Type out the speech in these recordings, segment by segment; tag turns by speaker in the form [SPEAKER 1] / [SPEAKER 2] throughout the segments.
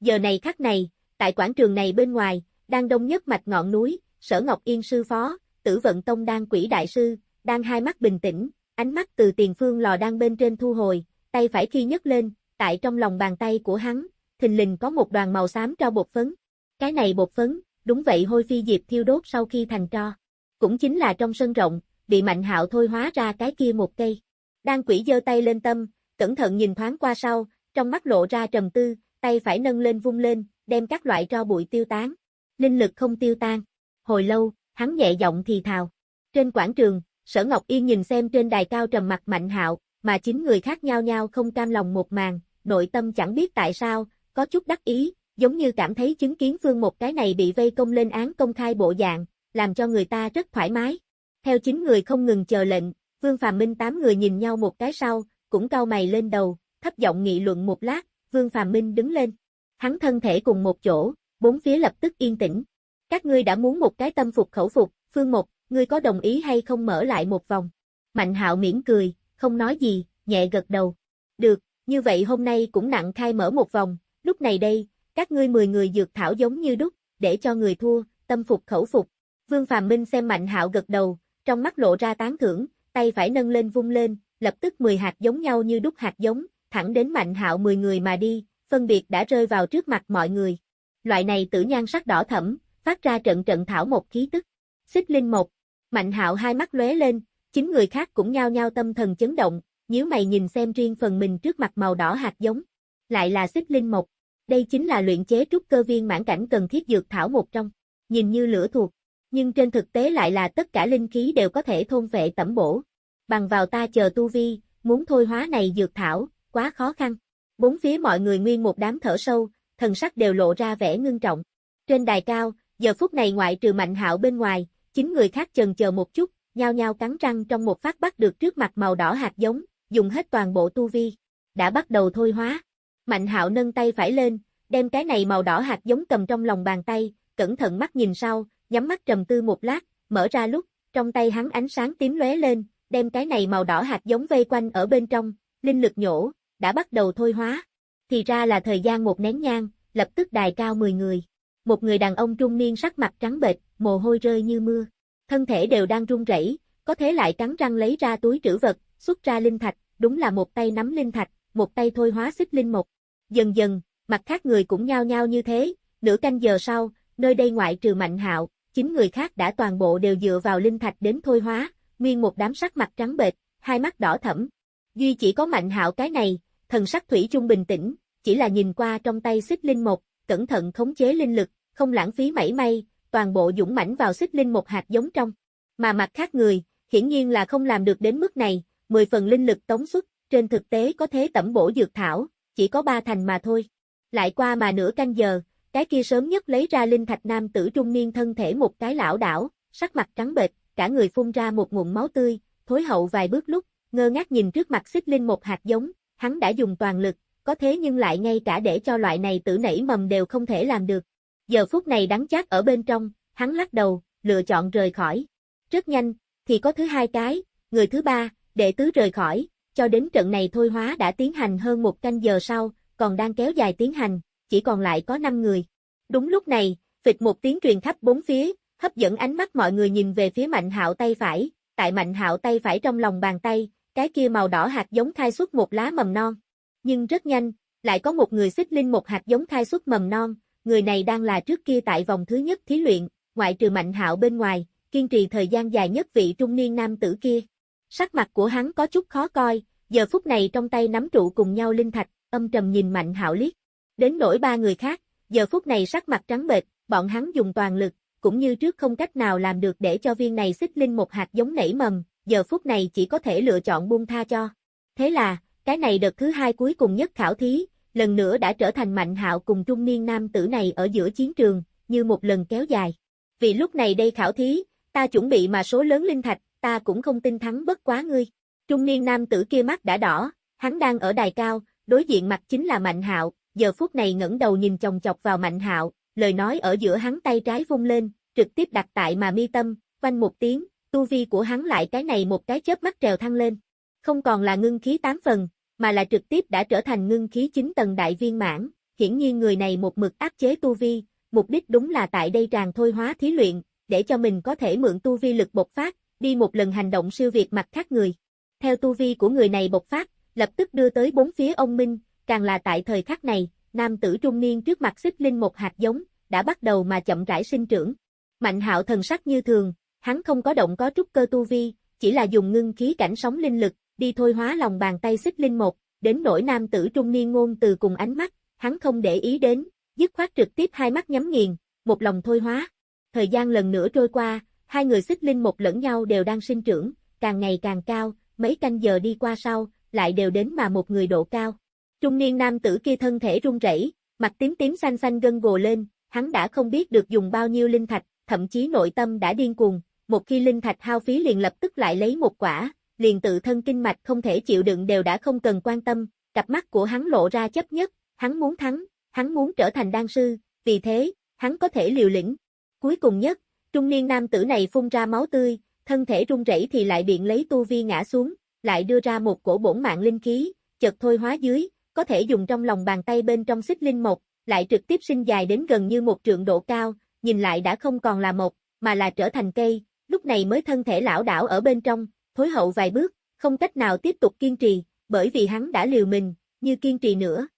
[SPEAKER 1] Giờ này khắc này, tại quảng trường này bên ngoài, đang đông nhất mạch ngọn núi, Sở Ngọc Yên sư phó, Tử Vận Tông đang quỷ đại sư, đang hai mắt bình tĩnh, ánh mắt từ tiền phương lò đang bên trên thu hồi, tay phải khi nhấc lên, tại trong lòng bàn tay của hắn, thình lình có một đoàn màu xám tro bột phấn. Cái này bột phấn, đúng vậy hôi phi diệp thiêu đốt sau khi thành tro. Cũng chính là trong sân rộng, bị mạnh hạo thôi hóa ra cái kia một cây. Đang quỷ giơ tay lên tâm, cẩn thận nhìn thoáng qua sau, trong mắt lộ ra trầm tư, tay phải nâng lên vung lên, đem các loại tro bụi tiêu tán. Linh lực không tiêu tan. Hồi lâu, hắn nhẹ giọng thì thào. Trên quảng trường, Sở Ngọc Yên nhìn xem trên đài cao trầm mặt mạnh hạo, mà chính người khác nhau nhau không cam lòng một màn, nội tâm chẳng biết tại sao, có chút đắc ý, giống như cảm thấy chứng kiến phương một cái này bị vây công lên án công khai bộ dạng, làm cho người ta rất thoải mái. Theo chính người không ngừng chờ lệnh, Vương Phàm Minh tám người nhìn nhau một cái sau, cũng cau mày lên đầu, thấp giọng nghị luận một lát, Vương Phàm Minh đứng lên. Hắn thân thể cùng một chỗ, bốn phía lập tức yên tĩnh. Các ngươi đã muốn một cái tâm phục khẩu phục, Phương Mục, ngươi có đồng ý hay không mở lại một vòng? Mạnh hạo miễn cười, không nói gì, nhẹ gật đầu. Được, như vậy hôm nay cũng nặng khai mở một vòng, lúc này đây, các ngươi 10 người dược thảo giống như đúc, để cho người thua, tâm phục khẩu phục. Vương Phàm Minh xem Mạnh Hạo gật đầu, trong mắt lộ ra tán thưởng, tay phải nâng lên vung lên, lập tức 10 hạt giống nhau như đúc hạt giống, thẳng đến Mạnh Hạo 10 người mà đi, phân biệt đã rơi vào trước mặt mọi người. Loại này tử nhan sắc đỏ thẫm, phát ra trận trận thảo một khí tức. Xích Linh một, Mạnh Hạo hai mắt lóe lên, chính người khác cũng nhao nhao tâm thần chấn động, nhíu mày nhìn xem riêng phần mình trước mặt màu đỏ hạt giống. Lại là xích linh một. Đây chính là luyện chế trúc cơ viên mãn cảnh cần thiết dược thảo một trong. Nhìn như lửa thuộc, nhưng trên thực tế lại là tất cả linh khí đều có thể thôn vệ tẩm bổ. Bằng vào ta chờ tu vi, muốn thôi hóa này dược thảo, quá khó khăn. Bốn phía mọi người nguyên một đám thở sâu, thần sắc đều lộ ra vẻ ngưng trọng. Trên đài cao, giờ phút này ngoại trừ mạnh hạo bên ngoài, chín người khác chần chờ một chút, nhao nhao cắn răng trong một phát bắt được trước mặt màu đỏ hạt giống, dùng hết toàn bộ tu vi. Đã bắt đầu thôi hóa. Mạnh hạo nâng tay phải lên, đem cái này màu đỏ hạt giống cầm trong lòng bàn tay, cẩn thận mắt nhìn sau, nhắm mắt trầm tư một lát, mở ra lúc, trong tay hắn ánh sáng tím lóe lên, đem cái này màu đỏ hạt giống vây quanh ở bên trong, linh lực nhổ, đã bắt đầu thôi hóa. Thì ra là thời gian một nén nhang, lập tức đài cao 10 người. Một người đàn ông trung niên sắc mặt trắng bệch, mồ hôi rơi như mưa. Thân thể đều đang run rẩy, có thế lại cắn răng lấy ra túi trữ vật, xuất ra linh thạch, đúng là một tay nắm linh thạch, một tay thôi hóa xích linh một. Dần dần, mặt khác người cũng nhao nhao như thế, nửa canh giờ sau, nơi đây ngoại trừ mạnh hạo, chính người khác đã toàn bộ đều dựa vào linh thạch đến thôi hóa, nguyên một đám sắc mặt trắng bệch, hai mắt đỏ thẫm. Duy chỉ có mạnh hạo cái này, thần sắc thủy chung bình tĩnh, chỉ là nhìn qua trong tay xích linh một, cẩn thận khống chế linh lực, không lãng phí mảy may, toàn bộ dũng mãnh vào xích linh một hạt giống trong. Mà mặt khác người, hiển nhiên là không làm được đến mức này, 10 phần linh lực tống xuất, trên thực tế có thế tẩm bổ dược thảo, chỉ có ba thành mà thôi. Lại qua mà nửa canh giờ, cái kia sớm nhất lấy ra linh thạch nam tử trung niên thân thể một cái lão đảo, sắc mặt trắng bệch, cả người phun ra một ngụm máu tươi, thối hậu vài bước lúc, ngơ ngác nhìn trước mặt xích linh một hạt giống, hắn đã dùng toàn lực, có thế nhưng lại ngay cả để cho loại này tử nảy mầm đều không thể làm được. Giờ phút này đắng chát ở bên trong, hắn lắc đầu, lựa chọn rời khỏi. Rất nhanh, thì có thứ hai cái, người thứ ba, đệ tứ rời khỏi, cho đến trận này thôi hóa đã tiến hành hơn một canh giờ sau, còn đang kéo dài tiến hành, chỉ còn lại có 5 người. Đúng lúc này, vịt một tiếng truyền khắp bốn phía, hấp dẫn ánh mắt mọi người nhìn về phía Mạnh Hạo tay phải, tại Mạnh Hạo tay phải trong lòng bàn tay, cái kia màu đỏ hạt giống khai xuất một lá mầm non. Nhưng rất nhanh, lại có một người xích linh một hạt giống khai xuất mầm non, người này đang là trước kia tại vòng thứ nhất thí luyện, ngoại trừ Mạnh Hạo bên ngoài, kiên trì thời gian dài nhất vị trung niên nam tử kia. Sắc mặt của hắn có chút khó coi, giờ phút này trong tay nắm trụ cùng nhau linh thạch, âm trầm nhìn Mạnh Hạo liếc. Đến nỗi ba người khác, giờ phút này sắc mặt trắng bệch, bọn hắn dùng toàn lực, cũng như trước không cách nào làm được để cho viên này xích linh một hạt giống nảy mầm, giờ phút này chỉ có thể lựa chọn buông tha cho. Thế là, cái này đợt thứ hai cuối cùng nhất khảo thí, lần nữa đã trở thành Mạnh Hạo cùng trung niên nam tử này ở giữa chiến trường, như một lần kéo dài. Vì lúc này đây khảo thí, ta chuẩn bị mà số lớn linh thạch, ta cũng không tin thắng bất quá ngươi. Trung niên nam tử kia mắt đã đỏ, hắn đang ở đài cao, đối diện mặt chính là Mạnh Hạo, giờ phút này ngẩng đầu nhìn chồng chọc vào Mạnh Hạo, lời nói ở giữa hắn tay trái vung lên, trực tiếp đặt tại mà mi tâm, quanh một tiếng, tu vi của hắn lại cái này một cái chớp mắt trèo thăng lên. Không còn là ngưng khí tám phần, mà là trực tiếp đã trở thành ngưng khí 9 tầng đại viên mãn, hiển nhiên người này một mực áp chế tu vi, mục đích đúng là tại đây tràn thôi hóa thí luyện, để cho mình có thể mượn tu vi lực bộc phát, đi một lần hành động siêu việt mặt khác người. Theo tu vi của người này bộc phát, lập tức đưa tới bốn phía ông Minh, càng là tại thời khắc này, nam tử trung niên trước mặt xích linh một hạt giống, đã bắt đầu mà chậm rãi sinh trưởng. Mạnh hạo thần sắc như thường, hắn không có động có trúc cơ tu vi, chỉ là dùng ngưng khí cảnh sóng linh lực, đi thôi hóa lòng bàn tay xích linh một, đến nỗi nam tử trung niên ngôn từ cùng ánh mắt, hắn không để ý đến, dứt khoát trực tiếp hai mắt nhắm nghiền, một lòng thôi hóa. Thời gian lần nữa trôi qua, hai người xích linh một lẫn nhau đều đang sinh trưởng, càng ngày càng cao, mấy canh giờ đi qua sau, lại đều đến mà một người độ cao. Trung niên nam tử kia thân thể run rẩy, mặt tím tím xanh xanh gân gồ lên, hắn đã không biết được dùng bao nhiêu linh thạch, thậm chí nội tâm đã điên cuồng, một khi linh thạch hao phí liền lập tức lại lấy một quả, liền tự thân kinh mạch không thể chịu đựng đều đã không cần quan tâm, cặp mắt của hắn lộ ra chấp nhất, hắn muốn thắng, hắn muốn trở thành đan sư, vì thế, hắn có thể liều lĩnh. Cuối cùng nhất, trung niên nam tử này phun ra máu tươi, thân thể rung rẩy thì lại biện lấy tu vi ngã xuống, lại đưa ra một cổ bổn mạng linh khí, chợt thôi hóa dưới, có thể dùng trong lòng bàn tay bên trong xích linh một, lại trực tiếp sinh dài đến gần như một trượng độ cao, nhìn lại đã không còn là một, mà là trở thành cây, lúc này mới thân thể lão đảo ở bên trong, thối hậu vài bước, không cách nào tiếp tục kiên trì, bởi vì hắn đã liều mình, như kiên trì nữa,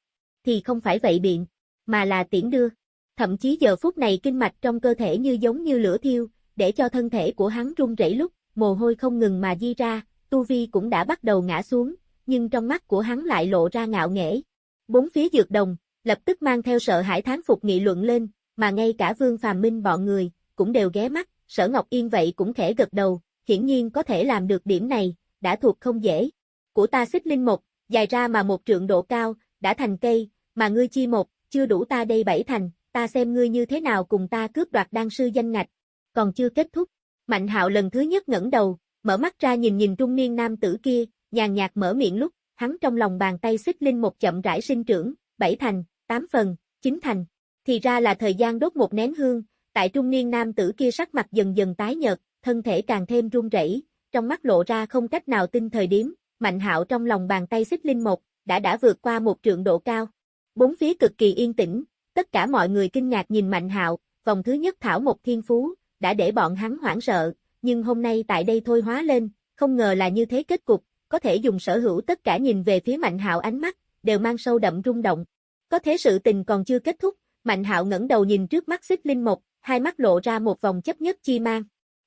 [SPEAKER 1] thì không phải vậy biện, mà là tiễn đưa. Thậm chí giờ phút này kinh mạch trong cơ thể như giống như lửa thiêu, để cho thân thể của hắn run rẩy lúc, mồ hôi không ngừng mà di ra, tu vi cũng đã bắt đầu ngã xuống, nhưng trong mắt của hắn lại lộ ra ngạo nghễ. Bốn phía dược đồng, lập tức mang theo sợ hãi tháng phục nghị luận lên, mà ngay cả Vương Phàm Minh bọn người, cũng đều ghé mắt, Sở Ngọc Yên vậy cũng khẽ gật đầu, hiển nhiên có thể làm được điểm này, đã thuộc không dễ. Của ta xích linh một, dài ra mà một trượng độ cao, đã thành cây, mà ngươi chi một, chưa đủ ta đây bảy thành, ta xem ngươi như thế nào cùng ta cướp đoạt đan sư danh ngạch. Còn chưa kết thúc, Mạnh hạo lần thứ nhất ngẩng đầu, mở mắt ra nhìn nhìn trung niên nam tử kia, nhàn nhạt mở miệng lúc, hắn trong lòng bàn tay xích linh một chậm rãi sinh trưởng, bảy thành, tám phần, chín thành. Thì ra là thời gian đốt một nén hương, tại trung niên nam tử kia sắc mặt dần dần tái nhợt, thân thể càng thêm run rẩy, trong mắt lộ ra không cách nào tin thời điểm, mạnh hạo trong lòng bàn tay xích linh một, đã đã vượt qua một trượng độ cao. Bốn phía cực kỳ yên tĩnh, tất cả mọi người kinh ngạc nhìn mạnh hạo, vòng thứ nhất thảo một thiên phú, đã để bọn hắn hoảng sợ, nhưng hôm nay tại đây thôi hóa lên, không ngờ là như thế kết cục, có thể dùng sở hữu tất cả nhìn về phía Mạnh Hạo ánh mắt, đều mang sâu đậm rung động. Có thế sự tình còn chưa kết thúc, Mạnh Hạo ngẩng đầu nhìn trước mắt Xích Linh một, hai mắt lộ ra một vòng chấp nhất chi mang.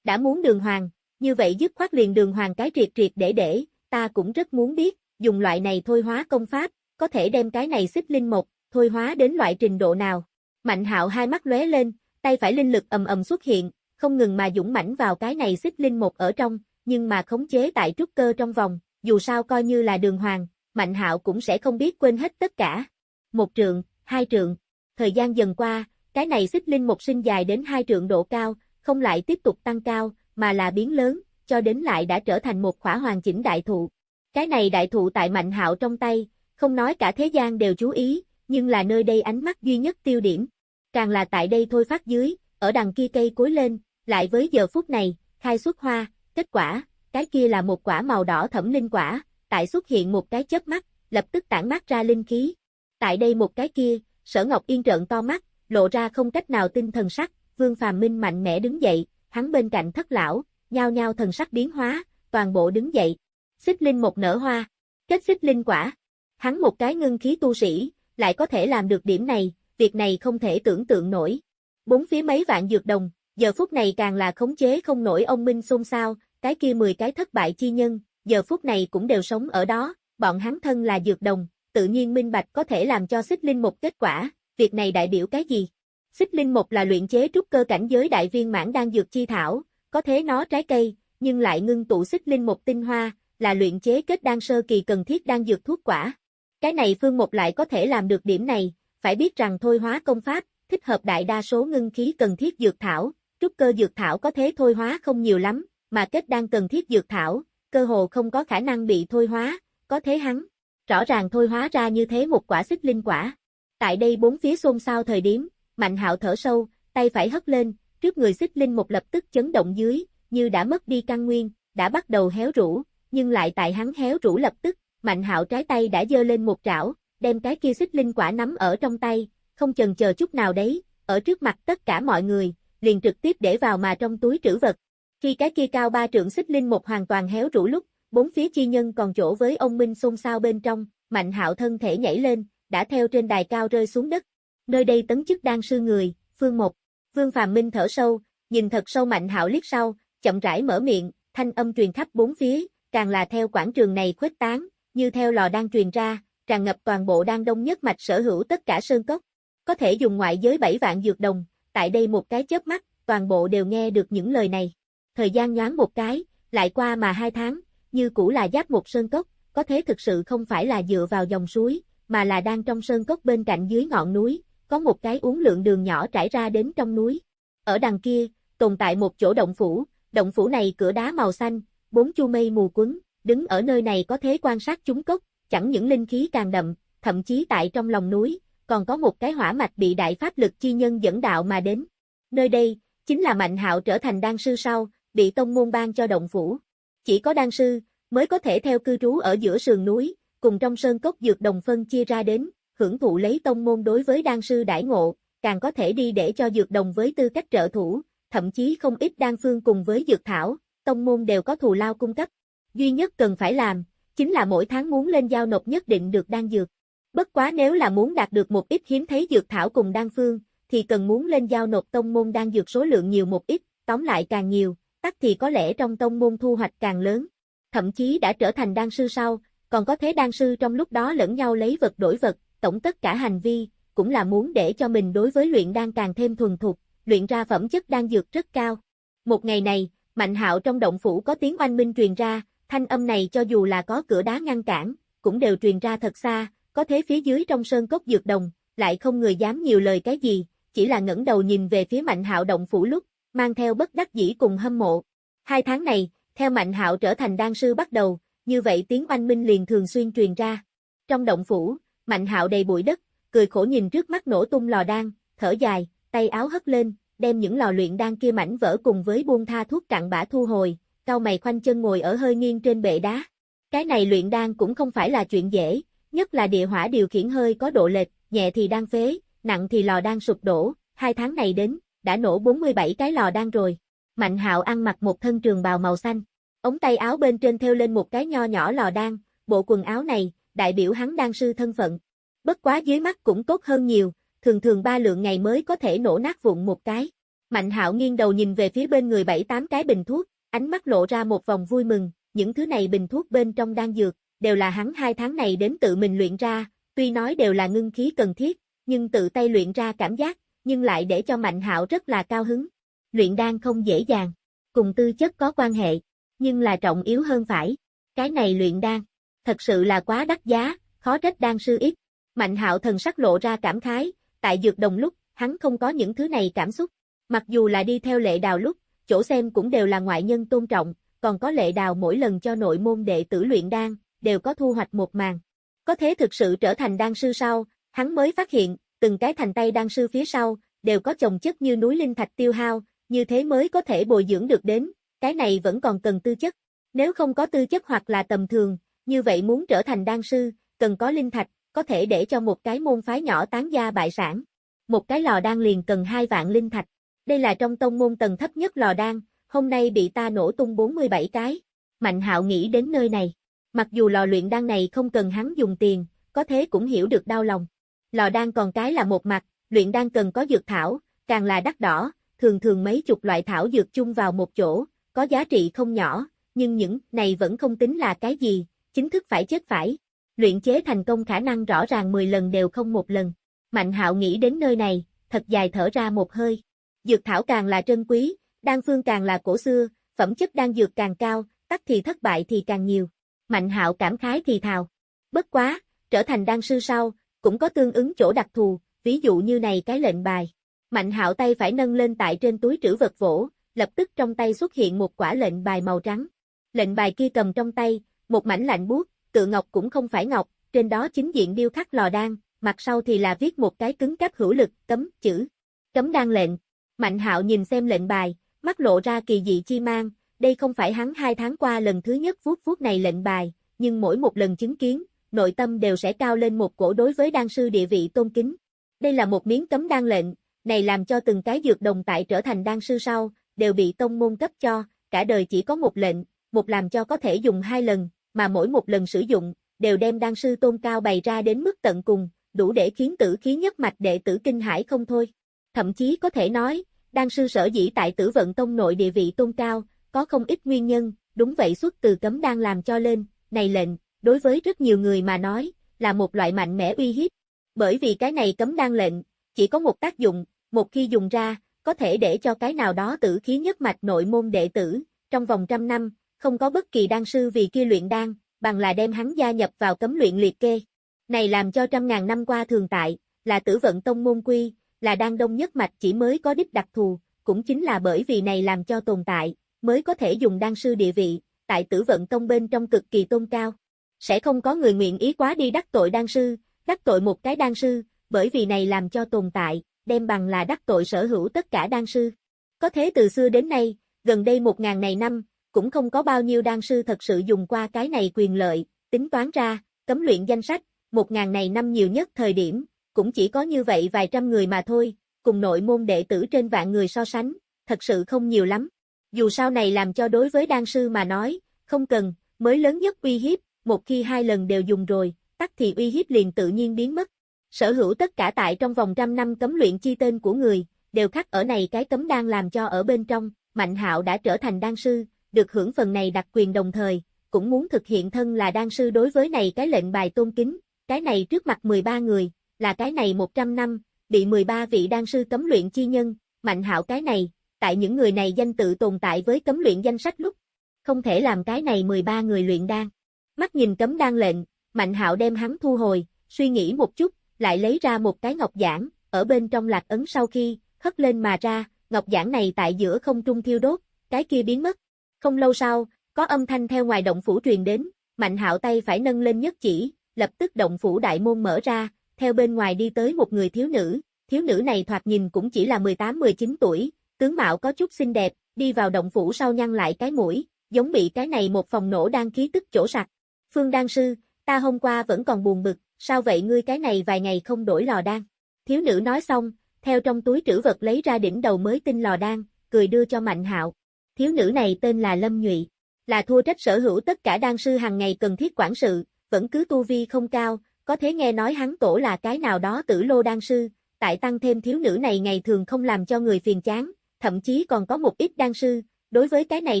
[SPEAKER 1] Đã muốn đường hoàng, như vậy dứt khoát liền đường hoàng cái triệt triệt để để, ta cũng rất muốn biết, dùng loại này thôi hóa công pháp, có thể đem cái này Xích Linh một, thôi hóa đến loại trình độ nào. Mạnh Hạo hai mắt lóe lên, tay phải linh lực ầm ầm xuất hiện, không ngừng mà dũng mãnh vào cái này xích linh một ở trong, nhưng mà khống chế tại trúc cơ trong vòng, dù sao coi như là đường hoàng, Mạnh hạo cũng sẽ không biết quên hết tất cả. Một trượng, hai trượng, thời gian dần qua, cái này xích linh một sinh dài đến hai trượng độ cao, không lại tiếp tục tăng cao, mà là biến lớn, cho đến lại đã trở thành một khỏa hoàn chỉnh đại thụ. Cái này đại thụ tại Mạnh hạo trong tay, không nói cả thế gian đều chú ý, nhưng là nơi đây ánh mắt duy nhất tiêu điểm. Càng là tại đây thôi phát dưới, ở đằng kia cây cối lên, lại với giờ phút này, khai xuất hoa, kết quả, cái kia là một quả màu đỏ thẩm linh quả, tại xuất hiện một cái chớp mắt, lập tức tản mát ra linh khí. Tại đây một cái kia, sở ngọc yên trợn to mắt, lộ ra không cách nào tin thần sắc, vương phàm minh mạnh mẽ đứng dậy, hắn bên cạnh thất lão, nhao nhao thần sắc biến hóa, toàn bộ đứng dậy. Xích linh một nở hoa, kết xích linh quả. Hắn một cái ngưng khí tu sĩ, lại có thể làm được điểm này, việc này không thể tưởng tượng nổi. Bốn phía mấy vạn dược đồng, giờ phút này càng là khống chế không nổi ông Minh xôn xao, cái kia 10 cái thất bại chi nhân, giờ phút này cũng đều sống ở đó, bọn hắn thân là dược đồng, tự nhiên minh bạch có thể làm cho xích linh một kết quả, việc này đại biểu cái gì? Xích linh một là luyện chế trúc cơ cảnh giới đại viên mãn đang dược chi thảo, có thế nó trái cây, nhưng lại ngưng tụ xích linh một tinh hoa, là luyện chế kết đan sơ kỳ cần thiết đang dược thuốc quả. Cái này phương một lại có thể làm được điểm này, phải biết rằng thôi hóa công pháp, thích hợp đại đa số ngưng khí cần thiết dược thảo, trúc cơ dược thảo có thế thôi hóa không nhiều lắm, mà kết đan cần thiết dược thảo, cơ hồ không có khả năng bị thôi hóa, có thế hắn. Rõ ràng thôi hóa ra như thế một quả xích linh quả. Tại đây bốn phía xôn xao thời điểm, Mạnh hạo thở sâu, tay phải hất lên, trước người xích linh một lập tức chấn động dưới, như đã mất đi căn nguyên, đã bắt đầu héo rũ, nhưng lại tại hắn héo rũ lập tức, Mạnh hạo trái tay đã giơ lên một trảo, đem cái kia xích linh quả nắm ở trong tay, không chần chờ chút nào đấy, ở trước mặt tất cả mọi người, liền trực tiếp để vào mà trong túi trữ vật. Khi cái kia cao ba trượng xích linh một hoàn toàn héo rũ lúc, bốn phía chi nhân còn chỗ với ông Minh xôn xao bên trong, Mạnh Hạo thân thể nhảy lên, đã theo trên đài cao rơi xuống đất. Nơi đây tấn chức đang sư người, Phương Một. Vương Phàm Minh thở sâu, nhìn thật sâu Mạnh Hạo liếc sau, chậm rãi mở miệng, thanh âm truyền khắp bốn phía, càng là theo quảng trường này khuếch tán, như theo lò đang truyền ra, tràn ngập toàn bộ đang đông nhất mạch sở hữu tất cả sơn cốc. Có thể dùng ngoại giới bảy vạn dược đồng, tại đây một cái chớp mắt, toàn bộ đều nghe được những lời này. Thời gian nhoáng một cái, lại qua mà hai tháng, như cũ là giáp một sơn cốc, có thế thực sự không phải là dựa vào dòng suối, mà là đang trong sơn cốc bên cạnh dưới ngọn núi, có một cái uống lượng đường nhỏ trải ra đến trong núi. Ở đằng kia, tồn tại một chỗ động phủ, động phủ này cửa đá màu xanh, bốn chu mây mù quấn, đứng ở nơi này có thế quan sát chúng cốc, chẳng những linh khí càng đậm, thậm chí tại trong lòng núi, còn có một cái hỏa mạch bị đại pháp lực chi nhân dẫn đạo mà đến. Nơi đây, chính là Mạnh Hạo trở thành đan sư sau, bị tông môn ban cho động phủ. Chỉ có đan sư, mới có thể theo cư trú ở giữa sườn núi, cùng trong sơn cốc dược đồng phân chia ra đến, hưởng thụ lấy tông môn đối với đan sư đãi ngộ, càng có thể đi để cho dược đồng với tư cách trợ thủ, thậm chí không ít đan phương cùng với dược thảo, tông môn đều có thù lao cung cấp. Duy nhất cần phải làm, chính là mỗi tháng muốn lên giao nộp nhất định được đan dược. Bất quá nếu là muốn đạt được một ít hiếm thấy dược thảo cùng đan phương, thì cần muốn lên giao nộp tông môn đan dược số lượng nhiều một ít, tóm lại càng nhiều, tắc thì có lẽ trong tông môn thu hoạch càng lớn. Thậm chí đã trở thành đan sư sau, còn có thế đan sư trong lúc đó lẫn nhau lấy vật đổi vật, tổng tất cả hành vi, cũng là muốn để cho mình đối với luyện đan càng thêm thuần thục, luyện ra phẩm chất đan dược rất cao. Một ngày này, Mạnh Hạo trong động phủ có tiếng oanh minh truyền ra, thanh âm này cho dù là có cửa đá ngăn cản, cũng đều truyền ra thật xa, có thế phía dưới trong sơn cốc dược đồng, lại không người dám nhiều lời cái gì, chỉ là ngẩng đầu nhìn về phía Mạnh Hạo động phủ lúc, mang theo bất đắc dĩ cùng hâm mộ. Hai tháng này, theo Mạnh Hạo trở thành đan sư bắt đầu, như vậy tiếng oanh minh liền thường xuyên truyền ra. Trong động phủ, Mạnh Hạo đầy bụi đất, cười khổ nhìn trước mắt nổ tung lò đan, thở dài, tay áo hất lên, đem những lò luyện đan kia mảnh vỡ cùng với buông tha thuốc cặn bã thu hồi, cao mày khoanh chân ngồi ở hơi nghiêng trên bệ đá. Cái này luyện đan cũng không phải là chuyện dễ, nhất là địa hỏa điều khiển hơi có độ lệch, nhẹ thì đan phế, nặng thì lò đan sụp đổ, hai tháng này đến, đã nổ 47 cái lò đan rồi. Mạnh hạo ăn mặc một thân trường bào màu xanh, ống tay áo bên trên theo lên một cái nho nhỏ lò đan, bộ quần áo này, đại biểu hắn đan sư thân phận. Bất quá dưới mắt cũng tốt hơn nhiều, thường thường ba lượng ngày mới có thể nổ nát vụn một cái. Mạnh hạo nghiêng đầu nhìn về phía bên người bảy tám cái bình thuốc, ánh mắt lộ ra một vòng vui mừng, những thứ này bình thuốc bên trong đan dược, đều là hắn hai tháng này đến tự mình luyện ra, tuy nói đều là ngưng khí cần thiết, nhưng tự tay luyện ra cảm giác, nhưng lại để cho Mạnh Hạo rất là cao hứng. Luyện đan không dễ dàng, cùng tư chất có quan hệ, nhưng là trọng yếu hơn phải. Cái này luyện đan, thật sự là quá đắt giá, khó trách đan sư ít. Mạnh Hạo thần sắc lộ ra cảm khái, tại dược đồng lúc, hắn không có những thứ này cảm xúc. Mặc dù là đi theo lệ đào lúc, chỗ xem cũng đều là ngoại nhân tôn trọng, còn có lệ đào mỗi lần cho nội môn đệ tử luyện đan, đều có thu hoạch một màn. Có thế thực sự trở thành đan sư sau, hắn mới phát hiện, từng cái thành tay đan sư phía sau, đều có chồng chất như núi linh thạch tiêu hao, như thế mới có thể bồi dưỡng được đến, cái này vẫn còn cần tư chất. Nếu không có tư chất hoặc là tầm thường, như vậy muốn trở thành đan sư, cần có linh thạch, có thể để cho một cái môn phái nhỏ tán gia bại sản. Một cái lò đan liền cần hai vạn linh thạch. Đây là trong tông môn tầng thấp nhất lò đan, hôm nay bị ta nổ tung 47 cái. Mạnh hạo nghĩ đến nơi này. Mặc dù lò luyện đan này không cần hắn dùng tiền, có thế cũng hiểu được đau lòng. Lò đan còn cái là một mặt, luyện đan cần có dược thảo, càng là đắt đỏ, thường thường mấy chục loại thảo dược chung vào một chỗ, có giá trị không nhỏ, nhưng những này vẫn không tính là cái gì, chính thức phải chết phải. Luyện chế thành công khả năng rõ ràng 10 lần đều không một lần. Mạnh hạo nghĩ đến nơi này, thật dài thở ra một hơi. Dược thảo càng là trân quý, đan phương càng là cổ xưa, phẩm chất đan dược càng cao, tắc thì thất bại thì càng nhiều. Mạnh hạo cảm khái thì thào. Bất quá, trở thành đan sư sau, cũng có tương ứng chỗ đặc thù, ví dụ như này cái lệnh bài. Mạnh hạo tay phải nâng lên tại trên túi trữ vật vỗ, lập tức trong tay xuất hiện một quả lệnh bài màu trắng. Lệnh bài kia cầm trong tay, một mảnh lạnh buốt, tự ngọc cũng không phải ngọc, trên đó chính diện điêu khắc lò đan, mặt sau thì là viết một cái cứng cáp hữu lực, cấm, chữ. Cấm đan lệnh. Mạnh hạo nhìn xem lệnh bài, mắt lộ ra kỳ dị chi mang, đây không phải hắn hai tháng qua lần thứ nhất vuốt vuốt này lệnh bài, nhưng mỗi một lần chứng kiến, nội tâm đều sẽ cao lên một cổ đối với đan sư địa vị tôn kính. Đây là một miếng cấm đan lệnh, này làm cho từng cái dược đồng tại trở thành đan sư sau, đều bị tông môn cấp cho, cả đời chỉ có một lệnh, một làm cho có thể dùng hai lần, mà mỗi một lần sử dụng, đều đem đan sư tôn cao bày ra đến mức tận cùng, đủ để khiến tử khí nhất mạch đệ tử kinh hải không thôi. Thậm chí có thể nói, đan sư sở dĩ tại tử vận tông nội địa vị tôn cao, có không ít nguyên nhân, đúng vậy xuất từ cấm đan làm cho lên, này lệnh, đối với rất nhiều người mà nói, là một loại mạnh mẽ uy hiếp. Bởi vì cái này cấm đan lệnh, chỉ có một tác dụng, một khi dùng ra, có thể để cho cái nào đó tử khí nhất mạch nội môn đệ tử, trong vòng trăm năm, không có bất kỳ đan sư vì kia luyện đan, bằng là đem hắn gia nhập vào cấm luyện liệt kê. Này làm cho trăm ngàn năm qua thường tại, là tử vận tông môn quy, là đan đông nhất mạch chỉ mới có đích đặc thù, cũng chính là bởi vì này làm cho tồn tại, mới có thể dùng đan sư địa vị, tại tử vận tông bên trong cực kỳ tôn cao. Sẽ không có người nguyện ý quá đi đắc tội đan sư, đắc tội một cái đan sư, bởi vì này làm cho tồn tại, đem bằng là đắc tội sở hữu tất cả đan sư. Có thế từ xưa đến nay, gần đây một ngàn này năm, cũng không có bao nhiêu đan sư thật sự dùng qua cái này quyền lợi, tính toán ra, cấm luyện danh sách, một ngàn này năm nhiều nhất thời điểm, cũng chỉ có như vậy vài trăm người mà thôi, cùng nội môn đệ tử trên vạn người so sánh, thật sự không nhiều lắm. Dù sau này làm cho đối với đan sư mà nói, không cần, mới lớn nhất uy hiếp, một khi hai lần đều dùng rồi, tắt thì uy hiếp liền tự nhiên biến mất. Sở hữu tất cả tại trong vòng trăm năm cấm luyện chi tên của người, đều khắc ở này cái cấm đang làm cho ở bên trong, Mạnh Hạo đã trở thành đan sư, được hưởng phần này đặc quyền đồng thời, cũng muốn thực hiện thân là đan sư đối với này cái lệnh bài tôn kính, cái này trước mặt 13 người, là cái này 100 năm, bị 13 vị đan sư cấm luyện chi nhân, Mạnh Hạo cái này, tại những người này danh tự tồn tại với cấm luyện danh sách lúc, không thể làm cái này 13 người luyện đan. Mắt nhìn cấm đan lệnh, Mạnh Hạo đem hắn thu hồi, suy nghĩ một chút, lại lấy ra một cái ngọc giản, ở bên trong lạc ấn sau khi, hất lên mà ra, ngọc giản này tại giữa không trung thiêu đốt, cái kia biến mất. Không lâu sau, có âm thanh theo ngoài động phủ truyền đến, Mạnh Hạo tay phải nâng lên nhất chỉ, lập tức động phủ đại môn mở ra, theo bên ngoài đi tới một người thiếu nữ, thiếu nữ này thoạt nhìn cũng chỉ là 18-19 tuổi, tướng mạo có chút xinh đẹp, đi vào động phủ sau nhăn lại cái mũi, giống bị cái này một phòng nổ đang khí tức chỗ sặc. Phương Đan Sư, ta hôm qua vẫn còn buồn bực, sao vậy ngươi cái này vài ngày không đổi lò đan? Thiếu nữ nói xong, theo trong túi trữ vật lấy ra đỉnh đầu mới tinh lò đan, cười đưa cho Mạnh Hạo. Thiếu nữ này tên là Lâm Nhụy, là thua trách sở hữu tất cả đan sư hàng ngày cần thiết quản sự, vẫn cứ tu vi không cao, có thế nghe nói hắn tổ là cái nào đó tử lô đan sư, tại tăng thêm thiếu nữ này ngày thường không làm cho người phiền chán, thậm chí còn có một ít đan sư, đối với cái này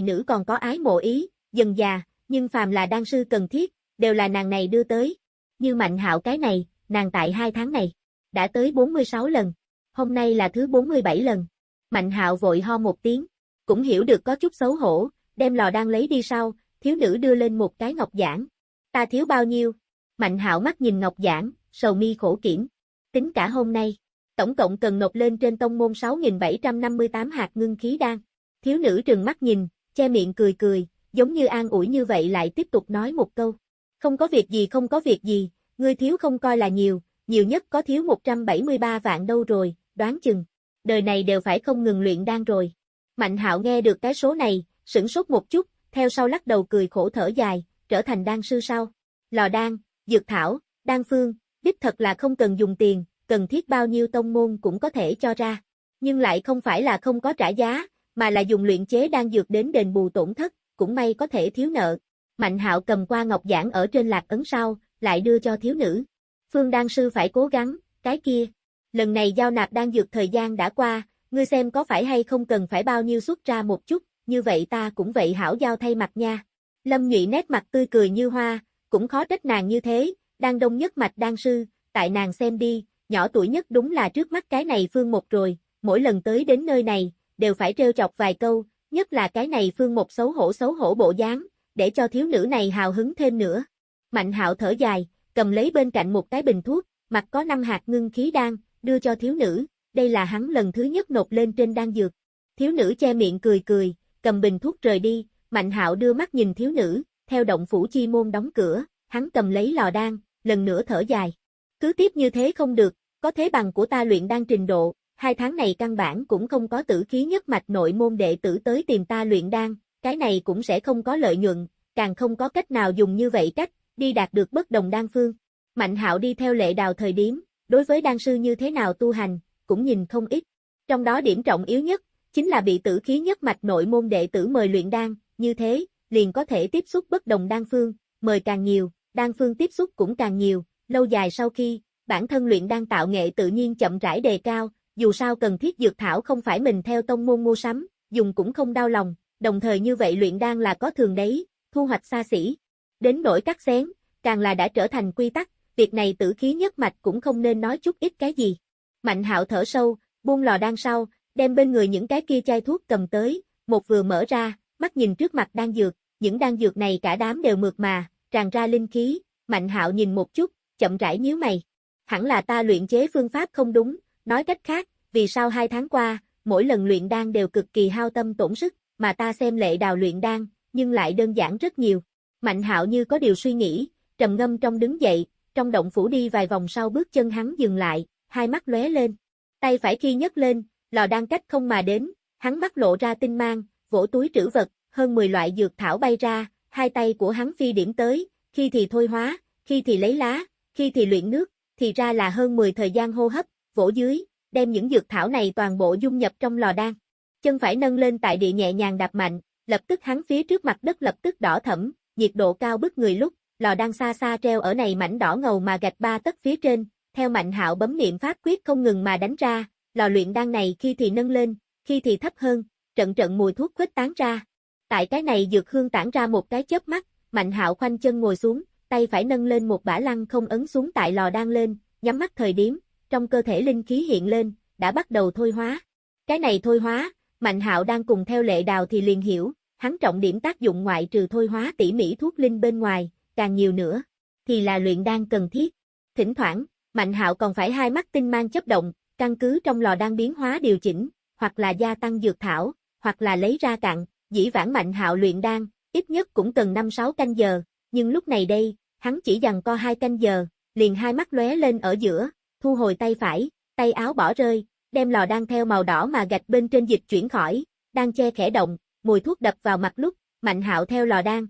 [SPEAKER 1] nữ còn có ái mộ ý, dần già, nhưng phàm là đan sư cần thiết, đều là nàng này đưa tới. Như mạnh hạo cái này, nàng tại hai tháng này, đã tới 46 lần, hôm nay là thứ 47 lần. Mạnh hạo vội ho một tiếng, cũng hiểu được có chút xấu hổ, đem lò đang lấy đi sau, thiếu nữ đưa lên một cái ngọc giản. Ta thiếu bao nhiêu? Mạnh hạo mắt nhìn ngọc giản, sầu mi khổ kiểm. Tính cả hôm nay, tổng cộng cần nộp lên trên tông môn 6.758 hạt ngưng khí đan. Thiếu nữ trừng mắt nhìn, che miệng cười cười, giống như an ủi như vậy lại tiếp tục nói một câu. Không có việc gì không có việc gì, ngươi thiếu không coi là nhiều, nhiều nhất có thiếu 173 vạn đâu rồi, đoán chừng. Đời này đều phải không ngừng luyện đan rồi. Mạnh hạo nghe được cái số này, sửng sốt một chút, theo sau lắc đầu cười khổ thở dài, trở thành đan sư sau. Lò đan, dược thảo, đan phương, đích thật là không cần dùng tiền, cần thiết bao nhiêu tông môn cũng có thể cho ra. Nhưng lại không phải là không có trả giá, mà là dùng luyện chế đan dược đến đền bù tổn thất, cũng may có thể thiếu nợ. Mạnh hạo cầm qua ngọc giảng ở trên lạc ấn sau, lại đưa cho thiếu nữ. Phương đan sư phải cố gắng, cái kia. Lần này giao nạp đang dược thời gian đã qua, ngươi xem có phải hay không cần phải bao nhiêu xuất ra một chút, như vậy ta cũng vậy hảo giao thay mặt nha. Lâm nhụy nét mặt tươi cười như hoa, cũng khó trách nàng như thế, đang đông nhất mạch đan sư, tại nàng xem đi, nhỏ tuổi nhất đúng là trước mắt cái này Phương Một rồi, mỗi lần tới đến nơi này, đều phải trêu chọc vài câu, nhất là cái này Phương Một xấu hổ xấu hổ bộ dáng, để cho thiếu nữ này hào hứng thêm nữa. Mạnh hạo thở dài, cầm lấy bên cạnh một cái bình thuốc, mặt có năm hạt ngưng khí đan, đưa cho thiếu nữ, đây là hắn lần thứ nhất nộp lên trên đan dược. Thiếu nữ che miệng cười cười, cầm bình thuốc rời đi, Mạnh hạo đưa mắt nhìn thiếu nữ, theo động phủ chi môn đóng cửa, hắn cầm lấy lò đan, lần nữa thở dài. Cứ tiếp như thế không được, có thế bằng của ta luyện đan trình độ, hai tháng này căn bản cũng không có tử khí nhất mạch nội môn đệ tử tới tìm ta luyện đan, cái này cũng sẽ không có lợi nhuận, càng không có cách nào dùng như vậy cách, đi đạt được bất đồng đan phương. Mạnh hạo đi theo lệ đào thời điểm, đối với đan sư như thế nào tu hành, cũng nhìn không ít. Trong đó điểm trọng yếu nhất, chính là bị tử khí nhất mạch nội môn đệ tử mời luyện đan, như thế, liền có thể tiếp xúc bất đồng đan phương, mời càng nhiều, đan phương tiếp xúc cũng càng nhiều, lâu dài sau khi, bản thân luyện đan tạo nghệ tự nhiên chậm rãi đề cao, dù sao cần thiết dược thảo không phải mình theo tông môn mua sắm, dùng cũng không đau lòng, đồng thời như vậy luyện đan là có thường đấy, thu hoạch xa xỉ. Đến nỗi cắt xén, càng là đã trở thành quy tắc, việc này tử khí nhất mạch cũng không nên nói chút ít cái gì. Mạnh hạo thở sâu, buông lò đan sau, đem bên người những cái kia chai thuốc cầm tới, một vừa mở ra, mắt nhìn trước mặt đan dược, những đan dược này cả đám đều mượt mà, tràn ra linh khí, mạnh hạo nhìn một chút, chậm rãi nhíu mày. Hẳn là ta luyện chế phương pháp không đúng, nói cách khác, vì sao hai tháng qua, mỗi lần luyện đan đều cực kỳ hao tâm tổn sức, mà ta xem lệ đào luyện đan, nhưng lại đơn giản rất nhiều. Mạnh hạo như có điều suy nghĩ, trầm ngâm trong đứng dậy, trong động phủ đi vài vòng sau bước chân hắn dừng lại, hai mắt lóe lên. Tay phải khi nhấc lên, lò đan cách không mà đến, hắn mắt lộ ra tinh mang, vỗ túi trữ vật, hơn 10 loại dược thảo bay ra, hai tay của hắn phi điểm tới, khi thì thôi hóa, khi thì lấy lá, khi thì luyện nước, thì ra là hơn 10 thời gian hô hấp, vỗ dưới, đem những dược thảo này toàn bộ dung nhập trong lò đan. Chân phải nâng lên tại địa nhẹ nhàng đạp mạnh, lập tức hắn phía trước mặt đất lập tức đỏ thẫm, nhiệt độ cao bức người lúc, lò đang xa xa treo ở này mảnh đỏ ngầu mà gạch ba tấc phía trên, theo mạnh hạo bấm niệm pháp quyết không ngừng mà đánh ra, lò luyện đan này khi thì nâng lên, khi thì thấp hơn, trận trận mùi thuốc khuếch tán ra. Tại cái này dược hương tản ra một cái chớp mắt, mạnh hạo khoanh chân ngồi xuống, tay phải nâng lên một bả lăng không ấn xuống tại lò đan lên, nhắm mắt thời điểm, trong cơ thể linh khí hiện lên, đã bắt đầu thôi hóa. Cái này thôi hóa, Mạnh Hạo đang cùng theo lệ đào thì liền hiểu, hắn trọng điểm tác dụng ngoại trừ thôi hóa tỉ mỉ thuốc linh bên ngoài, càng nhiều nữa, thì là luyện đan cần thiết. Thỉnh thoảng, Mạnh Hạo còn phải hai mắt tinh mang chấp động, căn cứ trong lò đang biến hóa điều chỉnh, hoặc là gia tăng dược thảo, hoặc là lấy ra cạn, dĩ vãng Mạnh Hạo luyện đan, ít nhất cũng cần 5-6 canh giờ, nhưng lúc này đây, hắn chỉ dằn co hai canh giờ, liền hai mắt lóe lên ở giữa, thu hồi tay phải, tay áo bỏ rơi, đem lò đan theo màu đỏ mà gạch bên trên dịch chuyển khỏi, đang che khẽ động, mùi thuốc đập vào mặt lúc, Mạnh Hạo theo lò đan,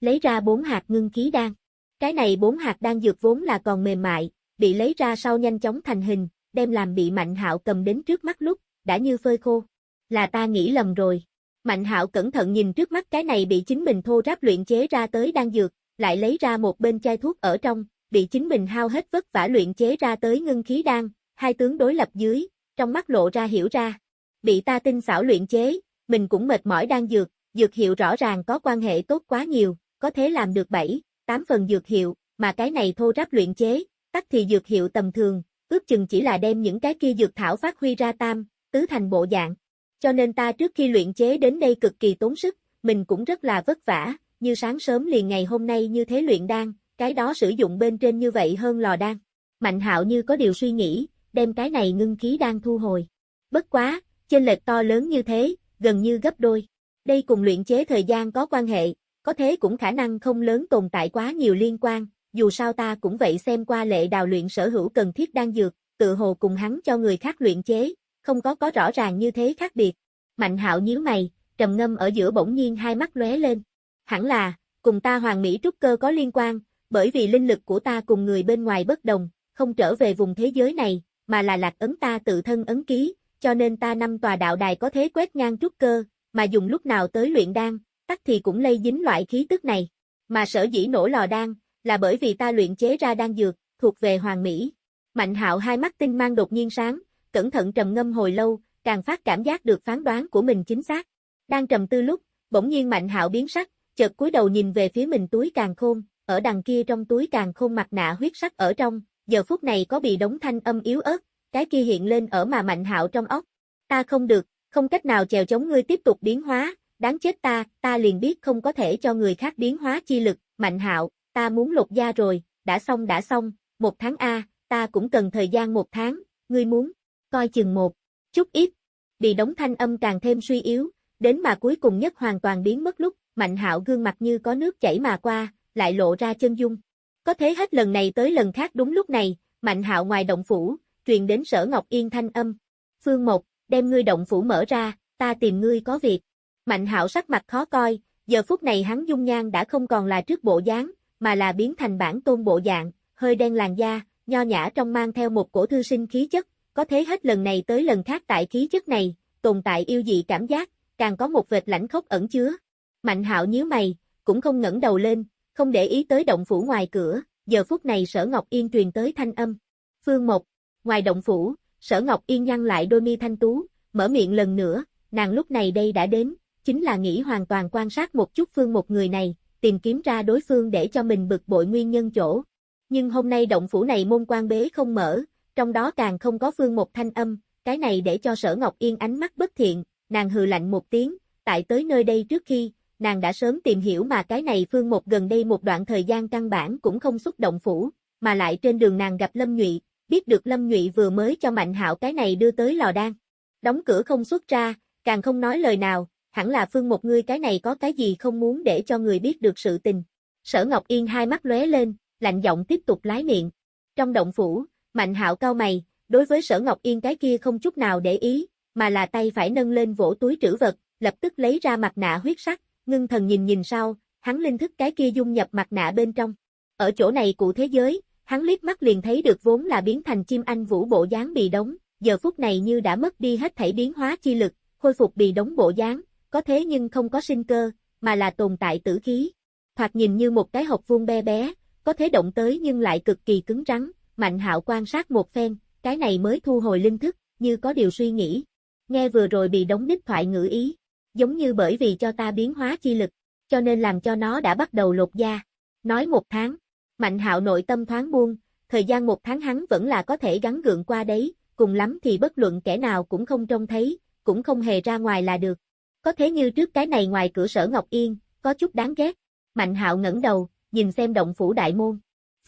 [SPEAKER 1] lấy ra bốn hạt ngưng khí đan. Cái này bốn hạt đan dược vốn là còn mềm mại, bị lấy ra sau nhanh chóng thành hình, đem làm bị Mạnh Hạo cầm đến trước mắt lúc, đã như phơi khô. Là ta nghĩ lầm rồi. Mạnh Hạo cẩn thận nhìn trước mắt cái này bị chính mình thô ráp luyện chế ra tới đan dược, lại lấy ra một bên chai thuốc ở trong, bị chính mình hao hết vất vả luyện chế ra tới ngưng khí đan, hai tướng đối lập dưới, trong mắt lộ ra hiểu ra. Bị ta tinh xảo luyện chế, mình cũng mệt mỏi đang dược, dược hiệu rõ ràng có quan hệ tốt quá nhiều, có thể làm được 7, 8 phần dược hiệu, mà cái này thô ráp luyện chế, tắc thì dược hiệu tầm thường, ước chừng chỉ là đem những cái kia dược thảo phát huy ra tam, tứ thành bộ dạng. Cho nên ta trước khi luyện chế đến đây cực kỳ tốn sức, mình cũng rất là vất vả, như sáng sớm liền ngày hôm nay như thế luyện đan, cái đó sử dụng bên trên như vậy hơn lò đan. Mạnh hạo như có điều suy nghĩ, đem cái này ngưng khí đang thu hồi. Bất quá, chênh lệch to lớn như thế, gần như gấp đôi. Đây cùng luyện chế thời gian có quan hệ, có thế cũng khả năng không lớn tồn tại quá nhiều liên quan, dù sao ta cũng vậy xem qua lệ đào luyện sở hữu cần thiết đang dược, tự hồ cùng hắn cho người khác luyện chế, không có có rõ ràng như thế khác biệt. Mạnh hạo nhíu mày, trầm ngâm ở giữa bỗng nhiên hai mắt lóe lên. Hẳn là, cùng ta hoàng mỹ trúc cơ có liên quan, bởi vì linh lực của ta cùng người bên ngoài bất đồng, không trở về vùng thế giới này, mà là lạc ấn ta tự thân ấn ký, cho nên ta năm tòa đạo đài có thế quét ngang trúc cơ, mà dùng lúc nào tới luyện đan, tắc thì cũng lây dính loại khí tức này. Mà sở dĩ nổ lò đan, là bởi vì ta luyện chế ra đan dược, thuộc về hoàng mỹ. Mạnh hạo hai mắt tinh mang đột nhiên sáng, cẩn thận trầm ngâm hồi lâu, càng phát cảm giác được phán đoán của mình chính xác. Đang trầm tư lúc, bỗng nhiên mạnh hạo biến sắc, chợt cúi đầu nhìn về phía mình túi càng khôn, ở đằng kia trong túi càng khôn mặt nạ huyết sắc ở trong, giờ phút này có bị đống thanh âm yếu ớt, cái kia hiện lên ở mà mạnh hạo trong óc. Ta không được, không cách nào chèo chống ngươi tiếp tục biến hóa, đáng chết ta, ta liền biết không có thể cho người khác biến hóa chi lực, mạnh hạo, ta muốn lột da rồi, đã xong đã xong, một tháng A, ta cũng cần thời gian một tháng, ngươi muốn, coi chừng một, chút ít, bị đống thanh âm càng thêm suy yếu, đến mà cuối cùng nhất hoàn toàn biến mất lúc, mạnh hạo gương mặt như có nước chảy mà qua, lại lộ ra chân dung. Có thế hết lần này tới lần khác đúng lúc này, Mạnh Hạo ngoài động phủ, truyền đến Sở Ngọc Yên thanh âm. Phương Mộc, đem ngươi động phủ mở ra, ta tìm ngươi có việc. Mạnh Hạo sắc mặt khó coi, giờ phút này hắn dung nhan đã không còn là trước bộ dáng, mà là biến thành bản tôn bộ dạng, hơi đen làn da, nho nhã trong mang theo một cổ thư sinh khí chất, có thế hết lần này tới lần khác tại khí chất này, tồn tại yêu dị cảm giác, càng có một vệt lãnh khốc ẩn chứa. Mạnh hạo nhíu mày, cũng không ngẩng đầu lên, không để ý tới động phủ ngoài cửa, giờ phút này sở Ngọc Yên truyền tới thanh âm. Phương Mộc, ngoài động phủ, sở Ngọc Yên nhăn lại đôi mi thanh tú, mở miệng lần nữa, nàng lúc này đây đã đến, chính là nghĩ hoàn toàn quan sát một chút Phương một người này, tìm kiếm ra đối phương để cho mình bực bội nguyên nhân chỗ. Nhưng hôm nay động phủ này môn quan bế không mở, trong đó càng không có Phương một thanh âm, cái này để cho sở Ngọc Yên ánh mắt bất thiện, nàng hừ lạnh một tiếng, tại tới nơi đây trước khi, nàng đã sớm tìm hiểu mà cái này Phương một gần đây một đoạn thời gian căn bản cũng không xúc động phủ, mà lại trên đường nàng gặp Lâm Nhụy, biết được Lâm Nhụy vừa mới cho Mạnh Hạo cái này đưa tới lò đan. Đóng cửa không xuất ra, càng không nói lời nào, hẳn là Phương một ngươi cái này có cái gì không muốn để cho người biết được sự tình. Sở Ngọc Yên hai mắt lóe lên, lạnh giọng tiếp tục lái miệng. Trong động phủ, Mạnh Hạo cao mày, đối với Sở Ngọc Yên cái kia không chút nào để ý, mà là tay phải nâng lên vỗ túi trữ vật, lập tức lấy ra mặt nạ huyết sắc, ngưng thần nhìn nhìn sau, hắn linh thức cái kia dung nhập mặt nạ bên trong. Ở chỗ này cụ thế giới, hắn liếc mắt liền thấy được vốn là biến thành chim anh vũ bộ dáng bị đóng, giờ phút này như đã mất đi hết thảy biến hóa chi lực, khôi phục bị đóng bộ dáng, có thế nhưng không có sinh cơ, mà là tồn tại tử khí. Thoạt nhìn như một cái hộp vuông bé bé, có thế động tới nhưng lại cực kỳ cứng rắn, Mạnh Hạo quan sát một phen, cái này mới thu hồi linh thức, như có điều suy nghĩ. Nghe vừa rồi bị đóng đích thoại ngữ ý, giống như bởi vì cho ta biến hóa chi lực, cho nên làm cho nó đã bắt đầu lột da. Nói một tháng, Mạnh hạo nội tâm thoáng buông, thời gian một tháng hắn vẫn là có thể gắn gượng qua đấy, cùng lắm thì bất luận kẻ nào cũng không trông thấy, cũng không hề ra ngoài là được. Có thế như trước cái này ngoài cửa sở Ngọc Yên, có chút đáng ghét. Mạnh hạo ngẩng đầu, nhìn xem động phủ đại môn.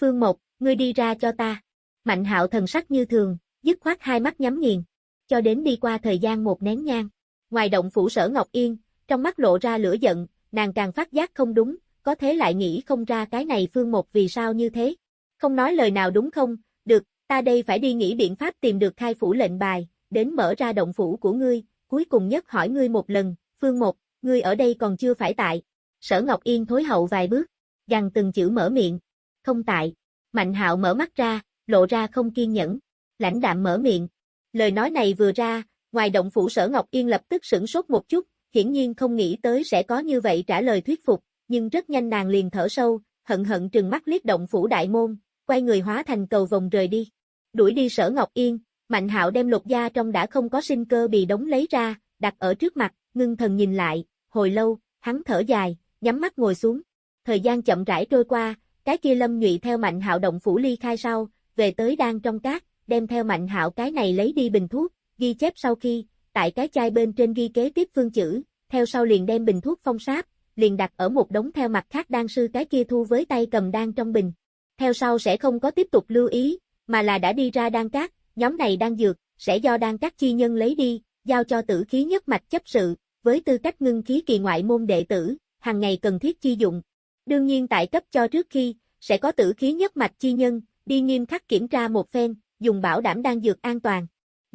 [SPEAKER 1] Phương Mộc, ngươi đi ra cho ta. Mạnh hạo thần sắc như thường, dứt khoát hai mắt nhắm nghiền. Cho đến đi qua thời gian một nén nhang. Ngoài động phủ sở Ngọc Yên, trong mắt lộ ra lửa giận, nàng càng phát giác không đúng, có thế lại nghĩ không ra cái này phương một vì sao như thế. Không nói lời nào đúng không, được, ta đây phải đi nghĩ biện pháp tìm được khai phủ lệnh bài, đến mở ra động phủ của ngươi, cuối cùng nhất hỏi ngươi một lần, phương một, ngươi ở đây còn chưa phải tại. Sở Ngọc Yên thối hậu vài bước, gằn từng chữ mở miệng, không tại. Mạnh hạo mở mắt ra, lộ ra không kiên nhẫn, lãnh đạm mở miệng. Lời nói này vừa ra, ngoài động phủ sở Ngọc Yên lập tức sửng sốt một chút, hiển nhiên không nghĩ tới sẽ có như vậy trả lời thuyết phục, nhưng rất nhanh nàng liền thở sâu, hận hận trừng mắt liếc động phủ đại môn, quay người hóa thành cầu vòng rời đi. Đuổi đi sở Ngọc Yên, Mạnh hạo đem lục gia trong đã không có sinh cơ bị đóng lấy ra, đặt ở trước mặt, ngưng thần nhìn lại, hồi lâu, hắn thở dài, nhắm mắt ngồi xuống. Thời gian chậm rãi trôi qua, cái kia lâm nhụy theo mạnh hạo động phủ ly khai sau, về tới đang trong cát, đem theo mạnh hạo cái này lấy đi bình thuốc, ghi chép sau khi, tại cái chai bên trên ghi kế tiếp phương chữ, theo sau liền đem bình thuốc phong sáp, liền đặt ở một đống theo mặt khác đan sư cái kia thu với tay cầm đan trong bình. Theo sau sẽ không có tiếp tục lưu ý, mà là đã đi ra đan cát, nhóm này đang dược, sẽ do đan cát chi nhân lấy đi, giao cho tử khí nhất mạch chấp sự, với tư cách ngưng khí kỳ ngoại môn đệ tử, hàng ngày cần thiết chi dụng. Đương nhiên tại cấp cho trước khi, sẽ có tử khí nhất mạch chi nhân, đi nghiêm khắc kiểm tra một phen, dùng bảo đảm đan dược an toàn.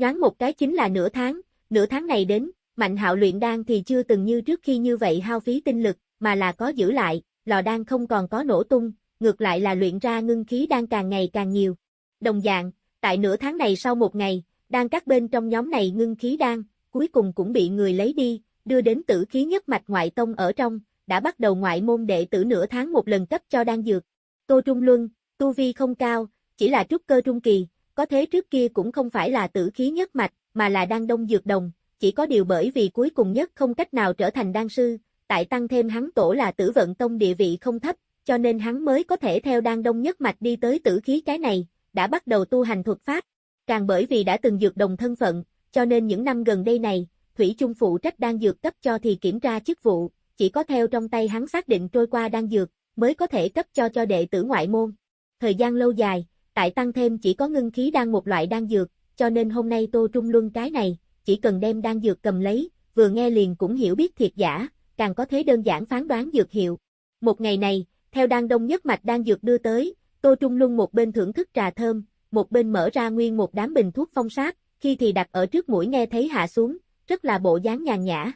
[SPEAKER 1] Nhoáng một cái chính là nửa tháng, nửa tháng này đến, Mạnh hạo luyện đan thì chưa từng như trước khi như vậy hao phí tinh lực, mà là có giữ lại, lò đan không còn có nổ tung, ngược lại là luyện ra ngưng khí đan càng ngày càng nhiều. Đồng dạng, tại nửa tháng này sau một ngày, đan các bên trong nhóm này ngưng khí đan, cuối cùng cũng bị người lấy đi, đưa đến tử khí nhất mạch ngoại tông ở trong, đã bắt đầu ngoại môn đệ tử nửa tháng một lần cấp cho đan dược. Tô Trung Luân, tu vi không cao, chỉ là trúc cơ trung kỳ, có thế trước kia cũng không phải là tử khí nhất mạch, mà là đan đông dược đồng, chỉ có điều bởi vì cuối cùng nhất không cách nào trở thành đan sư, tại tăng thêm hắn tổ là tử vận tông địa vị không thấp, cho nên hắn mới có thể theo đan đông nhất mạch đi tới tử khí cái này, đã bắt đầu tu hành thuật pháp. Càng bởi vì đã từng dược đồng thân phận, cho nên những năm gần đây này, Thủy Trung phụ trách đan dược cấp cho thì kiểm tra chức vụ, chỉ có theo trong tay hắn xác định trôi qua đan dược, mới có thể cấp cho cho đệ tử ngoại môn. Thời gian lâu dài, tại tăng thêm chỉ có ngưng khí đang một loại đan dược, cho nên hôm nay Tô Trung Luân cái này, chỉ cần đem đan dược cầm lấy, vừa nghe liền cũng hiểu biết thiệt giả, càng có thế đơn giản phán đoán dược hiệu. Một ngày này, theo đan đông nhất mạch đan dược đưa tới, Tô Trung Luân một bên thưởng thức trà thơm, một bên mở ra nguyên một đám bình thuốc phong sát, khi thì đặt ở trước mũi nghe thấy hạ xuống, rất là bộ dáng nhàn nhã.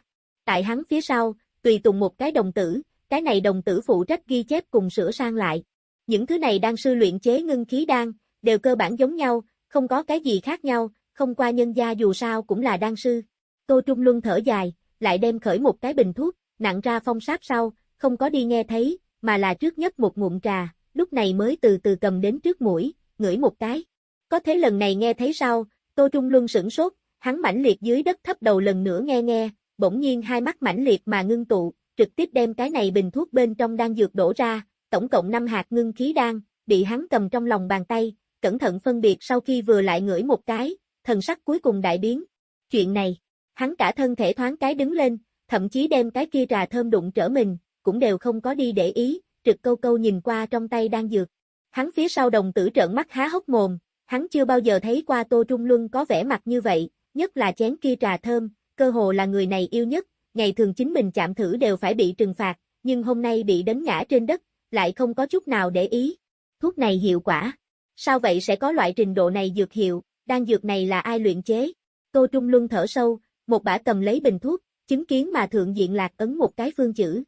[SPEAKER 1] Tại hắn phía sau, tùy tùng một cái đồng tử, cái này đồng tử phụ trách ghi chép cùng sửa sang lại. Những thứ này đang sư luyện chế ngưng khí đan, đều cơ bản giống nhau, không có cái gì khác nhau, không qua nhân gia dù sao cũng là đan sư. Tô Trung Luân thở dài, lại đem khởi một cái bình thuốc, nặng ra phong sáp sau, không có đi nghe thấy, mà là trước nhất một ngụm trà, lúc này mới từ từ cầm đến trước mũi, ngửi một cái. Có thế lần này nghe thấy sau, Tô Trung Luân sửng sốt, hắn mãnh liệt dưới đất thấp đầu lần nữa nghe nghe, bỗng nhiên hai mắt mãnh liệt mà ngưng tụ, trực tiếp đem cái này bình thuốc bên trong đang dược đổ ra, tổng cộng 5 hạt ngưng khí đan, bị hắn cầm trong lòng bàn tay, cẩn thận phân biệt sau khi vừa lại ngửi một cái, thần sắc cuối cùng đại biến. Chuyện này, hắn cả thân thể thoáng cái đứng lên, thậm chí đem cái kia trà thơm đụng trở mình, cũng đều không có đi để ý, trực câu câu nhìn qua trong tay đang dược. Hắn phía sau đồng tử trợn mắt há hốc mồm, hắn chưa bao giờ thấy qua Tô Trung Luân có vẻ mặt như vậy, nhất là chén kia trà thơm, cơ hồ là người này yêu nhất, ngày thường chính mình chạm thử đều phải bị trừng phạt, nhưng hôm nay bị đánh ngã trên đất, lại không có chút nào để ý. Thuốc này hiệu quả. Sao vậy sẽ có loại trình độ này dược hiệu, đan dược này là ai luyện chế? Tô Trung Luân thở sâu, một bả cầm lấy bình thuốc, chứng kiến mà thượng diện lạc ấn một cái phương chữ.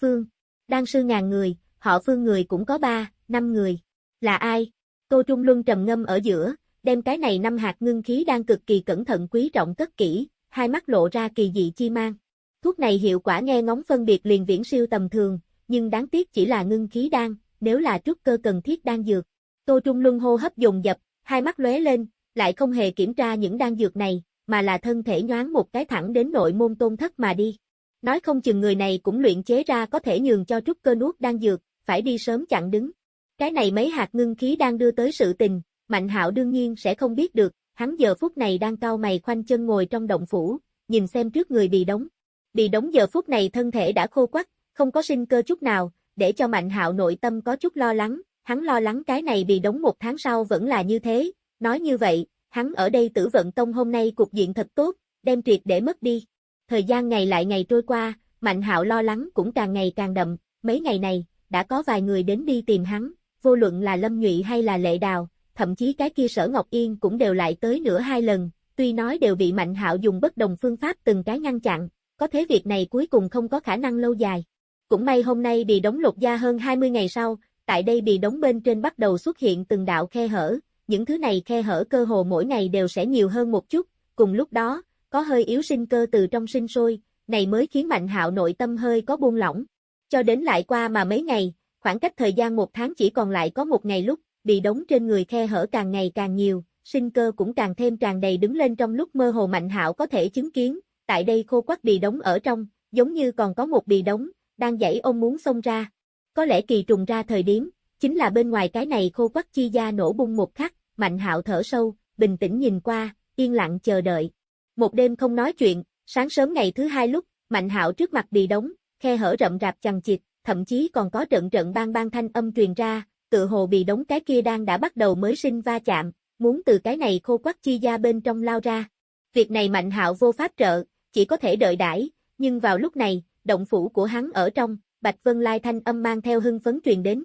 [SPEAKER 1] Phương, đan sư ngàn người, họ phương người cũng có ba, năm người. Là ai? Tô Trung Luân trầm ngâm ở giữa, đem cái này năm hạt ngưng khí đang cực kỳ cẩn thận quý trọng cất kỹ, hai mắt lộ ra kỳ dị chi mang. Thuốc này hiệu quả nghe ngóng phân biệt liền viễn siêu tầm thường, nhưng đáng tiếc chỉ là ngưng khí đan, nếu là trúc cơ cần thiết đan dược. Tô Trung Luân hô hấp dồn dập, hai mắt lóe lên, lại không hề kiểm tra những đan dược này, mà là thân thể nhoáng một cái thẳng đến nội môn tôn thất mà đi. Nói không chừng người này cũng luyện chế ra có thể nhường cho trúc cơ nuốt đan dược, phải đi sớm chặn đứng. Cái này mấy hạt ngưng khí đang đưa tới sự tình, Mạnh Hạo đương nhiên sẽ không biết được, hắn giờ phút này đang cao mày khoanh chân ngồi trong động phủ, nhìn xem trước người bị đóng. Bị đóng giờ phút này thân thể đã khô quắc, không có sinh cơ chút nào, để cho Mạnh Hạo nội tâm có chút lo lắng, hắn lo lắng cái này bị đóng một tháng sau vẫn là như thế, nói như vậy, hắn ở đây tử vận tông hôm nay cục diện thật tốt, đem triệt để mất đi. Thời gian ngày lại ngày trôi qua, Mạnh Hạo lo lắng cũng càng ngày càng đậm, mấy ngày này, đã có vài người đến đi tìm hắn, vô luận là Lâm Nhụy hay là Lệ Đào, thậm chí cái kia Sở Ngọc Yên cũng đều lại tới nửa hai lần, tuy nói đều bị Mạnh Hạo dùng bất đồng phương pháp từng cái ngăn chặn, có thế việc này cuối cùng không có khả năng lâu dài. Cũng may hôm nay bị đóng lục gia hơn 20 ngày sau, tại đây bị đóng bên trên bắt đầu xuất hiện từng đạo khe hở, những thứ này khe hở cơ hồ mỗi ngày đều sẽ nhiều hơn một chút, cùng lúc đó, có hơi yếu sinh cơ từ trong sinh sôi, này mới khiến Mạnh Hạo nội tâm hơi có buông lỏng. Cho đến lại qua mà mấy ngày, khoảng cách thời gian một tháng chỉ còn lại có một ngày lúc, bị đóng trên người khe hở càng ngày càng nhiều, sinh cơ cũng càng thêm tràn đầy đứng lên trong lúc mơ hồ Mạnh Hạo có thể chứng kiến, tại đây khô quắc bị đóng ở trong, giống như còn có một bị đóng, đang dãy ông muốn xông ra. Có lẽ kỳ trùng ra thời điểm, chính là bên ngoài cái này khô quắc chi da nổ bung một khắc, Mạnh Hạo thở sâu, bình tĩnh nhìn qua, yên lặng chờ đợi. Một đêm không nói chuyện, sáng sớm ngày thứ hai lúc, Mạnh Hạo trước mặt bị đóng, khe hở rậm rạp chằng chịt, thậm chí còn có trận trận bang bang thanh âm truyền ra, tự hồ bị đóng cái kia đang đã bắt đầu mới sinh va chạm, muốn từ cái này khô quắc chi da bên trong lao ra. Việc này Mạnh Hạo vô pháp trợ, chỉ có thể đợi đãi, nhưng vào lúc này, động phủ của hắn ở trong, Bạch Vân Lai thanh âm mang theo hưng phấn truyền đến.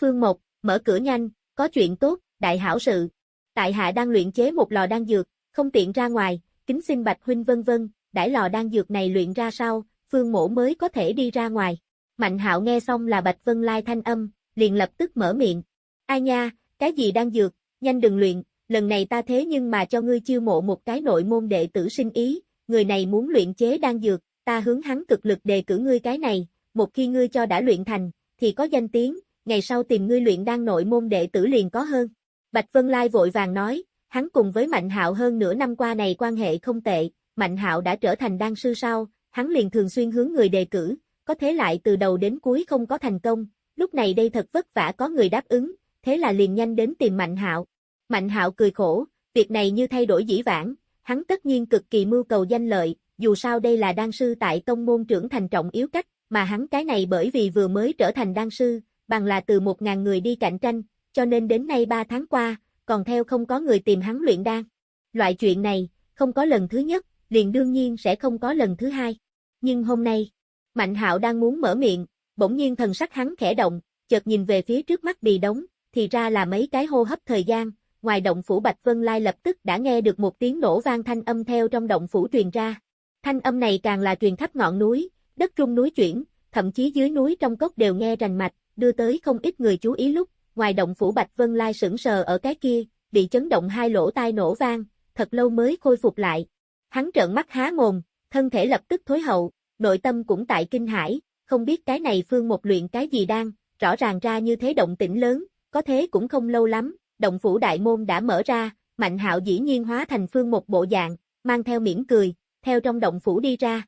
[SPEAKER 1] Phương Mộc, mở cửa nhanh, có chuyện tốt, đại hảo sự. Tại hạ đang luyện chế một lò đan dược, không tiện ra ngoài, kính xin Bạch huynh vân vân, đãi lò đan dược này luyện ra sau, Phương Mộ mới có thể đi ra ngoài. Mạnh Hạo nghe xong là Bạch Vân Lai thanh âm, liền lập tức mở miệng. Ai nha, cái gì đan dược, nhanh đừng luyện, lần này ta thế nhưng mà cho ngươi chiêu mộ một cái nội môn đệ tử sinh ý, người này muốn luyện chế đan dược, ta hướng hắn cực lực đề cử ngươi cái này, một khi ngươi cho đã luyện thành, thì có danh tiếng, ngày sau tìm ngươi luyện đan nội môn đệ tử liền có hơn. Bạch Vân Lai vội vàng nói, hắn cùng với Mạnh Hạo hơn nửa năm qua này quan hệ không tệ, Mạnh Hạo đã trở thành đan sư sau, hắn liền thường xuyên hướng người đề cử, có thế lại từ đầu đến cuối không có thành công, lúc này đây thật vất vả có người đáp ứng, thế là liền nhanh đến tìm Mạnh Hạo. Mạnh Hạo cười khổ, việc này như thay đổi dĩ vãng, hắn tất nhiên cực kỳ mưu cầu danh lợi, dù sao đây là đan sư tại tông môn trưởng thành trọng yếu cách, mà hắn cái này bởi vì vừa mới trở thành đan sư, bằng là từ một ngàn người đi cạnh tranh, cho nên đến nay ba tháng qua, còn theo không có người tìm hắn luyện đan. Loại chuyện này, không có lần thứ nhất, liền đương nhiên sẽ không có lần thứ hai. Nhưng hôm nay, Mạnh Hạo đang muốn mở miệng, bỗng nhiên thần sắc hắn khẽ động, chợt nhìn về phía trước mắt bì đống, thì ra là mấy cái hô hấp thời gian, ngoài động phủ Bạch Vân Lai lập tức đã nghe được một tiếng nổ vang thanh âm theo trong động phủ truyền ra. Thanh âm này càng là truyền khắp ngọn núi, đất trung núi chuyển, thậm chí dưới núi trong cốc đều nghe rành mạch, đưa tới không ít người chú ý lúc, ngoài động phủ Bạch Vân Lai sững sờ ở cái kia, bị chấn động hai lỗ tai nổ vang, thật lâu mới khôi phục lại. Hắn trợn mắt há mồm, thân thể lập tức thối hậu, nội tâm cũng tại kinh hãi, không biết cái này phương một luyện cái gì đang, rõ ràng ra như thế động tĩnh lớn, có thế cũng không lâu lắm, động phủ đại môn đã mở ra, Mạnh Hạo dĩ nhiên hóa thành phương một bộ dạng, mang theo mỉm cười, theo trong động phủ đi ra.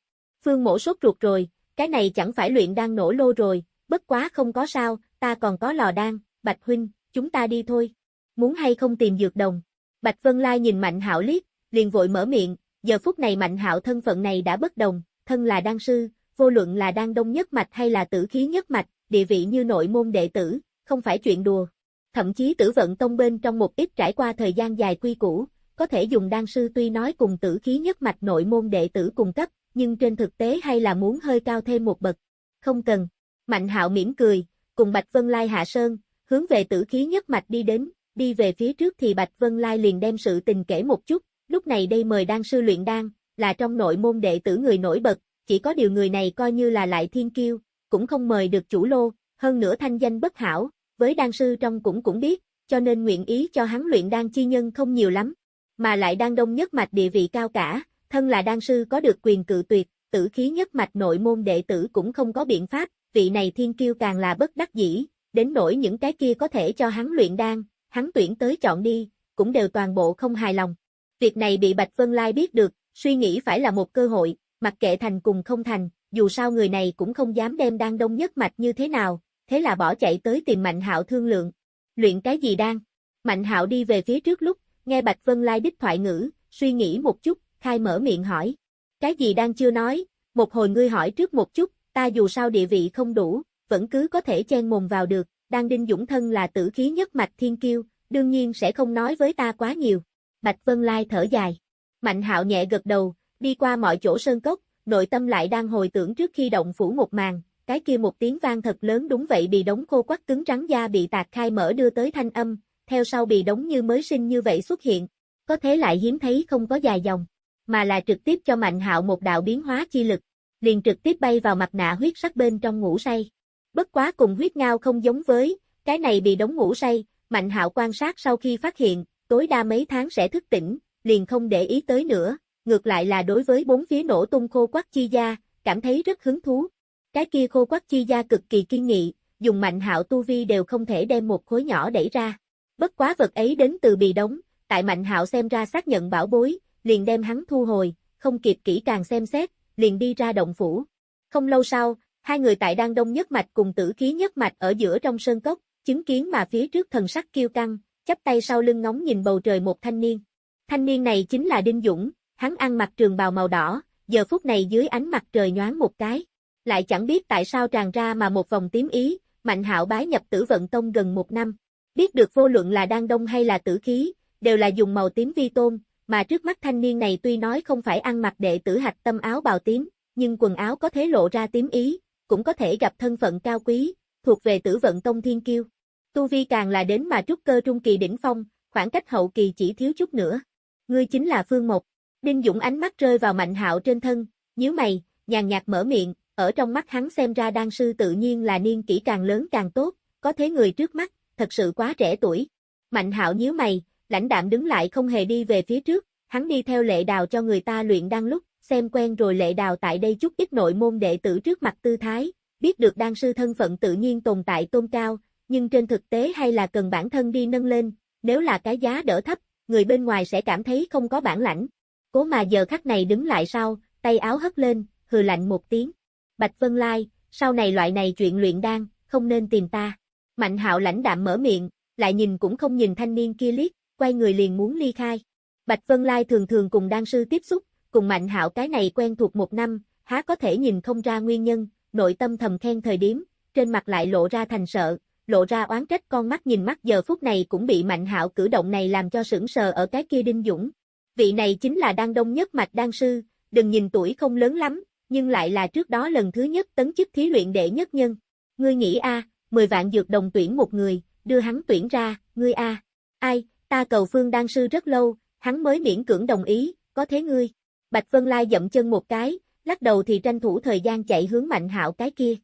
[SPEAKER 1] Phương mổ sốt ruột rồi, cái này chẳng phải luyện đang nổ lô rồi, bất quá không có sao, ta còn có lò đan, Bạch Huynh, chúng ta đi thôi. Muốn hay không tìm dược đồng. Bạch Vân Lai nhìn Mạnh Hạo liếc, liền vội mở miệng, giờ phút này Mạnh Hạo thân phận này đã bất đồng, thân là đan sư, vô luận là đan đông nhất mạch hay là tử khí nhất mạch, địa vị như nội môn đệ tử, không phải chuyện đùa. Thậm chí tử vận tông bên trong một ít trải qua thời gian dài quy củ, có thể dùng đan sư tuy nói cùng tử khí nhất mạch nội môn đệ tử cùng cấp, nhưng trên thực tế hay là muốn hơi cao thêm một bậc. Không cần. Mạnh hạo mỉm cười, cùng Bạch Vân Lai hạ sơn, hướng về tử khí nhất mạch đi đến, đi về phía trước thì Bạch Vân Lai liền đem sự tình kể một chút, lúc này đây mời đan sư luyện đan, là trong nội môn đệ tử người nổi bật, chỉ có điều người này coi như là lại thiên kiêu, cũng không mời được chủ lô, hơn nữa thanh danh bất hảo, với đan sư trong cũng cũng biết, cho nên nguyện ý cho hắn luyện đan chi nhân không nhiều lắm, mà lại đang đông nhất mạch địa vị cao cả, thân là đan sư có được quyền cự tuyệt, tử khí nhất mạch nội môn đệ tử cũng không có biện pháp, vị này thiên kiêu càng là bất đắc dĩ, đến nỗi những cái kia có thể cho hắn luyện đan, hắn tuyển tới chọn đi, cũng đều toàn bộ không hài lòng. Việc này bị Bạch Vân Lai biết được, suy nghĩ phải là một cơ hội, mặc kệ thành cùng không thành, dù sao người này cũng không dám đem đan đông nhất mạch như thế nào, thế là bỏ chạy tới tìm Mạnh Hạo thương lượng. Luyện cái gì đan? Mạnh Hạo đi về phía trước lúc, nghe Bạch Vân Lai đích thoại ngữ, suy nghĩ một chút, khai mở miệng hỏi. Cái gì đang chưa nói, một hồi ngươi hỏi trước một chút, ta dù sao địa vị không đủ, vẫn cứ có thể chen mồm vào được, đang đinh dũng thân là tử khí nhất mạch thiên kiêu, đương nhiên sẽ không nói với ta quá nhiều. Bạch Vân Lai thở dài. Mạnh hạo nhẹ gật đầu, đi qua mọi chỗ sơn cốc, nội tâm lại đang hồi tưởng trước khi động phủ một màn, cái kia một tiếng vang thật lớn đúng vậy bị đống khô quắc cứng trắng da bị tạc khai mở đưa tới thanh âm, theo sau bị đống như mới sinh như vậy xuất hiện, có thế lại hiếm thấy không có dài dòng, mà là trực tiếp cho Mạnh Hạo một đạo biến hóa chi lực, liền trực tiếp bay vào mặt nạ huyết sắc bên trong ngủ say. Bất quá cùng huyết ngao không giống với, cái này bị đống ngủ say, Mạnh Hạo quan sát sau khi phát hiện, tối đa mấy tháng sẽ thức tỉnh, liền không để ý tới nữa, ngược lại là đối với bốn phía nổ tung khô quắc chi gia, cảm thấy rất hứng thú. Cái kia khô quắc chi gia cực kỳ kiên nghị, dùng Mạnh Hạo tu vi đều không thể đem một khối nhỏ đẩy ra. Bất quá vật ấy đến từ bì đống, tại Mạnh Hạo xem ra xác nhận bảo bối, liền đem hắn thu hồi, không kịp kỹ càng xem xét, liền đi ra động phủ. Không lâu sau, hai người tại đang Đông nhất mạch cùng tử khí nhất mạch ở giữa trong sơn cốc, chứng kiến mà phía trước thần sắc kiêu căng, chắp tay sau lưng ngóng nhìn bầu trời một thanh niên. Thanh niên này chính là Đinh Dũng, hắn ăn mặc trường bào màu đỏ, giờ phút này dưới ánh mặt trời nhoáng một cái. Lại chẳng biết tại sao tràn ra mà một vòng tím ý, Mạnh hạo bái nhập tử vận tông gần một năm. Biết được vô luận là đan đông hay là tử khí, đều là dùng màu tím vi tôn, mà trước mắt thanh niên này tuy nói không phải ăn mặc đệ tử hạch tâm áo bào tím, nhưng quần áo có thể lộ ra tím ý, cũng có thể gặp thân phận cao quý, thuộc về tử vận tông thiên kiêu. Tu vi càng là đến mà trúc cơ trung kỳ đỉnh phong, khoảng cách hậu kỳ chỉ thiếu chút nữa. Ngươi chính là Phương Mộc. Đinh Dũng ánh mắt rơi vào Mạnh Hạo trên thân, nhíu mày, nhàn nhạt mở miệng, ở trong mắt hắn xem ra đan sư tự nhiên là niên kỹ càng lớn càng tốt, có thế người trước mắt, thật sự quá trẻ tuổi. Mạnh Hạo nhíu mày, lãnh đạm đứng lại không hề đi về phía trước, hắn đi theo lệ đào cho người ta luyện đan lúc, xem quen rồi lệ đào tại đây chút ít nội môn đệ tử trước mặt tư thái, biết được đan sư thân phận tự nhiên tồn tại tôn cao, nhưng trên thực tế hay là cần bản thân đi nâng lên, nếu là cái giá đỡ thấp, người bên ngoài sẽ cảm thấy không có bản lãnh. Cố mà giờ khắc này đứng lại sau, tay áo hất lên, hừ lạnh một tiếng. Bạch Vân Lai, sau này loại này chuyện luyện đan, không nên tìm ta. Mạnh hạo lãnh đạm mở miệng, lại nhìn cũng không nhìn thanh niên kia liếc, quay người liền muốn ly khai. Bạch Vân Lai thường thường cùng đan sư tiếp xúc, cùng Mạnh Hạo cái này quen thuộc một năm, há có thể nhìn không ra nguyên nhân, nội tâm thầm khen thời điểm, trên mặt lại lộ ra thành sợ, lộ ra oán trách con mắt nhìn mắt giờ phút này cũng bị Mạnh Hạo cử động này làm cho sững sờ ở cái kia Đinh Dũng. Vị này chính là đan đông nhất mạch đan sư, đừng nhìn tuổi không lớn lắm, nhưng lại là trước đó lần thứ nhất tấn chức thí luyện đệ nhất nhân. Ngươi nghĩ a, 10 vạn dược đồng tuyển một người, đưa hắn tuyển ra, ngươi a. Ai, ta cầu phương đan sư rất lâu, hắn mới miễn cưỡng đồng ý, có thế ngươi. Bạch Vân Lai dậm chân một cái, lắc đầu thì tranh thủ thời gian chạy hướng Mạnh Hạo cái kia.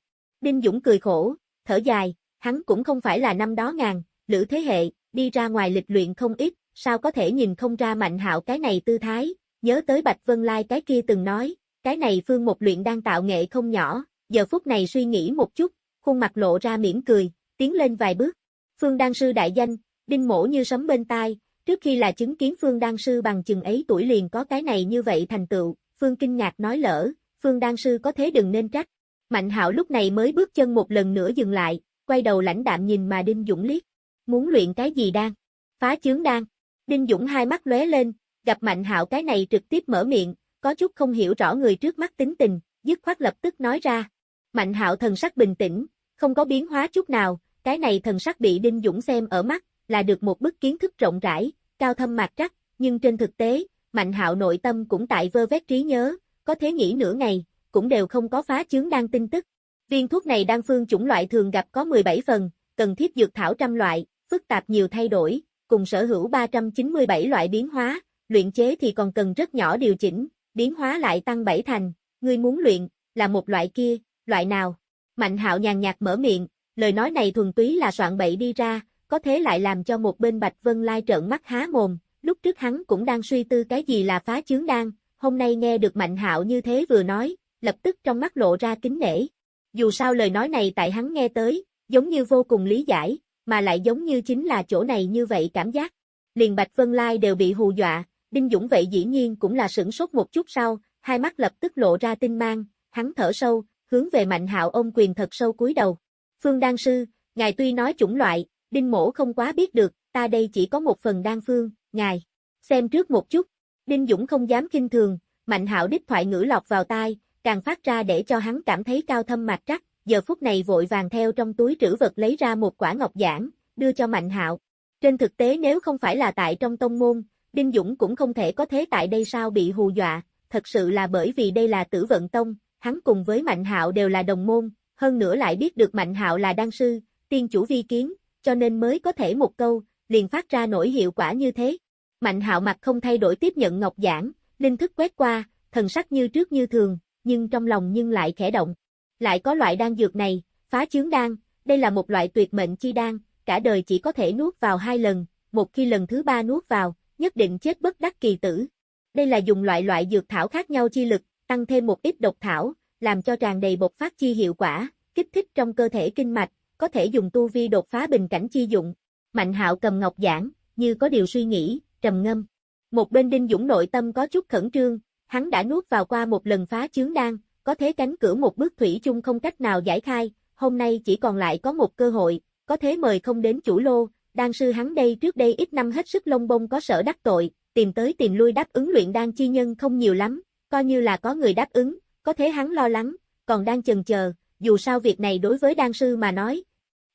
[SPEAKER 1] Đinh Dũng cười khổ, thở dài, hắn cũng không phải là năm đó ngàn, Lữ Thế Hệ, đi ra ngoài lịch luyện không ít, sao có thể nhìn không ra Mạnh Hạo cái này tư thái, nhớ tới Bạch Vân Lai cái kia từng nói, cái này Phương một luyện đang tạo nghệ không nhỏ, giờ phút này suy nghĩ một chút, khuôn mặt lộ ra mỉm cười, tiến lên vài bước. Phương Đan Sư đại danh, đinh mổ như sấm bên tai, trước khi là chứng kiến Phương Đan Sư bằng chừng ấy tuổi liền có cái này như vậy thành tựu, Phương kinh ngạc nói lỡ, Phương Đan Sư có thế đừng nên trách. Mạnh hạo lúc này mới bước chân một lần nữa dừng lại, quay đầu lãnh đạm nhìn mà Đinh Dũng liếc. Muốn luyện cái gì đan? Phá chướng đan. Đinh Dũng hai mắt lóe lên, gặp Mạnh hạo cái này trực tiếp mở miệng, có chút không hiểu rõ người trước mắt tính tình, dứt khoát lập tức nói ra. Mạnh hạo thần sắc bình tĩnh, không có biến hóa chút nào, cái này thần sắc bị Đinh Dũng xem ở mắt, là được một bức kiến thức rộng rãi, cao thâm mạc trắc, nhưng trên thực tế, Mạnh hạo nội tâm cũng tại vơ vét trí nhớ, có thế nghĩ nửa ngày, cũng đều không có phá chướng đang tin tức. Viên thuốc này đan phương chủng loại thường gặp có 17 phần, cần thiết dược thảo trăm loại, phức tạp nhiều thay đổi, cùng sở hữu 397 loại biến hóa, luyện chế thì còn cần rất nhỏ điều chỉnh, biến hóa lại tăng 7 thành, ngươi muốn luyện, là một loại kia, loại nào? Mạnh hạo nhàn nhạt mở miệng, lời nói này thuần túy là soạn bậy đi ra, có thế lại làm cho một bên Bạch Vân Lai trợn mắt há mồm, lúc trước hắn cũng đang suy tư cái gì là phá chướng đan, hôm nay nghe được Mạnh hạo như thế vừa nói, lập tức trong mắt lộ ra kính nể. Dù sao lời nói này tại hắn nghe tới, giống như vô cùng lý giải, mà lại giống như chính là chỗ này như vậy cảm giác. Liền Bạch Vân Lai đều bị hù dọa, Đinh Dũng vậy dĩ nhiên cũng là sửng sốt một chút sau, hai mắt lập tức lộ ra tinh mang, hắn thở sâu, hướng về Mạnh Hạo ôm quyền thật sâu cúi đầu. Phương Đan Sư, ngài tuy nói chủng loại, Đinh Mổ không quá biết được, ta đây chỉ có một phần đan phương, ngài. Xem trước một chút, Đinh Dũng không dám kinh thường, Mạnh Hạo đích thoại ngữ lọt vào tai, càng phát ra để cho hắn cảm thấy cao thâm mạc trắc, giờ phút này vội vàng theo trong túi trữ vật lấy ra một quả ngọc giản, đưa cho Mạnh Hạo. Trên thực tế nếu không phải là tại trong tông môn, Đinh Dũng cũng không thể có thế tại đây sao bị hù dọa, thật sự là bởi vì đây là tử vận tông, hắn cùng với Mạnh Hạo đều là đồng môn, hơn nữa lại biết được Mạnh Hạo là đan sư, tiên chủ vi kiến, cho nên mới có thể một câu, liền phát ra nổi hiệu quả như thế. Mạnh Hạo mặt không thay đổi tiếp nhận ngọc giản, linh thức quét qua, thần sắc như trước như thường, nhưng trong lòng nhưng lại khẽ động. Lại có loại đan dược này, phá chướng đan, đây là một loại tuyệt mệnh chi đan, cả đời chỉ có thể nuốt vào hai lần, một khi lần thứ ba nuốt vào, nhất định chết bất đắc kỳ tử. Đây là dùng loại loại dược thảo khác nhau chi lực, tăng thêm một ít độc thảo, làm cho tràn đầy bột phát chi hiệu quả, kích thích trong cơ thể kinh mạch, có thể dùng tu vi đột phá bình cảnh chi dụng. Mạnh hạo cầm ngọc giảng, như có điều suy nghĩ, trầm ngâm. Một bên đinh dũng nội tâm có chút khẩn trương, hắn đã nuốt vào qua một lần phá chướng đan, có thế cánh cửa một bước thủy chung không cách nào giải khai, hôm nay chỉ còn lại có một cơ hội, có thế mời không đến chủ lô, đan sư hắn đây trước đây ít năm hết sức lông bông có sở đắc tội, tìm tới tìm lui đáp ứng luyện đan chi nhân không nhiều lắm, coi như là có người đáp ứng, có thế hắn lo lắng, còn đang chần chờ, dù sao việc này đối với đan sư mà nói,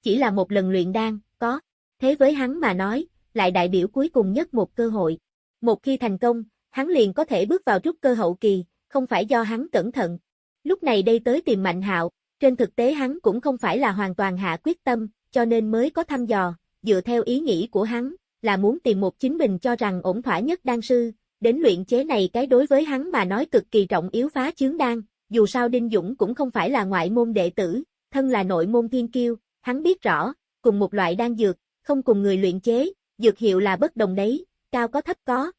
[SPEAKER 1] chỉ là một lần luyện đan, có, thế với hắn mà nói, lại đại biểu cuối cùng nhất một cơ hội. Một khi thành công, hắn liền có thể bước vào trúc cơ hậu kỳ, không phải do hắn cẩn thận. Lúc này đây tới tìm Mạnh Hạo, trên thực tế hắn cũng không phải là hoàn toàn hạ quyết tâm, cho nên mới có thăm dò, dựa theo ý nghĩ của hắn, là muốn tìm một chính mình cho rằng ổn thỏa nhất đan sư, đến luyện chế này cái đối với hắn mà nói cực kỳ trọng yếu phá chướng đan, dù sao Đinh Dũng cũng không phải là ngoại môn đệ tử, thân là nội môn thiên kiêu, hắn biết rõ, cùng một loại đan dược, không cùng người luyện chế, dược hiệu là bất đồng đấy, cao có thấp có,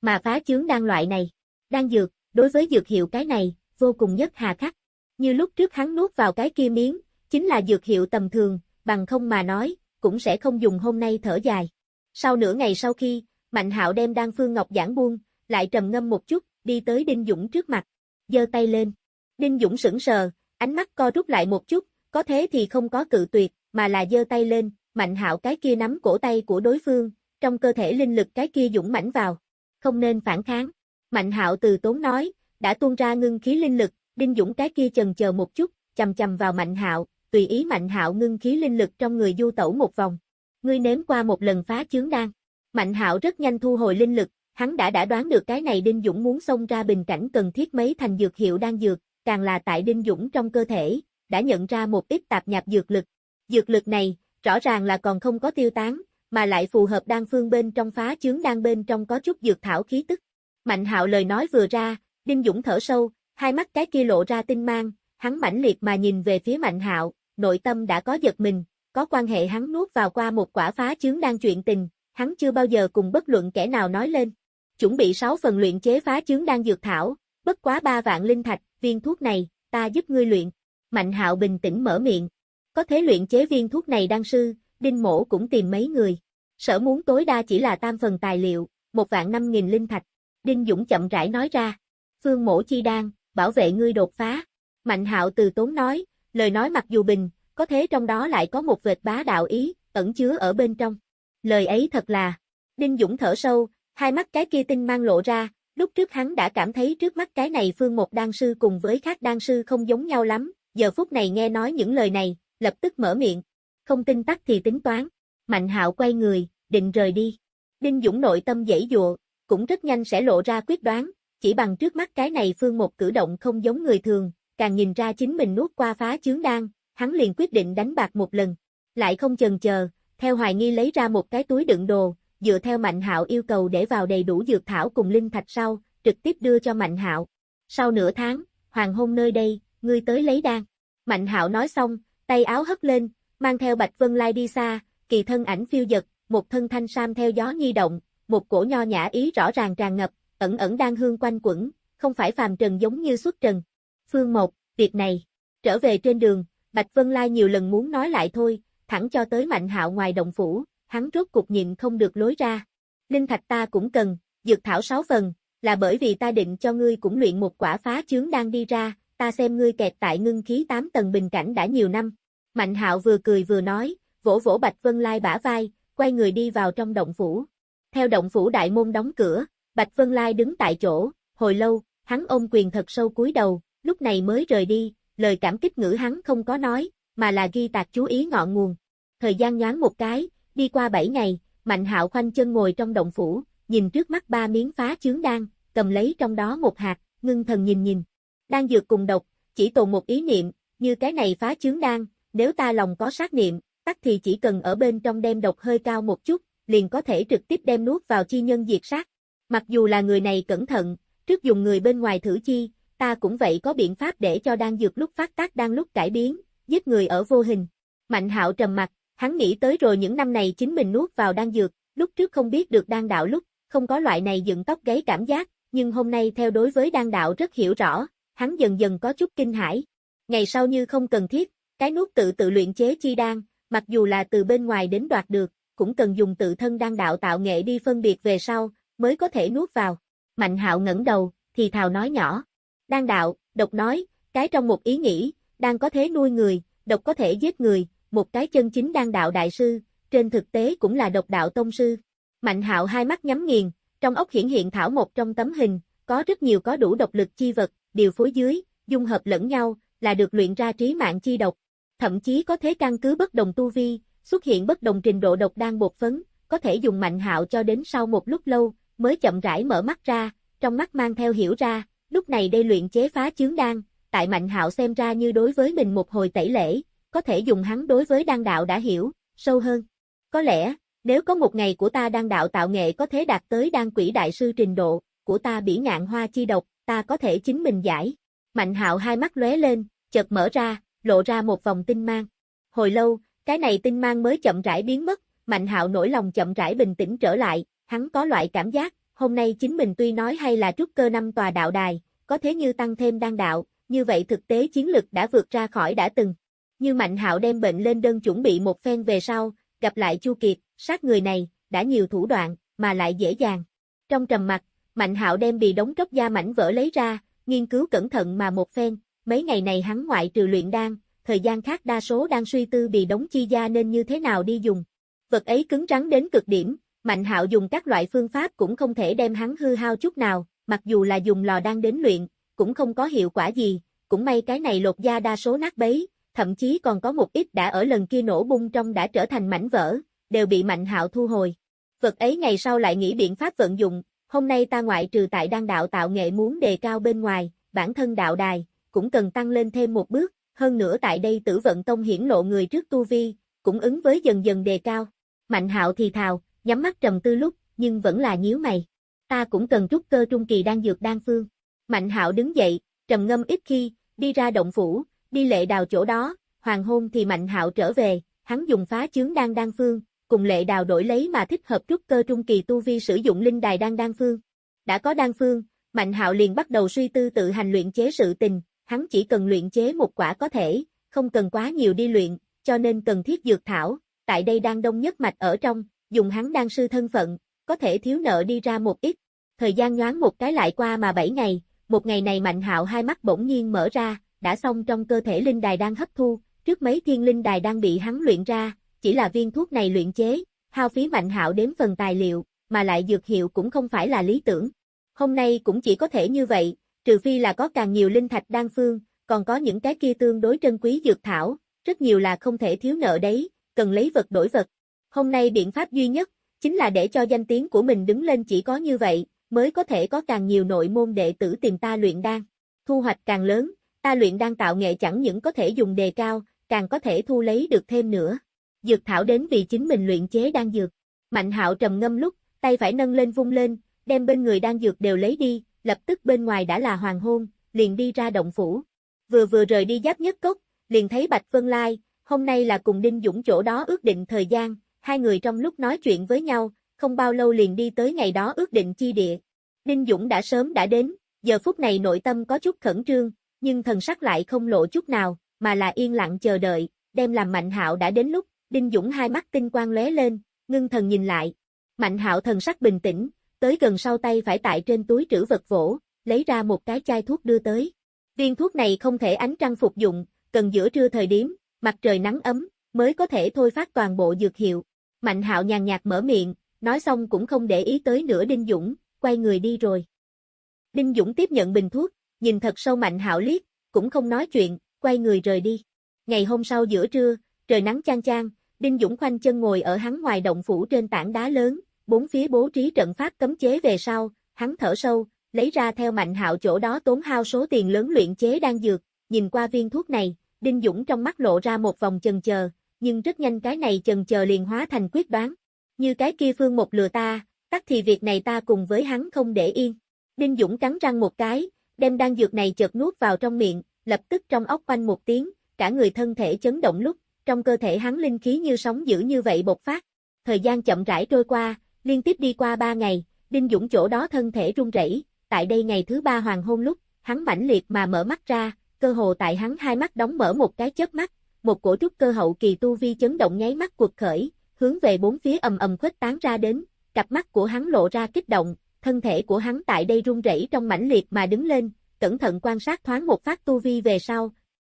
[SPEAKER 1] mà phá chướng đan loại này, đan dược, đối với dược hiệu cái này, vô cùng nhất hà khắc. Như lúc trước hắn nuốt vào cái kia miếng, chính là dược hiệu tầm thường, bằng không mà nói, cũng sẽ không dùng hôm nay thở dài. Sau nửa ngày sau khi, Mạnh Hạo đem đan phương ngọc giảng buông, lại trầm ngâm một chút, đi tới Đinh Dũng trước mặt, giơ tay lên. Đinh Dũng sững sờ, ánh mắt co rút lại một chút, có thế thì không có cự tuyệt, mà là giơ tay lên, Mạnh Hạo cái kia nắm cổ tay của đối phương, trong cơ thể linh lực cái kia dũng mãnh vào. Không nên phản kháng. Mạnh Hạo từ tốn nói, đã tuôn ra ngưng khí linh lực, Đinh Dũng cái kia chần chờ một chút, chầm chầm vào Mạnh Hạo, tùy ý Mạnh Hạo ngưng khí linh lực trong người du tẩu một vòng. Ngươi nếm qua một lần phá chướng đan. Mạnh Hạo rất nhanh thu hồi linh lực, hắn đã đã đoán được cái này Đinh Dũng muốn xông ra bình cảnh cần thiết mấy thành dược hiệu đang dược, càng là tại Đinh Dũng trong cơ thể, đã nhận ra một ít tạp nhạp dược lực. Dược lực này, rõ ràng là còn không có tiêu tán, mà lại phù hợp đan phương bên trong phá chướng đan bên trong có chút dược thảo khí tức. Mạnh hạo lời nói vừa ra, Đinh Dũng thở sâu, hai mắt cái kia lộ ra tinh mang, hắn mãnh liệt mà nhìn về phía Mạnh hạo, nội tâm đã có giật mình, có quan hệ hắn nuốt vào qua một quả phá chướng đang chuyện tình, hắn chưa bao giờ cùng bất luận kẻ nào nói lên. Chuẩn bị 6 phần luyện chế phá chướng đang dược thảo, bất quá 3 vạn linh thạch, viên thuốc này, ta giúp ngươi luyện. Mạnh hạo bình tĩnh mở miệng. Có thể luyện chế viên thuốc này đan sư, đinh mổ cũng tìm mấy người. Sở muốn tối đa chỉ là tam phần tài liệu, một vạn năm nghìn linh thạch. Đinh Dũng chậm rãi nói ra. Phương mổ chi đan, bảo vệ ngươi đột phá. Mạnh hạo từ tốn nói, lời nói mặc dù bình, có thế trong đó lại có một vệt bá đạo ý, ẩn chứa ở bên trong. Lời ấy thật là, Đinh Dũng thở sâu, hai mắt cái kia tinh mang lộ ra, lúc trước hắn đã cảm thấy trước mắt cái này phương một đan sư cùng với khác đan sư không giống nhau lắm, giờ phút này nghe nói những lời này, lập tức mở miệng. Không tin tắc thì tính toán. Mạnh hạo quay người, định rời đi. Đinh Dũng nội tâm dãy dụa, cũng rất nhanh sẽ lộ ra quyết đoán, chỉ bằng trước mắt cái này phương một cử động không giống người thường, càng nhìn ra chính mình nuốt qua phá chướng đan, hắn liền quyết định đánh bạc một lần. Lại không chần chờ, theo hoài nghi lấy ra một cái túi đựng đồ, dựa theo Mạnh Hạo yêu cầu để vào đầy đủ dược thảo cùng linh thạch sau, trực tiếp đưa cho Mạnh Hạo. Sau nửa tháng, hoàng hôn nơi đây, ngươi tới lấy đan. Mạnh Hạo nói xong, tay áo hất lên, mang theo Bạch Vân Lai đi xa, kỳ thân ảnh phiêu dật, một thân thanh sam theo gió nhi động, một cổ nho nhã ý rõ ràng tràn ngập, ẩn ẩn đang hương quanh quẩn, không phải phàm trần giống như xuất trần. Phương một, việc này, trở về trên đường, Bạch Vân Lai nhiều lần muốn nói lại thôi, thẳng cho tới Mạnh Hạo ngoài động phủ, hắn rốt cục nhịn không được lối ra. Linh thạch ta cũng cần, dược thảo sáu phần, là bởi vì ta định cho ngươi cũng luyện một quả phá chướng đang đi ra, ta xem ngươi kẹt tại ngưng khí 8 tầng bình cảnh đã nhiều năm. Mạnh Hạo vừa cười vừa nói, vỗ vỗ Bạch Vân Lai bả vai, quay người đi vào trong động phủ. Theo động phủ đại môn đóng cửa, Bạch Vân Lai đứng tại chỗ, hồi lâu, hắn ôm quyền thật sâu cúi đầu, lúc này mới rời đi, lời cảm kích ngữ hắn không có nói, mà là ghi tạc chú ý ngọn nguồn. Thời gian nhoáng một cái, đi qua 7 ngày, Mạnh Hạo khoanh chân ngồi trong động phủ, nhìn trước mắt ba miếng phá chướng đan, cầm lấy trong đó một hạt, ngưng thần nhìn nhìn. Đan dược cùng độc, chỉ tồn một ý niệm, như cái này phá chướng đan, nếu ta lòng có sát niệm, tắc thì chỉ cần ở bên trong đem độc hơi cao một chút, liền có thể trực tiếp đem nuốt vào chi nhân diệt sát. Mặc dù là người này cẩn thận, trước dùng người bên ngoài thử chi, ta cũng vậy có biện pháp để cho đan dược lúc phát tác đang lúc cải biến, giết người ở vô hình. Mạnh hạo trầm mặt, hắn nghĩ tới rồi những năm này chính mình nuốt vào đan dược, lúc trước không biết được đan đạo lúc, không có loại này dựng tóc gáy cảm giác, nhưng hôm nay theo đối với đan đạo rất hiểu rõ, hắn dần dần có chút kinh hãi. Ngày sau như không cần thiết, cái nuốt tự tự luyện chế chi đan, mặc dù là từ bên ngoài đến đoạt được, cũng cần dùng tự thân đan đạo tạo nghệ đi phân biệt về sau, mới có thể nuốt vào. Mạnh hạo ngẩng đầu, thì thào nói nhỏ. Đan đạo, độc nói, cái trong một ý nghĩ, đang có thể nuôi người, độc có thể giết người, một cái chân chính đang đạo đại sư, trên thực tế cũng là độc đạo tông sư. Mạnh hạo hai mắt nhắm nghiền, trong ốc hiển hiện thảo một trong tấm hình, có rất nhiều có đủ độc lực chi vật, điều phối dưới, dung hợp lẫn nhau, là được luyện ra trí mạng chi độc. Thậm chí có thể căn cứ bất đồng tu vi, xuất hiện bất đồng trình độ độc đang bột phấn, có thể dùng mạnh hạo cho đến sau một lúc lâu, mới chậm rãi mở mắt ra, trong mắt mang theo hiểu ra, lúc này đây luyện chế phá chướng đan, tại mạnh hạo xem ra như đối với mình một hồi tẩy lễ, có thể dùng hắn đối với đan đạo đã hiểu, sâu hơn. Có lẽ, nếu có một ngày của ta đan đạo tạo nghệ có thể đạt tới đan quỷ đại sư trình độ, của ta bỉ ngạn hoa chi độc, ta có thể chính mình giải. Mạnh hạo hai mắt lóe lên, chợt mở ra, lộ ra một vòng tinh mang. Hồi lâu, cái này tinh mang mới chậm rãi biến mất, Mạnh hạo nổi lòng chậm rãi bình tĩnh trở lại, hắn có loại cảm giác, hôm nay chính mình tuy nói hay là trúc cơ năm tòa đạo đài, có thế như tăng thêm đan đạo, như vậy thực tế chiến lực đã vượt ra khỏi đã từng. Như Mạnh Hạo đem bệnh lên đơn chuẩn bị một phen về sau, gặp lại Chu Kiệt, sát người này, đã nhiều thủ đoạn, mà lại dễ dàng. Trong trầm mặt, Mạnh Hạo đem bị đóng tróc da mảnh vỡ lấy ra, nghiên cứu cẩn thận mà một phen, mấy ngày này hắn ngoại trừ luyện đan, thời gian khác đa số đang suy tư bị đóng chi da nên như thế nào đi dùng. Vật ấy cứng rắn đến cực điểm, Mạnh Hạo dùng các loại phương pháp cũng không thể đem hắn hư hao chút nào, mặc dù là dùng lò đan đến luyện, cũng không có hiệu quả gì, cũng may cái này lột da đa số nát bấy, thậm chí còn có một ít đã ở lần kia nổ bung trong đã trở thành mảnh vỡ, đều bị Mạnh Hạo thu hồi. Vật ấy ngày sau lại nghĩ biện pháp vận dụng, hôm nay ta ngoại trừ tại đang đạo tạo nghệ muốn đề cao bên ngoài, bản thân đạo đài, cũng cần tăng lên thêm một bước, hơn nữa tại đây tử vận tông hiển lộ người trước tu vi, cũng ứng với dần dần đề cao. Mạnh hạo thì thào, nhắm mắt trầm tư lúc, nhưng vẫn là nhíu mày. Ta cũng cần trúc cơ trung kỳ đang dược đan phương. Mạnh hạo đứng dậy, trầm ngâm ít khi, đi ra động phủ, đi lệ đào chỗ đó, hoàng hôn thì Mạnh hạo trở về, hắn dùng phá chướng đan đan phương, cùng lệ đào đổi lấy mà thích hợp trúc cơ trung kỳ tu vi sử dụng linh đài đan đan phương. Đã có đan phương, Mạnh Hạo liền bắt đầu suy tư tự hành luyện chế sự tình, hắn chỉ cần luyện chế một quả có thể, không cần quá nhiều đi luyện, cho nên cần thiết dược thảo, tại đây đang đông nhất mạch ở trong, dùng hắn đan sư thân phận, có thể thiếu nợ đi ra một ít. Thời gian nhoáng một cái lại qua mà 7 ngày, một ngày này Mạnh Hạo hai mắt bỗng nhiên mở ra, đã xong trong cơ thể linh đài đang hấp thu, trước mấy thiên linh đài đang bị hắn luyện ra, chỉ là viên thuốc này luyện chế, hao phí Mạnh Hạo đếm phần tài liệu, mà lại dược hiệu cũng không phải là lý tưởng. Hôm nay cũng chỉ có thể như vậy, trừ phi là có càng nhiều linh thạch đan phương, còn có những cái kia tương đối trân quý dược thảo, rất nhiều là không thể thiếu nợ đấy, cần lấy vật đổi vật. Hôm nay biện pháp duy nhất, chính là để cho danh tiếng của mình đứng lên chỉ có như vậy, mới có thể có càng nhiều nội môn đệ tử tìm ta luyện đan. Thu hoạch càng lớn, ta luyện đan tạo nghệ chẳng những có thể dùng đề cao, càng có thể thu lấy được thêm nữa. Dược thảo đến vì chính mình luyện chế đan dược. Mạnh hạo trầm ngâm lúc, tay phải nâng lên vung lên, đem bên người đan dược đều lấy đi, lập tức bên ngoài đã là hoàng hôn, liền đi ra động phủ. Vừa vừa rời đi giáp nhất cốc, liền thấy Bạch Vân Lai, hôm nay là cùng Đinh Dũng chỗ đó ước định thời gian, hai người trong lúc nói chuyện với nhau, không bao lâu liền đi tới ngày đó ước định chi địa. Đinh Dũng đã sớm đã đến, giờ phút này nội tâm có chút khẩn trương, nhưng thần sắc lại không lộ chút nào, mà là yên lặng chờ đợi, đem làm Mạnh Hạo đã đến lúc, Đinh Dũng hai mắt tinh quang lóe lên, ngưng thần nhìn lại. Mạnh Hạo thần sắc bình tĩnh, tới gần sau tay phải tại trên túi trữ vật vỗ, lấy ra một cái chai thuốc đưa tới. Viên thuốc này không thể ánh trăng phục dụng, cần giữa trưa thời điểm, mặt trời nắng ấm, mới có thể thôi phát toàn bộ dược hiệu. Mạnh hạo nhàn nhạt mở miệng, nói xong cũng không để ý tới nữa Đinh Dũng, quay người đi rồi. Đinh Dũng tiếp nhận bình thuốc, nhìn thật sâu Mạnh hạo liếc, cũng không nói chuyện, quay người rời đi. Ngày hôm sau giữa trưa, trời nắng chang chang, Đinh Dũng khoanh chân ngồi ở hắn ngoài động phủ trên tảng đá lớn, bốn phía bố trí trận pháp cấm chế về sau, hắn thở sâu, lấy ra theo Mạnh Hạo chỗ đó tốn hao số tiền lớn luyện chế đan dược, nhìn qua viên thuốc này, Đinh Dũng trong mắt lộ ra một vòng chần chờ, nhưng rất nhanh cái này chần chờ liền hóa thành quyết đoán. Như cái kia phương một lừa ta, tắc thì việc này ta cùng với hắn không để yên. Đinh Dũng cắn răng một cái, đem đan dược này chợt nuốt vào trong miệng, lập tức trong óc quanh một tiếng, cả người thân thể chấn động lúc, trong cơ thể hắn linh khí như sóng dữ như vậy bộc phát. Thời gian chậm rãi trôi qua, liên tiếp đi qua ba ngày, Đinh Dũng chỗ đó thân thể run rẩy, tại đây ngày thứ ba hoàng hôn lúc, hắn mãnh liệt mà mở mắt ra, cơ hồ tại hắn hai mắt đóng mở một cái chớp mắt, một cổ trúc cơ hậu kỳ tu vi chấn động nháy mắt cuộc khởi, hướng về bốn phía ầm ầm khuếch tán ra đến, cặp mắt của hắn lộ ra kích động, thân thể của hắn tại đây run rẩy trong mãnh liệt mà đứng lên, cẩn thận quan sát thoáng một phát tu vi về sau.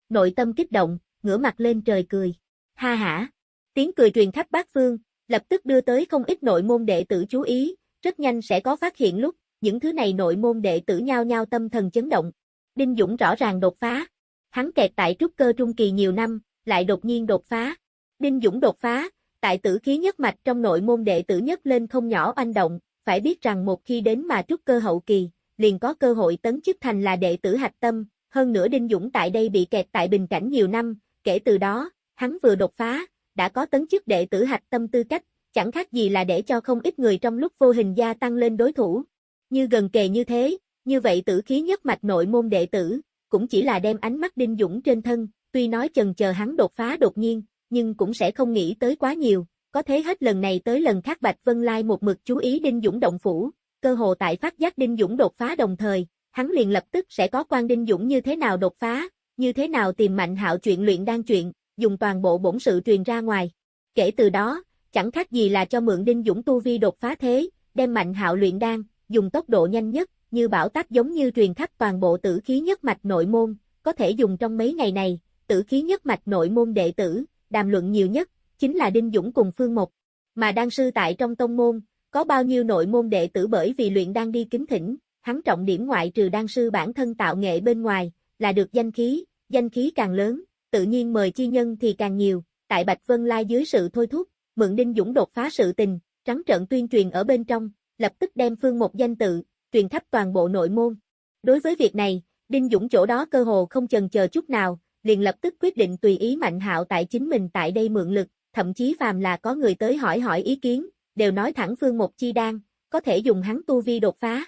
[SPEAKER 1] Nội tâm kích động, ngửa mặt lên trời cười. Ha hả! Tiếng cười truyền khắp bát phương, lập tức đưa tới không ít nội môn đệ tử chú ý, rất nhanh sẽ có phát hiện lúc, những thứ này nội môn đệ tử nhao nhao tâm thần chấn động. Đinh Dũng rõ ràng đột phá. Hắn kẹt tại trúc cơ trung kỳ nhiều năm, lại đột nhiên đột phá. Đinh Dũng đột phá, tại tử khí nhất mạch trong nội môn đệ tử nhất lên không nhỏ oanh động, phải biết rằng một khi đến mà trúc cơ hậu kỳ, liền có cơ hội tấn chức thành là đệ tử hạch tâm, hơn nữa Đinh Dũng tại đây bị kẹt tại bình cảnh nhiều năm, kể từ đó, hắn vừa đột phá, đã có tấn chức đệ tử hạch tâm tư cách, chẳng khác gì là để cho không ít người trong lúc vô hình gia tăng lên đối thủ. Như gần kề như thế, như vậy tử khí nhất mạch nội môn đệ tử, cũng chỉ là đem ánh mắt đinh dũng trên thân, tuy nói chần chờ hắn đột phá đột nhiên, nhưng cũng sẽ không nghĩ tới quá nhiều, có thế hết lần này tới lần khác Bạch Vân Lai một mực chú ý đinh dũng động phủ, cơ hồ tại phát giác đinh dũng đột phá đồng thời, hắn liền lập tức sẽ có quan đinh dũng như thế nào đột phá, như thế nào tìm mạnh hạo chuyện luyện đan chuyện, dùng toàn bộ bổn sự truyền ra ngoài. Kể từ đó, chẳng khác gì là cho mượn Đinh Dũng tu vi đột phá thế, đem mạnh hạo luyện đan, dùng tốc độ nhanh nhất, như bảo táp giống như truyền khắp toàn bộ tử khí nhất mạch nội môn, có thể dùng trong mấy ngày này, tử khí nhất mạch nội môn đệ tử, đàm luận nhiều nhất, chính là Đinh Dũng cùng Phương Mộc. Mà đan sư tại trong tông môn, có bao nhiêu nội môn đệ tử bởi vì luyện đan đi kính thỉnh, hắn trọng điểm ngoại trừ đan sư bản thân tạo nghệ bên ngoài, là được danh khí, danh khí càng lớn, tự nhiên mời chi nhân thì càng nhiều, tại Bạch Vân Lai dưới sự thôi thúc, mượn Đinh Dũng đột phá sự tình, trắng trợn tuyên truyền ở bên trong, lập tức đem phương Mộc danh tự, truyền khắp toàn bộ nội môn. Đối với việc này, Đinh Dũng chỗ đó cơ hồ không chần chờ chút nào, liền lập tức quyết định tùy ý Mạnh Hạo tại chính mình tại đây mượn lực, thậm chí phàm là có người tới hỏi hỏi ý kiến, đều nói thẳng phương một chi đan, có thể dùng hắn tu vi đột phá.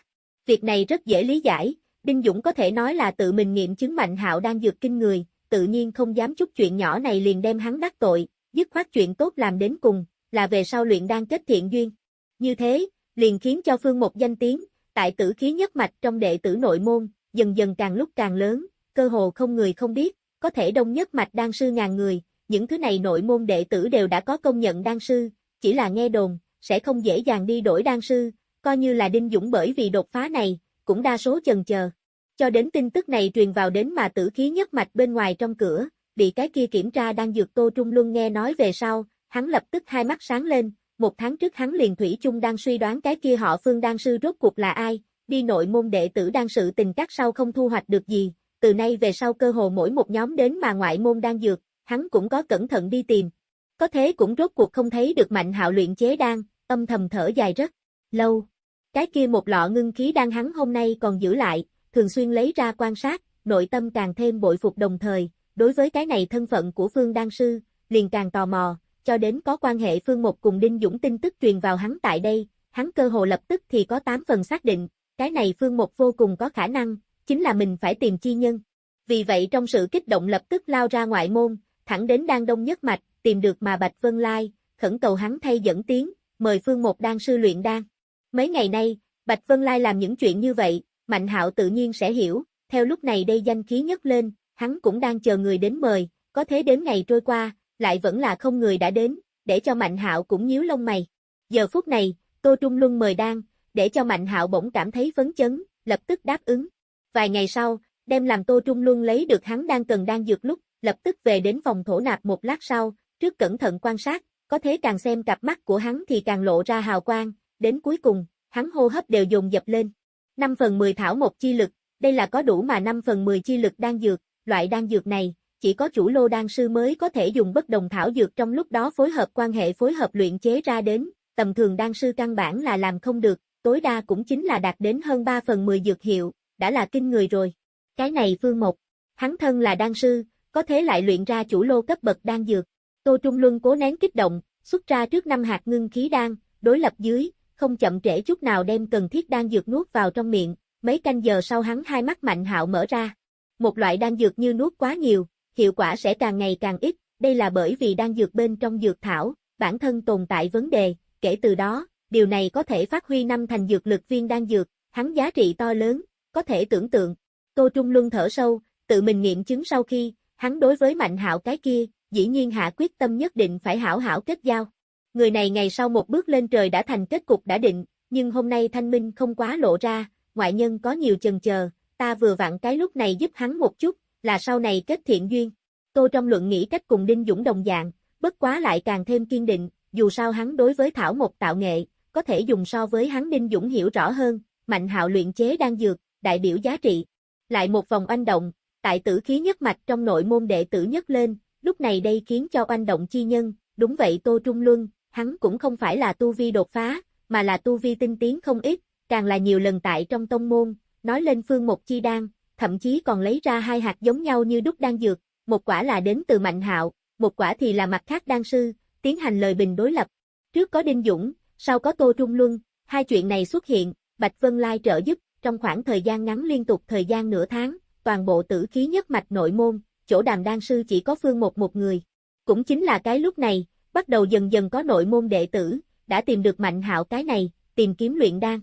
[SPEAKER 1] Việc này rất dễ lý giải, Đinh Dũng có thể nói là tự mình nghiệm chứng Mạnh Hạo đang dược kinh người, tự nhiên không dám chút chuyện nhỏ này liền đem hắn đắc tội, dứt khoát chuyện tốt làm đến cùng, là về sau luyện đan kết thiện duyên. Như thế, liền khiến cho Phương một danh tiếng, tại tử khí nhất mạch trong đệ tử nội môn, dần dần càng lúc càng lớn, cơ hồ không người không biết, có thể đông nhất mạch đan sư ngàn người, những thứ này nội môn đệ tử đều đã có công nhận đan sư, chỉ là nghe đồn, sẽ không dễ dàng đi đổi đan sư, coi như là Đinh Dũng bởi vì đột phá này, cũng đa số chần chờ. Cho đến tin tức này truyền vào đến mà tử khí nhất mạch bên ngoài trong cửa, bị cái kia kiểm tra đang dược Tô Trung Luân nghe nói về sau, hắn lập tức hai mắt sáng lên, một tháng trước hắn liền Thủy chung đang suy đoán cái kia họ Phương Đan Sư rốt cuộc là ai, đi nội môn đệ tử đang sự tình các sau không thu hoạch được gì, từ nay về sau cơ hồ mỗi một nhóm đến mà ngoại môn đang dược, hắn cũng có cẩn thận đi tìm. Có thế cũng rốt cuộc không thấy được mạnh hạo luyện chế đan, âm thầm thở dài rất lâu. Cái kia một lọ ngưng khí đan hắn hôm nay còn giữ lại, thường xuyên lấy ra quan sát, nội tâm càng thêm bội phục đồng thời, đối với cái này thân phận của Phương Đan Sư, liền càng tò mò, cho đến có quan hệ Phương Một cùng Đinh Dũng tin tức truyền vào hắn tại đây, hắn cơ hồ lập tức thì có 8 phần xác định, cái này Phương Một vô cùng có khả năng, chính là mình phải tìm chi nhân. Vì vậy trong sự kích động lập tức lao ra ngoại môn, thẳng đến Đan Đông Nhất Mạch, tìm được mà Bạch Vân Lai, khẩn cầu hắn thay dẫn tiếng, mời Phương Một đan sư luyện đan. Mấy ngày nay, Bạch Vân Lai làm những chuyện như vậy, Mạnh Hạo tự nhiên sẽ hiểu, theo lúc này đây danh khí nhất lên, hắn cũng đang chờ người đến mời, có thế đến ngày trôi qua, lại vẫn là không người đã đến, để cho Mạnh Hạo cũng nhíu lông mày. Giờ phút này, Tô Trung Luân mời đan, để cho Mạnh Hạo bỗng cảm thấy phấn chấn, lập tức đáp ứng. Vài ngày sau, đem làm Tô Trung Luân lấy được hắn đang cần đang dược lúc, lập tức về đến phòng thổ nạp một lát sau, trước cẩn thận quan sát, có thế càng xem cặp mắt của hắn thì càng lộ ra hào quang, đến cuối cùng, hắn hô hấp đều dồn dập lên. 5 phần 10 thảo một chi lực, đây là có đủ mà 5 phần 10 chi lực đang dược, loại đan dược này, chỉ có chủ lô đan sư mới có thể dùng bất đồng thảo dược trong lúc đó phối hợp quan hệ phối hợp luyện chế ra đến, tầm thường đan sư căn bản là làm không được, tối đa cũng chính là đạt đến hơn 3 phần 10 dược hiệu, đã là kinh người rồi. Cái này Phương Mộc, hắn thân là đan sư, có thế lại luyện ra chủ lô cấp bậc đan dược. Tô Trung Luân cố nén kích động, xuất ra trước năm hạt ngưng khí đan, đối lập dưới, không chậm trễ chút nào đem cần thiết đan dược nuốt vào trong miệng, mấy canh giờ sau hắn hai mắt mạnh hạo mở ra. Một loại đan dược như nuốt quá nhiều, hiệu quả sẽ càng ngày càng ít, đây là bởi vì đan dược bên trong dược thảo, bản thân tồn tại vấn đề, kể từ đó, điều này có thể phát huy năm thành dược lực viên đan dược, hắn giá trị to lớn, có thể tưởng tượng. Tô Trung Luân thở sâu, tự mình nghiệm chứng sau khi, hắn đối với Mạnh Hạo cái kia, dĩ nhiên hạ quyết tâm nhất định phải hảo hảo kết giao. Người này ngày sau một bước lên trời đã thành kết cục đã định, nhưng hôm nay thanh minh không quá lộ ra, ngoại nhân có nhiều chần chờ, ta vừa vặn cái lúc này giúp hắn một chút, là sau này kết thiện duyên. Tô trong luận nghĩ cách cùng Đinh Dũng đồng dạng, bất quá lại càng thêm kiên định, dù sao hắn đối với thảo một tạo nghệ, có thể dùng so với hắn Đinh Dũng hiểu rõ hơn, mạnh hạo luyện chế đang dược, đại biểu giá trị. Lại một vòng oanh động, tại tử khí nhất mạch trong nội môn đệ tử nhất lên, lúc này đây khiến cho oanh động chi nhân, đúng vậy Tô Trung Luân, hắn cũng không phải là tu vi đột phá, mà là tu vi tinh tiến không ít, càng là nhiều lần tại trong tông môn, nói lên phương một chi đan, thậm chí còn lấy ra hai hạt giống nhau như đúc đan dược, một quả là đến từ Mạnh Hạo, một quả thì là mặt khác đan sư, tiến hành lời bình đối lập. Trước có Đinh Dũng, sau có Tô Trung Luân, hai chuyện này xuất hiện, Bạch Vân Lai trợ giúp, trong khoảng thời gian ngắn liên tục thời gian nửa tháng, toàn bộ tử khí nhất mạch nội môn, chỗ đàm đan sư chỉ có phương một một người. Cũng chính là cái lúc này, bắt đầu dần dần có nội môn đệ tử, đã tìm được mạnh hạo cái này, tìm kiếm luyện đan.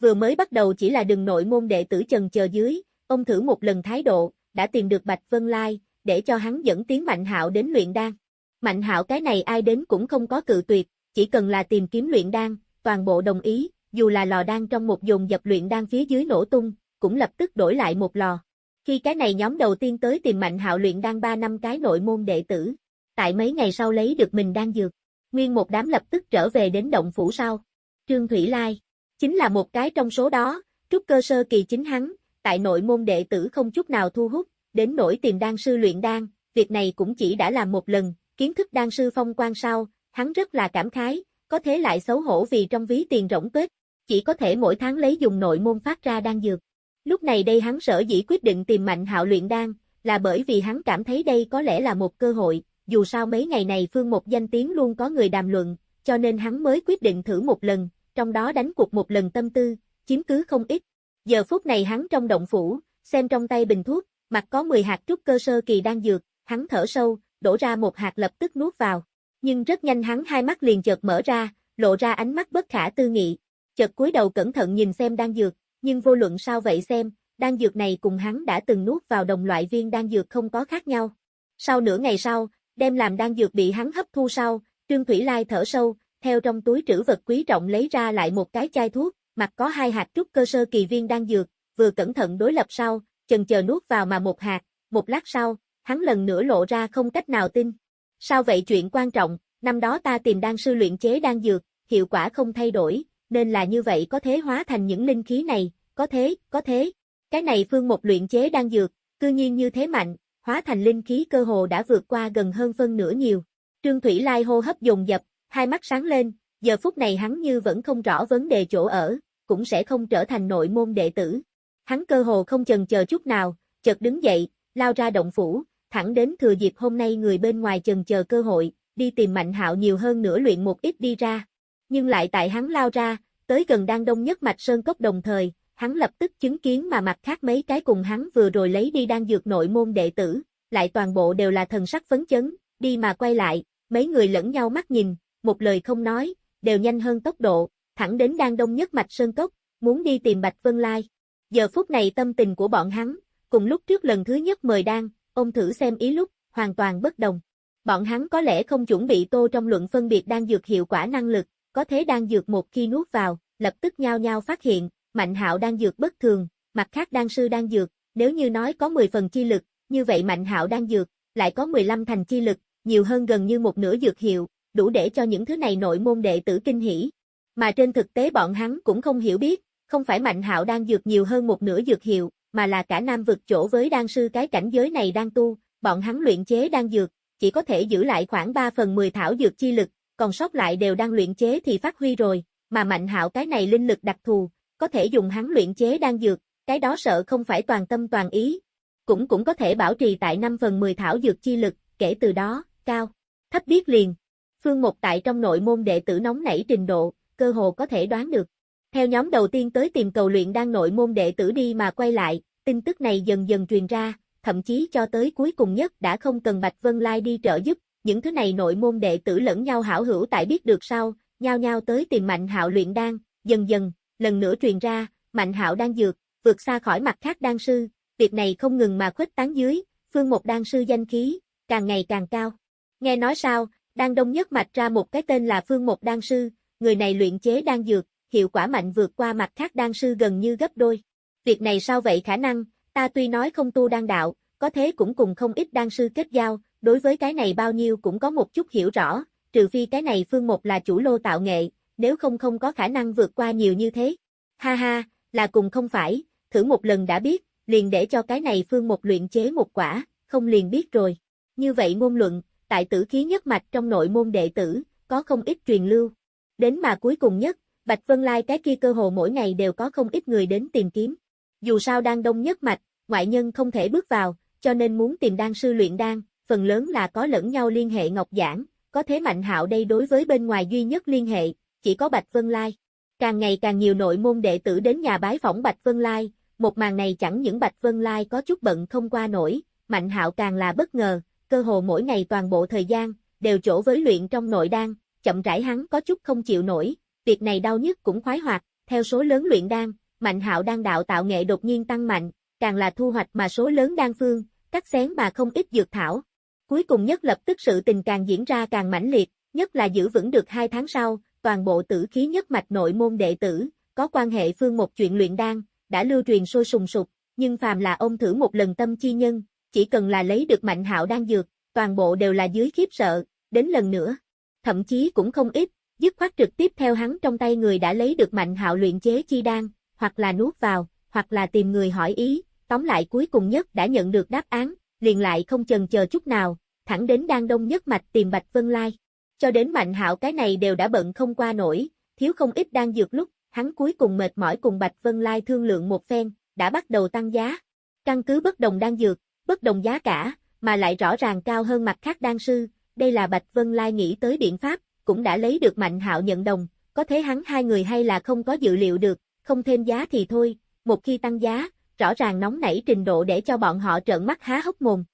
[SPEAKER 1] Vừa mới bắt đầu chỉ là đừng nội môn đệ tử trần chờ dưới, ông thử một lần thái độ, đã tìm được Bạch Vân Lai, để cho hắn dẫn tiến Mạnh Hạo đến luyện đan. Mạnh Hạo cái này ai đến cũng không có cự tuyệt, chỉ cần là tìm kiếm luyện đan, toàn bộ đồng ý, dù là lò đan trong một dồn dập luyện đan phía dưới nổ tung, cũng lập tức đổi lại một lò. Khi cái này nhóm đầu tiên tới tìm Mạnh Hạo luyện đang 3 năm cái nội môn đệ tử, tại mấy ngày sau lấy được mình đang dược, nguyên một đám lập tức trở về đến động phủ sau. Trương Thủy Lai, chính là một cái trong số đó, trúc cơ sơ kỳ chính hắn, tại nội môn đệ tử không chút nào thu hút, đến nỗi tìm đan sư luyện đan, việc này cũng chỉ đã làm một lần, kiến thức đan sư phong quan sau, hắn rất là cảm khái, có thế lại xấu hổ vì trong ví tiền rỗng tuếch, chỉ có thể mỗi tháng lấy dùng nội môn phát ra đan dược. Lúc này đây hắn sở dĩ quyết định tìm mạnh hạo luyện đan, là bởi vì hắn cảm thấy đây có lẽ là một cơ hội, dù sao mấy ngày này phương một danh tiếng luôn có người đàm luận, cho nên hắn mới quyết định thử một lần, trong đó đánh cuộc một lần tâm tư, chiếm cứ không ít. Giờ phút này hắn trong động phủ, xem trong tay bình thuốc, mặt có 10 hạt trúc cơ sơ kỳ đang dược, hắn thở sâu, đổ ra một hạt lập tức nuốt vào. Nhưng rất nhanh hắn hai mắt liền chợt mở ra, lộ ra ánh mắt bất khả tư nghị. Chợt cúi đầu cẩn thận nhìn xem đan dược, nhưng vô luận sao vậy xem, đan dược này cùng hắn đã từng nuốt vào đồng loại viên đan dược không có khác nhau. Sau nửa ngày sau, đem làm đan dược bị hắn hấp thu sau, Trương Thủy Lai thở sâu, theo trong túi trữ vật quý trọng lấy ra lại một cái chai thuốc, mặt có hai hạt trúc cơ sơ kỳ viên đan dược, vừa cẩn thận đối lập sau, chần chờ nuốt vào mà một hạt, một lát sau, hắn lần nữa lộ ra không cách nào tin. Sao vậy chuyện quan trọng, năm đó ta tìm đan sư luyện chế đan dược, hiệu quả không thay đổi, nên là như vậy có thế hóa thành những linh khí này, có thế, có thế. Cái này phương một luyện chế đang dược, cư nhiên như thế mạnh, hóa thành linh khí cơ hồ đã vượt qua gần hơn phân nửa nhiều. Trương Thủy Lai hô hấp dồn dập, hai mắt sáng lên, giờ phút này hắn như vẫn không rõ vấn đề chỗ ở, cũng sẽ không trở thành nội môn đệ tử. Hắn cơ hồ không chần chờ chút nào, chợt đứng dậy, lao ra động phủ, thẳng đến thừa dịp hôm nay người bên ngoài chần chờ cơ hội, đi tìm Mạnh Hạo nhiều hơn nữa luyện một ít đi ra. Nhưng lại tại hắn lao ra, tới gần đang đông nhất mạch sơn cốc đồng thời, hắn lập tức chứng kiến mà mặt khác mấy cái cùng hắn vừa rồi lấy đi đang dược nội môn đệ tử, lại toàn bộ đều là thần sắc phấn chấn, đi mà quay lại, mấy người lẫn nhau mắt nhìn, một lời không nói, đều nhanh hơn tốc độ, thẳng đến đang đông nhất mạch sơn cốc, muốn đi tìm Bạch Vân Lai. Giờ phút này tâm tình của bọn hắn, cùng lúc trước lần thứ nhất mời đan, ông thử xem ý lúc, hoàn toàn bất đồng. Bọn hắn có lẽ không chuẩn bị tô trong luận phân biệt đang dược hiệu quả năng lực, có thế đang dược một khi nuốt vào, lập tức nhao nhao phát hiện, Mạnh Hạo đang dược bất thường, mặt khác đan sư đang dược, nếu như nói có 10 phần chi lực, như vậy Mạnh Hạo đang dược, lại có 15 thành chi lực, nhiều hơn gần như một nửa dược hiệu, đủ để cho những thứ này nội môn đệ tử kinh hỉ. Mà trên thực tế bọn hắn cũng không hiểu biết, không phải Mạnh Hạo đang dược nhiều hơn một nửa dược hiệu, mà là cả nam vực chỗ với đan sư cái cảnh giới này đang tu, bọn hắn luyện chế đang dược, chỉ có thể giữ lại khoảng 3 phần 10 thảo dược chi lực, còn sót lại đều đang luyện chế thì phát huy rồi, mà Mạnh Hạo cái này linh lực đặc thù, có thể dùng hắn luyện chế đan dược, cái đó sợ không phải toàn tâm toàn ý. Cũng cũng có thể bảo trì tại 5 phần 10 thảo dược chi lực, kể từ đó, cao, thấp biết liền. Phương Một tại trong nội môn đệ tử nóng nảy trình độ, cơ hồ có thể đoán được. Theo nhóm đầu tiên tới tìm cầu luyện đang nội môn đệ tử đi mà quay lại, tin tức này dần dần truyền ra, thậm chí cho tới cuối cùng nhất đã không cần Bạch Vân Lai đi trợ giúp, những thứ này nội môn đệ tử lẫn nhau hảo hữu tại biết được sau, nhau nhau tới tìm Mạnh Hạo luyện đan, dần dần, lần nữa truyền ra, Mạnh Hạo đang dược, vượt xa khỏi mặt khác đan sư, việc này không ngừng mà khuếch tán dưới, phương một đan sư danh khí, càng ngày càng cao. Nghe nói sao, đan đông nhất mạch ra một cái tên là phương một đan sư, người này luyện chế đan dược, hiệu quả mạnh vượt qua mặt khác đan sư gần như gấp đôi. Việc này sao vậy khả năng, ta tuy nói không tu đan đạo, có thế cũng cùng không ít đan sư kết giao, đối với cái này bao nhiêu cũng có một chút hiểu rõ, trừ phi cái này phương một là chủ lô tạo nghệ, nếu không không có khả năng vượt qua nhiều như thế. Ha ha, là cùng không phải, thử một lần đã biết, liền để cho cái này phương một luyện chế một quả, không liền biết rồi. Như vậy ngôn luận, tại tử khí nhất mạch trong nội môn đệ tử, có không ít truyền lưu. Đến mà cuối cùng nhất, Bạch Vân Lai cái kia cơ hồ mỗi ngày đều có không ít người đến tìm kiếm. Dù sao đang đông nhất mạch, ngoại nhân không thể bước vào, cho nên muốn tìm đan sư luyện đan, phần lớn là có lẫn nhau liên hệ ngọc giảng, có thế mạnh hạo đây đối với bên ngoài duy nhất liên hệ, chỉ có Bạch Vân Lai. Càng ngày càng nhiều nội môn đệ tử đến nhà bái phỏng Bạch Vân Lai, một màn này chẳng những Bạch Vân Lai có chút bận không qua nổi, Mạnh Hạo càng là bất ngờ, cơ hồ mỗi ngày toàn bộ thời gian, đều chỗ với luyện trong nội đan, chậm rãi hắn có chút không chịu nổi, việc này đau nhất cũng khoái hoạt, theo số lớn luyện đan, Mạnh Hạo đang đạo tạo nghệ đột nhiên tăng mạnh, càng là thu hoạch mà số lớn đan phương, cắt xén mà không ít dược thảo. Cuối cùng nhất lập tức sự tình càng diễn ra càng mãnh liệt, nhất là giữ vững được hai tháng sau, toàn bộ tử khí nhất mạch nội môn đệ tử, có quan hệ phương một chuyện luyện đan, đã lưu truyền sôi sùng sục, nhưng phàm là ông thử một lần tâm chi nhân, chỉ cần là lấy được mạnh hạo đan dược, toàn bộ đều là dưới khiếp sợ, đến lần nữa. Thậm chí cũng không ít, dứt khoát trực tiếp theo hắn trong tay người đã lấy được mạnh hạo luyện chế chi đan, hoặc là nuốt vào, hoặc là tìm người hỏi ý, tóm lại cuối cùng nhất đã nhận được đáp án, liền lại không chần chờ chút nào, thẳng đến đang đông nhất mạch tìm Bạch Vân Lai. Cho đến Mạnh Hạo cái này đều đã bận không qua nổi, thiếu không ít đang dược lúc, hắn cuối cùng mệt mỏi cùng Bạch Vân Lai thương lượng một phen, đã bắt đầu tăng giá. Căn cứ bất đồng đang dược, bất đồng giá cả, mà lại rõ ràng cao hơn mặt khác đan sư, đây là Bạch Vân Lai nghĩ tới biện pháp, cũng đã lấy được Mạnh Hạo nhận đồng, có thế hắn hai người hay là không có dự liệu được, không thêm giá thì thôi, một khi tăng giá, rõ ràng nóng nảy trình độ để cho bọn họ trợn mắt há hốc mồm.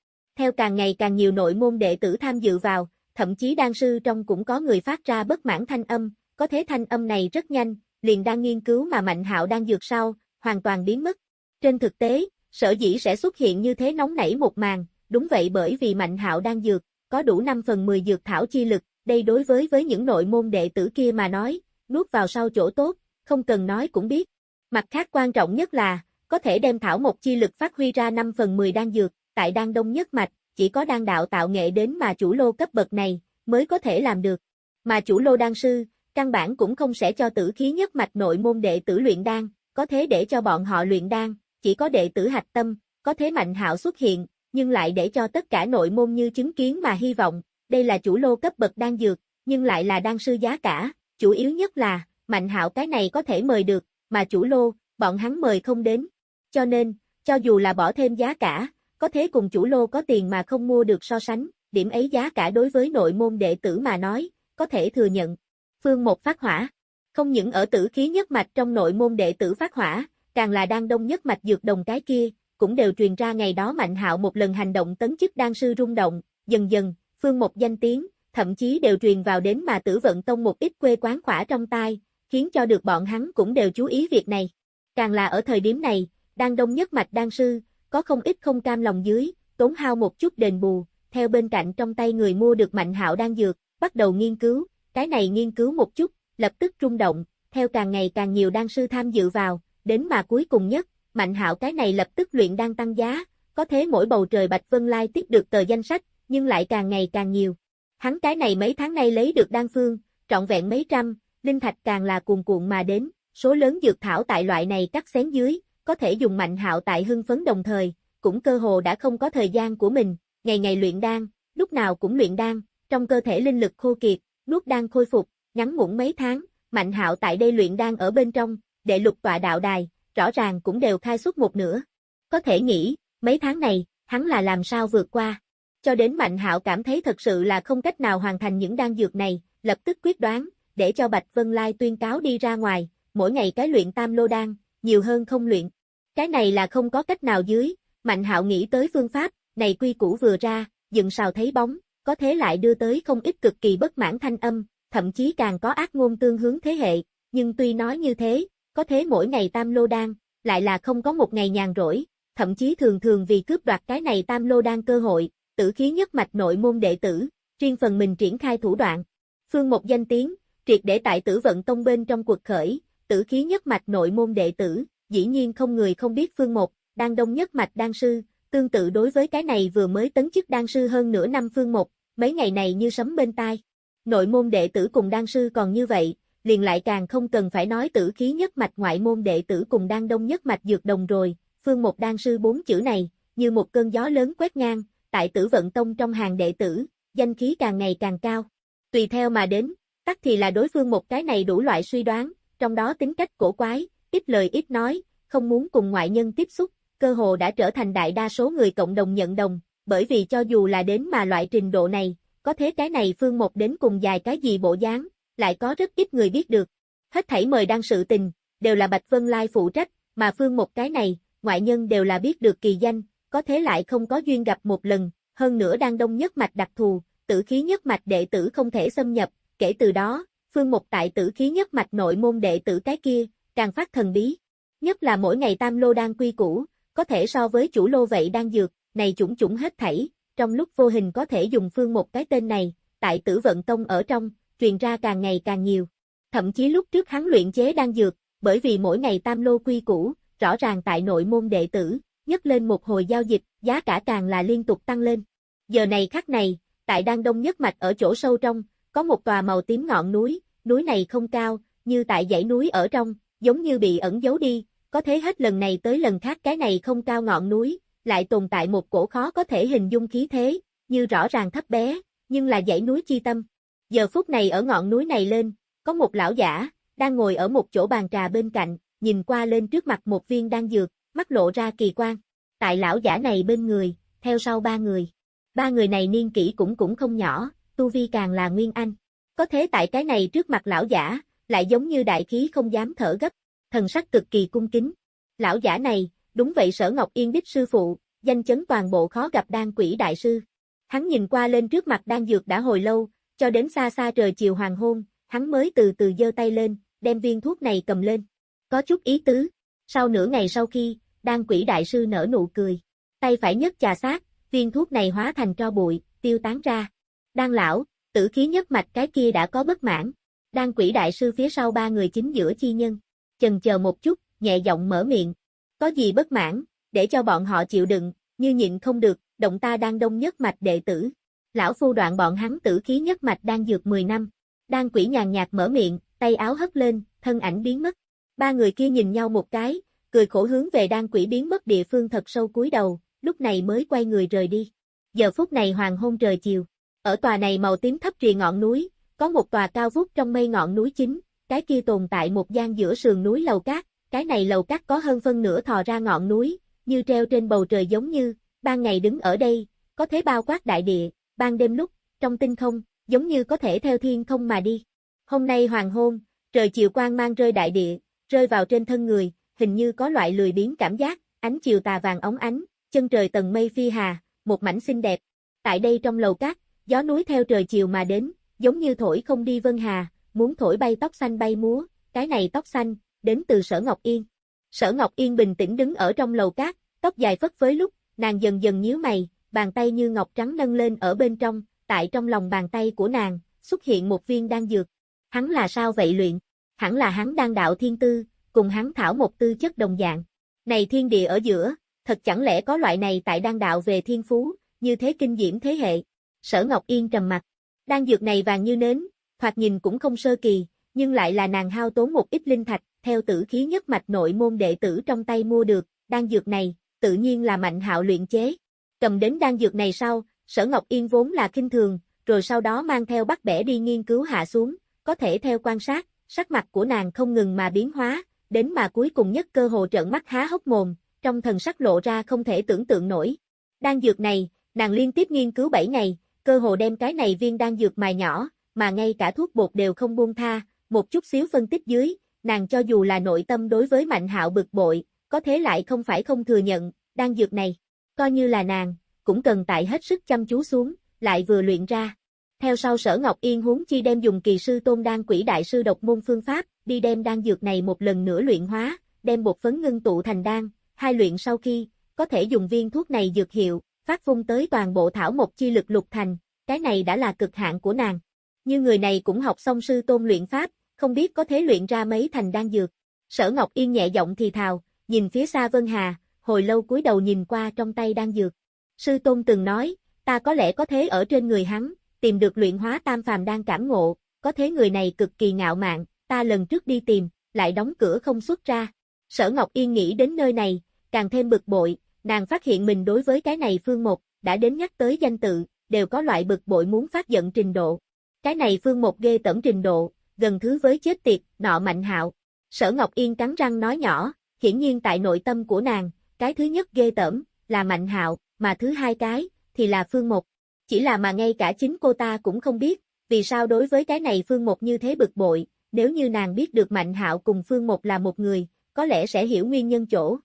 [SPEAKER 1] Theo càng ngày càng nhiều nội môn đệ tử tham dự vào, thậm chí đan sư trong cũng có người phát ra bất mãn thanh âm, có thế thanh âm này rất nhanh, liền đang nghiên cứu mà Mạnh Hạo đang dược sau, hoàn toàn biến mất. Trên thực tế, sở dĩ sẽ xuất hiện như thế nóng nảy một màn, đúng vậy bởi vì Mạnh Hạo đang dược, có đủ 5 phần 10 dược thảo chi lực, đây đối với với những nội môn đệ tử kia mà nói, nuốt vào sau chỗ tốt, không cần nói cũng biết. Mặt khác quan trọng nhất là, có thể đem thảo một chi lực phát huy ra 5 phần 10 đan dược, tại đan đông nhất mạch, chỉ có đan đạo tạo nghệ đến mà chủ lô cấp bậc này, mới có thể làm được. Mà chủ lô đan sư, căn bản cũng không sẽ cho tử khí nhất mạch nội môn đệ tử luyện đan, có thế để cho bọn họ luyện đan, chỉ có đệ tử hạch tâm, có thế mạnh hạo xuất hiện, nhưng lại để cho tất cả nội môn như chứng kiến mà hy vọng, đây là chủ lô cấp bậc đan dược, nhưng lại là đan sư giá cả, chủ yếu nhất là, mạnh hạo cái này có thể mời được, mà chủ lô, bọn hắn mời không đến. Cho nên, cho dù là bỏ thêm giá cả, có thế cùng chủ lô có tiền mà không mua được so sánh, điểm ấy giá cả đối với nội môn đệ tử mà nói, có thể thừa nhận. Phương một phát hỏa, không những ở tử khí nhất mạch trong nội môn đệ tử phát hỏa, càng là đang đông nhất mạch dược đồng cái kia, cũng đều truyền ra ngày đó Mạnh Hạo một lần hành động tấn chức đan sư rung động, dần dần, phương một danh tiếng, thậm chí đều truyền vào đến mà tử vận tông một ít quê quán khỏa trong tai, khiến cho được bọn hắn cũng đều chú ý việc này. Càng là ở thời điểm này, đang đông nhất mạch đan sư, có không ít không cam lòng dưới, tốn hao một chút đền bù, theo bên cạnh trong tay người mua được Mạnh Hạo đang dược, bắt đầu nghiên cứu, cái này nghiên cứu một chút, lập tức rung động, theo càng ngày càng nhiều đan sư tham dự vào, đến mà cuối cùng nhất, Mạnh Hạo cái này lập tức luyện đang tăng giá, có thế mỗi bầu trời Bạch Vân Lai tiếp được tờ danh sách, nhưng lại càng ngày càng nhiều. Hắn cái này mấy tháng nay lấy được đan phương, trọn vẹn mấy trăm, linh thạch càng là cuồn cuộn mà đến, số lớn dược thảo tại loại này cắt xén dưới, có thể dùng Mạnh Hạo tại hưng phấn đồng thời, cũng cơ hồ đã không có thời gian của mình, ngày ngày luyện đan, lúc nào cũng luyện đan, trong cơ thể linh lực khô kiệt, nuốt đan khôi phục, ngắn ngủn mấy tháng, Mạnh Hạo tại đây luyện đan ở bên trong, đệ lục tọa đạo đài, rõ ràng cũng đều khai xuất một nửa. Có thể nghĩ, mấy tháng này, hắn là làm sao vượt qua. Cho đến Mạnh Hạo cảm thấy thật sự là không cách nào hoàn thành những đan dược này, lập tức quyết đoán, để cho Bạch Vân Lai tuyên cáo đi ra ngoài, mỗi ngày cái luyện tam lô đan, nhiều hơn không luyện. Cái này là không có cách nào dưới, Mạnh Hạo nghĩ tới phương pháp, này quy củ vừa ra, dựng sào thấy bóng, có thế lại đưa tới không ít cực kỳ bất mãn thanh âm, thậm chí càng có ác ngôn tương hướng thế hệ, nhưng tuy nói như thế, có thế mỗi ngày tam lô đan, lại là không có một ngày nhàn rỗi, thậm chí thường thường vì cướp đoạt cái này tam lô đan cơ hội, tử khí nhất mạch nội môn đệ tử, riêng phần mình triển khai thủ đoạn. Phương một danh tiếng, triệt để tại tử vận tông bên trong cuộc khởi, tử khí nhất mạch nội môn đệ tử, dĩ nhiên không người không biết phương một, đang đông nhất mạch đan sư, tương tự đối với cái này vừa mới tấn chức đan sư hơn nửa năm phương một, mấy ngày này như sấm bên tai. Nội môn đệ tử cùng đan sư còn như vậy, liền lại càng không cần phải nói tử khí nhất mạch ngoại môn đệ tử cùng đan đông nhất mạch dược đồng rồi, phương một đan sư bốn chữ này, như một cơn gió lớn quét ngang, tại tử vận tông trong hàng đệ tử, danh khí càng ngày càng cao. Tùy theo mà đến, tắc thì là đối phương một cái này đủ loại suy đoán, trong đó tính cách cổ quái, ít lời ít nói, không muốn cùng ngoại nhân tiếp xúc, cơ hồ đã trở thành đại đa số người cộng đồng nhận đồng, bởi vì cho dù là đến mà loại trình độ này, có thế cái này phương một đến cùng dài cái gì bộ dáng, lại có rất ít người biết được. Hết thảy mời đăng sự tình, đều là Bạch Vân Lai phụ trách, mà phương một cái này, ngoại nhân đều là biết được kỳ danh, có thế lại không có duyên gặp một lần, hơn nữa đang đông nhất mạch đặc thù, tử khí nhất mạch đệ tử không thể xâm nhập, kể từ đó, phương một tại tử khí nhất mạch nội môn đệ tử cái kia, càng phát thần bí. Nhất là mỗi ngày tam lô đang quy củ, có thể so với chủ lô vậy đang dược, này chủng chủng hết thảy, trong lúc vô hình có thể dùng phương một cái tên này, tại tử vận tông ở trong, truyền ra càng ngày càng nhiều. Thậm chí lúc trước hắn luyện chế đang dược, bởi vì mỗi ngày tam lô quy củ, rõ ràng tại nội môn đệ tử, nhất lên một hồi giao dịch, giá cả càng là liên tục tăng lên. Giờ này khắc này, tại đang đông nhất mạch ở chỗ sâu trong, có một tòa màu tím ngọn núi, núi này không cao, như tại dãy núi ở trong, giống như bị ẩn giấu đi, có thế hết lần này tới lần khác cái này không cao ngọn núi, lại tồn tại một cổ khó có thể hình dung khí thế, như rõ ràng thấp bé, nhưng là dãy núi chi tâm. Giờ phút này ở ngọn núi này lên, có một lão giả, đang ngồi ở một chỗ bàn trà bên cạnh, nhìn qua lên trước mặt một viên đang dược, mắt lộ ra kỳ quan. Tại lão giả này bên người, theo sau ba người. Ba người này niên kỷ cũng cũng không nhỏ, tu vi càng là nguyên anh. Có thế tại cái này trước mặt lão giả, lại giống như đại khí không dám thở gấp, thần sắc cực kỳ cung kính. Lão giả này, đúng vậy sở Ngọc Yên đích sư phụ, danh chấn toàn bộ khó gặp đan quỷ đại sư. Hắn nhìn qua lên trước mặt đan dược đã hồi lâu, cho đến xa xa trời chiều hoàng hôn, hắn mới từ từ giơ tay lên, đem viên thuốc này cầm lên. Có chút ý tứ. Sau nửa ngày sau khi, đan quỷ đại sư nở nụ cười. Tay phải nhất trà sát, viên thuốc này hóa thành tro bụi, tiêu tán ra. Đan lão, tử khí nhất mạch cái kia đã có bất mãn. Đan quỷ đại sư phía sau ba người chính giữa chi nhân. Chần chờ một chút, nhẹ giọng mở miệng. Có gì bất mãn, để cho bọn họ chịu đựng, như nhịn không được, động ta đang đông nhất mạch đệ tử. Lão phu đoạn bọn hắn tử khí nhất mạch đang dược 10 năm. Đan quỷ nhàn nhạt mở miệng, tay áo hất lên, thân ảnh biến mất. Ba người kia nhìn nhau một cái, cười khổ hướng về đan quỷ biến mất địa phương thật sâu cúi đầu, lúc này mới quay người rời đi. Giờ phút này hoàng hôn trời chiều. Ở tòa này màu tím thấp trì ngọn núi, có một tòa cao vút trong mây ngọn núi chính, cái kia tồn tại một gian giữa sườn núi lầu cát, cái này lầu cát có hơn phân nửa thò ra ngọn núi, như treo trên bầu trời giống như, ban ngày đứng ở đây, có thế bao quát đại địa, ban đêm lúc, trong tinh không, giống như có thể theo thiên không mà đi. Hôm nay hoàng hôn, trời chiều quang mang rơi đại địa, rơi vào trên thân người, hình như có loại lười biếng cảm giác, ánh chiều tà vàng óng ánh, chân trời tầng mây phi hà, một mảnh xinh đẹp. Tại đây trong lầu cát, gió núi theo trời chiều mà đến, giống như thổi không đi vân hà, muốn thổi bay tóc xanh bay múa, cái này tóc xanh, đến từ Sở Ngọc Yên. Sở Ngọc Yên bình tĩnh đứng ở trong lầu cát, tóc dài phất phới lúc, nàng dần dần nhíu mày, bàn tay như ngọc trắng nâng lên ở bên trong, tại trong lòng bàn tay của nàng, xuất hiện một viên đan dược. Hắn là sao vậy luyện? Hẳn là hắn đang đạo thiên tư, cùng hắn thảo một tư chất đồng dạng. Này thiên địa ở giữa, thật chẳng lẽ có loại này tại đan đạo về thiên phú, như thế kinh diễm thế hệ. Sở Ngọc Yên trầm mặt. Đan dược này vàng như nến, thoạt nhìn cũng không sơ kỳ, nhưng lại là nàng hao tốn một ít linh thạch, theo tử khí nhất mạch nội môn đệ tử trong tay mua được, đan dược này, tự nhiên là mạnh hạo luyện chế. Cầm đến đan dược này sau, Sở Ngọc Yên vốn là kinh thường, rồi sau đó mang theo bắt bẻ đi nghiên cứu hạ xuống, có thể theo quan sát, sắc mặt của nàng không ngừng mà biến hóa, đến mà cuối cùng nhất cơ hồ trợn mắt há hốc mồm, trong thần sắc lộ ra không thể tưởng tượng nổi. Đan dược này, nàng liên tiếp nghiên cứu 7 ngày, cơ hồ đem cái này viên đan dược mài nhỏ, mà ngay cả thuốc bột đều không buông tha, một chút xíu phân tích dưới, nàng cho dù là nội tâm đối với Mạnh Hạo bực bội, có thế lại không phải không thừa nhận, đan dược này, coi như là nàng, cũng cần tại hết sức chăm chú xuống, lại vừa luyện ra. Theo sau sở Ngọc Yên huống chi đem dùng kỳ sư tôn đan quỷ đại sư độc môn phương pháp, đi đem đan dược này một lần nữa luyện hóa, đem bột phấn ngưng tụ thành đan, hai luyện sau khi, có thể dùng viên thuốc này dược hiệu, phát phun tới toàn bộ thảo một chi lực lục thành, cái này đã là cực hạn của nàng. Như người này cũng học xong sư tôn luyện pháp, không biết có thể luyện ra mấy thành đan dược. Sở Ngọc Yên nhẹ giọng thì thào, nhìn phía xa Vân Hà, hồi lâu cúi đầu nhìn qua trong tay đan dược. Sư Tôn từng nói, ta có lẽ có thế ở trên người hắn, tìm được luyện hóa tam phàm đang cảm ngộ, có thế người này cực kỳ ngạo mạn, ta lần trước đi tìm, lại đóng cửa không xuất ra. Sở Ngọc Yên nghĩ đến nơi này, càng thêm bực bội, nàng phát hiện mình đối với cái này Phương Một, đã đến nhắc tới danh tự, đều có loại bực bội muốn phát giận trình độ. Cái này Phương Một ghê tẩm trình độ, gần thứ với chết tiệt, nọ mạnh hạo. Sở Ngọc Yên cắn răng nói nhỏ, hiển nhiên tại nội tâm của nàng, cái thứ nhất ghê tẩm, là mạnh hạo, mà thứ hai cái, thì là Phương Một. Chỉ là mà ngay cả chính cô ta cũng không biết, vì sao đối với cái này Phương Một như thế bực bội, nếu như nàng biết được Mạnh Hạo cùng Phương Một là một người, có lẽ sẽ hiểu nguyên nhân chỗ.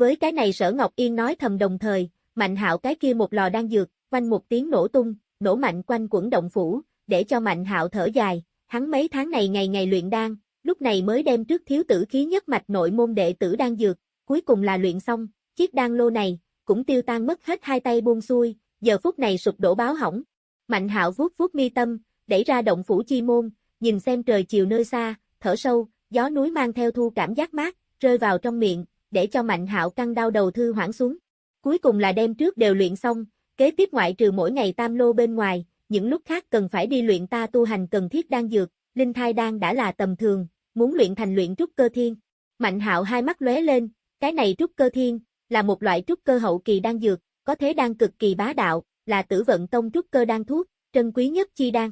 [SPEAKER 1] Với cái này Sở Ngọc Yên nói thầm đồng thời, Mạnh Hạo cái kia một lò đang dược, quanh một tiếng nổ tung, nổ mạnh quanh quẩn động phủ, để cho Mạnh Hạo thở dài, hắn mấy tháng này ngày ngày luyện đan, lúc này mới đem trước thiếu tử khí nhất mạch nội môn đệ tử đan dược, cuối cùng là luyện xong, chiếc đan lô này, cũng tiêu tan mất hết hai tay buông xuôi, giờ phút này sụp đổ báo hỏng. Mạnh hạo vuốt vuốt mi tâm, đẩy ra động phủ chi môn, nhìn xem trời chiều nơi xa, thở sâu, gió núi mang theo thu cảm giác mát, rơi vào trong miệng, để cho mạnh hạo căng đau đầu thư hoảng xuống. Cuối cùng là đêm trước đều luyện xong, kế tiếp ngoại trừ mỗi ngày tam lô bên ngoài, những lúc khác cần phải đi luyện ta tu hành cần thiết đan dược, linh thai đan đã là tầm thường, muốn luyện thành luyện trúc cơ thiên. Mạnh hạo hai mắt lóe lên, cái này trúc cơ thiên, là một loại trúc cơ hậu kỳ đan dược, có thế đan cực kỳ bá đạo, là tử vận tông trúc cơ đan thuốc, trân quý nhất chi đan.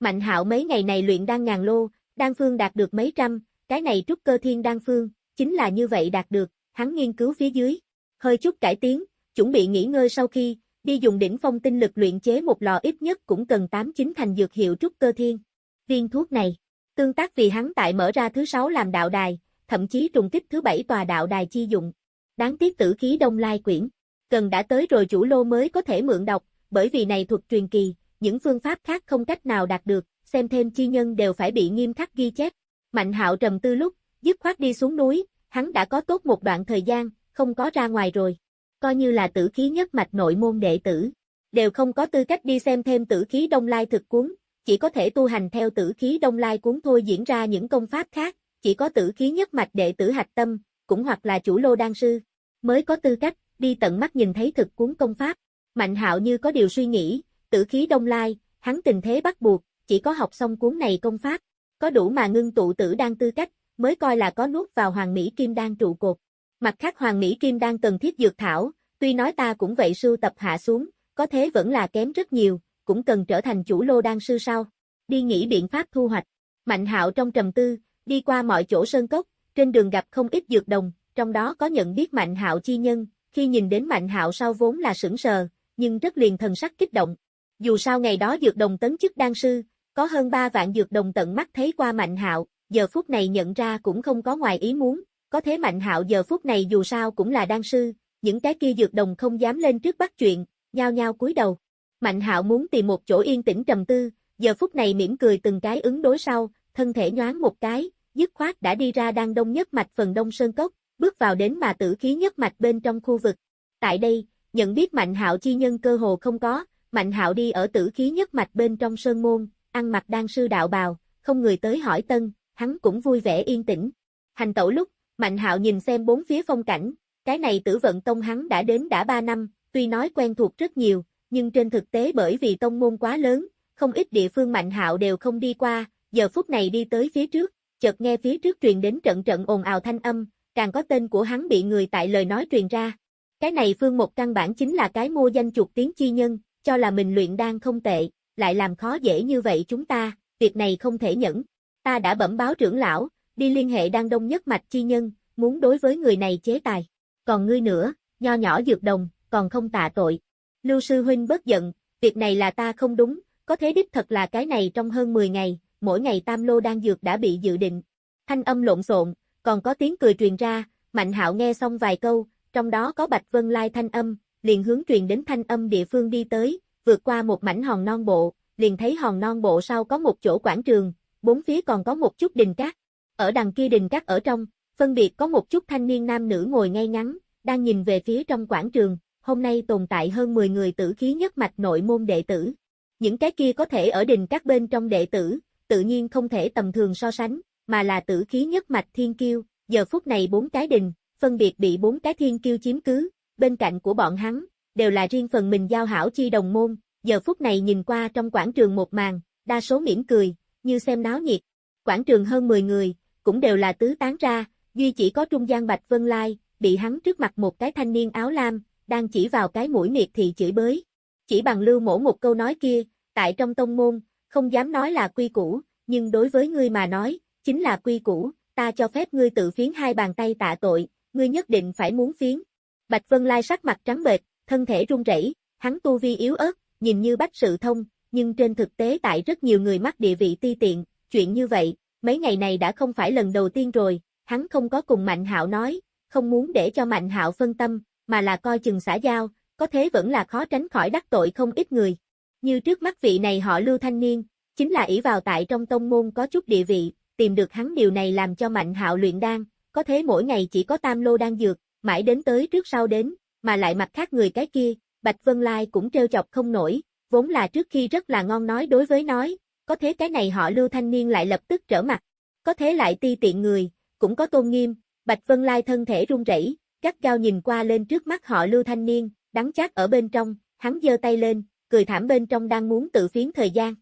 [SPEAKER 1] Mạnh hạo mấy ngày này luyện đan ngàn lô, đan phương đạt được mấy trăm, cái này trúc cơ thiên đan phương, chính là như vậy đạt được, hắn nghiên cứu phía dưới. Hơi chút cải tiến, chuẩn bị nghỉ ngơi sau khi, đi dùng đỉnh phong tinh lực luyện chế một lò ít nhất cũng cần 8-9 thành dược hiệu trúc cơ thiên. Viên thuốc này, tương tác vì hắn tại mở ra thứ sáu làm đạo đài, thậm chí trùng kích thứ bảy tòa đạo đài chi dụng. Đáng tiếc tử khí đông lai quyển. Cần đã tới rồi chủ lô mới có thể mượn đọc, bởi vì này thuật truyền kỳ, những phương pháp khác không cách nào đạt được, xem thêm chi nhân đều phải bị nghiêm khắc ghi chép. Mạnh hạo trầm tư lúc, dứt khoát đi xuống núi, hắn đã có tốt một đoạn thời gian, không có ra ngoài rồi. Coi như là tử khí nhất mạch nội môn đệ tử. Đều không có tư cách đi xem thêm tử khí đông lai thực cuốn, chỉ có thể tu hành theo tử khí đông lai cuốn thôi diễn ra những công pháp khác, chỉ có tử khí nhất mạch đệ tử hạch tâm, cũng hoặc là chủ lô đan sư, mới có tư cách, đi tận mắt nhìn thấy thực cuốn công pháp. Mạnh hạo như có điều suy nghĩ, tử khí đông lai, hắn tình thế bắt buộc, chỉ có học xong cuốn này công pháp, có đủ mà ngưng tụ tử đan tư cách, mới coi là có nuốt vào hoàng mỹ kim đan trụ cột. Mặt khác hoàng mỹ kim đan cần thiết dược thảo, tuy nói ta cũng vậy sưu tập hạ xuống, có thế vẫn là kém rất nhiều, cũng cần trở thành chủ lô đan sư sau. Đi nghĩ biện pháp thu hoạch. Mạnh hạo trong trầm tư, đi qua mọi chỗ sơn cốc, trên đường gặp không ít dược đồng, trong đó có nhận biết Mạnh Hạo chi nhân, khi nhìn đến Mạnh Hạo sau vốn là sững sờ, nhưng rất liền thần sắc kích động. Dù sao ngày đó dược đồng tấn chức đan sư, có hơn 3 vạn dược đồng tận mắt thấy qua Mạnh Hạo, giờ phút này nhận ra cũng không có ngoài ý muốn, có thế Mạnh Hạo giờ phút này dù sao cũng là đan sư, những cái kia dược đồng không dám lên trước bắt chuyện, nhao nhao cúi đầu. Mạnh Hạo muốn tìm một chỗ yên tĩnh trầm tư, giờ phút này mỉm cười từng cái ứng đối sau, thân thể nhoáng một cái, dứt khoát đã đi ra đang đông nhất mạch phần đông sơn cốc, bước vào đến mà tử khí nhất mạch bên trong khu vực. Tại đây, nhận biết Mạnh Hạo chi nhân cơ hồ không có, Mạnh Hạo đi ở tử khí nhất mạch bên trong sơn môn, ăn mặc đan sư đạo bào, không người tới hỏi tân, hắn cũng vui vẻ yên tĩnh. Hành tẩu lúc, Mạnh Hạo nhìn xem bốn phía phong cảnh, cái này tử vận tông hắn đã đến đã ba năm, tuy nói quen thuộc rất nhiều, nhưng trên thực tế bởi vì tông môn quá lớn, không ít địa phương Mạnh Hạo đều không đi qua, giờ phút này đi tới phía trước, chợt nghe phía trước truyền đến trận trận ồn ào thanh âm, càng có tên của hắn bị người tại lời nói truyền ra. Cái này phương một căn bản chính là cái mua danh chuột tiếng chi nhân, cho là mình luyện đan không tệ, lại làm khó dễ như vậy chúng ta, việc này không thể nhẫn. Ta đã bẩm báo trưởng lão, đi liên hệ đang đông nhất mạch chi nhân, muốn đối với người này chế tài. Còn ngươi nữa, nho nhỏ dược đồng, còn không tạ tội. Lưu sư huynh bất giận, việc này là ta không đúng, có thế đích thật là cái này trong hơn 10 ngày, mỗi ngày tam lô đan dược đã bị dự định. Thanh âm lộn xộn, còn có tiếng cười truyền ra, Mạnh Hạo nghe xong vài câu, trong đó có Bạch Vân Lai thanh âm, liền hướng truyền đến thanh âm địa phương đi tới, vượt qua một mảnh hòn non bộ, liền thấy hòn non bộ sau có một chỗ quảng trường, bốn phía còn có một chút đình cát. Ở đằng kia đình cát ở trong, phân biệt có một chút thanh niên nam nữ ngồi ngay ngắn, đang nhìn về phía trong quảng trường, hôm nay tồn tại hơn 10 người tử khí nhất mạch nội môn đệ tử. Những cái kia có thể ở đình các bên trong đệ tử, tự nhiên không thể tầm thường so sánh, mà là tử khí nhất mạch thiên kiêu, giờ phút này bốn cái đình, phân biệt bị bốn cái thiên kiêu chiếm cứ, bên cạnh của bọn hắn, đều là riêng phần mình giao hảo chi đồng môn, giờ phút này nhìn qua trong quảng trường một màn, đa số mỉm cười, như xem náo nhiệt. Quảng trường hơn 10 người, cũng đều là tứ tán ra, duy chỉ có trung gian Bạch Vân Lai, bị hắn trước mặt một cái thanh niên áo lam, đang chỉ vào cái mũi miệt thì chửi bới. Chỉ bằng lưu mổ một câu nói kia, tại trong tông môn, không dám nói là quy củ, nhưng đối với ngươi mà nói, chính là quy củ, ta cho phép ngươi tự phiến hai bàn tay tạ tội, ngươi nhất định phải muốn phiến. Bạch Vân Lai sắc mặt trắng bệch, thân thể run rẩy, hắn tu vi yếu ớt, nhìn như bách sự thông, nhưng trên thực tế tại rất nhiều người mắc địa vị ti tiện, chuyện như vậy, mấy ngày này đã không phải lần đầu tiên rồi, hắn không có cùng Mạnh Hạo nói, không muốn để cho Mạnh Hạo phân tâm, mà là coi chừng xã giao, có thế vẫn là khó tránh khỏi đắc tội không ít người. Như trước mắt vị này họ Lưu Thanh Niên, chính là ỷ vào tại trong tông môn có chút địa vị, tìm được hắn điều này làm cho Mạnh Hạo luyện đan, có thế mỗi ngày chỉ có tam lô đan dược, mãi đến tới trước sau đến, mà lại mặt khác người cái kia, Bạch Vân Lai cũng trêu chọc không nổi, vốn là trước khi rất là ngon nói đối với nói, có thế cái này họ Lưu Thanh Niên lại lập tức trở mặt, có thế lại ti tiện người, cũng có tôn nghiêm, Bạch Vân Lai thân thể run rẩy, gắt gao nhìn qua lên trước mắt họ Lưu Thanh Niên, đắng chát ở bên trong, hắn giơ tay lên, cười thảm bên trong đang muốn tự phiến thời gian.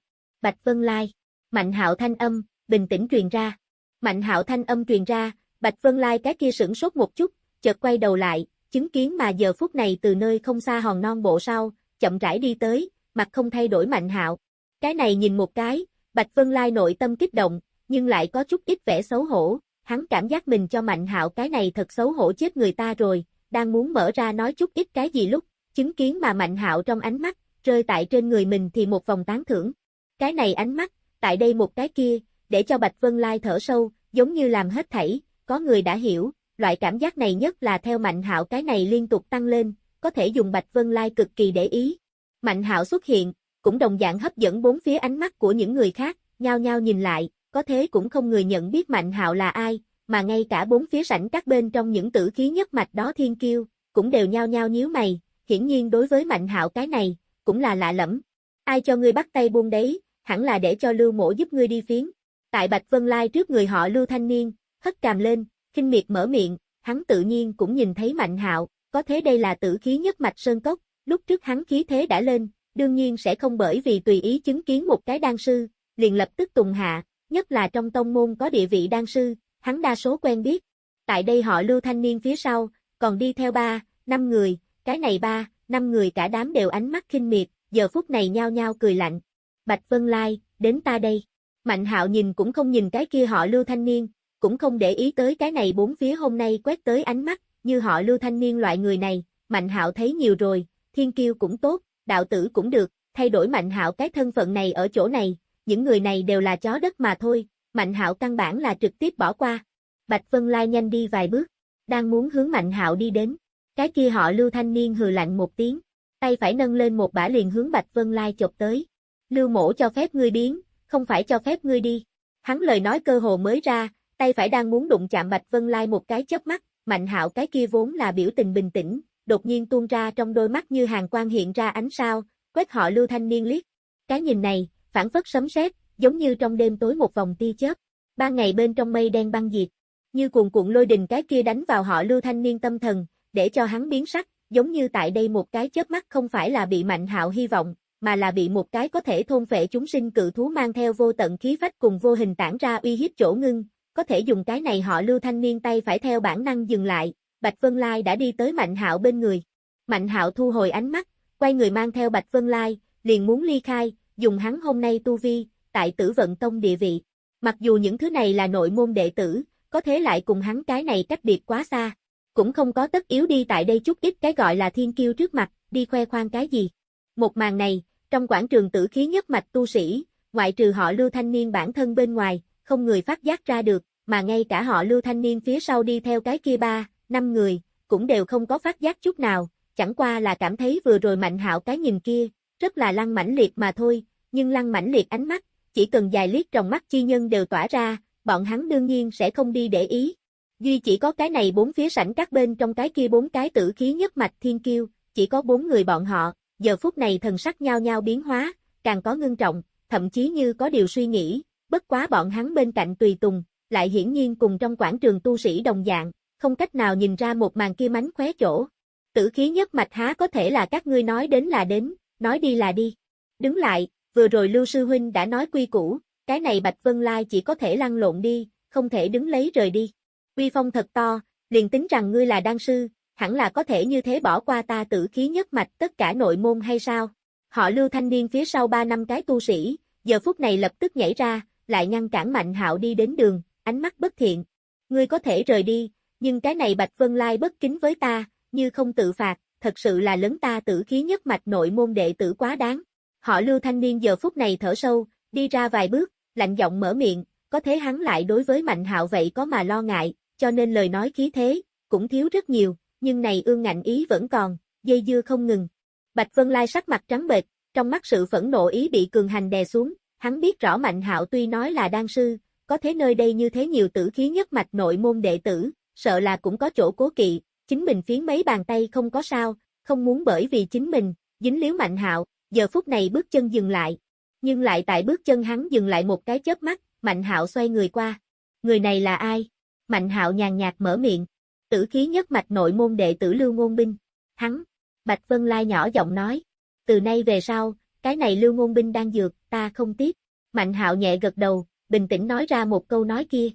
[SPEAKER 1] Bạch Vân Lai, Mạnh Hạo thanh âm, bình tĩnh truyền ra. Mạnh Hạo thanh âm truyền ra, Bạch Vân Lai cái kia sửng sốt một chút, chợt quay đầu lại, chứng kiến mà giờ phút này từ nơi không xa hòn non bộ sau, chậm rãi đi tới, mặt không thay đổi Mạnh Hạo. Cái này nhìn một cái, Bạch Vân Lai nội tâm kích động, nhưng lại có chút ít vẻ xấu hổ, hắn cảm giác mình cho Mạnh Hạo cái này thật xấu hổ chết người ta rồi, đang muốn mở ra nói chút ít cái gì lúc, chứng kiến mà Mạnh Hạo trong ánh mắt, rơi tại trên người mình thì một vòng tán thưởng. Cái này ánh mắt, tại đây một cái kia, để cho Bạch Vân Lai thở sâu, giống như làm hết thảy, có người đã hiểu, loại cảm giác này nhất là theo Mạnh Hạo cái này liên tục tăng lên, có thể dùng Bạch Vân Lai cực kỳ để ý. Mạnh Hạo xuất hiện, cũng đồng dạng hấp dẫn bốn phía ánh mắt của những người khác, nhao nhao nhìn lại, có thế cũng không người nhận biết Mạnh Hạo là ai, mà ngay cả bốn phía sảnh các bên trong những tử khí nhất mạch đó thiên kiêu, cũng đều nhao nhao nhíu mày, hiển nhiên đối với Mạnh Hạo cái này, cũng là lạ lẫm. Ai cho ngươi bắt tay buông đấy, hẳn là để cho Lưu mổ giúp ngươi đi phiến. Tại Bạch Vân Lai trước người họ Lưu Thanh Niên, hất càm lên, khinh miệt mở miệng, hắn tự nhiên cũng nhìn thấy Mạnh Hạo, có thế đây là tử khí nhất mạch sơn cốc, lúc trước hắn khí thế đã lên, đương nhiên sẽ không bởi vì tùy ý chứng kiến một cái đan sư, liền lập tức tùng hạ, nhất là trong tông môn có địa vị đan sư, hắn đa số quen biết. Tại đây họ lưu thanh niên phía sau, còn đi theo ba, năm người, cái này ba, năm người cả đám đều ánh mắt khinh miệt, giờ phút này nhao nhao cười lạnh. Bạch Vân Lai, đến ta đây. Mạnh hạo nhìn cũng không nhìn cái kia họ lưu thanh niên, cũng không để ý tới cái này bốn phía hôm nay quét tới ánh mắt, như họ lưu thanh niên loại người này, Mạnh hạo thấy nhiều rồi, thiên kiêu cũng tốt, đạo tử cũng được, thay đổi Mạnh hạo cái thân phận này ở chỗ này, những người này đều là chó đất mà thôi, Mạnh hạo căn bản là trực tiếp bỏ qua. Bạch Vân Lai nhanh đi vài bước, đang muốn hướng Mạnh hạo đi đến, cái kia họ lưu thanh niên hừ lạnh một tiếng, tay phải nâng lên một bả liền hướng Bạch Vân Lai chộp tới. Lưu mổ cho phép ngươi biến, không phải cho phép ngươi đi. Hắn lời nói cơ hồ mới ra, tay phải đang muốn đụng chạm Bạch Vân Lai một cái chớp mắt, Mạnh hạo cái kia vốn là biểu tình bình tĩnh, đột nhiên tuôn ra trong đôi mắt như hàng quang hiện ra ánh sao, quét họ lưu thanh niên liếc. Cái nhìn này, phản phất sấm sét, giống như trong đêm tối một vòng tia chớp. Ban ngày bên trong mây đen băng diệt, như cuồn cuộn lôi đình cái kia đánh vào họ lưu thanh niên tâm thần, để cho hắn biến sắc, giống như tại đây một cái chớp mắt không phải là bị mạnh hạo hy vọng, mà là bị một cái có thể thôn phệ chúng sinh cự thú mang theo vô tận khí phách cùng vô hình tản ra uy hiếp chỗ ngưng, có thể dùng cái này họ lưu thanh niên tay phải theo bản năng dừng lại, Bạch Vân Lai đã đi tới Mạnh Hạo bên người. Mạnh Hạo thu hồi ánh mắt, quay người mang theo Bạch Vân Lai, liền muốn ly khai, dùng hắn hôm nay tu vi, tại tử vận tông địa vị. Mặc dù những thứ này là nội môn đệ tử, có thế lại cùng hắn cái này cách biệt quá xa. Cũng không có tất yếu đi tại đây chút ít cái gọi là thiên kiêu trước mặt, đi khoe khoang cái gì. Một màn này, trong quảng trường tử khí nhất mạch tu sĩ, ngoại trừ họ lưu thanh niên bản thân bên ngoài, không người phát giác ra được, mà ngay cả họ lưu thanh niên phía sau đi theo cái kia ba, năm người, cũng đều không có phát giác chút nào, chẳng qua là cảm thấy vừa rồi mạnh hạo cái nhìn kia, rất là lăng mãnh liệt mà thôi, nhưng lăng mãnh liệt ánh mắt, chỉ cần dài liếc trong mắt chi nhân đều tỏa ra, bọn hắn đương nhiên sẽ không đi để ý. Duy chỉ có cái này bốn phía sảnh các bên trong cái kia bốn cái tử khí nhất mạch thiên kiêu, chỉ có bốn người bọn họ, giờ phút này thần sắc nhau nhau biến hóa, càng có ngưng trọng, thậm chí như có điều suy nghĩ, bất quá bọn hắn bên cạnh tùy tùng, lại hiển nhiên cùng trong quảng trường tu sĩ đồng dạng, không cách nào nhìn ra một màn kia mánh khóe chỗ. Tử khí nhất mạch há có thể là các ngươi nói đến là đến, nói đi là đi. Đứng lại, vừa rồi Lưu Sư Huynh đã nói quy củ, cái này Bạch Vân Lai chỉ có thể lăn lộn đi, không thể đứng lấy rời đi. Quy phong thật to, liền tính rằng ngươi là đan sư, hẳn là có thể như thế bỏ qua ta tử khí nhất mạch tất cả nội môn hay sao? Họ Lưu thanh niên phía sau ba năm cái tu sĩ, giờ phút này lập tức nhảy ra, lại ngăn cản Mạnh Hạo đi đến đường, ánh mắt bất thiện. Ngươi có thể rời đi, nhưng cái này Bạch Vân Lai bất kính với ta, như không tự phạt, thật sự là lớn ta tử khí nhất mạch nội môn đệ tử quá đáng. Họ lưu thanh niên giờ phút này thở sâu, đi ra vài bước, lạnh giọng mở miệng, có thế hắn lại đối với Mạnh Hạo vậy có mà lo ngại, cho nên lời nói khí thế, cũng thiếu rất nhiều, nhưng này ương ngạnh ý vẫn còn, dây dưa không ngừng. Bạch Vân Lai sắc mặt trắng bệch, trong mắt sự phẫn nộ ý bị cường hành đè xuống, hắn biết rõ Mạnh Hạo tuy nói là đan sư, có thế nơi đây như thế nhiều tử khí nhất mạch nội môn đệ tử, sợ là cũng có chỗ cố kỵ, chính mình phiến mấy bàn tay không có sao, không muốn bởi vì chính mình, dính liếu mạnh hạo, giờ phút này bước chân dừng lại. Nhưng lại tại bước chân hắn dừng lại một cái chớp mắt, mạnh hạo xoay người qua. Người này là ai? Mạnh hạo nhàn nhạt mở miệng. Tử khí nhất mạch nội môn đệ tử Lưu Ngôn Binh. Hắn. Bạch Vân Lai nhỏ giọng nói. Từ nay về sau, cái này Lưu Ngôn Binh đang dược, ta không tiếp. Mạnh hạo nhẹ gật đầu, bình tĩnh nói ra một câu nói kia.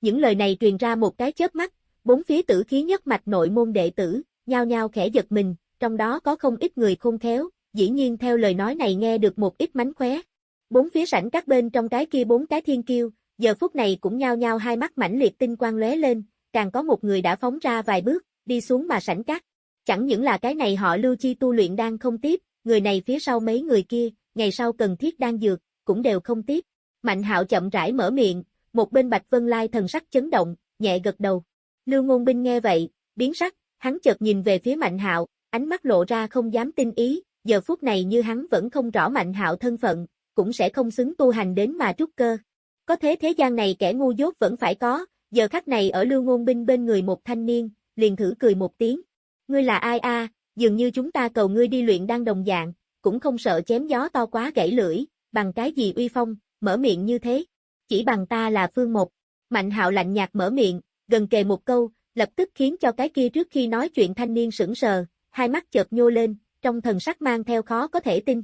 [SPEAKER 1] Những lời này truyền ra một cái chớp mắt, Bốn phía tử khí nhất mạch nội môn đệ tử, nhao nhao khẽ giật mình, trong đó có không ít người khôn khéo, dĩ nhiên theo lời nói này nghe được một ít mánh khóe. Bốn phía sảnh các bên trong cái kia bốn cái thiên kiêu, giờ phút này cũng nhao nhao hai mắt mãnh liệt tinh quang lóe lên, càng có một người đã phóng ra vài bước, đi xuống mà sảnh các. Chẳng những là cái này họ lưu chi tu luyện đang không tiếp, người này phía sau mấy người kia, ngày sau cần thiết đang dược, cũng đều không tiếp. Mạnh hạo chậm rãi mở miệng, một bên Bạch Vân Lai thần sắc chấn động, nhẹ gật đầu. Lưu Ngôn Binh nghe vậy, biến sắc, hắn chợt nhìn về phía Mạnh Hạo, ánh mắt lộ ra không dám tin ý, giờ phút này như hắn vẫn không rõ Mạnh Hạo thân phận, cũng sẽ không xứng tu hành đến mà trúc cơ. Có thế thế gian này kẻ ngu dốt vẫn phải có, giờ khắc này ở lưu ngôn binh bên người một thanh niên, liền thử cười một tiếng. Ngươi là ai a? dường như chúng ta cầu ngươi đi luyện đang đồng dạng, cũng không sợ chém gió to quá gãy lưỡi, bằng cái gì uy phong, mở miệng như thế. Chỉ bằng ta là Phương Một. Mạnh hạo lạnh nhạt mở miệng, gần kề một câu, lập tức khiến cho cái kia trước khi nói chuyện thanh niên sững sờ, hai mắt chợt nhô lên, trong thần sắc mang theo khó có thể tin.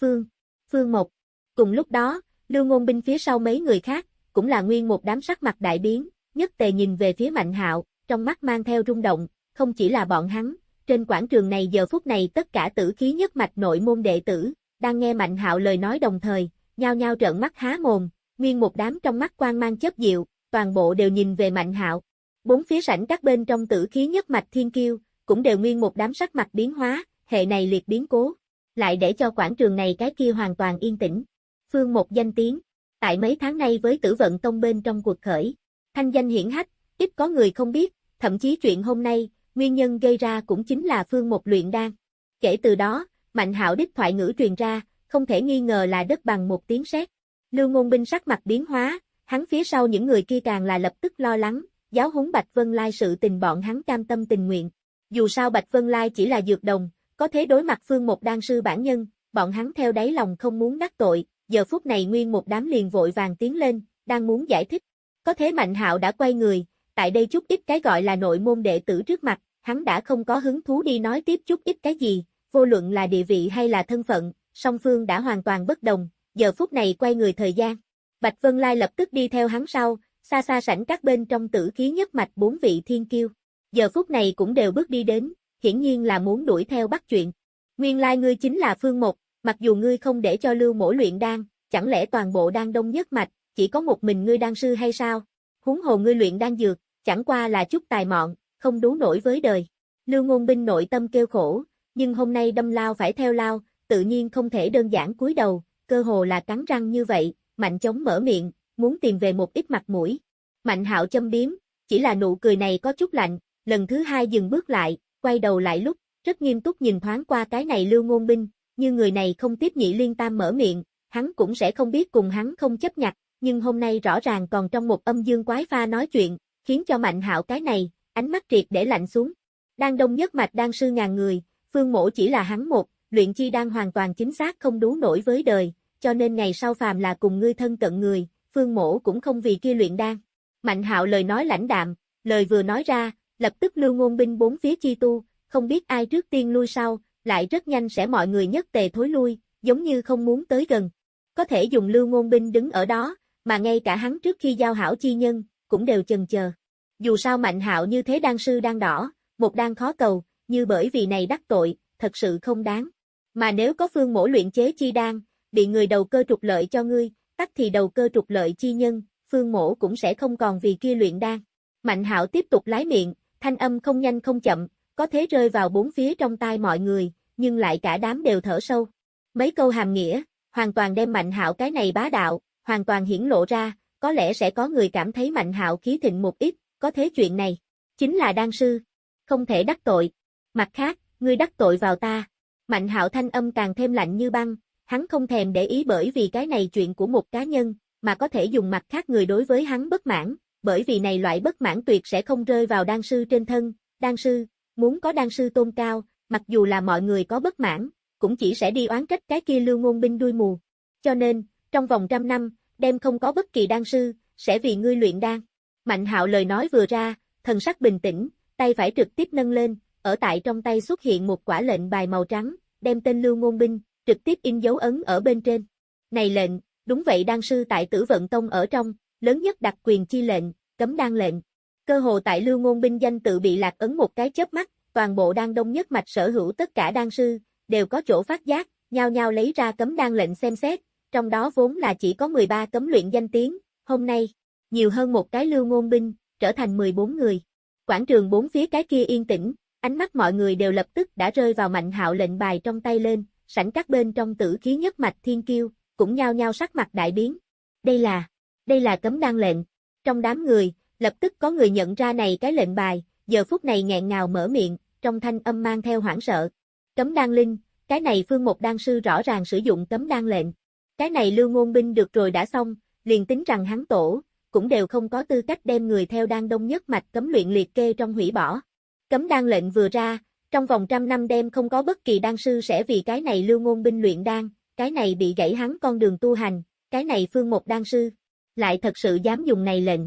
[SPEAKER 1] Phương, Phương Một. Cùng lúc đó, lưu ngôn binh phía sau mấy người khác, cũng là nguyên một đám sắc mặt đại biến, nhất tề nhìn về phía Mạnh hạo, trong mắt mang theo rung động, không chỉ là bọn hắn, trên quảng trường này giờ phút này tất cả tử khí nhất mạch nội môn đệ tử, đang nghe Mạnh hạo lời nói đồng thời, nhao nhao trợn mắt há mồm, nguyên một đám trong mắt quang mang chớp diệu, toàn bộ đều nhìn về Mạnh hạo. Bốn phía sảnh các bên trong tử khí nhất mạch thiên kiêu, cũng đều nguyên một đám sắc mặt biến hóa, hệ này liệt biến cố, lại để cho quảng trường này cái kia hoàn toàn yên tĩnh. Phương một danh tiếng, tại mấy tháng nay với tử vận tông bên trong cuộc khởi, thanh danh hiển hách, ít có người không biết, thậm chí chuyện hôm nay, nguyên nhân gây ra cũng chính là phương một luyện đan. Kể từ đó, Mạnh hạo đích thoại ngữ truyền ra, không thể nghi ngờ là đất bằng một tiếng sét. Lưu ngôn binh sắc mặt biến hóa, hắn phía sau những người kia càng là lập tức lo lắng, giáo huấn Bạch Vân Lai sự tình bọn hắn cam tâm tình nguyện. Dù sao Bạch Vân Lai chỉ là dược đồng, có thế đối mặt phương một đan sư bản nhân, bọn hắn theo đáy lòng không muốn đắc tội, giờ phút này nguyên một đám liền vội vàng tiến lên, đang muốn giải thích. Có thế Mạnh Hạo đã quay người, tại đây chút ít cái gọi là nội môn đệ tử trước mặt, hắn đã không có hứng thú đi nói tiếp chút ít cái gì, vô luận là địa vị hay là thân phận, song phương đã hoàn toàn bất đồng, giờ phút này quay người thời gian. Bạch Vân Lai lập tức đi theo hắn sau, xa xa sảnh các bên trong tử khí nhất mạch bốn vị thiên kiêu. Giờ phút này cũng đều bước đi đến, hiển nhiên là muốn đuổi theo bắt chuyện. Nguyên lai ngươi chính là Phương Một, mặc dù ngươi không để cho lưu mổ luyện đan, chẳng lẽ toàn bộ đan đông nhất mạch, chỉ có một mình ngươi đan sư hay sao? Huống hồ ngươi luyện đan dược, chẳng qua là chút tài mọn, không đủ nổi với đời. Lưu ngôn binh nội tâm kêu khổ, nhưng hôm nay đâm lao phải theo lao, tự nhiên không thể đơn giản cúi đầu, cơ hồ là cắn răng như vậy, mạnh chống mở miệng, muốn tìm về một ít mặt mũi. Mạnh hạo châm biếm, chỉ là nụ cười này có chút lạnh, lần thứ hai dừng bước lại, quay đầu lại lúc, rất nghiêm túc nhìn thoáng qua cái này lưu ngôn binh, như người này không tiếp nhị liên tam mở miệng, hắn cũng sẽ không biết cùng hắn không chấp nhặt, nhưng hôm nay rõ ràng còn trong một âm dương quái pha nói chuyện, khiến cho mạnh hạo cái này, ánh mắt triệt để lạnh xuống. Đang đông nhất mạch đang sư ngàn người, phương mổ chỉ là hắn một, luyện chi đang hoàn toàn chính xác không đủ nổi với đời, cho nên ngày sau phàm là cùng ngươi thân cận người, phương mổ cũng không vì kia luyện đan. Mạnh hạo lời nói lãnh đạm, lời vừa nói ra, lập tức lưu ngôn binh bốn phía chi tu, không biết ai trước tiên lui sau, lại rất nhanh sẽ mọi người nhất tề thối lui, giống như không muốn tới gần. Có thể dùng lưu ngôn binh đứng ở đó, mà ngay cả hắn trước khi giao hảo chi nhân, cũng đều chần chờ. Dù sao mạnh hạo như thế đan sư đang đỏ, một đang khó cầu, như bởi vì này đắc tội, thật sự không đáng. Mà nếu có phương mổ luyện chế chi đan, bị người đầu cơ trục lợi cho ngươi, tắc thì đầu cơ trục lợi chi nhân, phương mổ cũng sẽ không còn vì kia luyện đan. Mạnh hạo tiếp tục lái miệng, thanh âm không nhanh không chậm, có thế rơi vào bốn phía trong tai mọi người, nhưng lại cả đám đều thở sâu. Mấy câu hàm nghĩa, hoàn toàn đem mạnh hạo cái này bá đạo, hoàn toàn hiển lộ ra, có lẽ sẽ có người cảm thấy mạnh hạo khí thịnh một ít, có thế chuyện này, chính là đan sư, không thể đắc tội. Mặt khác, ngươi đắc tội vào ta. Mạnh hạo thanh âm càng thêm lạnh như băng, hắn không thèm để ý bởi vì cái này chuyện của một cá nhân, mà có thể dùng mặt khác người đối với hắn bất mãn, bởi vì này loại bất mãn tuyệt sẽ không rơi vào đan sư trên thân, đan sư, muốn có đan sư tôn cao, mặc dù là mọi người có bất mãn, cũng chỉ sẽ đi oán trách cái kia lưu ngôn binh đuôi mù. Cho nên, trong vòng trăm năm, đem không có bất kỳ đan sư, sẽ vì ngươi luyện đan. Mạnh hạo lời nói vừa ra, thần sắc bình tĩnh, tay phải trực tiếp nâng lên, ở tại trong tay xuất hiện một quả lệnh bài màu trắng, đem tên lưu ngôn binh, trực tiếp in dấu ấn ở bên trên. Này lệnh, đúng vậy đan sư tại tử vận tông ở trong, lớn nhất đặc quyền chi lệnh, cấm đan lệnh. Cơ hồ tại lưu ngôn binh danh tự bị lạc ấn một cái chớp mắt, toàn bộ đan đông nhất mạch sở hữu tất cả đan sư, đều có chỗ phát giác, nhau nhau lấy ra cấm đan lệnh xem xét, trong đó vốn là chỉ có 13 cấm luyện danh tiếng, hôm nay, nhiều hơn một cái lưu ngôn binh, trở thành 14 người. Quảng trường bốn phía cái kia yên tĩnh, ánh mắt mọi người đều lập tức đã rơi vào mạnh hạo lệnh bài trong tay lên, sảnh các bên trong tử khí nhất mạch thiên kiêu, cũng nhao nhao sắc mặt đại biến. Đây là, đây là cấm đan lệnh. Trong đám người, lập tức có người nhận ra này cái lệnh bài, giờ phút này nghẹn ngào mở miệng, trong thanh âm mang theo hoảng sợ. Cấm đan linh, cái này phương một đan sư rõ ràng sử dụng cấm đan lệnh. Cái này lưu ngôn binh được rồi đã xong, liền tính rằng hắn tổ, cũng đều không có tư cách đem người theo đan đông nhất mạch cấm luyện liệt kê trong hủy bỏ. Cấm đan lệnh vừa ra, trong vòng trăm năm đêm không có bất kỳ đan sư sẽ vì cái này lưu ngôn binh luyện đan, cái này bị gãy hắn con đường tu hành, cái này phương một đan sư, lại thật sự dám dùng này lệnh.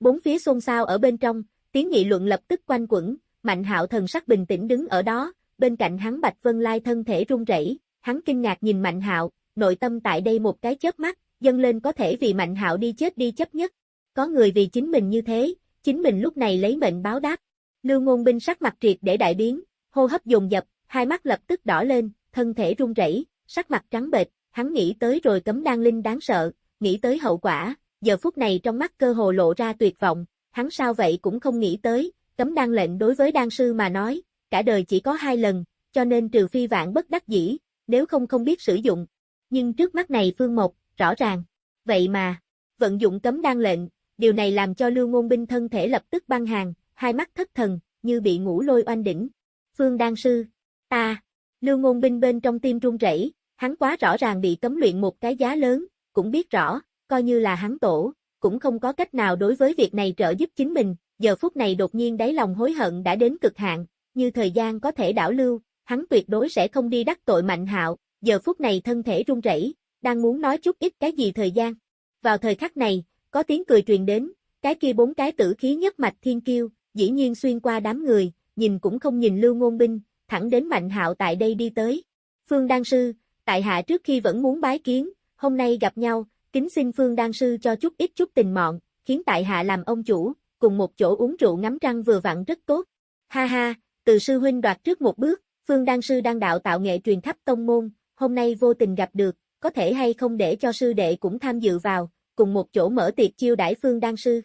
[SPEAKER 1] Bốn phía xôn xao ở bên trong, tiếng nghị luận lập tức quanh quẩn, Mạnh Hạo thần sắc bình tĩnh đứng ở đó, bên cạnh hắn Bạch Vân Lai thân thể run rẩy, hắn kinh ngạc nhìn Mạnh Hạo, nội tâm tại đây một cái chớp mắt, dâng lên có thể vì Mạnh Hạo đi chết đi chấp nhất. Có người vì chính mình như thế, chính mình lúc này lấy mệnh báo đáp. Lưu Ngôn binh sắc mặt triệt để đại biến, hô hấp dồn dập, hai mắt lập tức đỏ lên, thân thể run rẩy, sắc mặt trắng bệch, hắn nghĩ tới rồi cấm đan linh đáng sợ, nghĩ tới hậu quả, giờ phút này trong mắt cơ hồ lộ ra tuyệt vọng, hắn sao vậy cũng không nghĩ tới, cấm đan lệnh đối với đan sư mà nói, cả đời chỉ có hai lần, cho nên trừ phi vạn bất đắc dĩ, nếu không không biết sử dụng. Nhưng trước mắt này Phương Mộc, rõ ràng. Vậy mà, vận dụng cấm đan lệnh, điều này làm cho Lưu Ngôn Binh thân thể lập tức băng hàng, hai mắt thất thần, như bị ngủ lôi oanh đỉnh. Phương Đan Sư, ta, Lưu Ngôn Binh bên trong tim run rẩy, hắn quá rõ ràng bị cấm luyện một cái giá lớn, cũng biết rõ, coi như là hắn tổ, cũng không có cách nào đối với việc này trợ giúp chính mình, giờ phút này đột nhiên đáy lòng hối hận đã đến cực hạn, như thời gian có thể đảo lưu, hắn tuyệt đối sẽ không đi đắc tội Mạnh Hạo, giờ phút này thân thể run rẩy, đang muốn nói chút ít cái gì thời gian. Vào thời khắc này, có tiếng cười truyền đến, cái kia bốn cái tử khí nhất mạch thiên kiêu, dĩ nhiên xuyên qua đám người, nhìn cũng không nhìn Lưu Ngôn Binh, thẳng đến Mạnh Hạo tại đây đi tới. Phương Đan Sư, tại hạ trước khi vẫn muốn bái kiến, hôm nay gặp nhau, kính xin Phương Đan Sư cho chút ít chút tình mọn, khiến tại hạ làm ông chủ, cùng một chỗ uống rượu ngắm trăng vừa vặn rất tốt. Ha ha, từ sư huynh đoạt trước một bước, Phương Đan Sư đang đạo tạo nghệ truyền thấp tông môn, hôm nay vô tình gặp được, có thể hay không để cho sư đệ cũng tham dự vào, cùng một chỗ mở tiệc chiêu đãi Phương Đan Sư.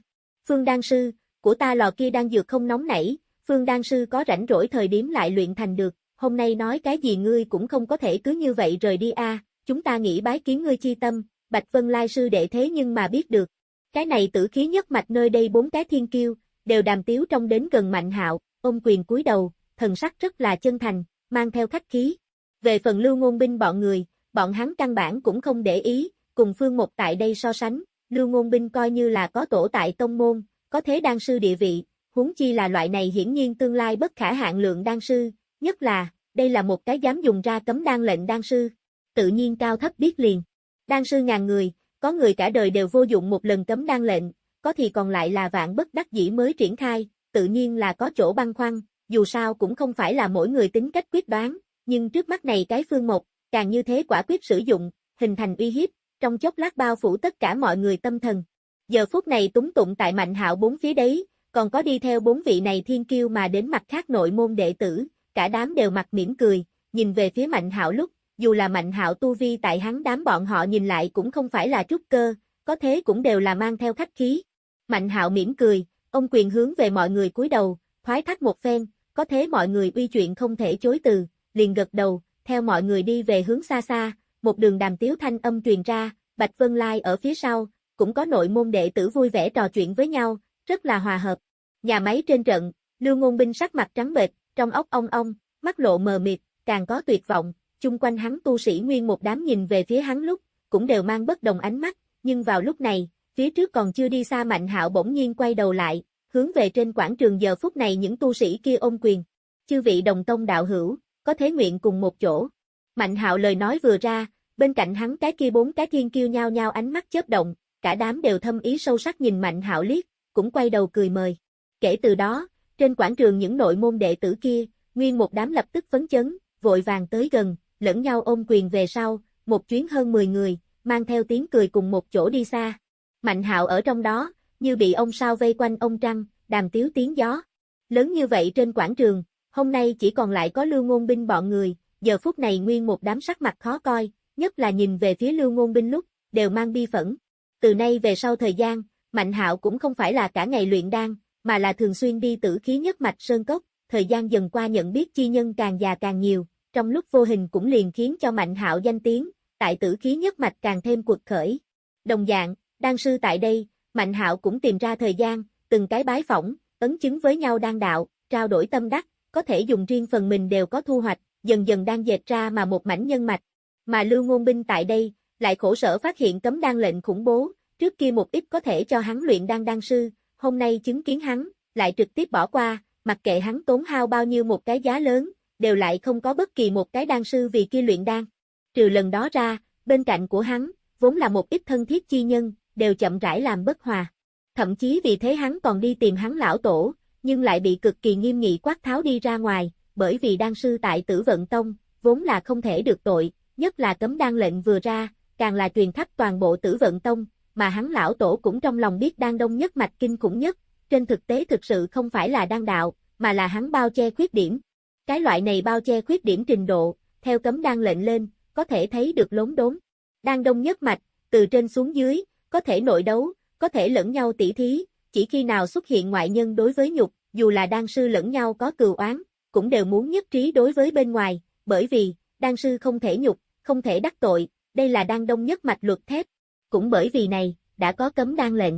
[SPEAKER 1] Phương Đan Sư, của ta lò kia đang dược không nóng nảy, Phương Đan Sư có rảnh rỗi thời điểm lại luyện thành được, hôm nay nói cái gì ngươi cũng không có thể cứ như vậy rời đi a chúng ta nghĩ bái kiến ngươi chi tâm, Bạch Vân Lai Sư đệ thế nhưng mà biết được. Cái này tử khí nhất mạch nơi đây bốn cái thiên kiêu, đều đàm tiếu trong đến gần mạnh hạo, ôm quyền cúi đầu, thần sắc rất là chân thành, mang theo khách khí. Về phần lưu ngôn binh bọn người, bọn hắn căn bản cũng không để ý, cùng phương một tại đây so sánh, lưu ngôn binh coi như là có tổ tại tông môn, có thế đan sư địa vị, huống chi là loại này hiển nhiên tương lai bất khả hạn lượng đan sư, nhất là, đây là một cái dám dùng ra cấm đan lệnh đan sư, tự nhiên cao thấp biết liền. Đan sư ngàn người, có người cả đời đều vô dụng một lần cấm đan lệnh, có thì còn lại là vạn bất đắc dĩ mới triển khai, tự nhiên là có chỗ băn khoăn, dù sao cũng không phải là mỗi người tính cách quyết đoán, nhưng trước mắt này cái phương một, càng như thế quả quyết sử dụng, hình thành uy hiếp, trong chốc lát bao phủ tất cả mọi người tâm thần. Giờ phút này túng tụng tại mạnh hạo bốn phía đấy, còn có đi theo bốn vị này thiên kiêu mà đến mặt khác nội môn đệ tử, cả đám đều mặt mỉm cười, nhìn về phía mạnh hạo lúc, dù là mạnh hạo tu vi tại hắn đám bọn họ nhìn lại cũng không phải là trúc cơ, có thế cũng đều là mang theo khách khí. Mạnh hạo mỉm cười, ông quyền hướng về mọi người cúi đầu, thoái thác một phen, có thế mọi người uy chuyện không thể chối từ, liền gật đầu, theo mọi người đi về hướng xa xa, một đường đàm tiếu thanh âm truyền ra, Bạch Vân Lai ở phía sau, cũng có nội môn đệ tử vui vẻ trò chuyện với nhau, rất là hòa hợp. Nhà máy trên trận, Lưu Ngôn Binh sắc mặt trắng bệch, trong óc ong ong, mắt lộ mờ mịt, càng có tuyệt vọng, chung quanh hắn tu sĩ nguyên một đám nhìn về phía hắn lúc, cũng đều mang bất đồng ánh mắt, nhưng vào lúc này, phía trước còn chưa đi xa Mạnh Hạo bỗng nhiên quay đầu lại, hướng về trên quảng trường giờ phút này những tu sĩ kia ôm quyền. Chư vị đồng tông đạo hữu, có thế nguyện cùng một chỗ. Mạnh Hạo lời nói vừa ra, bên cạnh hắn cái kia bốn cái thiên kiêu nhau nhau ánh mắt chớp động, cả đám đều thâm ý sâu sắc nhìn Mạnh Hạo liếc, cũng quay đầu cười mời. Kể từ đó, trên quảng trường những nội môn đệ tử kia, nguyên một đám lập tức phấn chấn, vội vàng tới gần, lẫn nhau ôm quyền về sau, một chuyến hơn 10 người, mang theo tiếng cười cùng một chỗ đi xa. Mạnh hạo ở trong đó, như bị ông sao vây quanh ông trăng, đàm tiếu tiếng gió. Lớn như vậy trên quảng trường, hôm nay chỉ còn lại có lưu ngôn binh bọn người, giờ phút này nguyên một đám sắc mặt khó coi, nhất là nhìn về phía lưu ngôn binh lúc, đều mang bi phẫn. Từ nay về sau thời gian, Mạnh hạo cũng không phải là cả ngày luyện đan, mà là thường xuyên đi tử khí nhất mạch sơn cốc, thời gian dần qua nhận biết chi nhân càng già càng nhiều, trong lúc vô hình cũng liền khiến cho Mạnh Hạo danh tiếng, tại tử khí nhất mạch càng thêm cuộc khởi. Đồng dạng, đan sư tại đây, Mạnh Hạo cũng tìm ra thời gian, từng cái bái phỏng, ấn chứng với nhau đan đạo, trao đổi tâm đắc, có thể dùng riêng phần mình đều có thu hoạch, dần dần đang dệt ra mà một mảnh nhân mạch. Mà Lưu Ngôn Binh tại đây, lại khổ sở phát hiện cấm đan lệnh khủng bố, trước kia một ít có thể cho hắn luyện đan đan sư, hôm nay chứng kiến hắn, lại trực tiếp bỏ qua, mặc kệ hắn tốn hao bao nhiêu một cái giá lớn, đều lại không có bất kỳ một cái đan sư vì kia luyện đan. Trừ lần đó ra, bên cạnh của hắn, vốn là một ít thân thiết chi nhân, đều chậm rãi làm bất hòa. Thậm chí vì thế hắn còn đi tìm hắn lão tổ, nhưng lại bị cực kỳ nghiêm nghị quát tháo đi ra ngoài, bởi vì đan sư tại tử vận tông, vốn là không thể được tội, nhất là cấm đan lệnh vừa ra, càng là truyền khắp toàn bộ tử vận tông, mà hắn lão tổ cũng trong lòng biết đang đông nhất mạch kinh khủng nhất, trên thực tế thực sự không phải là đang đạo, mà là hắn bao che khuyết điểm. Cái loại này bao che khuyết điểm trình độ, theo cấm đang lệnh lên, có thể thấy được lốn đốn. đang đông nhất mạch, từ trên xuống dưới, có thể nội đấu, có thể lẫn nhau tỉ thí, chỉ khi nào xuất hiện ngoại nhân đối với nhục, dù là đan sư lẫn nhau có cừu oán, cũng đều muốn nhất trí đối với bên ngoài, bởi vì, đan sư không thể nhục, không thể đắc tội, đây là đan đông nhất mạch luật thép. Cũng bởi vì này, đã có cấm đan lệnh.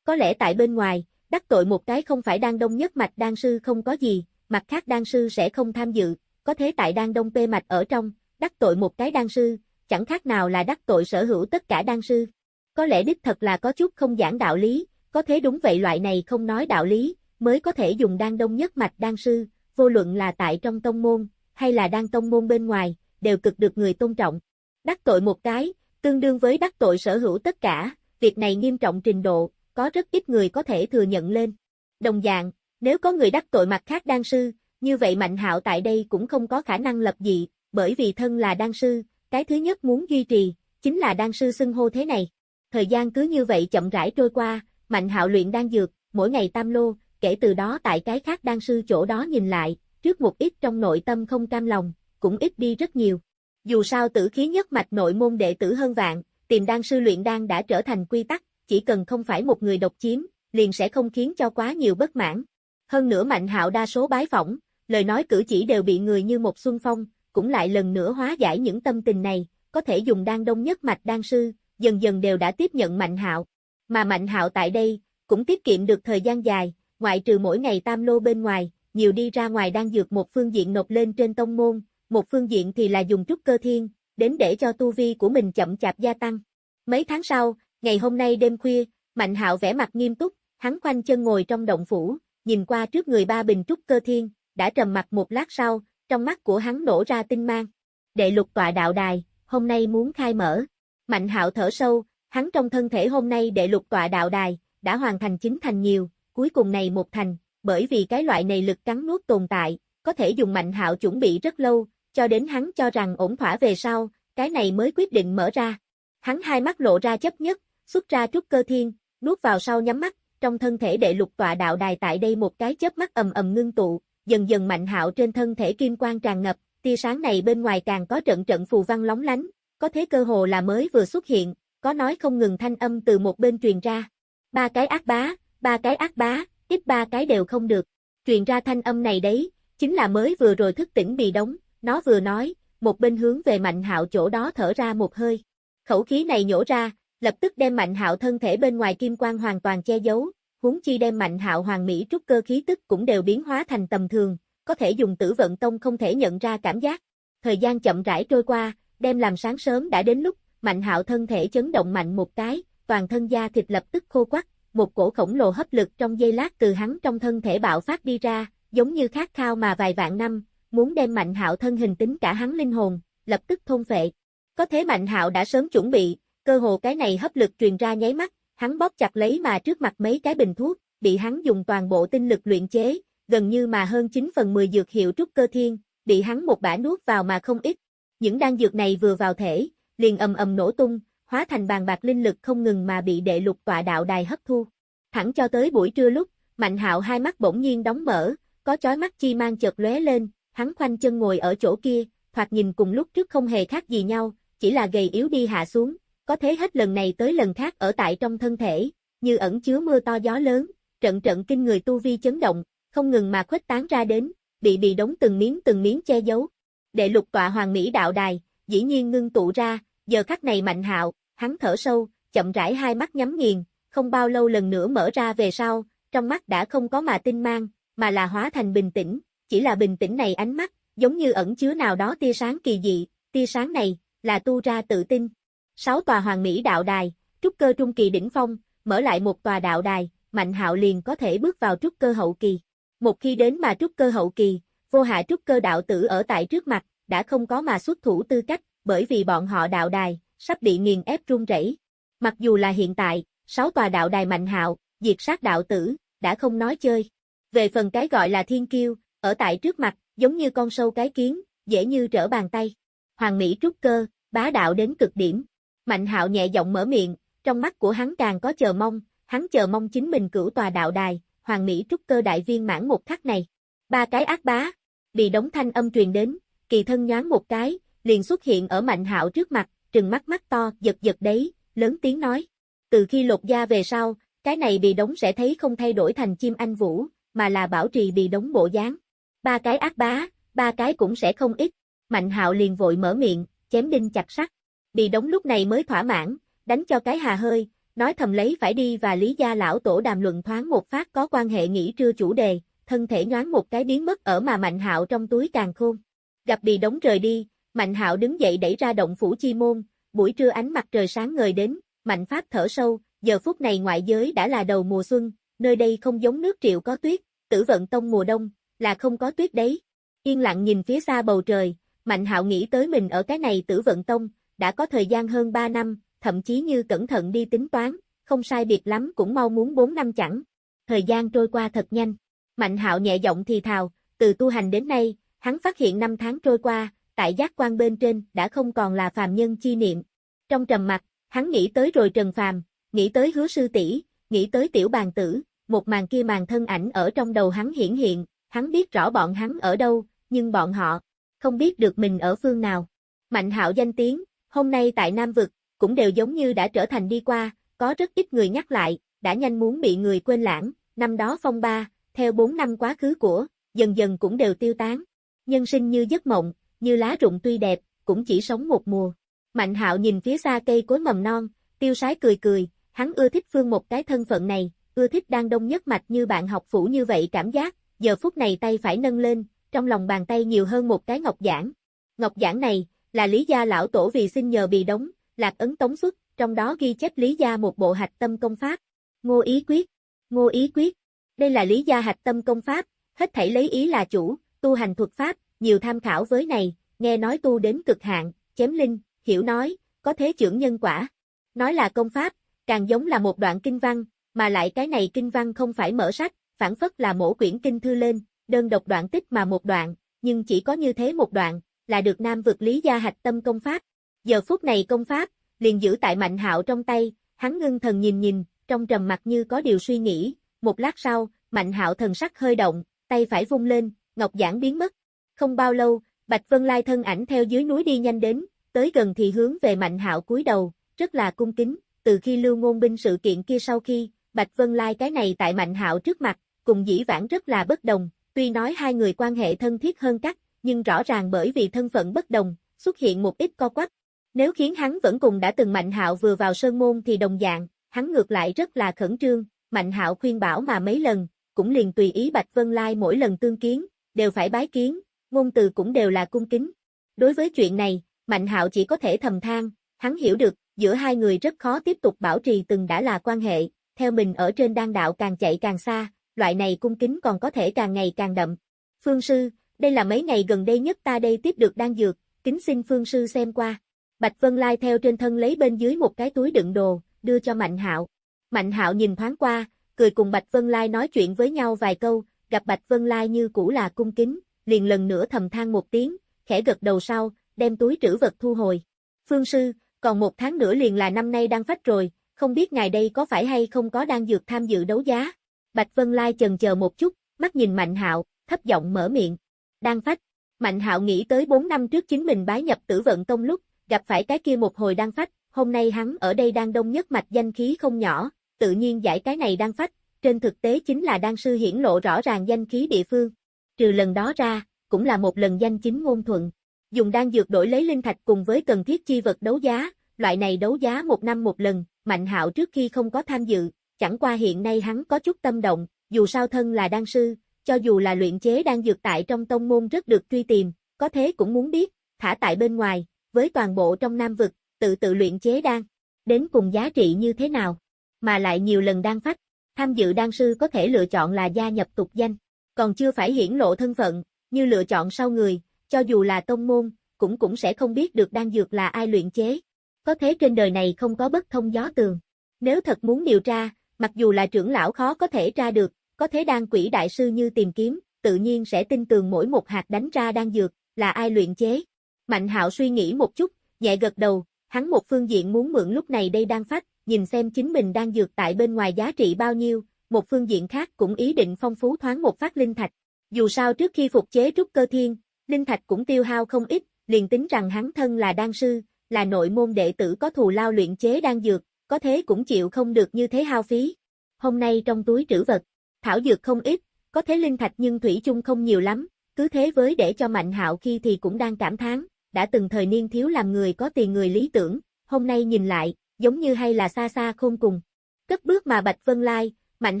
[SPEAKER 1] Có lẽ tại bên ngoài, đắc tội một cái không phải đan đông nhất mạch đan sư không có gì, mặt khác đan sư sẽ không tham dự, có thế tại đan đông tê mạch ở trong, đắc tội một cái đan sư, chẳng khác nào là đắc tội sở hữu tất cả đan sư. Có lẽ đích thật là có chút không giảng đạo lý, có thế đúng vậy loại này không nói đạo lý, mới có thể dùng đan đông nhất mạch đan sư, vô luận là tại trong tông môn, hay là đan tông môn bên ngoài, đều cực được người tôn trọng. Đắc tội một cái, tương đương với đắc tội sở hữu tất cả, việc này nghiêm trọng trình độ, có rất ít người có thể thừa nhận lên. Đồng dạng, nếu có người đắc tội mặt khác đan sư, như vậy Mạnh Hạo tại đây cũng không có khả năng lập dị, bởi vì thân là đan sư, cái thứ nhất muốn duy trì, chính là đan sư xưng hô thế này. Thời gian cứ như vậy chậm rãi trôi qua, Mạnh Hạo luyện đan dược, mỗi ngày tam lô, kể từ đó tại cái khác đan sư chỗ đó nhìn lại, trước một ít trong nội tâm không cam lòng, cũng ít đi rất nhiều. Dù sao tử khí nhất mạch nội môn đệ tử hơn vạn, tìm đan sư luyện đan đã trở thành quy tắc, chỉ cần không phải một người độc chiếm, liền sẽ không khiến cho quá nhiều bất mãn. Hơn nữa Mạnh Hạo đa số bái phỏng, lời nói cử chỉ đều bị người như một xuân phong, cũng lại lần nữa hóa giải những tâm tình này, có thể dùng đan đông nhất mạch đan sư, dần dần đều đã tiếp nhận Mạnh Hạo. Mà Mạnh Hạo tại đây, cũng tiết kiệm được thời gian dài, ngoại trừ mỗi ngày tam lô bên ngoài, nhiều đi ra ngoài đang dược một phương diện nộp lên trên tông môn, một phương diện thì là dùng trúc cơ thiên, đến để cho tu vi của mình chậm chạp gia tăng. Mấy tháng sau, ngày hôm nay đêm khuya, Mạnh Hạo vẻ mặt nghiêm túc, hắn khoanh chân ngồi trong động phủ, nhìn qua trước người ba bình trúc cơ thiên, đã trầm mặt một lát sau, trong mắt của hắn nổ ra tinh mang. Đệ lục tọa đạo đài, hôm nay muốn khai mở. Mạnh Hạo thở sâu, hắn trong thân thể hôm nay đệ lục tọa đạo đài, đã hoàn thành chính thành nhiều, cuối cùng này một thành, bởi vì cái loại này lực cắn nuốt tồn tại, có thể dùng Mạnh Hạo chuẩn bị rất lâu, cho đến hắn cho rằng ổn thỏa về sau, cái này mới quyết định mở ra. Hắn hai mắt lộ ra chấp nhất, xuất ra trúc cơ thiên, nuốt vào sau nhắm mắt, trong thân thể đệ lục tọa đạo đài tại đây một cái chớp mắt ầm ầm ngưng tụ, dần dần mạnh hạo trên thân thể kim quang tràn ngập, tia sáng này bên ngoài càng có trận trận phù văn lóng lánh, có thế cơ hồ là mới vừa xuất hiện, có nói không ngừng thanh âm từ một bên truyền ra. Ba cái ác bá, ba cái ác bá, ít ba cái đều không được. Truyền ra thanh âm này đấy, chính là mới vừa rồi thức tỉnh bị đóng, nó vừa nói, một bên hướng về Mạnh Hạo chỗ đó thở ra một hơi. Khẩu khí này nhổ ra, lập tức đem Mạnh Hạo thân thể bên ngoài kim quang hoàn toàn che giấu, huống chi đem Mạnh Hạo hoàng mỹ trúc cơ khí tức cũng đều biến hóa thành tầm thường, có thể dùng Tử Vận Tông không thể nhận ra cảm giác. Thời gian chậm rãi trôi qua, đem làm sáng sớm đã đến lúc, Mạnh Hạo thân thể chấn động mạnh một cái, toàn thân da thịt lập tức khô quắc, một cổ khổng lồ hấp lực trong giây lát từ hắn trong thân thể bạo phát đi ra, giống như khát khao mà vài vạn năm, muốn đem Mạnh Hạo thân hình tính cả hắn linh hồn, lập tức thôn phệ. Có thế Mạnh Hạo đã sớm chuẩn bị, cơ hồ cái này hấp lực truyền ra nháy mắt, hắn bóp chặt lấy mà trước mặt mấy cái bình thuốc, bị hắn dùng toàn bộ tinh lực luyện chế, gần như mà hơn 9 phần 10 dược hiệu trúc cơ thiên, bị hắn một bả nuốt vào mà không ít. Những đan dược này vừa vào thể, liền ầm ầm nổ tung, hóa thành bàn bạc linh lực không ngừng mà bị đệ lục tọa đạo đài hấp thu. Thẳng cho tới buổi trưa lúc, Mạnh Hạo hai mắt bỗng nhiên đóng mở, có chói mắt chi mang chợt lóe lên, hắn khoanh chân ngồi ở chỗ kia, thoạt nhìn cùng lúc trước không hề khác gì nhau, chỉ là gầy yếu đi hạ xuống, có thế hết lần này tới lần khác ở tại trong thân thể, như ẩn chứa mưa to gió lớn, trận trận kinh người tu vi chấn động, không ngừng mà khuếch tán ra đến, bị bị đóng từng miếng từng miếng che giấu. Đệ lục tọa hoàng mỹ đạo đài, dĩ nhiên ngưng tụ ra, giờ khắc này mạnh hạo, hắn thở sâu, chậm rãi hai mắt nhắm nghiền, không bao lâu lần nữa mở ra về sau, trong mắt đã không có mà tinh mang, mà là hóa thành bình tĩnh, chỉ là bình tĩnh này ánh mắt, giống như ẩn chứa nào đó tia sáng kỳ dị, tia sáng này, là tu ra tự tin. Sáu tòa hoàng mỹ đạo đài, trúc cơ trung kỳ đỉnh phong, mở lại một tòa đạo đài, Mạnh Hạo liền có thể bước vào trúc cơ hậu kỳ. Một khi đến mà trúc cơ hậu kỳ, vô hạ trúc cơ đạo tử ở tại trước mặt, đã không có mà xuất thủ tư cách, bởi vì bọn họ đạo đài, sắp bị nghiền ép rung rẩy. Mặc dù là hiện tại, sáu tòa đạo đài Mạnh Hạo, diệt sát đạo tử, đã không nói chơi. Về phần cái gọi là thiên kiêu, ở tại trước mặt, giống như con sâu cái kiến, dễ như trở bàn tay. Hoàng Mỹ trúc cơ, bá đạo đến cực điểm. Mạnh hạo nhẹ giọng mở miệng, trong mắt của hắn càng có chờ mong, hắn chờ mong chính mình cửu tòa đạo đài, Hoàng Mỹ trúc cơ đại viên mãn một khắc này. Ba cái ác bá, bị đống thanh âm truyền đến, kỳ thân nhoáng một cái, liền xuất hiện ở mạnh hạo trước mặt, trừng mắt mắt to, giật giật đấy, lớn tiếng nói. Từ khi lột da về sau, cái này bị đống sẽ thấy không thay đổi thành chim anh vũ, mà là bảo trì bị đống bộ dáng. Ba cái ác bá, ba cái cũng sẽ không ít. Mạnh hạo liền vội mở miệng, chém đinh chặt sắt. Bị đống lúc này mới thỏa mãn, đánh cho cái hà hơi, nói thầm lấy phải đi và lý gia lão tổ đàm luận thoáng một phát có quan hệ nghỉ trưa chủ đề, thân thể nhoáng một cái biến mất ở mà Mạnh Hạo trong túi càng khôn. Gặp bị đống rời đi, Mạnh Hạo đứng dậy đẩy ra động phủ chi môn, buổi trưa ánh mặt trời sáng ngời đến, Mạnh Pháp thở sâu, giờ phút này ngoại giới đã là đầu mùa xuân, nơi đây không giống nước triệu có tuyết, tử vận tông mùa đông, là không có tuyết đấy. Yên lặng nhìn phía xa bầu trời, Mạnh Hạo nghĩ tới mình ở cái này tử vận tông, đã có thời gian hơn 3 năm, thậm chí như cẩn thận đi tính toán, không sai biệt lắm cũng mau muốn 4 năm chẳng. Thời gian trôi qua thật nhanh. Mạnh Hạo nhẹ giọng thì thào, từ tu hành đến nay, hắn phát hiện năm tháng trôi qua, tại giác quan bên trên đã không còn là phàm nhân chi niệm. Trong trầm mặt, hắn nghĩ tới rồi Trần Phàm, nghĩ tới Hứa sư tỷ, nghĩ tới tiểu bàn tử, một màn kia màn thân ảnh ở trong đầu hắn hiển hiện, hắn biết rõ bọn hắn ở đâu, nhưng bọn họ không biết được mình ở phương nào. Mạnh Hạo danh tiếng, hôm nay tại Nam vực, cũng đều giống như đã trở thành đi qua, có rất ít người nhắc lại, đã nhanh muốn bị người quên lãng, năm đó phong ba, theo 4 năm quá khứ của, dần dần cũng đều tiêu tán. Nhân sinh như giấc mộng, như lá rụng tuy đẹp, cũng chỉ sống một mùa. Mạnh hạo nhìn phía xa cây cối mầm non, tiêu sái cười cười, hắn ưa thích phương một cái thân phận này, ưa thích đang đông nhất mạch như bạn học phủ như vậy cảm giác, giờ phút này tay phải nâng lên, trong lòng bàn tay nhiều hơn một cái ngọc giản Ngọc giản này, là lý gia lão tổ vì xin nhờ bị đóng, lạc ấn tống xuất, trong đó ghi chép lý gia một bộ hạch tâm công pháp. Ngô ý quyết, ngô ý quyết, đây là lý gia hạch tâm công pháp, hết thảy lấy ý là chủ, tu hành thuật pháp, nhiều tham khảo với này, nghe nói tu đến cực hạn, chém linh, hiểu nói, có thế trưởng nhân quả. Nói là công pháp, càng giống là một đoạn kinh văn, mà lại cái này kinh văn không phải mở sách, phản phất là mổ quyển kinh thư lên, đơn độc đoạn tích mà một đoạn, nhưng chỉ có như thế một đoạn, là được nam vực lý gia hạch tâm công pháp. Giờ phút này công pháp, liền giữ tại mạnh hạo trong tay, hắn ngưng thần nhìn nhìn, trong trầm mặt như có điều suy nghĩ, một lát sau, mạnh hạo thần sắc hơi động, tay phải vung lên, ngọc giảng biến mất. Không bao lâu, Bạch Vân Lai thân ảnh theo dưới núi đi nhanh đến, tới gần thì hướng về mạnh hạo cúi đầu, rất là cung kính, từ khi lưu ngôn binh sự kiện kia sau khi, Bạch Vân Lai cái này tại mạnh hạo trước mặt, cùng dĩ vãng rất là bất đồng, tuy nói hai người quan hệ thân thiết hơn các, nhưng rõ ràng bởi vì thân phận bất đồng, xuất hiện một ít co quắc. Nếu khiến hắn vẫn cùng đã từng Mạnh Hạo vừa vào sơn môn thì đồng dạng, hắn ngược lại rất là khẩn trương, Mạnh Hạo khuyên bảo mà mấy lần, cũng liền tùy ý Bạch Vân Lai mỗi lần tương kiến, đều phải bái kiến, ngôn từ cũng đều là cung kính. Đối với chuyện này, Mạnh Hạo chỉ có thể thầm than, hắn hiểu được, giữa hai người rất khó tiếp tục bảo trì từng đã là quan hệ, theo mình ở trên đan đạo càng chạy càng xa, loại này cung kính còn có thể càng ngày càng đậm. Phương sư, đây là mấy ngày gần đây nhất ta đây tiếp được đan dược, kính xin phương sư xem qua. Bạch Vân Lai theo trên thân lấy bên dưới một cái túi đựng đồ, đưa cho Mạnh Hạo. Mạnh Hạo nhìn thoáng qua, cười cùng Bạch Vân Lai nói chuyện với nhau vài câu, gặp Bạch Vân Lai như cũ là cung kính, liền lần nữa thầm than một tiếng, khẽ gật đầu sau, đem túi trữ vật thu hồi. Phương sư, còn một tháng nữa liền là năm nay đang phách rồi, không biết ngài đây có phải hay không có đang dược tham dự đấu giá. Bạch Vân Lai chần chờ một chút, mắt nhìn Mạnh Hạo, thấp giọng mở miệng. Đang phách. Mạnh Hạo nghĩ tới 4 năm trước chính mình bái nhập Tử Vận Tông lúc, gặp phải cái kia một hồi đang phách, hôm nay hắn ở đây đang đông nhất mạch danh khí không nhỏ, tự nhiên giải cái này đang phách, trên thực tế chính là đang sư hiển lộ rõ ràng danh khí địa phương. Trừ lần đó ra, cũng là một lần danh chính ngôn thuận. Dùng đan dược đổi lấy linh thạch cùng với cần thiết chi vật đấu giá, loại này đấu giá một năm một lần, Mạnh Hạo trước khi không có tham dự, chẳng qua hiện nay hắn có chút tâm động, dù sao thân là đan sư, cho dù là luyện chế đan dược tại trong tông môn rất được truy tìm, có thế cũng muốn biết, thả tại bên ngoài, với toàn bộ trong Nam vực, tự tự luyện chế đan, đến cùng giá trị như thế nào, mà lại nhiều lần đan phách, tham dự đan sư có thể lựa chọn là gia nhập tục danh, còn chưa phải hiển lộ thân phận, như lựa chọn sau người, cho dù là tông môn, cũng cũng sẽ không biết được đan dược là ai luyện chế. Có thế trên đời này không có bất thông gió tường. Nếu thật muốn điều tra, mặc dù là trưởng lão khó có thể tra được, có thế đan quỷ đại sư như tìm kiếm, tự nhiên sẽ tin tường mỗi một hạt đánh ra đan dược, là ai luyện chế. Mạnh hạo suy nghĩ một chút, nhẹ gật đầu, hắn một phương diện muốn mượn lúc này đây đang phát, nhìn xem chính mình đang dược tại bên ngoài giá trị bao nhiêu, một phương diện khác cũng ý định phong phú thoáng một phát linh thạch. Dù sao trước khi phục chế trúc cơ thiên, linh thạch cũng tiêu hao không ít, liền tính rằng hắn thân là đan sư, là nội môn đệ tử có thù lao luyện chế đan dược, có thế cũng chịu không được như thế hao phí. Hôm nay trong túi trữ vật, thảo dược không ít, có thế linh thạch nhưng thủy chung không nhiều lắm, cứ thế với để cho Mạnh Hạo khi thì cũng đang cảm thán, đã từng thời niên thiếu làm người có tiền người lý tưởng, hôm nay nhìn lại, giống như hay là xa xa khôn cùng. Cất bước mà Bạch Vân Lai, Mạnh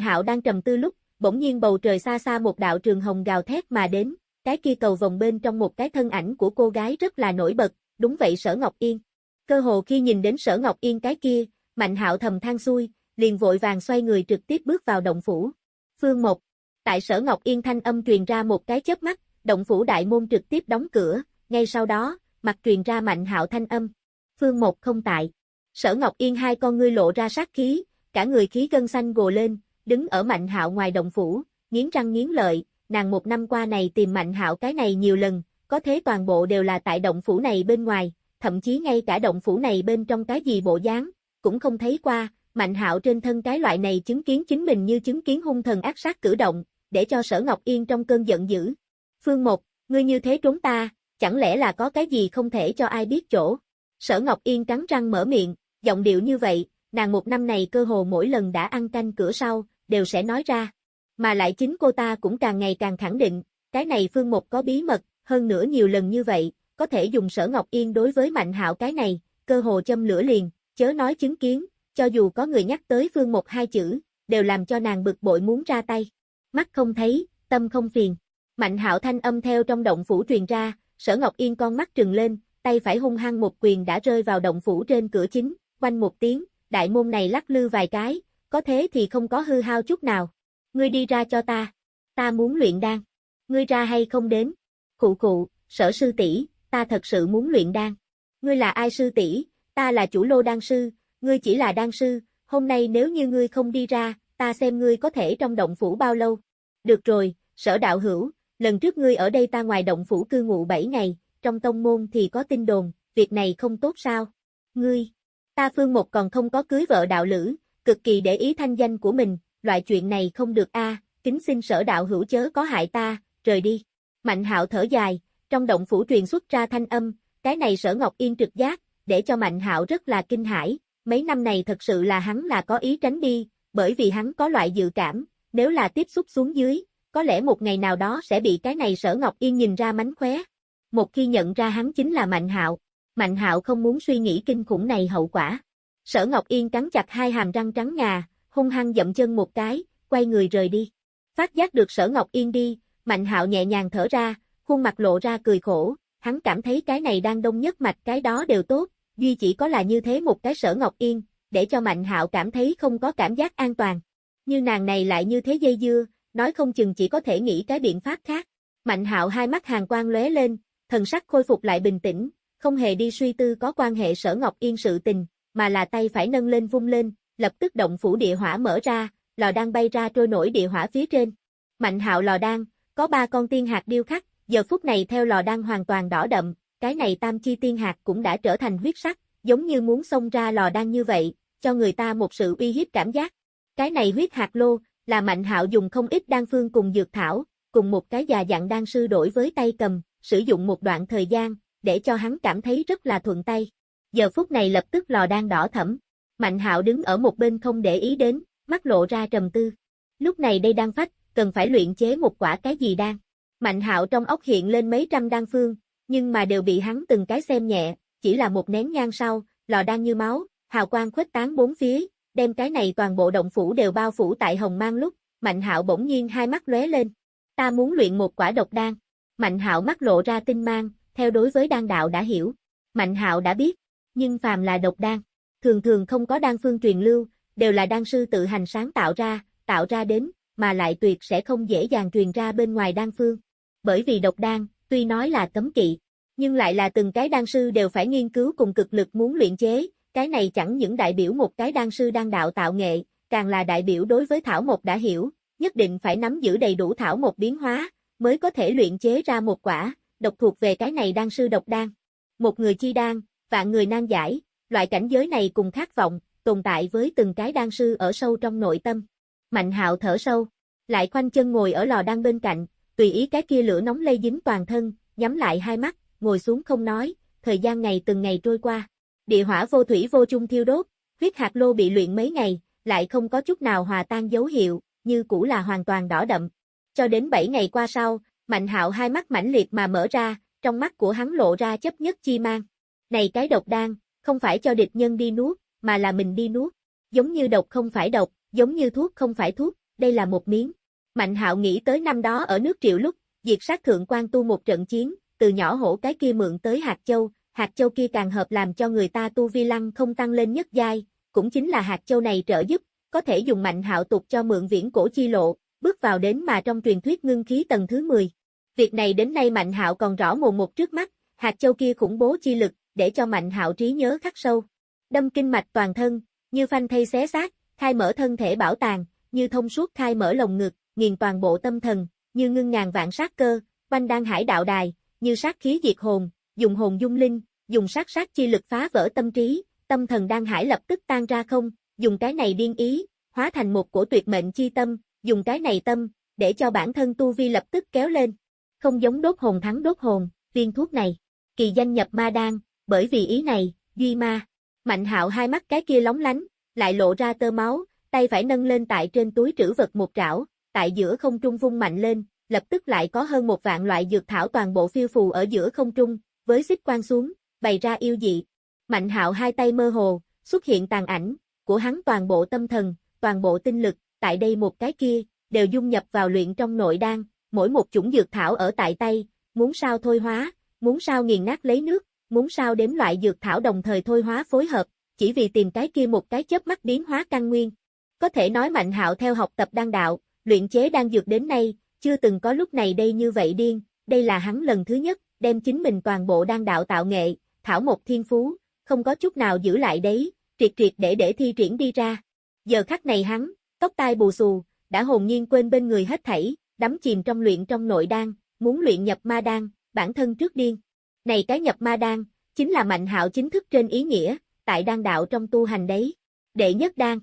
[SPEAKER 1] Hạo đang trầm tư lúc, bỗng nhiên bầu trời xa xa một đạo trường hồng gào thét mà đến, cái kia cầu vòng bên trong một cái thân ảnh của cô gái rất là nổi bật, đúng vậy Sở Ngọc Yên. Cơ hồ khi nhìn đến Sở Ngọc Yên cái kia, Mạnh Hạo thầm than xui, liền vội vàng xoay người trực tiếp bước vào động phủ. Phương Một. Tại Sở Ngọc Yên thanh âm truyền ra một cái chớp mắt, động phủ đại môn trực tiếp đóng cửa, ngay sau đó, mặt truyền ra Mạnh Hạo thanh âm. Phương Một không tại. Sở Ngọc Yên hai con ngươi lộ ra sát khí, cả người khí gân xanh gồ lên, đứng ở Mạnh Hạo ngoài động phủ, nghiến răng nghiến lợi, nàng một năm qua này tìm Mạnh Hạo cái này nhiều lần, có thế toàn bộ đều là tại động phủ này bên ngoài, thậm chí ngay cả động phủ này bên trong cái gì bộ dáng, cũng không thấy qua, Mạnh Hạo trên thân cái loại này chứng kiến chính mình như chứng kiến hung thần ác sát cử động, để cho Sở Ngọc Yên trong cơn giận dữ. Phương Một, ngươi như thế trốn ta, chẳng lẽ là có cái gì không thể cho ai biết chỗ? Sở Ngọc Yên cắn răng mở miệng, giọng điệu như vậy, nàng một năm này cơ hồ mỗi lần đã ăn canh cửa sau, đều sẽ nói ra. Mà lại chính cô ta cũng càng ngày càng khẳng định, cái này Phương Một có bí mật, hơn nữa nhiều lần như vậy, có thể dùng Sở Ngọc Yên đối với Mạnh Hạo cái này, cơ hồ châm lửa liền, chớ nói chứng kiến, cho dù có người nhắc tới Phương Một hai chữ, đều làm cho nàng bực bội muốn ra tay. Mắt không thấy, tâm không phiền. Mạnh hạo thanh âm theo trong động phủ truyền ra, sở Ngọc Yên con mắt trừng lên, tay phải hung hăng một quyền đã rơi vào động phủ trên cửa chính, quanh một tiếng, đại môn này lắc lư vài cái, có thế thì không có hư hao chút nào. Ngươi đi ra cho ta. Ta muốn luyện đan. Ngươi ra hay không đến? Cụ cụ, sở sư tỷ, ta thật sự muốn luyện đan. Ngươi là ai sư tỷ? Ta là chủ lô đan sư, ngươi chỉ là đan sư, hôm nay nếu như ngươi không đi ra, ta xem ngươi có thể trong động phủ bao lâu. Được rồi, sở đạo hữu, lần trước ngươi ở đây ta ngoài động phủ cư ngụ 7 ngày, trong tông môn thì có tin đồn, việc này không tốt sao? Ngươi, ta phương một còn không có cưới vợ đạo lữ, cực kỳ để ý thanh danh của mình, loại chuyện này không được a, kính xin sở đạo hữu chớ có hại ta, rời đi. Mạnh hạo thở dài, trong động phủ truyền xuất ra thanh âm, cái này sở Ngọc Yên trực giác, để cho Mạnh hạo rất là kinh hãi, mấy năm này thật sự là hắn là có ý tránh đi, bởi vì hắn có loại dự cảm, nếu là tiếp xúc xuống dưới, có lẽ một ngày nào đó sẽ bị cái này sở Ngọc Yên nhìn ra mánh khóe. Một khi nhận ra hắn chính là Mạnh Hạo, Mạnh Hạo không muốn suy nghĩ kinh khủng này hậu quả. Sở Ngọc Yên cắn chặt hai hàm răng trắng ngà, hung hăng dậm chân một cái, quay người rời đi. Phát giác được Sở Ngọc Yên đi, Mạnh Hạo nhẹ nhàng thở ra, khuôn mặt lộ ra cười khổ, hắn cảm thấy cái này đang đông nhất mạch cái đó đều tốt, duy chỉ có là như thế một cái Sở Ngọc Yên, để cho Mạnh Hạo cảm thấy không có cảm giác an toàn. Như nàng này lại như thế dây dưa, nói không chừng chỉ có thể nghĩ cái biện pháp khác. Mạnh hạo hai mắt hàng quang lóe lên, thần sắc khôi phục lại bình tĩnh, không hề đi suy tư có quan hệ sở Ngọc Yên sự tình, mà là tay phải nâng lên vung lên, lập tức động phủ địa hỏa mở ra, lò đang bay ra trôi nổi địa hỏa phía trên. Mạnh hạo lò đang có ba con tiên hạt điêu khắc, giờ phút này theo lò đang hoàn toàn đỏ đậm, cái này tam chi tiên hạt cũng đã trở thành huyết sắc, giống như muốn xông ra lò đan như vậy, cho người ta một sự uy hiếp cảm giác. Cái này huyết hạt lô, là Mạnh Hạo dùng không ít đan phương cùng dược thảo, cùng một cái già dạng đan sư đổi với tay cầm, sử dụng một đoạn thời gian, để cho hắn cảm thấy rất là thuận tay. Giờ phút này lập tức lò đan đỏ thẫm. Mạnh Hạo đứng ở một bên không để ý đến, mắt lộ ra trầm tư. Lúc này đây đan phách, cần phải luyện chế một quả cái gì đan. Mạnh Hạo trong ốc hiện lên mấy trăm đan phương, nhưng mà đều bị hắn từng cái xem nhẹ, chỉ là một nén nhang sau, lò đang như máu, hào quang khuếch tán bốn phía, đem cái này toàn bộ động phủ đều bao phủ tại hồng mang lúc, Mạnh Hạo bỗng nhiên hai mắt lóe lên. Ta muốn luyện một quả độc đan. Mạnh hạo mắt lộ ra tinh mang, theo đối với đan đạo đã hiểu. Mạnh hạo đã biết, nhưng phàm là độc đan, thường thường không có đan phương truyền lưu, đều là đan sư tự hành sáng tạo ra, tạo ra đến, mà lại tuyệt sẽ không dễ dàng truyền ra bên ngoài đan phương. Bởi vì độc đan, tuy nói là cấm kỵ, nhưng lại là từng cái đan sư đều phải nghiên cứu cùng cực lực muốn luyện chế, cái này chẳng những đại biểu một cái đan sư đang đạo tạo nghệ, càng là đại biểu đối với thảo mộc đã hiểu, nhất định phải nắm giữ đầy đủ thảo mộc biến hóa, mới có thể luyện chế ra một quả, độc thuộc về cái này đan sư độc đan. Một người chi đan, vạn người nan giải, loại cảnh giới này cùng khát vọng, tồn tại với từng cái đan sư ở sâu trong nội tâm. Mạnh hạo thở sâu, lại khoanh chân ngồi ở lò đan bên cạnh, tùy ý cái kia lửa nóng lây dính toàn thân, nhắm lại hai mắt, ngồi xuống không nói, thời gian ngày từng ngày trôi qua. Địa hỏa vô thủy vô chung thiêu đốt, huyết hạt lô bị luyện mấy ngày, lại không có chút nào hòa tan dấu hiệu, như cũ là hoàn toàn đỏ đậm. Cho đến 7 ngày qua sau, Mạnh hạo hai mắt mãnh liệt mà mở ra, trong mắt của hắn lộ ra chấp nhất chi mang. Này cái độc đan, không phải cho địch nhân đi nuốt, mà là mình đi nuốt. Giống như độc không phải độc, giống như thuốc không phải thuốc, đây là một miếng. Mạnh hạo nghĩ tới năm đó ở nước triệu lúc, diệt sát thượng quan tu một trận chiến, từ nhỏ hổ cái kia mượn tới hạt châu, hạt châu kia càng hợp làm cho người ta tu vi lăng không tăng lên nhất giai, cũng chính là hạt châu này trợ giúp, có thể dùng mạnh hạo tục cho mượn viễn cổ chi lộ, bước vào đến mà trong truyền thuyết ngưng khí tầng thứ 10. Việc này đến nay Mạnh Hạo còn rõ mồn một trước mắt, hạt châu kia khủng bố chi lực, để cho Mạnh Hạo trí nhớ khắc sâu. Đâm kinh mạch toàn thân, như phanh thây xé xác, khai mở thân thể bảo tàng, như thông suốt khai mở lồng ngực, nghiền toàn bộ tâm thần, như ngưng ngàn vạn sát cơ, quanh đan hải đạo đài, như sát khí diệt hồn, dùng hồn dung linh, dùng sát sát chi lực phá vỡ tâm trí, tâm thần đan hải lập tức tan ra không, dùng cái này điên ý, hóa thành một cổ tuyệt mệnh chi tâm, dùng cái này tâm, để cho bản thân tu vi lập tức kéo lên. Không giống đốt hồn thắng đốt hồn, viên thuốc này, kỳ danh nhập ma đan, bởi vì ý này, duy ma. Mạnh hạo hai mắt cái kia lóng lánh, lại lộ ra tơ máu, tay phải nâng lên tại trên túi trữ vật một trảo, tại giữa không trung vung mạnh lên, lập tức lại có hơn một vạn loại dược thảo toàn bộ phiêu phù ở giữa không trung, với xích quan xuống, bày ra yêu dị. Mạnh hạo hai tay mơ hồ, xuất hiện tàn ảnh, của hắn toàn bộ tâm thần, toàn bộ tinh lực, tại đây một cái kia, đều dung nhập vào luyện trong nội đan, mỗi một chủng dược thảo ở tại tay, muốn sao thôi hóa, muốn sao nghiền nát lấy nước, muốn sao đếm loại dược thảo đồng thời thôi hóa phối hợp, chỉ vì tìm cái kia một cái chớp mắt biến hóa căn nguyên. Có thể nói Mạnh Hạo theo học tập đan đạo, luyện chế đan dược đến nay, chưa từng có lúc này đây như vậy điên, đây là hắn lần thứ nhất, đem chính mình toàn bộ đan đạo tạo nghệ, thảo một thiên phú, không có chút nào giữ lại đấy, triệt triệt để để thi triển đi ra. Giờ khắc này hắn, tóc tai bù xù, đã hồn nhiên quên bên người hết thảy, đắm chìm trong luyện trong nội đan, muốn luyện nhập ma đan, bản thân trước điên. Này cái nhập ma đan, chính là mạnh hạo chính thức trên ý nghĩa, tại đan đạo trong tu hành đấy. Đệ nhất đan.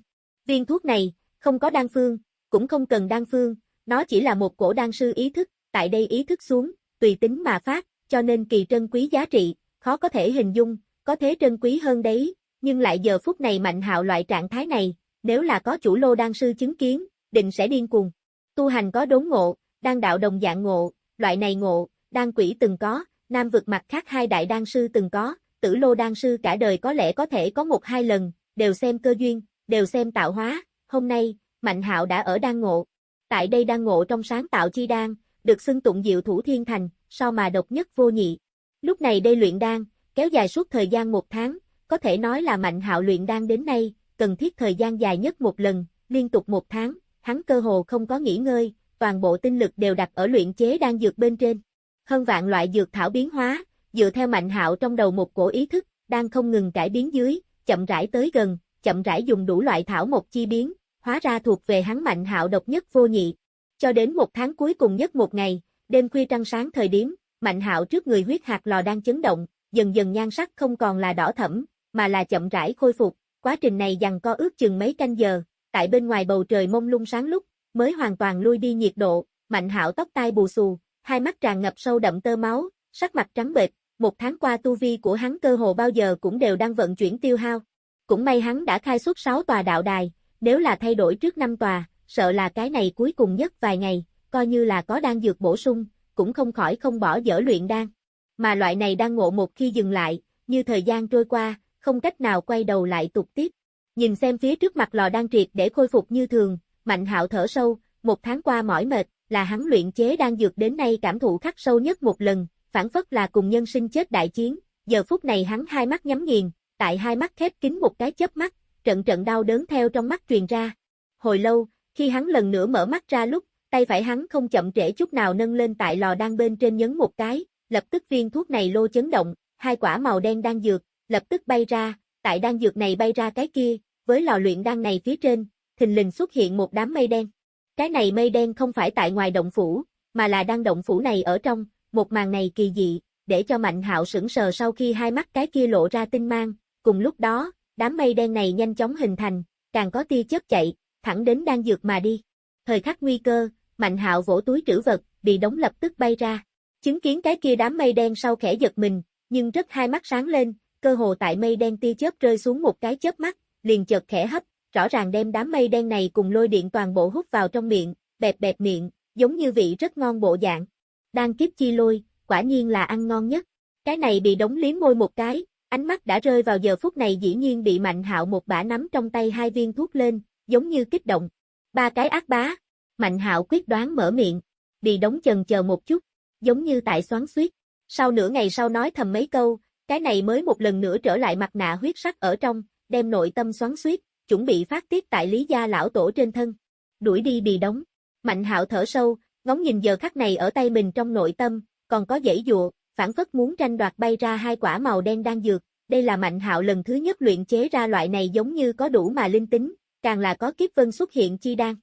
[SPEAKER 1] Viên thuốc này, không có đan phương, cũng không cần đan phương, nó chỉ là một cổ đan sư ý thức, tại đây ý thức xuống, tùy tính mà phát, cho nên kỳ trân quý giá trị, khó có thể hình dung, có thế trân quý hơn đấy, nhưng lại giờ phút này mạnh hạo loại trạng thái này, nếu là có chủ lô đan sư chứng kiến, định sẽ điên cuồng. Tu hành có đốn ngộ, đan đạo đồng dạng ngộ, loại này ngộ, đan quỷ từng có, nam vực mặt khác hai đại đan sư từng có, tử lô đan sư cả đời có lẽ có thể có một hai lần, đều xem cơ duyên, đều xem tạo hóa, hôm nay, Mạnh hạo đã ở đan ngộ. Tại đây đan ngộ trong sáng tạo chi đan, được xưng tụng diệu thủ thiên thành, sao mà độc nhất vô nhị. Lúc này đây luyện đan, kéo dài suốt thời gian một tháng, có thể nói là mạnh hạo luyện đan đến nay, cần thiết thời gian dài nhất một lần, liên tục một tháng, hắn cơ hồ không có nghỉ ngơi, toàn bộ tinh lực đều đặt ở luyện chế đan dược bên trên. Hơn vạn loại dược thảo biến hóa, dựa theo mạnh hạo trong đầu một cổ ý thức, đang không ngừng cải biến dưới, chậm rãi tới gần, chậm rãi dùng đủ loại thảo một chi biến, hóa ra thuộc về hắn mạnh hạo độc nhất vô nhị. Cho đến một tháng cuối cùng nhất một ngày, đêm khuya trăng sáng thời điểm, mạnh hạo trước người huyết hạt lò đang chấn động, dần dần nhan sắc không còn là đỏ thẫm, mà là chậm rãi khôi phục, quá trình này dằn co ước chừng mấy canh giờ, tại bên ngoài bầu trời mông lung sáng lúc, mới hoàn toàn lui đi nhiệt độ, mạnh hạo tóc tai bù xù, hai mắt tràn ngập sâu đậm tơ máu, sắc mặt trắng bệch, một tháng qua tu vi của hắn cơ hồ bao giờ cũng đều đang vận chuyển tiêu hao. Cũng may hắn đã khai xuất 6 tòa đạo đài, nếu là thay đổi trước năm tòa, sợ là cái này cuối cùng nhất vài ngày, coi như là có đang dược bổ sung, cũng không khỏi không bỏ dở luyện đan. Mà loại này đang ngộ một khi dừng lại, như thời gian trôi qua, không cách nào quay đầu lại tục tiếp. Nhìn xem phía trước mặt lò đang triệt để khôi phục như thường, Mạnh hạo thở sâu, một tháng qua mỏi mệt, là hắn luyện chế đan dược đến nay cảm thụ khắc sâu nhất một lần, phản phất là cùng nhân sinh chết đại chiến, giờ phút này hắn hai mắt nhắm nghiền, tại hai mắt khép kín một cái chớp mắt, trận trận đau đớn theo trong mắt truyền ra. Hồi lâu, khi hắn lần nữa mở mắt ra lúc, tay phải hắn không chậm trễ chút nào nâng lên tại lò đan bên trên nhấn một cái, lập tức viên thuốc này lô chấn động, hai quả màu đen đang dược, lập tức bay ra, tại đan dược này bay ra cái kia, với lò luyện đan này phía trên, thình lình xuất hiện một đám mây đen. Cái này mây đen không phải tại ngoài động phủ, mà là đang động phủ này ở trong, một màn này kỳ dị, để cho Mạnh Hạo sững sờ sau khi hai mắt cái kia lộ ra tinh mang, cùng lúc đó, đám mây đen này nhanh chóng hình thành, càng có tia chớp chạy, thẳng đến đang dược mà đi. Thời khắc nguy cơ, Mạnh Hạo vỗ túi trữ vật, bị đóng lập tức bay ra. Chứng kiến cái kia đám mây đen sau khẽ giật mình, nhưng rất hai mắt sáng lên, cơ hồ tại mây đen tia chớp rơi xuống một cái chớp mắt, liền chợt khẽ hấp, rõ ràng đem đám mây đen này cùng lôi điện toàn bộ hút vào trong miệng, bẹp bẹp miệng, giống như vị rất ngon bộ dạng. Đang kiếp chi lôi, quả nhiên là ăn ngon nhất. Cái này bị đóng liếm môi một cái, ánh mắt đã rơi vào giờ phút này dĩ nhiên bị Mạnh Hạo một bả nắm trong tay hai viên thuốc lên, giống như kích động. Ba cái ác bá. Mạnh Hạo quyết đoán mở miệng, bị đóng chần chờ một chút, giống như tại xoắn xuýt. Sau nửa ngày sau nói thầm mấy câu, cái này mới một lần nữa trở lại mặt nạ huyết sắc ở trong, đem nội tâm xoắn xuýt, chuẩn bị phát tiết tại Lý gia lão tổ trên thân. Đuổi đi bị đóng. Mạnh Hạo thở sâu, ngóng nhìn giờ khắc này ở tay mình trong nội tâm, còn có dãy dụa, phản phất muốn tranh đoạt bay ra hai quả màu đen đang dược. Đây là Mạnh Hạo lần thứ nhất luyện chế ra loại này giống như có đủ mà linh tính, càng là có kiếp vân xuất hiện chi đan.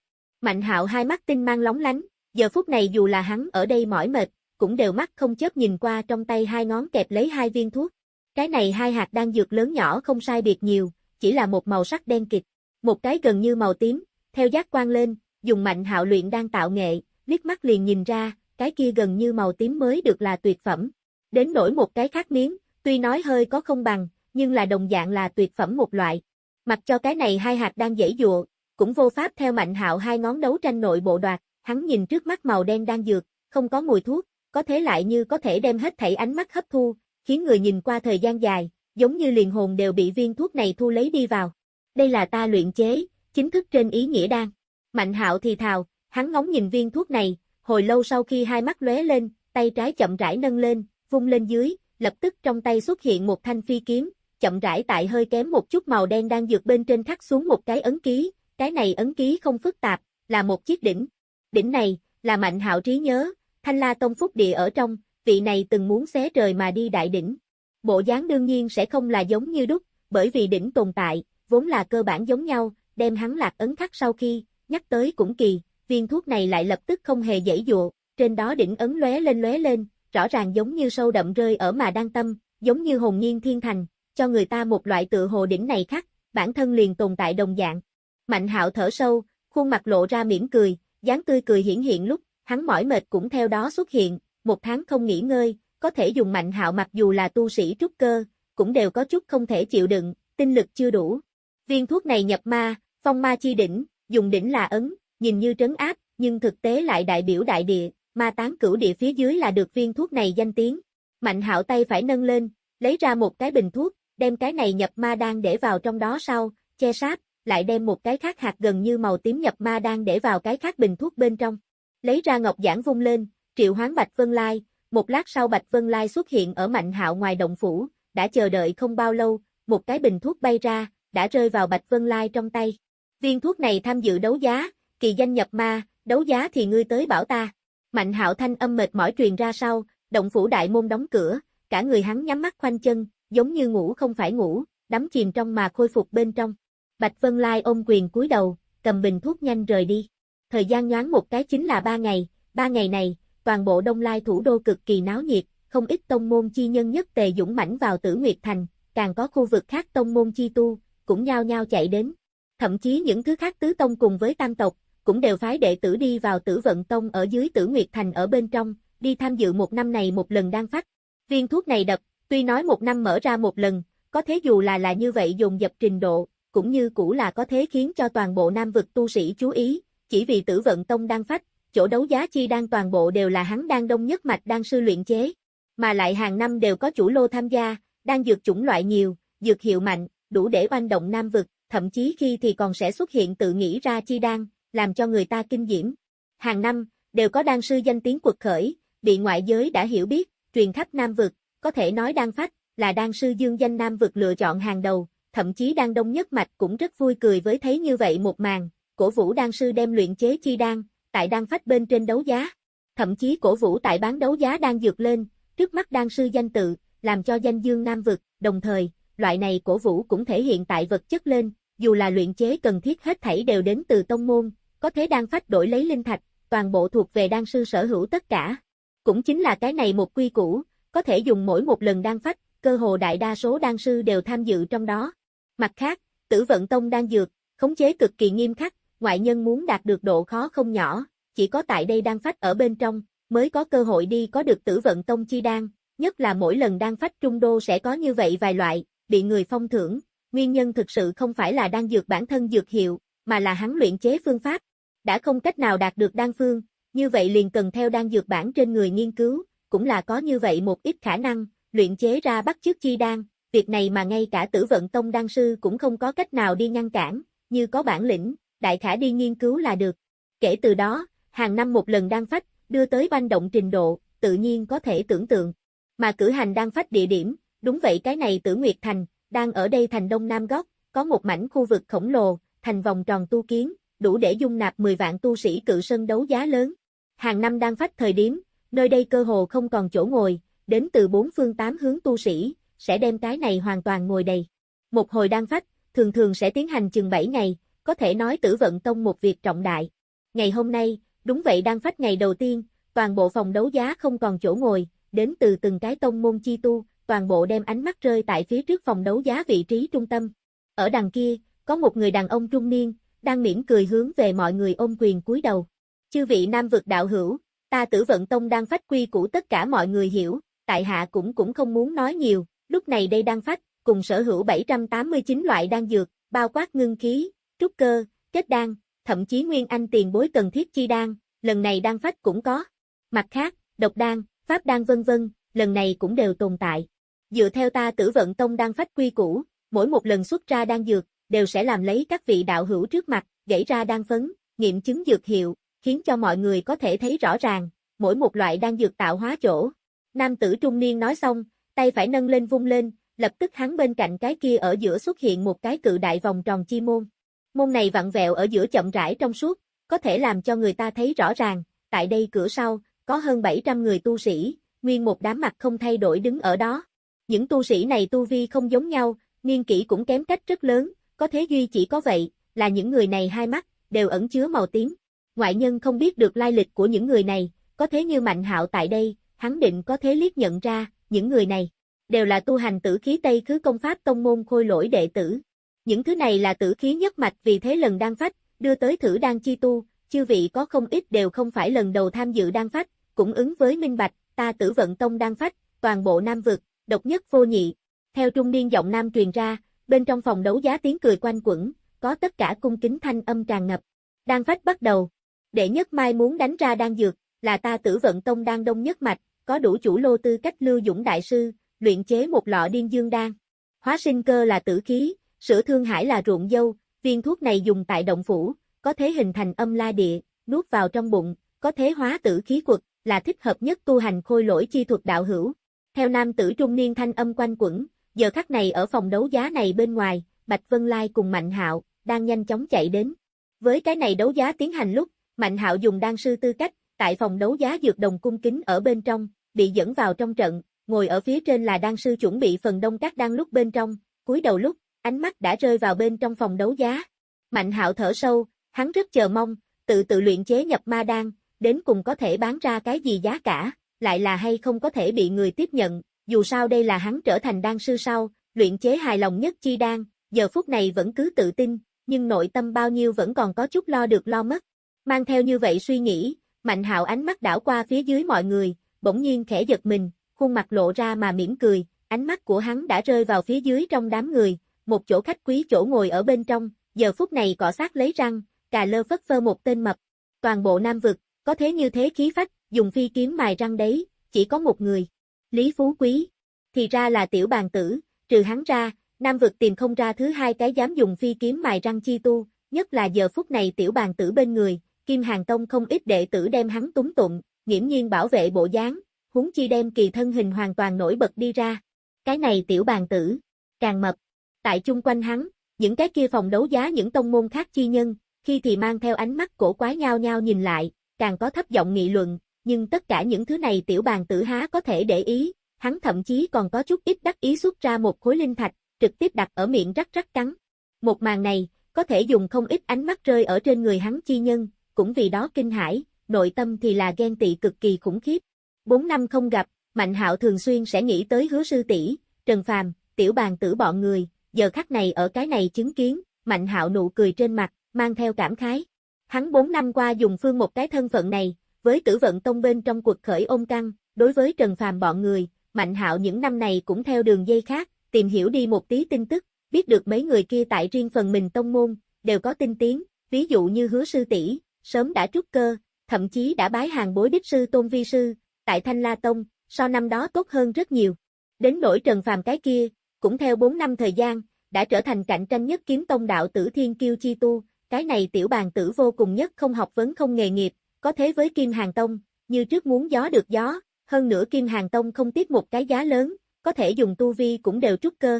[SPEAKER 1] Mạnh Hạo hai mắt tinh mang lóng lánh, giờ phút này dù là hắn ở đây mỏi mệt, cũng đều mắt không chớp nhìn qua trong tay hai ngón kẹp lấy hai viên thuốc. Cái này hai hạt đan dược lớn nhỏ không sai biệt nhiều, chỉ là một màu sắc đen kịch, một cái gần như màu tím, theo giác quan lên, dùng mạnh hạo luyện đang tạo nghệ, liếc mắt liền nhìn ra, cái kia gần như màu tím mới được là tuyệt phẩm. Đến nổi một cái khác miếng, tuy nói hơi có không bằng, nhưng là đồng dạng là tuyệt phẩm một loại. Mặc cho cái này hai hạt đang dễ dụa, cũng vô pháp theo mạnh hạo hai ngón đấu tranh nội bộ đoạt, hắn nhìn trước mắt màu đen đang dược, không có mùi thuốc, có thế lại như có thể đem hết thảy ánh mắt hấp thu, khiến người nhìn qua thời gian dài, giống như liền hồn đều bị viên thuốc này thu lấy đi vào. Đây là ta luyện chế, chính thức trên ý nghĩa đan. Mạnh hạo thì thào, hắn ngóng nhìn viên thuốc này, hồi lâu sau khi hai mắt lóe lên, tay trái chậm rãi nâng lên, vung lên dưới, lập tức trong tay xuất hiện một thanh phi kiếm, chậm rãi tại hơi kém một chút màu đen đang dược bên trên khắc xuống một cái ấn ký, cái này ấn ký không phức tạp, là một chiếc đỉnh. Đỉnh này, là mạnh hạo trí nhớ, thanh la tông phúc địa ở trong, vị này từng muốn xé trời mà đi đại đỉnh. Bộ dáng đương nhiên sẽ không là giống như đúc, bởi vì đỉnh tồn tại, vốn là cơ bản giống nhau, đem hắn lạc ấn khắc sau khi, nhắc tới cũng kỳ, viên thuốc này lại lập tức không hề dễ dụa, trên đó đỉnh ấn lóe lên lóe lên, rõ ràng giống như sâu đậm rơi ở mà đang tâm, giống như hồn nhiên thiên thành, cho người ta một loại tự hồ đỉnh này khắc, bản thân liền tồn tại đồng dạng. Mạnh hạo thở sâu, khuôn mặt lộ ra mỉm cười, dáng tươi cười hiển hiện lúc, hắn mỏi mệt cũng theo đó xuất hiện, một tháng không nghỉ ngơi, có thể dùng mạnh hạo mặc dù là tu sĩ trúc cơ, cũng đều có chút không thể chịu đựng, tinh lực chưa đủ. Viên thuốc này nhập ma, phong ma chi đỉnh, dùng đỉnh là ấn, nhìn như trấn áp, nhưng thực tế lại đại biểu đại địa, ma tán cửu địa phía dưới là được viên thuốc này danh tiếng. Mạnh hạo tay phải nâng lên, lấy ra một cái bình thuốc, đem cái này nhập ma đan để vào trong đó sau, che sát, lại đem một cái khác hạt gần như màu tím nhập ma đan để vào cái khác bình thuốc bên trong. Lấy ra ngọc giảng vung lên, triệu hoán Bạch Vân Lai, một lát sau Bạch Vân Lai xuất hiện ở Mạnh Hạo ngoài động phủ, đã chờ đợi không bao lâu, một cái bình thuốc bay ra, đã rơi vào Bạch Vân Lai trong tay. Viên thuốc này tham dự đấu giá, kỳ danh nhập ma, đấu giá thì ngươi tới bảo ta. Mạnh Hạo thanh âm mệt mỏi truyền ra sau, động phủ đại môn đóng cửa, cả người hắn nhắm mắt khoanh chân, giống như ngủ không phải ngủ, đắm chìm trong mà khôi phục bên trong. Bạch Vân Lai ôm quyền cúi đầu, cầm bình thuốc nhanh rời đi. Thời gian nhoáng một cái chính là ba ngày, ba ngày này, toàn bộ Đông Lai thủ đô cực kỳ náo nhiệt, không ít tông môn chi nhân nhất tề dũng mãnh vào Tử Nguyệt Thành, càng có khu vực khác tông môn chi tu, cũng nhao nhao chạy đến. Thậm chí những thứ khác tứ tông cùng với tam tộc, cũng đều phái đệ tử đi vào Tử Vận Tông ở dưới Tử Nguyệt Thành ở bên trong, đi tham dự một năm này một lần đang phát. Viên thuốc này đập, tuy nói một năm mở ra một lần, có thế dù là là như vậy dùng dập trình độ, cũng như cũ là có thế khiến cho toàn bộ nam vực tu sĩ chú ý, chỉ vì Tử Vận Tông đang phát, chỗ đấu giá chi đang toàn bộ đều là hắn đang đông nhất mạch đang sư luyện chế, mà lại hàng năm đều có chủ lô tham gia, đang dược chủng loại nhiều, dược hiệu mạnh, đủ để oanh động nam vực, thậm chí khi thì còn sẽ xuất hiện tự nghĩ ra chi đan, làm cho người ta kinh diễm. Hàng năm, đều có đan sư danh tiếng quật khởi, bị ngoại giới đã hiểu biết, truyền khắp Nam Vực, có thể nói đan phách, là đan sư dương danh Nam Vực lựa chọn hàng đầu, thậm chí đan đông nhất mạch cũng rất vui cười với thấy như vậy một màn, cổ vũ đan sư đem luyện chế chi đan, tại đan phách bên trên đấu giá. Thậm chí cổ vũ tại bán đấu giá đang dược lên, trước mắt đan sư danh tự, làm cho danh dương Nam Vực, đồng thời, loại này cổ vũ cũng thể hiện tại vật chất lên, dù là luyện chế cần thiết hết thảy đều đến từ tông môn, có thế đan phách đổi lấy linh thạch, toàn bộ thuộc về đan sư sở hữu tất cả. Cũng chính là cái này một quy củ, có thể dùng mỗi một lần đan phách, cơ hồ đại đa số đan sư đều tham dự trong đó. Mặt khác, tử vận tông đang dược, khống chế cực kỳ nghiêm khắc, ngoại nhân muốn đạt được độ khó không nhỏ, chỉ có tại đây đan phách ở bên trong, mới có cơ hội đi có được tử vận tông chi đan, nhất là mỗi lần đan phách trung đô sẽ có như vậy vài loại, bị người phong thưởng, nguyên nhân thực sự không phải là đan dược bản thân dược hiệu, mà là hắn luyện chế phương pháp. Đã không cách nào đạt được đan phương, như vậy liền cần theo đan dược bản trên người nghiên cứu, cũng là có như vậy một ít khả năng, luyện chế ra bắt chước chi đan, việc này mà ngay cả tử vận tông đan sư cũng không có cách nào đi ngăn cản, như có bản lĩnh, đại khả đi nghiên cứu là được. Kể từ đó, hàng năm một lần đan phách, đưa tới banh động trình độ, tự nhiên có thể tưởng tượng. Mà cử hành đan phách địa điểm, đúng vậy cái này tử Nguyệt Thành, đang ở đây thành đông nam góc, có một mảnh khu vực khổng lồ, thành vòng tròn tu kiến, đủ để dung nạp 10 vạn tu sĩ cự sân đấu giá lớn. Hàng năm đang phát thời điểm, nơi đây cơ hồ không còn chỗ ngồi, đến từ bốn phương tám hướng tu sĩ, sẽ đem cái này hoàn toàn ngồi đầy. Một hồi đang phát, thường thường sẽ tiến hành chừng 7 ngày, có thể nói tử vận tông một việc trọng đại. Ngày hôm nay, đúng vậy đang phát ngày đầu tiên, toàn bộ phòng đấu giá không còn chỗ ngồi, đến từ từng cái tông môn chi tu, toàn bộ đem ánh mắt rơi tại phía trước phòng đấu giá vị trí trung tâm. Ở đằng kia, có một người đàn ông trung niên, đang mỉm cười hướng về mọi người ôm quyền cúi đầu. Chư vị nam vực đạo hữu, ta tử vận tông đang phát quy củ tất cả mọi người hiểu, tại hạ cũng cũng không muốn nói nhiều, lúc này đây đang phát cùng sở hữu 789 loại đan dược, bao quát ngưng khí, trúc cơ, kết đan, thậm chí nguyên anh tiền bối cần thiết chi đan, lần này đan phách cũng có. Mặt khác, độc đan, pháp đan vân vân, lần này cũng đều tồn tại. Dựa theo ta tử vận tông đan phách quy củ, mỗi một lần xuất ra đan dược, đều sẽ làm lấy các vị đạo hữu trước mặt, gãy ra đan phấn, nghiệm chứng dược hiệu, khiến cho mọi người có thể thấy rõ ràng, mỗi một loại đan dược tạo hóa chỗ. Nam tử trung niên nói xong, tay phải nâng lên vung lên, lập tức hắn bên cạnh cái kia ở giữa xuất hiện một cái cự đại vòng tròn chi môn. Môn này vặn vẹo ở giữa chậm rãi trong suốt, có thể làm cho người ta thấy rõ ràng, tại đây cửa sau, có hơn 700 người tu sĩ, nguyên một đám mặt không thay đổi đứng ở đó. Những tu sĩ này tu vi không giống nhau, niên kỷ cũng kém cách rất lớn, có thế duy chỉ có vậy, là những người này hai mắt, đều ẩn chứa màu tím. Ngoại nhân không biết được lai lịch của những người này, có thế như Mạnh hạo tại đây, hắn định có thế liếc nhận ra, những người này, đều là tu hành tử khí Tây Khứ Công Pháp Tông Môn Khôi Lỗi đệ tử. Những thứ này là tử khí nhất mạch vì thế lần đang phách, đưa tới thử đang chi tu, chư vị có không ít đều không phải lần đầu tham dự đang phách, cũng ứng với minh bạch, ta tử vận tông đang phách, toàn bộ Nam Vực, độc nhất vô nhị. Theo trung niên giọng nam truyền ra, bên trong phòng đấu giá tiếng cười quanh quẩn, có tất cả cung kính thanh âm tràn ngập. Đan phách bắt đầu. Đệ nhất mai muốn đánh ra đan dược, là ta tử vận tông đan đông nhất mạch, có đủ chủ lô tư cách lưu dũng đại sư, luyện chế một lọ điên dương đan. Hóa sinh cơ là tử khí, sữa thương hải là ruộng dâu, viên thuốc này dùng tại động phủ, có thể hình thành âm la địa, nuốt vào trong bụng, có thế hóa tử khí quật, là thích hợp nhất tu hành khôi lỗi chi thuật đạo hữu. Theo nam tử trung niên thanh âm quanh quẩn, giờ khắc này ở phòng đấu giá này bên ngoài, Bạch Vân Lai cùng Mạnh Hạo đang nhanh chóng chạy đến. Với cái này đấu giá tiến hành lúc, Mạnh Hạo dùng đan sư tư cách, tại phòng đấu giá dược đồng cung kính ở bên trong, bị dẫn vào trong trận, ngồi ở phía trên là đan sư chuẩn bị phần đông các đan lúc bên trong, cúi đầu lúc, ánh mắt đã rơi vào bên trong phòng đấu giá. Mạnh Hạo thở sâu, hắn rất chờ mong, tự tự luyện chế nhập ma đan, đến cùng có thể bán ra cái gì giá cả, lại là hay không có thể bị người tiếp nhận, dù sao đây là hắn trở thành đan sư sau, luyện chế hài lòng nhất chi đan, giờ phút này vẫn cứ tự tin, nhưng nội tâm bao nhiêu vẫn còn có chút lo được lo mất. Mang theo như vậy suy nghĩ, Mạnh Hạo ánh mắt đảo qua phía dưới mọi người, bỗng nhiên khẽ giật mình, khuôn mặt lộ ra mà mỉm cười, ánh mắt của hắn đã rơi vào phía dưới trong đám người, một chỗ khách quý chỗ ngồi ở bên trong, giờ phút này cọ sát lấy răng, cà lơ phất phơ một tên mập. Toàn bộ Nam vực, có thế như thế khí phách, dùng phi kiếm mài răng đấy, chỉ có một người. Lý Phú Quý. Thì ra là tiểu bàn tử, trừ hắn ra, Nam vực tìm không ra thứ hai cái dám dùng phi kiếm mài răng chi tu, nhất là giờ phút này tiểu bàn tử bên người, Kim Hàng Tông không ít đệ tử đem hắn túng tụng, nghiễm nhiên bảo vệ bộ dáng, huống chi đem kỳ thân hình hoàn toàn nổi bật đi ra. Cái này tiểu bàn tử, càng mập. Tại chung quanh hắn, những cái kia phòng đấu giá những tông môn khác chi nhân, khi thì mang theo ánh mắt cổ quái nhau nhau nhìn lại, càng có thấp giọng nghị luận, nhưng tất cả những thứ này tiểu bàn tử há có thể để ý, hắn thậm chí còn có chút ít đắc ý xuất ra một khối linh thạch, trực tiếp đặt ở miệng rắc rắc cắn. Một màn này, có thể dùng không ít ánh mắt rơi ở trên người hắn chi nhân, cũng vì đó kinh hãi, nội tâm thì là ghen tị cực kỳ khủng khiếp. Bốn năm không gặp, Mạnh Hạo thường xuyên sẽ nghĩ tới Hứa sư tỷ, Trần Phàm, tiểu bàn tử bọn người, giờ khắc này ở cái này chứng kiến, Mạnh Hạo nụ cười trên mặt, mang theo cảm khái. Hắn bốn năm qua dùng phương một cái thân phận này, với tử vận tông bên trong cuộc khởi ôm căng, đối với Trần Phàm bọn người, Mạnh Hạo những năm này cũng theo đường dây khác, tìm hiểu đi một tí tin tức, biết được mấy người kia tại riêng phần mình tông môn, đều có tin tiếng ví dụ như hứa sư tỷ sớm đã trúc cơ, thậm chí đã bái hàng bối đích sư tôn vi sư, tại Thanh La Tông, so năm đó tốt hơn rất nhiều. Đến nỗi Trần Phàm cái kia, cũng theo 4 năm thời gian, đã trở thành cạnh tranh nhất kiếm tông đạo tử thiên kiêu chi tu, cái này tiểu bàn tử vô cùng nhất không học vấn không nghề nghiệp, có thế với Kim Hàng Tông, như trước muốn gió được gió, hơn nữa Kim Hàng Tông không tiếp một cái giá lớn, có thể dùng tu vi cũng đều trúc cơ.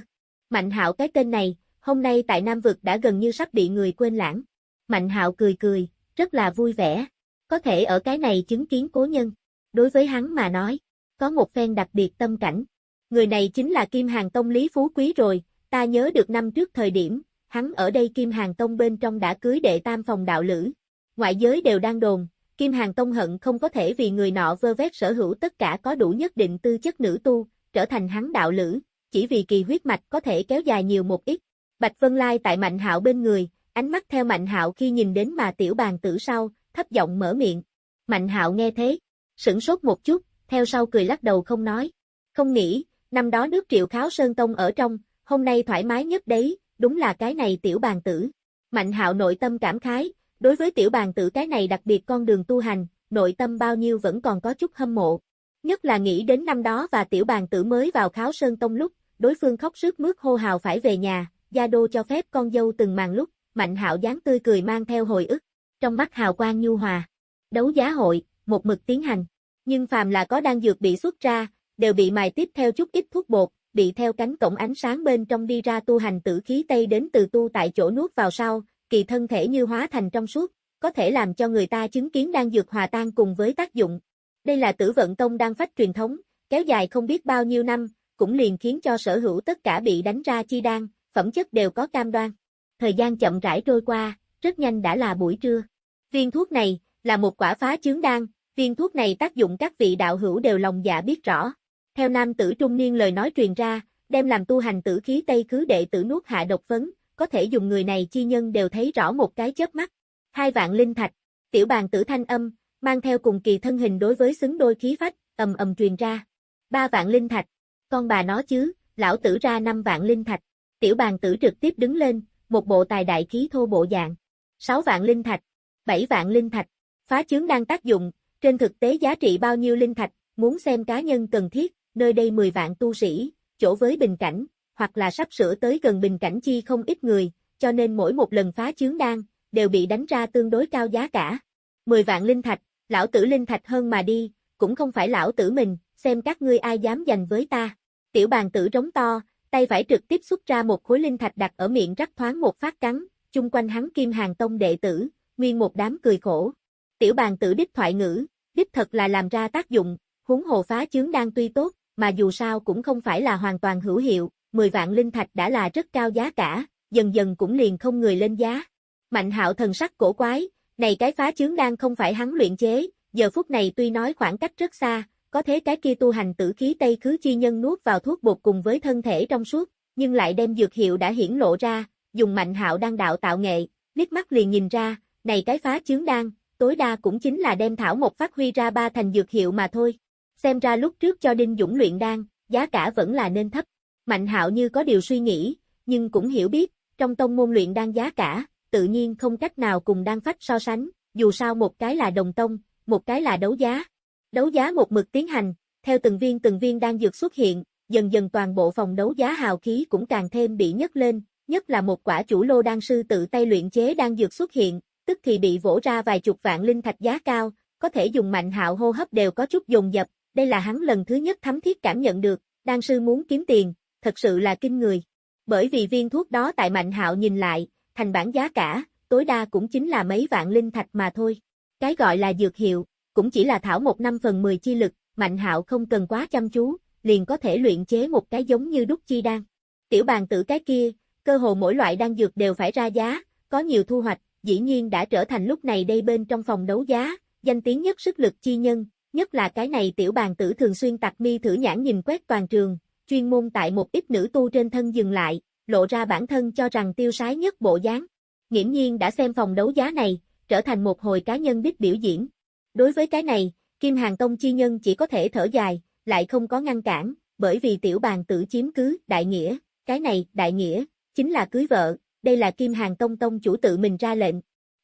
[SPEAKER 1] Mạnh hạo cái tên này, hôm nay tại Nam Vực đã gần như sắp bị người quên lãng. Mạnh hạo cười cười, rất là vui vẻ. Có thể ở cái này chứng kiến cố nhân. Đối với hắn mà nói, có một phen đặc biệt tâm cảnh. Người này chính là Kim Hàng Tông Lý Phú Quý rồi, ta nhớ được năm trước thời điểm, hắn ở đây Kim Hàng Tông bên trong đã cưới đệ tam phòng đạo lữ. Ngoại giới đều đang đồn, Kim Hàng Tông hận không có thể vì người nọ vơ vét sở hữu tất cả có đủ nhất định tư chất nữ tu, trở thành hắn đạo lữ, chỉ vì kỳ huyết mạch có thể kéo dài nhiều một ít. Bạch Vân Lai tại Mạnh Hạo bên người, ánh mắt theo Mạnh Hạo khi nhìn đến mà tiểu bàn tử sau, thấp giọng mở miệng. Mạnh Hạo nghe thế, sửng sốt một chút, theo sau cười lắc đầu không nói. Không nghĩ, năm đó nước triệu kháo sơn tông ở trong, hôm nay thoải mái nhất đấy, đúng là cái này tiểu bàn tử. Mạnh Hạo nội tâm cảm khái, đối với tiểu bàn tử cái này đặc biệt con đường tu hành, nội tâm bao nhiêu vẫn còn có chút hâm mộ. Nhất là nghĩ đến năm đó và tiểu bàn tử mới vào kháo sơn tông lúc, đối phương khóc rướt mướt hô hào phải về nhà, gia đô cho phép con dâu từng màn lúc, mạnh hạo dáng tươi cười mang theo hồi ức, trong mắt hào quang nhu hòa. Đấu giá hội, một mực tiến hành, nhưng phàm là có đang dược bị xuất ra, đều bị mài tiếp theo chút ít thuốc bột, bị theo cánh cổng ánh sáng bên trong đi ra tu hành tử khí tây đến từ tu tại chỗ nuốt vào sau, kỳ thân thể như hóa thành trong suốt, có thể làm cho người ta chứng kiến đang dược hòa tan cùng với tác dụng. Đây là tử vận tông đang phát truyền thống, kéo dài không biết bao nhiêu năm, cũng liền khiến cho sở hữu tất cả bị đánh ra chi đan, phẩm chất đều có cam đoan. Thời gian chậm rãi trôi qua, rất nhanh đã là buổi trưa. Viên thuốc này, là một quả phá chướng đan, viên thuốc này tác dụng các vị đạo hữu đều lòng dạ biết rõ. Theo nam tử trung niên lời nói truyền ra, đem làm tu hành tử khí Tây khứ đệ tử nuốt hạ độc phấn, có thể dùng người này chi nhân đều thấy rõ một cái chớp mắt. Hai vạn linh thạch, tiểu bàn tử thanh âm, mang theo cùng kỳ thân hình đối với xứng đôi khí phách, ầm ầm truyền ra. Ba vạn linh thạch, con bà nó chứ, lão tử ra năm vạn linh thạch. Tiểu bàn tử trực tiếp đứng lên, một bộ tài đại khí thô bộ dạng. Sáu vạn linh thạch, bảy vạn linh thạch, phá chướng đang tác dụng, trên thực tế giá trị bao nhiêu linh thạch, muốn xem cá nhân cần thiết, nơi đây 10 vạn tu sĩ, chỗ với bình cảnh, hoặc là sắp sửa tới gần bình cảnh chi không ít người, cho nên mỗi một lần phá chướng đan, đều bị đánh ra tương đối cao giá cả. 10 vạn linh thạch, lão tử linh thạch hơn mà đi, cũng không phải lão tử mình, xem các ngươi ai dám giành với ta. Tiểu bàn tử rống to, tay phải trực tiếp xuất ra một khối linh thạch đặt ở miệng rắc thoáng một phát cắn, chung quanh hắn kim hàng tông đệ tử, nguyên một đám cười khổ. Tiểu bàn tử đích thoại ngữ, đích thật là làm ra tác dụng, huống hồ phá chướng đang tuy tốt, mà dù sao cũng không phải là hoàn toàn hữu hiệu, 10 vạn linh thạch đã là rất cao giá cả, dần dần cũng liền không người lên giá. Mạnh hạo thần sắc cổ quái, này cái phá chướng đang không phải hắn luyện chế, giờ phút này tuy nói khoảng cách rất xa, có thế cái kia tu hành tử khí Tây Khứ Chi Nhân nuốt vào thuốc bột cùng với thân thể trong suốt, nhưng lại đem dược hiệu đã hiển lộ ra, dùng mạnh hạo đang đạo tạo nghệ, liếc mắt liền nhìn ra, này cái phá chướng đan, tối đa cũng chính là đem thảo một phát huy ra ba thành dược hiệu mà thôi. Xem ra lúc trước cho Đinh Dũng luyện đan, giá cả vẫn là nên thấp. Mạnh hạo như có điều suy nghĩ, nhưng cũng hiểu biết, trong tông môn luyện đan giá cả, tự nhiên không cách nào cùng đan phách so sánh, dù sao một cái là đồng tông, một cái là đấu giá. Đấu giá một mực tiến hành, theo từng viên từng viên đan dược xuất hiện, dần dần toàn bộ phòng đấu giá hào khí cũng càng thêm bị nhấc lên, nhất là một quả chủ lô đan sư tự tay luyện chế đan dược xuất hiện, tức thì bị vỗ ra vài chục vạn linh thạch giá cao, có thể dùng mạnh hạo hô hấp đều có chút dồn dập, đây là hắn lần thứ nhất thấm thiết cảm nhận được, đan sư muốn kiếm tiền, thật sự là kinh người. Bởi vì viên thuốc đó tại mạnh hạo nhìn lại, thành bản giá cả, tối đa cũng chính là mấy vạn linh thạch mà thôi. Cái gọi là dược hiệu, cũng chỉ là thảo một năm phần 10 chi lực, mạnh hạo không cần quá chăm chú, liền có thể luyện chế một cái giống như đúc chi đan. Tiểu bàn tử cái kia, cơ hồ mỗi loại đan dược đều phải ra giá, có nhiều thu hoạch, dĩ nhiên đã trở thành lúc này đây bên trong phòng đấu giá, danh tiếng nhất sức lực chi nhân, nhất là cái này tiểu bàn tử thường xuyên tặc mi thử nhãn nhìn quét toàn trường, chuyên môn tại một ít nữ tu trên thân dừng lại, lộ ra bản thân cho rằng tiêu sái nhất bộ dáng. Nghiễm nhiên đã xem phòng đấu giá này, trở thành một hồi cá nhân đích biểu diễn. Đối với cái này, Kim Hàng Tông chi nhân chỉ có thể thở dài, lại không có ngăn cản, bởi vì tiểu bàn tử chiếm cứ, đại nghĩa, cái này, đại nghĩa, chính là cưới vợ, đây là Kim Hàng Tông Tông chủ tự mình ra lệnh.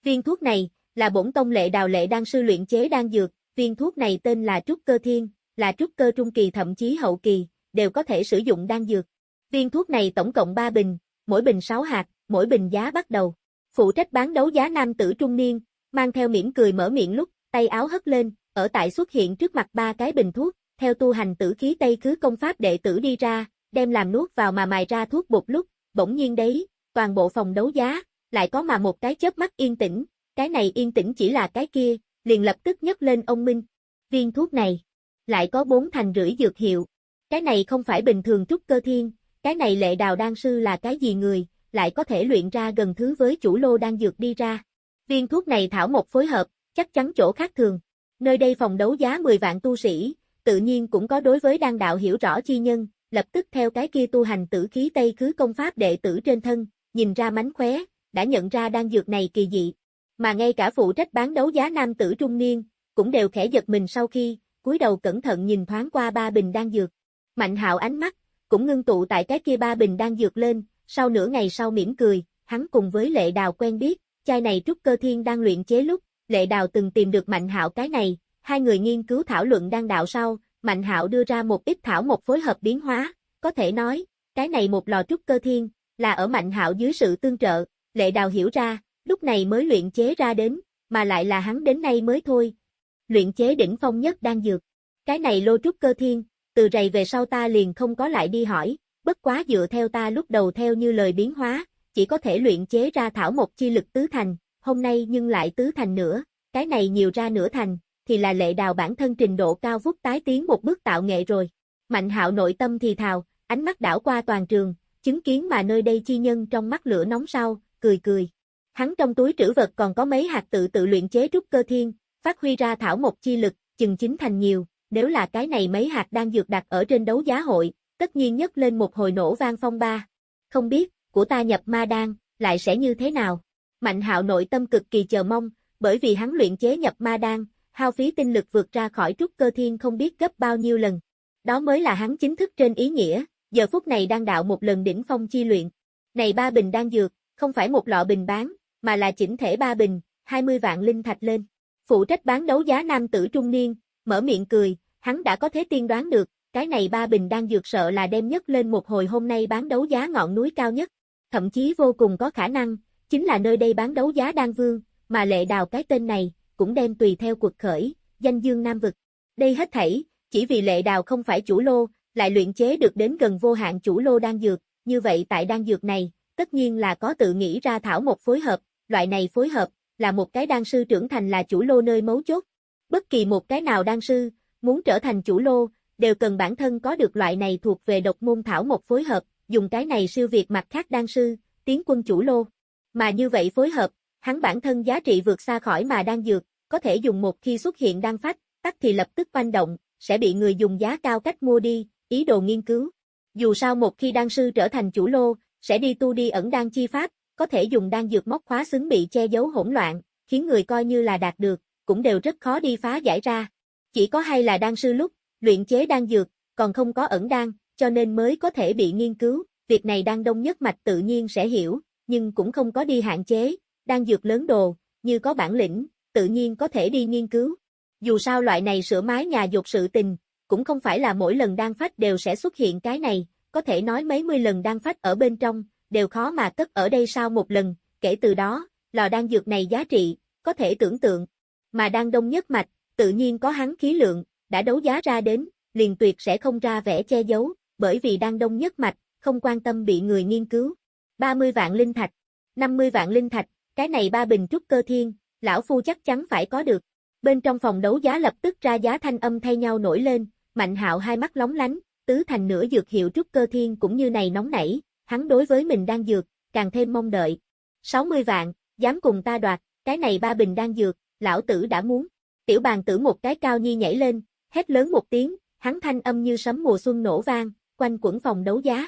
[SPEAKER 1] Viên thuốc này, là bổn tông lệ đào lệ đang sư luyện chế đang dược, viên thuốc này tên là trúc cơ thiên, là trúc cơ trung kỳ thậm chí hậu kỳ, đều có thể sử dụng đan dược. Viên thuốc này tổng cộng 3 bình, mỗi bình 6 hạt, mỗi bình giá bắt đầu. Phụ trách bán đấu giá nam tử trung niên, mang theo mỉm cười mở miệng lúc, tay áo hất lên, ở tại xuất hiện trước mặt ba cái bình thuốc, theo tu hành tử khí Tây Khứ công pháp đệ tử đi ra, đem làm nuốt vào mà mài ra thuốc bột lúc, bỗng nhiên đấy, toàn bộ phòng đấu giá, lại có mà một cái chớp mắt yên tĩnh, cái này yên tĩnh chỉ là cái kia, liền lập tức nhấc lên ông Minh. Viên thuốc này, lại có bốn thành rưỡi dược hiệu. Cái này không phải bình thường trúc cơ thiên, cái này lệ đào đan sư là cái gì người, lại có thể luyện ra gần thứ với chủ lô đan dược đi ra. Viên thuốc này thảo một phối hợp, chắc chắn chỗ khác thường. Nơi đây phòng đấu giá 10 vạn tu sĩ, tự nhiên cũng có đối với đan đạo hiểu rõ chi nhân, lập tức theo cái kia tu hành tử khí Tây Khứ công pháp đệ tử trên thân, nhìn ra mánh khóe, đã nhận ra đan dược này kỳ dị. Mà ngay cả phụ trách bán đấu giá nam tử trung niên, cũng đều khẽ giật mình sau khi, cúi đầu cẩn thận nhìn thoáng qua ba bình đan dược. Mạnh hạo ánh mắt, cũng ngưng tụ tại cái kia ba bình đang dược lên, sau nửa ngày sau mỉm cười, hắn cùng với lệ đào quen biết, chai này trúc cơ thiên đang luyện chế lúc, lệ đào từng tìm được mạnh hạo cái này, hai người nghiên cứu thảo luận đang đạo sau, mạnh hạo đưa ra một ít thảo một phối hợp biến hóa, có thể nói, cái này một lò trúc cơ thiên, là ở mạnh hạo dưới sự tương trợ, lệ đào hiểu ra, lúc này mới luyện chế ra đến, mà lại là hắn đến nay mới thôi. Luyện chế đỉnh phong nhất đang dược. Cái này lô trúc cơ thiên, từ rày về sau ta liền không có lại đi hỏi, bất quá dựa theo ta lúc đầu theo như lời biến hóa, chỉ có thể luyện chế ra thảo một chi lực tứ thành, hôm nay nhưng lại tứ thành nữa, cái này nhiều ra nửa thành, thì là lệ đào bản thân trình độ cao vút tái tiến một bước tạo nghệ rồi. Mạnh hạo nội tâm thì thào, ánh mắt đảo qua toàn trường, chứng kiến mà nơi đây chi nhân trong mắt lửa nóng sau, cười cười. Hắn trong túi trữ vật còn có mấy hạt tự tự luyện chế trúc cơ thiên, phát huy ra thảo một chi lực, chừng chính thành nhiều, nếu là cái này mấy hạt đang dược đặt ở trên đấu giá hội, tất nhiên nhất lên một hồi nổ vang phong ba. Không biết, của ta nhập ma đan, lại sẽ như thế nào? Mạnh hạo nội tâm cực kỳ chờ mong, bởi vì hắn luyện chế nhập ma đan, hao phí tinh lực vượt ra khỏi trúc cơ thiên không biết gấp bao nhiêu lần. Đó mới là hắn chính thức trên ý nghĩa, giờ phút này đang đạo một lần đỉnh phong chi luyện. Này ba bình đang dược, không phải một lọ bình bán, mà là chỉnh thể ba bình, 20 vạn linh thạch lên. Phụ trách bán đấu giá nam tử trung niên, mở miệng cười, hắn đã có thế tiên đoán được, cái này ba bình đang dược sợ là đem nhất lên một hồi hôm nay bán đấu giá ngọn núi cao nhất. Thậm chí vô cùng có khả năng, chính là nơi đây bán đấu giá đan vương, mà lệ đào cái tên này, cũng đem tùy theo cuộc khởi, danh dương nam vực. Đây hết thảy, chỉ vì lệ đào không phải chủ lô, lại luyện chế được đến gần vô hạn chủ lô đan dược, như vậy tại đan dược này, tất nhiên là có tự nghĩ ra thảo một phối hợp, loại này phối hợp, là một cái đan sư trưởng thành là chủ lô nơi mấu chốt. Bất kỳ một cái nào đan sư, muốn trở thành chủ lô, đều cần bản thân có được loại này thuộc về độc môn thảo một phối hợp, dùng cái này siêu việt mặt khác đan sư, tiến quân chủ lô. Mà như vậy phối hợp, hắn bản thân giá trị vượt xa khỏi mà đang dược, có thể dùng một khi xuất hiện đan phách, tắt thì lập tức quanh động, sẽ bị người dùng giá cao cách mua đi, ý đồ nghiên cứu. Dù sao một khi đan sư trở thành chủ lô, sẽ đi tu đi ẩn đan chi pháp, có thể dùng đan dược móc khóa xứng bị che giấu hỗn loạn, khiến người coi như là đạt được, cũng đều rất khó đi phá giải ra. Chỉ có hay là đan sư lúc, luyện chế đan dược, còn không có ẩn đan, cho nên mới có thể bị nghiên cứu, việc này đan đông nhất mạch tự nhiên sẽ hiểu, nhưng cũng không có đi hạn chế, đan dược lớn đồ, như có bản lĩnh, tự nhiên có thể đi nghiên cứu. Dù sao loại này sửa mái nhà dục sự tình, cũng không phải là mỗi lần đan phách đều sẽ xuất hiện cái này, có thể nói mấy mươi lần đan phách ở bên trong, đều khó mà cất ở đây sau một lần, kể từ đó, lò đan dược này giá trị, có thể tưởng tượng. Mà đan đông nhất mạch, tự nhiên có hắn khí lượng, đã đấu giá ra đến, liền tuyệt sẽ không ra vẻ che giấu, bởi vì đang đông nhất mạch, không quan tâm bị người nghiên cứu. 30 vạn linh thạch, 50 vạn linh thạch, cái này ba bình trúc cơ thiên, lão phu chắc chắn phải có được. Bên trong phòng đấu giá lập tức ra giá thanh âm thay nhau nổi lên, Mạnh Hạo hai mắt lóng lánh, tứ thành nửa dược hiệu trúc cơ thiên cũng như này nóng nảy, hắn đối với mình đang dược, càng thêm mong đợi. 60 vạn, dám cùng ta đoạt, cái này ba bình đang dược, lão tử đã muốn. Tiểu bàn tử một cái cao nhi nhảy lên, hét lớn một tiếng, hắn thanh âm như sấm mùa xuân nổ vang, quanh quẩn phòng đấu giá.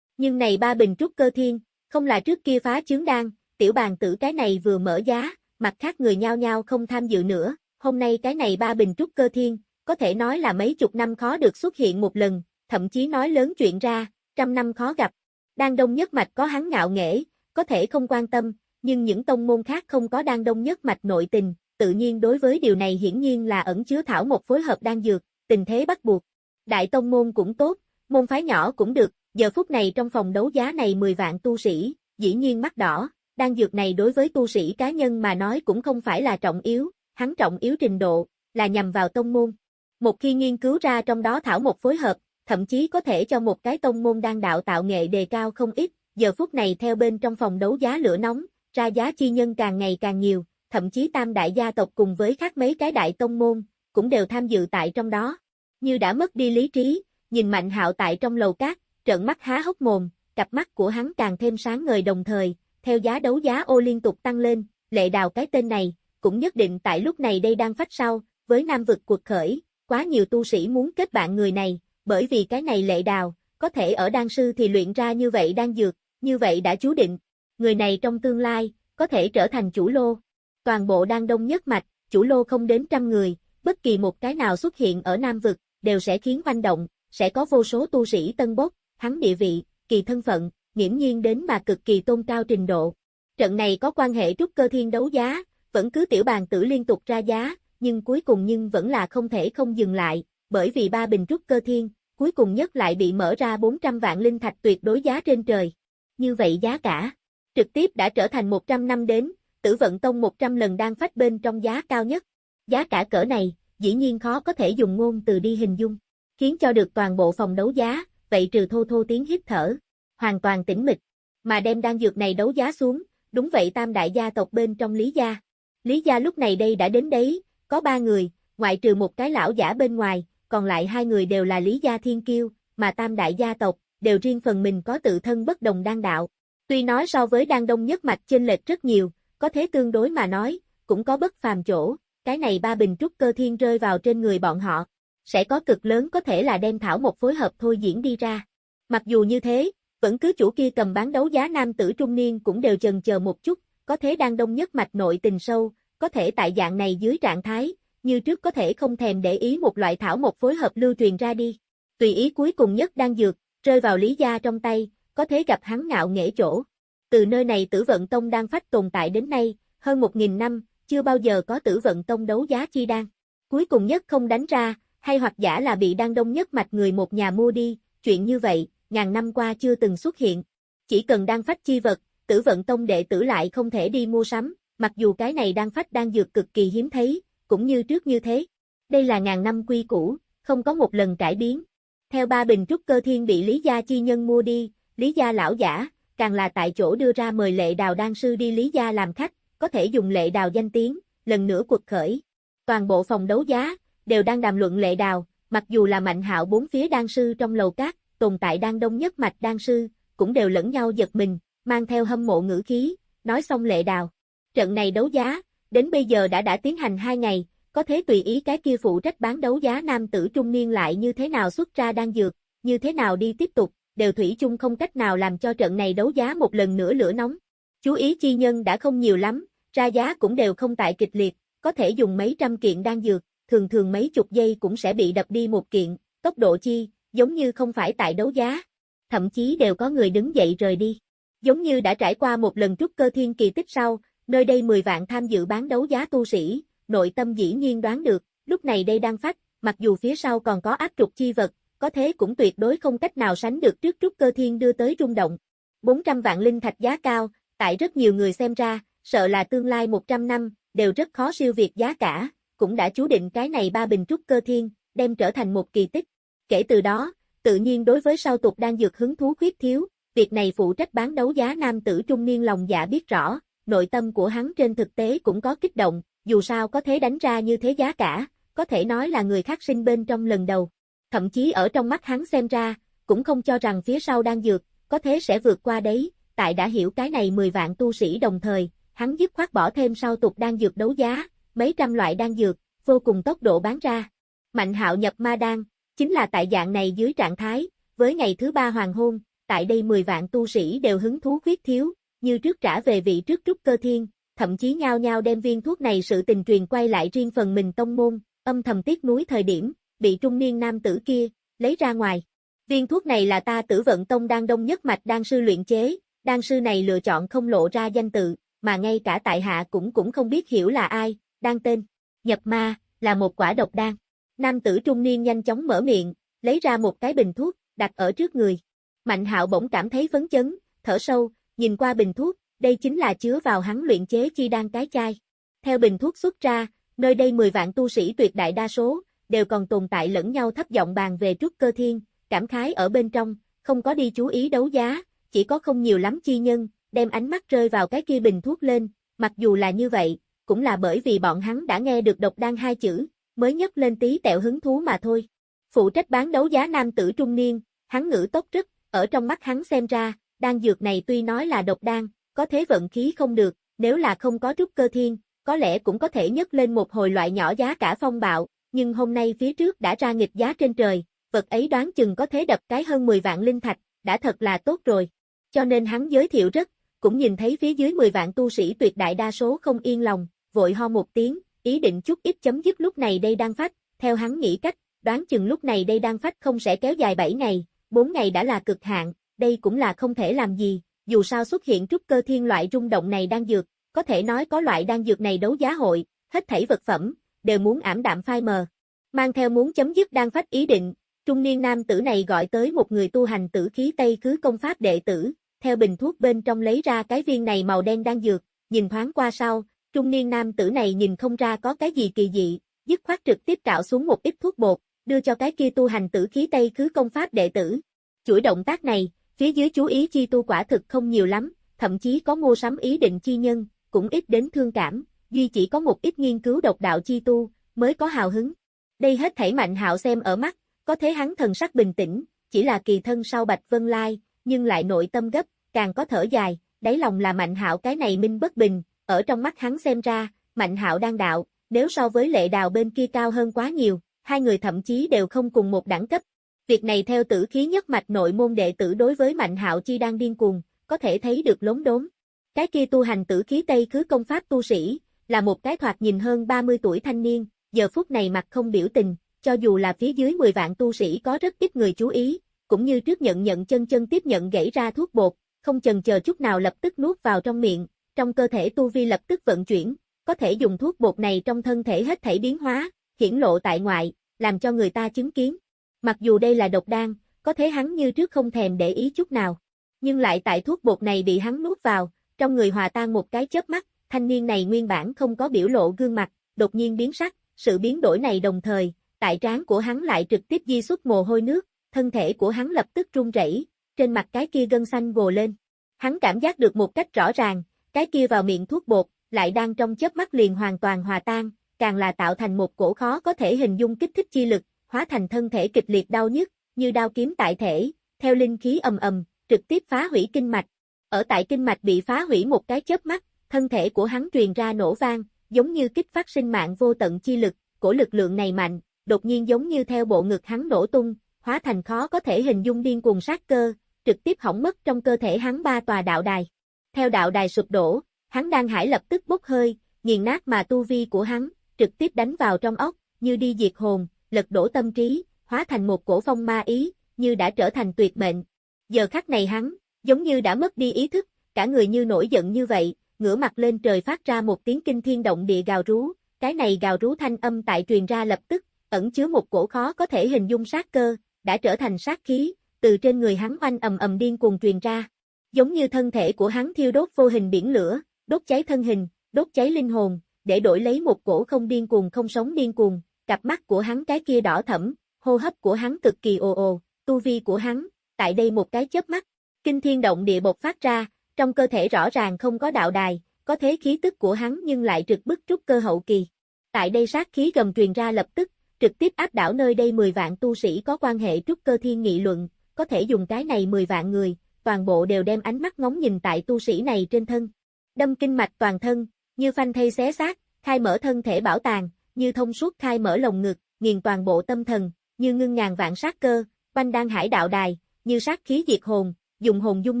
[SPEAKER 1] Nhưng này ba bình trúc cơ thiên, không là trước kia phá chướng đan, tiểu bàn tử cái này vừa mở giá, mặt khác người nhao nhao không tham dự nữa, hôm nay cái này ba bình trúc cơ thiên, có thể nói là mấy chục năm khó được xuất hiện một lần, thậm chí nói lớn chuyện ra, trăm năm khó gặp. Đan đông nhất mạch có hắn ngạo nghễ, có thể không quan tâm, nhưng những tông môn khác không có đan đông nhất mạch nội tình, tự nhiên đối với điều này hiển nhiên là ẩn chứa thảo một phối hợp đan dược, tình thế bắt buộc. Đại tông môn cũng tốt, môn phái nhỏ cũng được, giờ phút này trong phòng đấu giá này 10 vạn tu sĩ, dĩ nhiên mắt đỏ, đan dược này đối với tu sĩ cá nhân mà nói cũng không phải là trọng yếu, hắn trọng yếu trình độ, là nhằm vào tông môn. Một khi nghiên cứu ra trong đó thảo một phối hợp, thậm chí có thể cho một cái tông môn đang đạo tạo nghệ đề cao không ít, giờ phút này theo bên trong phòng đấu giá lửa nóng, ra giá chi nhân càng ngày càng nhiều, thậm chí tam đại gia tộc cùng với khác mấy cái đại tông môn, cũng đều tham dự tại trong đó. Như đã mất đi lý trí, nhìn mạnh hạo tại trong lầu cát, trợn mắt há hốc mồm, cặp mắt của hắn càng thêm sáng ngời đồng thời, theo giá đấu giá ô liên tục tăng lên, lệ đào cái tên này, cũng nhất định tại lúc này đây đang phát sau, với nam vực cuộc khởi, quá nhiều tu sĩ muốn kết bạn người này, bởi vì cái này lệ đào, có thể ở đan sư thì luyện ra như vậy đang dược, như vậy đã chú định, người này trong tương lai, có thể trở thành chủ lô. Toàn bộ đang đông nhất mạch, chủ lô không đến trăm người, bất kỳ một cái nào xuất hiện ở Nam Vực, đều sẽ khiến manh động, sẽ có vô số tu sĩ tân bốc, hắn địa vị, kỳ thân phận, nghiễm nhiên đến mà cực kỳ tôn cao trình độ. Trận này có quan hệ trúc cơ thiên đấu giá, vẫn cứ tiểu bàn tử liên tục ra giá, nhưng cuối cùng nhưng vẫn là không thể không dừng lại, bởi vì ba bình trúc cơ thiên, cuối cùng nhất lại bị mở ra 400 vạn linh thạch tuyệt đối giá trên trời. Như vậy giá cả, trực tiếp đã trở thành 100 năm đến, tử vận tông 100 lần đang phát bên trong giá cao nhất. Giá cả cỡ này, dĩ nhiên khó có thể dùng ngôn từ đi hình dung, khiến cho được toàn bộ phòng đấu giá, vậy trừ thô thô tiếng hít thở, hoàn toàn tĩnh mịch, mà đem đan dược này đấu giá xuống, đúng vậy tam đại gia tộc bên trong Lý Gia. Lý Gia lúc này đây đã đến đấy, có ba người, ngoại trừ một cái lão giả bên ngoài, còn lại hai người đều là Lý Gia Thiên Kiêu, mà tam đại gia tộc, đều riêng phần mình có tự thân bất đồng đan đạo. Tuy nói so với đan đông nhất mạch chênh lệch rất nhiều, có thế tương đối mà nói, cũng có bất phàm chỗ, cái này ba bình trúc cơ thiên rơi vào trên người bọn họ, sẽ có cực lớn có thể là đem thảo một phối hợp thôi diễn đi ra. Mặc dù như thế, vẫn cứ chủ kia cầm bán đấu giá nam tử trung niên cũng đều chần chờ một chút, có thế đang đông nhất mạch nội tình sâu, có thể tại dạng này dưới trạng thái, như trước có thể không thèm để ý một loại thảo một phối hợp lưu truyền ra đi. Tùy ý cuối cùng nhất đang dược, rơi vào lý gia trong tay, có thể gặp hắn ngạo nghễ chỗ. Từ nơi này tử vận tông đang phát tồn tại đến nay, hơn một nghìn năm, chưa bao giờ có tử vận tông đấu giá chi đan. Cuối cùng nhất không đánh ra, hay hoặc giả là bị đan đông nhất mạch người một nhà mua đi, chuyện như vậy, ngàn năm qua chưa từng xuất hiện. Chỉ cần đan phách chi vật, tử vận tông đệ tử lại không thể đi mua sắm, mặc dù cái này đan phách đang dược cực kỳ hiếm thấy, cũng như trước như thế. Đây là ngàn năm quy củ, không có một lần cải biến. Theo ba bình trúc cơ thiên bị Lý Gia chi nhân mua đi, Lý Gia lão giả, càng là tại chỗ đưa ra mời lệ đào đan sư đi Lý Gia làm khách, có thể dùng lệ đào danh tiếng, lần nữa cuộc khởi. Toàn bộ phòng đấu giá, đều đang đàm luận lệ đào, mặc dù là mạnh hạo bốn phía đan sư trong lầu cát, tồn tại đang đông nhất mạch đan sư, cũng đều lẫn nhau giật mình, mang theo hâm mộ ngữ khí, nói xong lệ đào. Trận này đấu giá, đến bây giờ đã đã tiến hành hai ngày, có thế tùy ý cái kia phụ trách bán đấu giá nam tử trung niên lại như thế nào xuất ra đan dược, như thế nào đi tiếp tục, đều thủy chung không cách nào làm cho trận này đấu giá một lần nữa lửa nóng. Chú ý chi nhân đã không nhiều lắm, ra giá cũng đều không tại kịch liệt, có thể dùng mấy trăm kiện đang dược, thường thường mấy chục giây cũng sẽ bị đập đi một kiện, tốc độ chi, giống như không phải tại đấu giá. Thậm chí đều có người đứng dậy rời đi. Giống như đã trải qua một lần trúc cơ thiên kỳ tích sau, nơi đây 10 vạn tham dự bán đấu giá tu sĩ, nội tâm dĩ nhiên đoán được, lúc này đây đang phát, mặc dù phía sau còn có áp trục chi vật, có thế cũng tuyệt đối không cách nào sánh được trước trúc cơ thiên đưa tới rung động. 400 vạn linh thạch giá cao, tại rất nhiều người xem ra, sợ là tương lai 100 năm, đều rất khó siêu việt giá cả, cũng đã chú định cái này ba bình trúc cơ thiên, đem trở thành một kỳ tích. Kể từ đó, tự nhiên đối với sau tục đang dược hứng thú khuyết thiếu, việc này phụ trách bán đấu giá nam tử trung niên lòng dạ biết rõ, nội tâm của hắn trên thực tế cũng có kích động, dù sao có thế đánh ra như thế giá cả, có thể nói là người khác sinh bên trong lần đầu. Thậm chí ở trong mắt hắn xem ra, cũng không cho rằng phía sau đang dược, có thế sẽ vượt qua đấy, tại đã hiểu cái này 10 vạn tu sĩ đồng thời, hắn dứt khoát bỏ thêm sau tục đang dược đấu giá, mấy trăm loại đang dược, vô cùng tốc độ bán ra. Mạnh hạo nhập ma đan, chính là tại dạng này dưới trạng thái, với ngày thứ ba hoàng hôn, tại đây 10 vạn tu sĩ đều hứng thú khuyết thiếu, như trước trả về vị trước trúc cơ thiên, thậm chí nhao nhau đem viên thuốc này sự tình truyền quay lại riêng phần mình tông môn, âm thầm tiếc núi thời điểm, bị trung niên nam tử kia, lấy ra ngoài. Viên thuốc này là ta tử vận tông đang đông nhất mạch đan sư luyện chế, đan sư này lựa chọn không lộ ra danh tự, mà ngay cả tại hạ cũng cũng không biết hiểu là ai, đan tên, nhập ma, là một quả độc đan. Nam tử trung niên nhanh chóng mở miệng, lấy ra một cái bình thuốc, đặt ở trước người. Mạnh hạo bỗng cảm thấy phấn chấn, thở sâu, nhìn qua bình thuốc, đây chính là chứa vào hắn luyện chế chi đan cái chai. Theo bình thuốc xuất ra, nơi đây 10 vạn tu sĩ tuyệt đại đa số, đều còn tồn tại lẫn nhau thấp giọng bàn về trúc cơ thiên, cảm khái ở bên trong, không có đi chú ý đấu giá, chỉ có không nhiều lắm chi nhân, đem ánh mắt rơi vào cái kia bình thuốc lên, mặc dù là như vậy, cũng là bởi vì bọn hắn đã nghe được độc đan hai chữ, mới nhấc lên tí tẹo hứng thú mà thôi. Phụ trách bán đấu giá nam tử trung niên, hắn ngữ tốc rất, ở trong mắt hắn xem ra, đan dược này tuy nói là độc đan, có thế vận khí không được, nếu là không có trúc cơ thiên, có lẽ cũng có thể nhấc lên một hồi loại nhỏ giá cả phong bạo, nhưng hôm nay phía trước đã ra nghịch giá trên trời, vật ấy đoán chừng có thế đập cái hơn 10 vạn linh thạch, đã thật là tốt rồi. Cho nên hắn giới thiệu rất, cũng nhìn thấy phía dưới 10 vạn tu sĩ tuyệt đại đa số không yên lòng, vội ho một tiếng, ý định chút ít chấm dứt lúc này đây đang phát theo hắn nghĩ cách, đoán chừng lúc này đây đang phát không sẽ kéo dài 7 ngày, 4 ngày đã là cực hạn, đây cũng là không thể làm gì, dù sao xuất hiện trúc cơ thiên loại rung động này đang dược, có thể nói có loại đang dược này đấu giá hội, hết thảy vật phẩm, đều muốn ảm đạm phai mờ. Mang theo muốn chấm dứt đang phách ý định, trung niên nam tử này gọi tới một người tu hành tử khí Tây khứ công pháp đệ tử, theo bình thuốc bên trong lấy ra cái viên này màu đen đang dược, nhìn thoáng qua sau, trung niên nam tử này nhìn không ra có cái gì kỳ dị, dứt khoát trực tiếp trạo xuống một ít thuốc bột, đưa cho cái kia tu hành tử khí Tây khứ công pháp đệ tử. Chuỗi động tác này, phía dưới chú ý chi tu quả thực không nhiều lắm, thậm chí có mua sắm ý định chi nhân, cũng ít đến thương cảm, duy chỉ có một ít nghiên cứu độc đạo chi tu, mới có hào hứng. Đây hết thảy mạnh hạo xem ở mắt, có thế hắn thần sắc bình tĩnh, chỉ là kỳ thân sau Bạch Vân Lai, nhưng lại nội tâm gấp, càng có thở dài, đáy lòng là Mạnh Hạo cái này minh bất bình, ở trong mắt hắn xem ra, Mạnh Hạo đang đạo, nếu so với lệ đào bên kia cao hơn quá nhiều, hai người thậm chí đều không cùng một đẳng cấp. Việc này theo tử khí nhất mạch nội môn đệ tử đối với Mạnh Hạo chi đang điên cuồng, có thể thấy được lống đốn. Cái kia tu hành tử khí Tây khứ công pháp tu sĩ, là một cái thoạt nhìn hơn 30 tuổi thanh niên, giờ phút này mặt không biểu tình, cho dù là phía dưới 10 vạn tu sĩ có rất ít người chú ý, cũng như trước nhận nhận chân chân tiếp nhận gãy ra thuốc bột, không chần chờ chút nào lập tức nuốt vào trong miệng, trong cơ thể tu vi lập tức vận chuyển, có thể dùng thuốc bột này trong thân thể hết thảy biến hóa, hiển lộ tại ngoại, làm cho người ta chứng kiến. Mặc dù đây là độc đan, có thể hắn như trước không thèm để ý chút nào. Nhưng lại tại thuốc bột này bị hắn nuốt vào, trong người hòa tan một cái chớp mắt, thanh niên này nguyên bản không có biểu lộ gương mặt, đột nhiên biến sắc, sự biến đổi này đồng thời, tại trán của hắn lại trực tiếp di xuất mồ hôi nước, thân thể của hắn lập tức run rẩy, trên mặt cái kia gân xanh gồ lên. Hắn cảm giác được một cách rõ ràng, cái kia vào miệng thuốc bột, lại đang trong chớp mắt liền hoàn toàn hòa tan, càng là tạo thành một cổ khó có thể hình dung kích thích chi lực, hóa thành thân thể kịch liệt đau nhức, như đao kiếm tại thể, theo linh khí ầm ầm, trực tiếp phá hủy kinh mạch. Ở tại kinh mạch bị phá hủy một cái chớp mắt, thân thể của hắn truyền ra nổ vang, giống như kích phát sinh mạng vô tận chi lực, của lực lượng này mạnh, đột nhiên giống như theo bộ ngực hắn nổ tung, hóa thành khó có thể hình dung điên cuồng sát cơ, trực tiếp hỏng mất trong cơ thể hắn ba tòa đạo đài. Theo đạo đài sụp đổ, hắn đang hải lập tức bốc hơi, nghiền nát mà tu vi của hắn, trực tiếp đánh vào trong ốc, như đi diệt hồn, lật đổ tâm trí, hóa thành một cổ phong ma ý, như đã trở thành tuyệt mệnh. Giờ khắc này hắn, giống như đã mất đi ý thức, cả người như nổi giận như vậy, ngửa mặt lên trời phát ra một tiếng kinh thiên động địa gào rú, cái này gào rú thanh âm tại truyền ra lập tức, ẩn chứa một cổ khó có thể hình dung sát cơ, đã trở thành sát khí, từ trên người hắn oanh ầm ầm điên cuồng truyền ra. Giống như thân thể của hắn thiêu đốt vô hình biển lửa, đốt cháy thân hình, đốt cháy linh hồn, để đổi lấy một cổ không điên cuồng không sống điên cuồng, cặp mắt của hắn cái kia đỏ thẫm, hô hấp của hắn cực kỳ ồ ồ, tu vi của hắn, tại đây một cái chớp mắt, kinh thiên động địa bộc phát ra, trong cơ thể rõ ràng không có đạo đài, có thế khí tức của hắn nhưng lại trực bức trúc cơ hậu kỳ. Tại đây sát khí gầm truyền ra lập tức, trực tiếp áp đảo nơi đây 10 vạn tu sĩ có quan hệ trúc cơ thiên nghị luận, có thể dùng cái này 10 vạn người, toàn bộ đều đem ánh mắt ngóng nhìn tại tu sĩ này trên thân. Đâm kinh mạch toàn thân, như phanh thây xé xác, khai mở thân thể bảo tàng, như thông suốt khai mở lồng ngực, nghiền toàn bộ tâm thần, như ngưng ngàn vạn sát cơ, quanh đan hải đạo đài, như sát khí diệt hồn, dùng hồn dung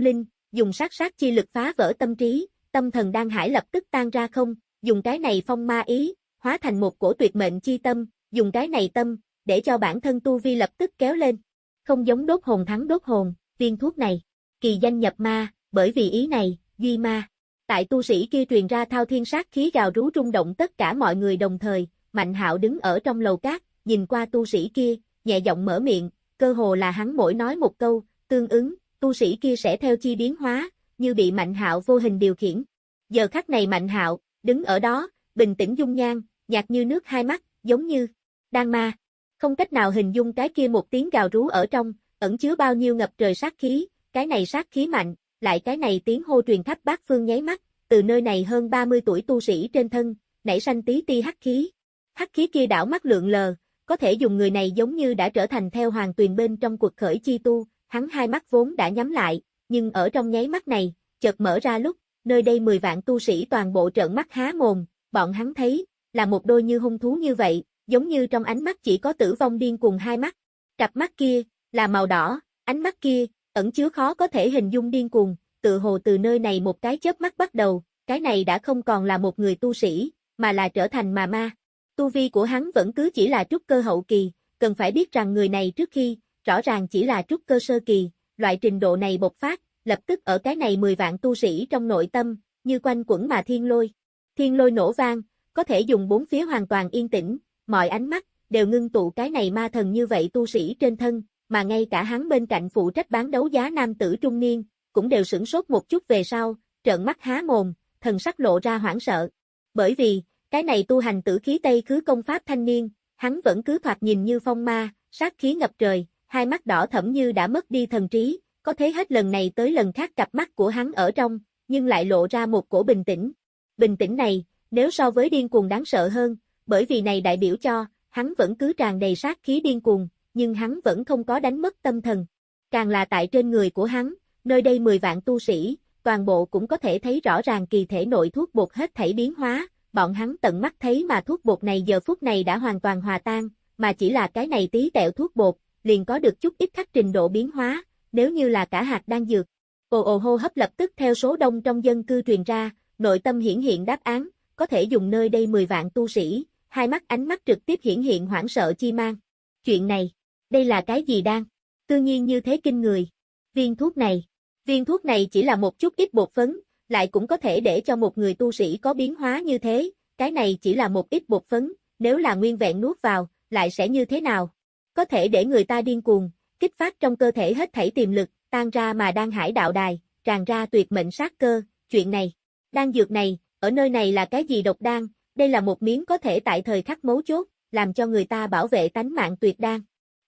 [SPEAKER 1] linh, dùng sát sát chi lực phá vỡ tâm trí, tâm thần đan hải lập tức tan ra không, dùng cái này phong ma ý, hóa thành một cổ tuyệt mệnh chi tâm, dùng cái này tâm, để cho bản thân tu vi lập tức kéo lên. Không giống đốt hồn thắng đốt hồn, viên thuốc này, kỳ danh nhập ma, bởi vì ý này, duy ma. Tại tu sĩ kia truyền ra thao thiên sát khí gào rú rung động tất cả mọi người đồng thời, Mạnh hạo đứng ở trong lầu cát, nhìn qua tu sĩ kia, nhẹ giọng mở miệng, cơ hồ là hắn mỗi nói một câu, tương ứng, tu sĩ kia sẽ theo chi biến hóa, như bị Mạnh hạo vô hình điều khiển. Giờ khắc này Mạnh hạo, đứng ở đó, bình tĩnh dung nhan, nhạt như nước hai mắt, giống như đang ma. Không cách nào hình dung cái kia một tiếng gào rú ở trong, ẩn chứa bao nhiêu ngập trời sát khí, cái này sát khí mạnh, lại cái này tiếng hô truyền khắp bát phương nháy mắt, từ nơi này hơn 30 tuổi tu sĩ trên thân, nảy sanh tí ti hắc khí. Hắc khí kia đảo mắt lượng lờ, có thể dùng người này giống như đã trở thành theo hoàng tuyền bên trong cuộc khởi chi tu, hắn hai mắt vốn đã nhắm lại, nhưng ở trong nháy mắt này, chợt mở ra lúc, nơi đây 10 vạn tu sĩ toàn bộ trợn mắt há mồm, bọn hắn thấy, là một đôi như hung thú như vậy, giống như trong ánh mắt chỉ có tử vong điên cùng hai mắt. Cặp mắt kia, là màu đỏ, ánh mắt kia, ẩn chứa khó có thể hình dung điên cuồng, tự hồ từ nơi này một cái chớp mắt bắt đầu, cái này đã không còn là một người tu sĩ, mà là trở thành mà ma. Tu vi của hắn vẫn cứ chỉ là trúc cơ hậu kỳ, cần phải biết rằng người này trước khi, rõ ràng chỉ là trúc cơ sơ kỳ, loại trình độ này bộc phát, lập tức ở cái này 10 vạn tu sĩ trong nội tâm, như quanh quẩn mà thiên lôi. Thiên lôi nổ vang, có thể dùng bốn phía hoàn toàn yên tĩnh, mọi ánh mắt, đều ngưng tụ cái này ma thần như vậy tu sĩ trên thân, mà ngay cả hắn bên cạnh phụ trách bán đấu giá nam tử trung niên, cũng đều sửng sốt một chút về sau, trợn mắt há mồm, thần sắc lộ ra hoảng sợ. Bởi vì, cái này tu hành tử khí Tây khứ công pháp thanh niên, hắn vẫn cứ thoạt nhìn như phong ma, sát khí ngập trời, hai mắt đỏ thẫm như đã mất đi thần trí, có thế hết lần này tới lần khác cặp mắt của hắn ở trong, nhưng lại lộ ra một cổ bình tĩnh. Bình tĩnh này, nếu so với điên cuồng đáng sợ hơn, bởi vì này đại biểu cho, hắn vẫn cứ tràn đầy sát khí điên cuồng, nhưng hắn vẫn không có đánh mất tâm thần. Càng là tại trên người của hắn, nơi đây 10 vạn tu sĩ, toàn bộ cũng có thể thấy rõ ràng kỳ thể nội thuốc bột hết thảy biến hóa, bọn hắn tận mắt thấy mà thuốc bột này giờ phút này đã hoàn toàn hòa tan, mà chỉ là cái này tí tẹo thuốc bột, liền có được chút ít khắc trình độ biến hóa, nếu như là cả hạt đang dược. Ồ ồ hô hấp lập tức theo số đông trong dân cư truyền ra, nội tâm hiển hiện đáp án, có thể dùng nơi đây 10 vạn tu sĩ, hai mắt ánh mắt trực tiếp hiển hiện hoảng sợ chi mang. Chuyện này, đây là cái gì đang? Tự nhiên như thế kinh người. Viên thuốc này, viên thuốc này chỉ là một chút ít bột phấn, lại cũng có thể để cho một người tu sĩ có biến hóa như thế, cái này chỉ là một ít bột phấn, nếu là nguyên vẹn nuốt vào, lại sẽ như thế nào? Có thể để người ta điên cuồng, kích phát trong cơ thể hết thảy tiềm lực, tan ra mà đang hải đạo đài, tràn ra tuyệt mệnh sát cơ, chuyện này, đan dược này, ở nơi này là cái gì độc đan, đây là một miếng có thể tại thời khắc mấu chốt, làm cho người ta bảo vệ tánh mạng tuyệt đan.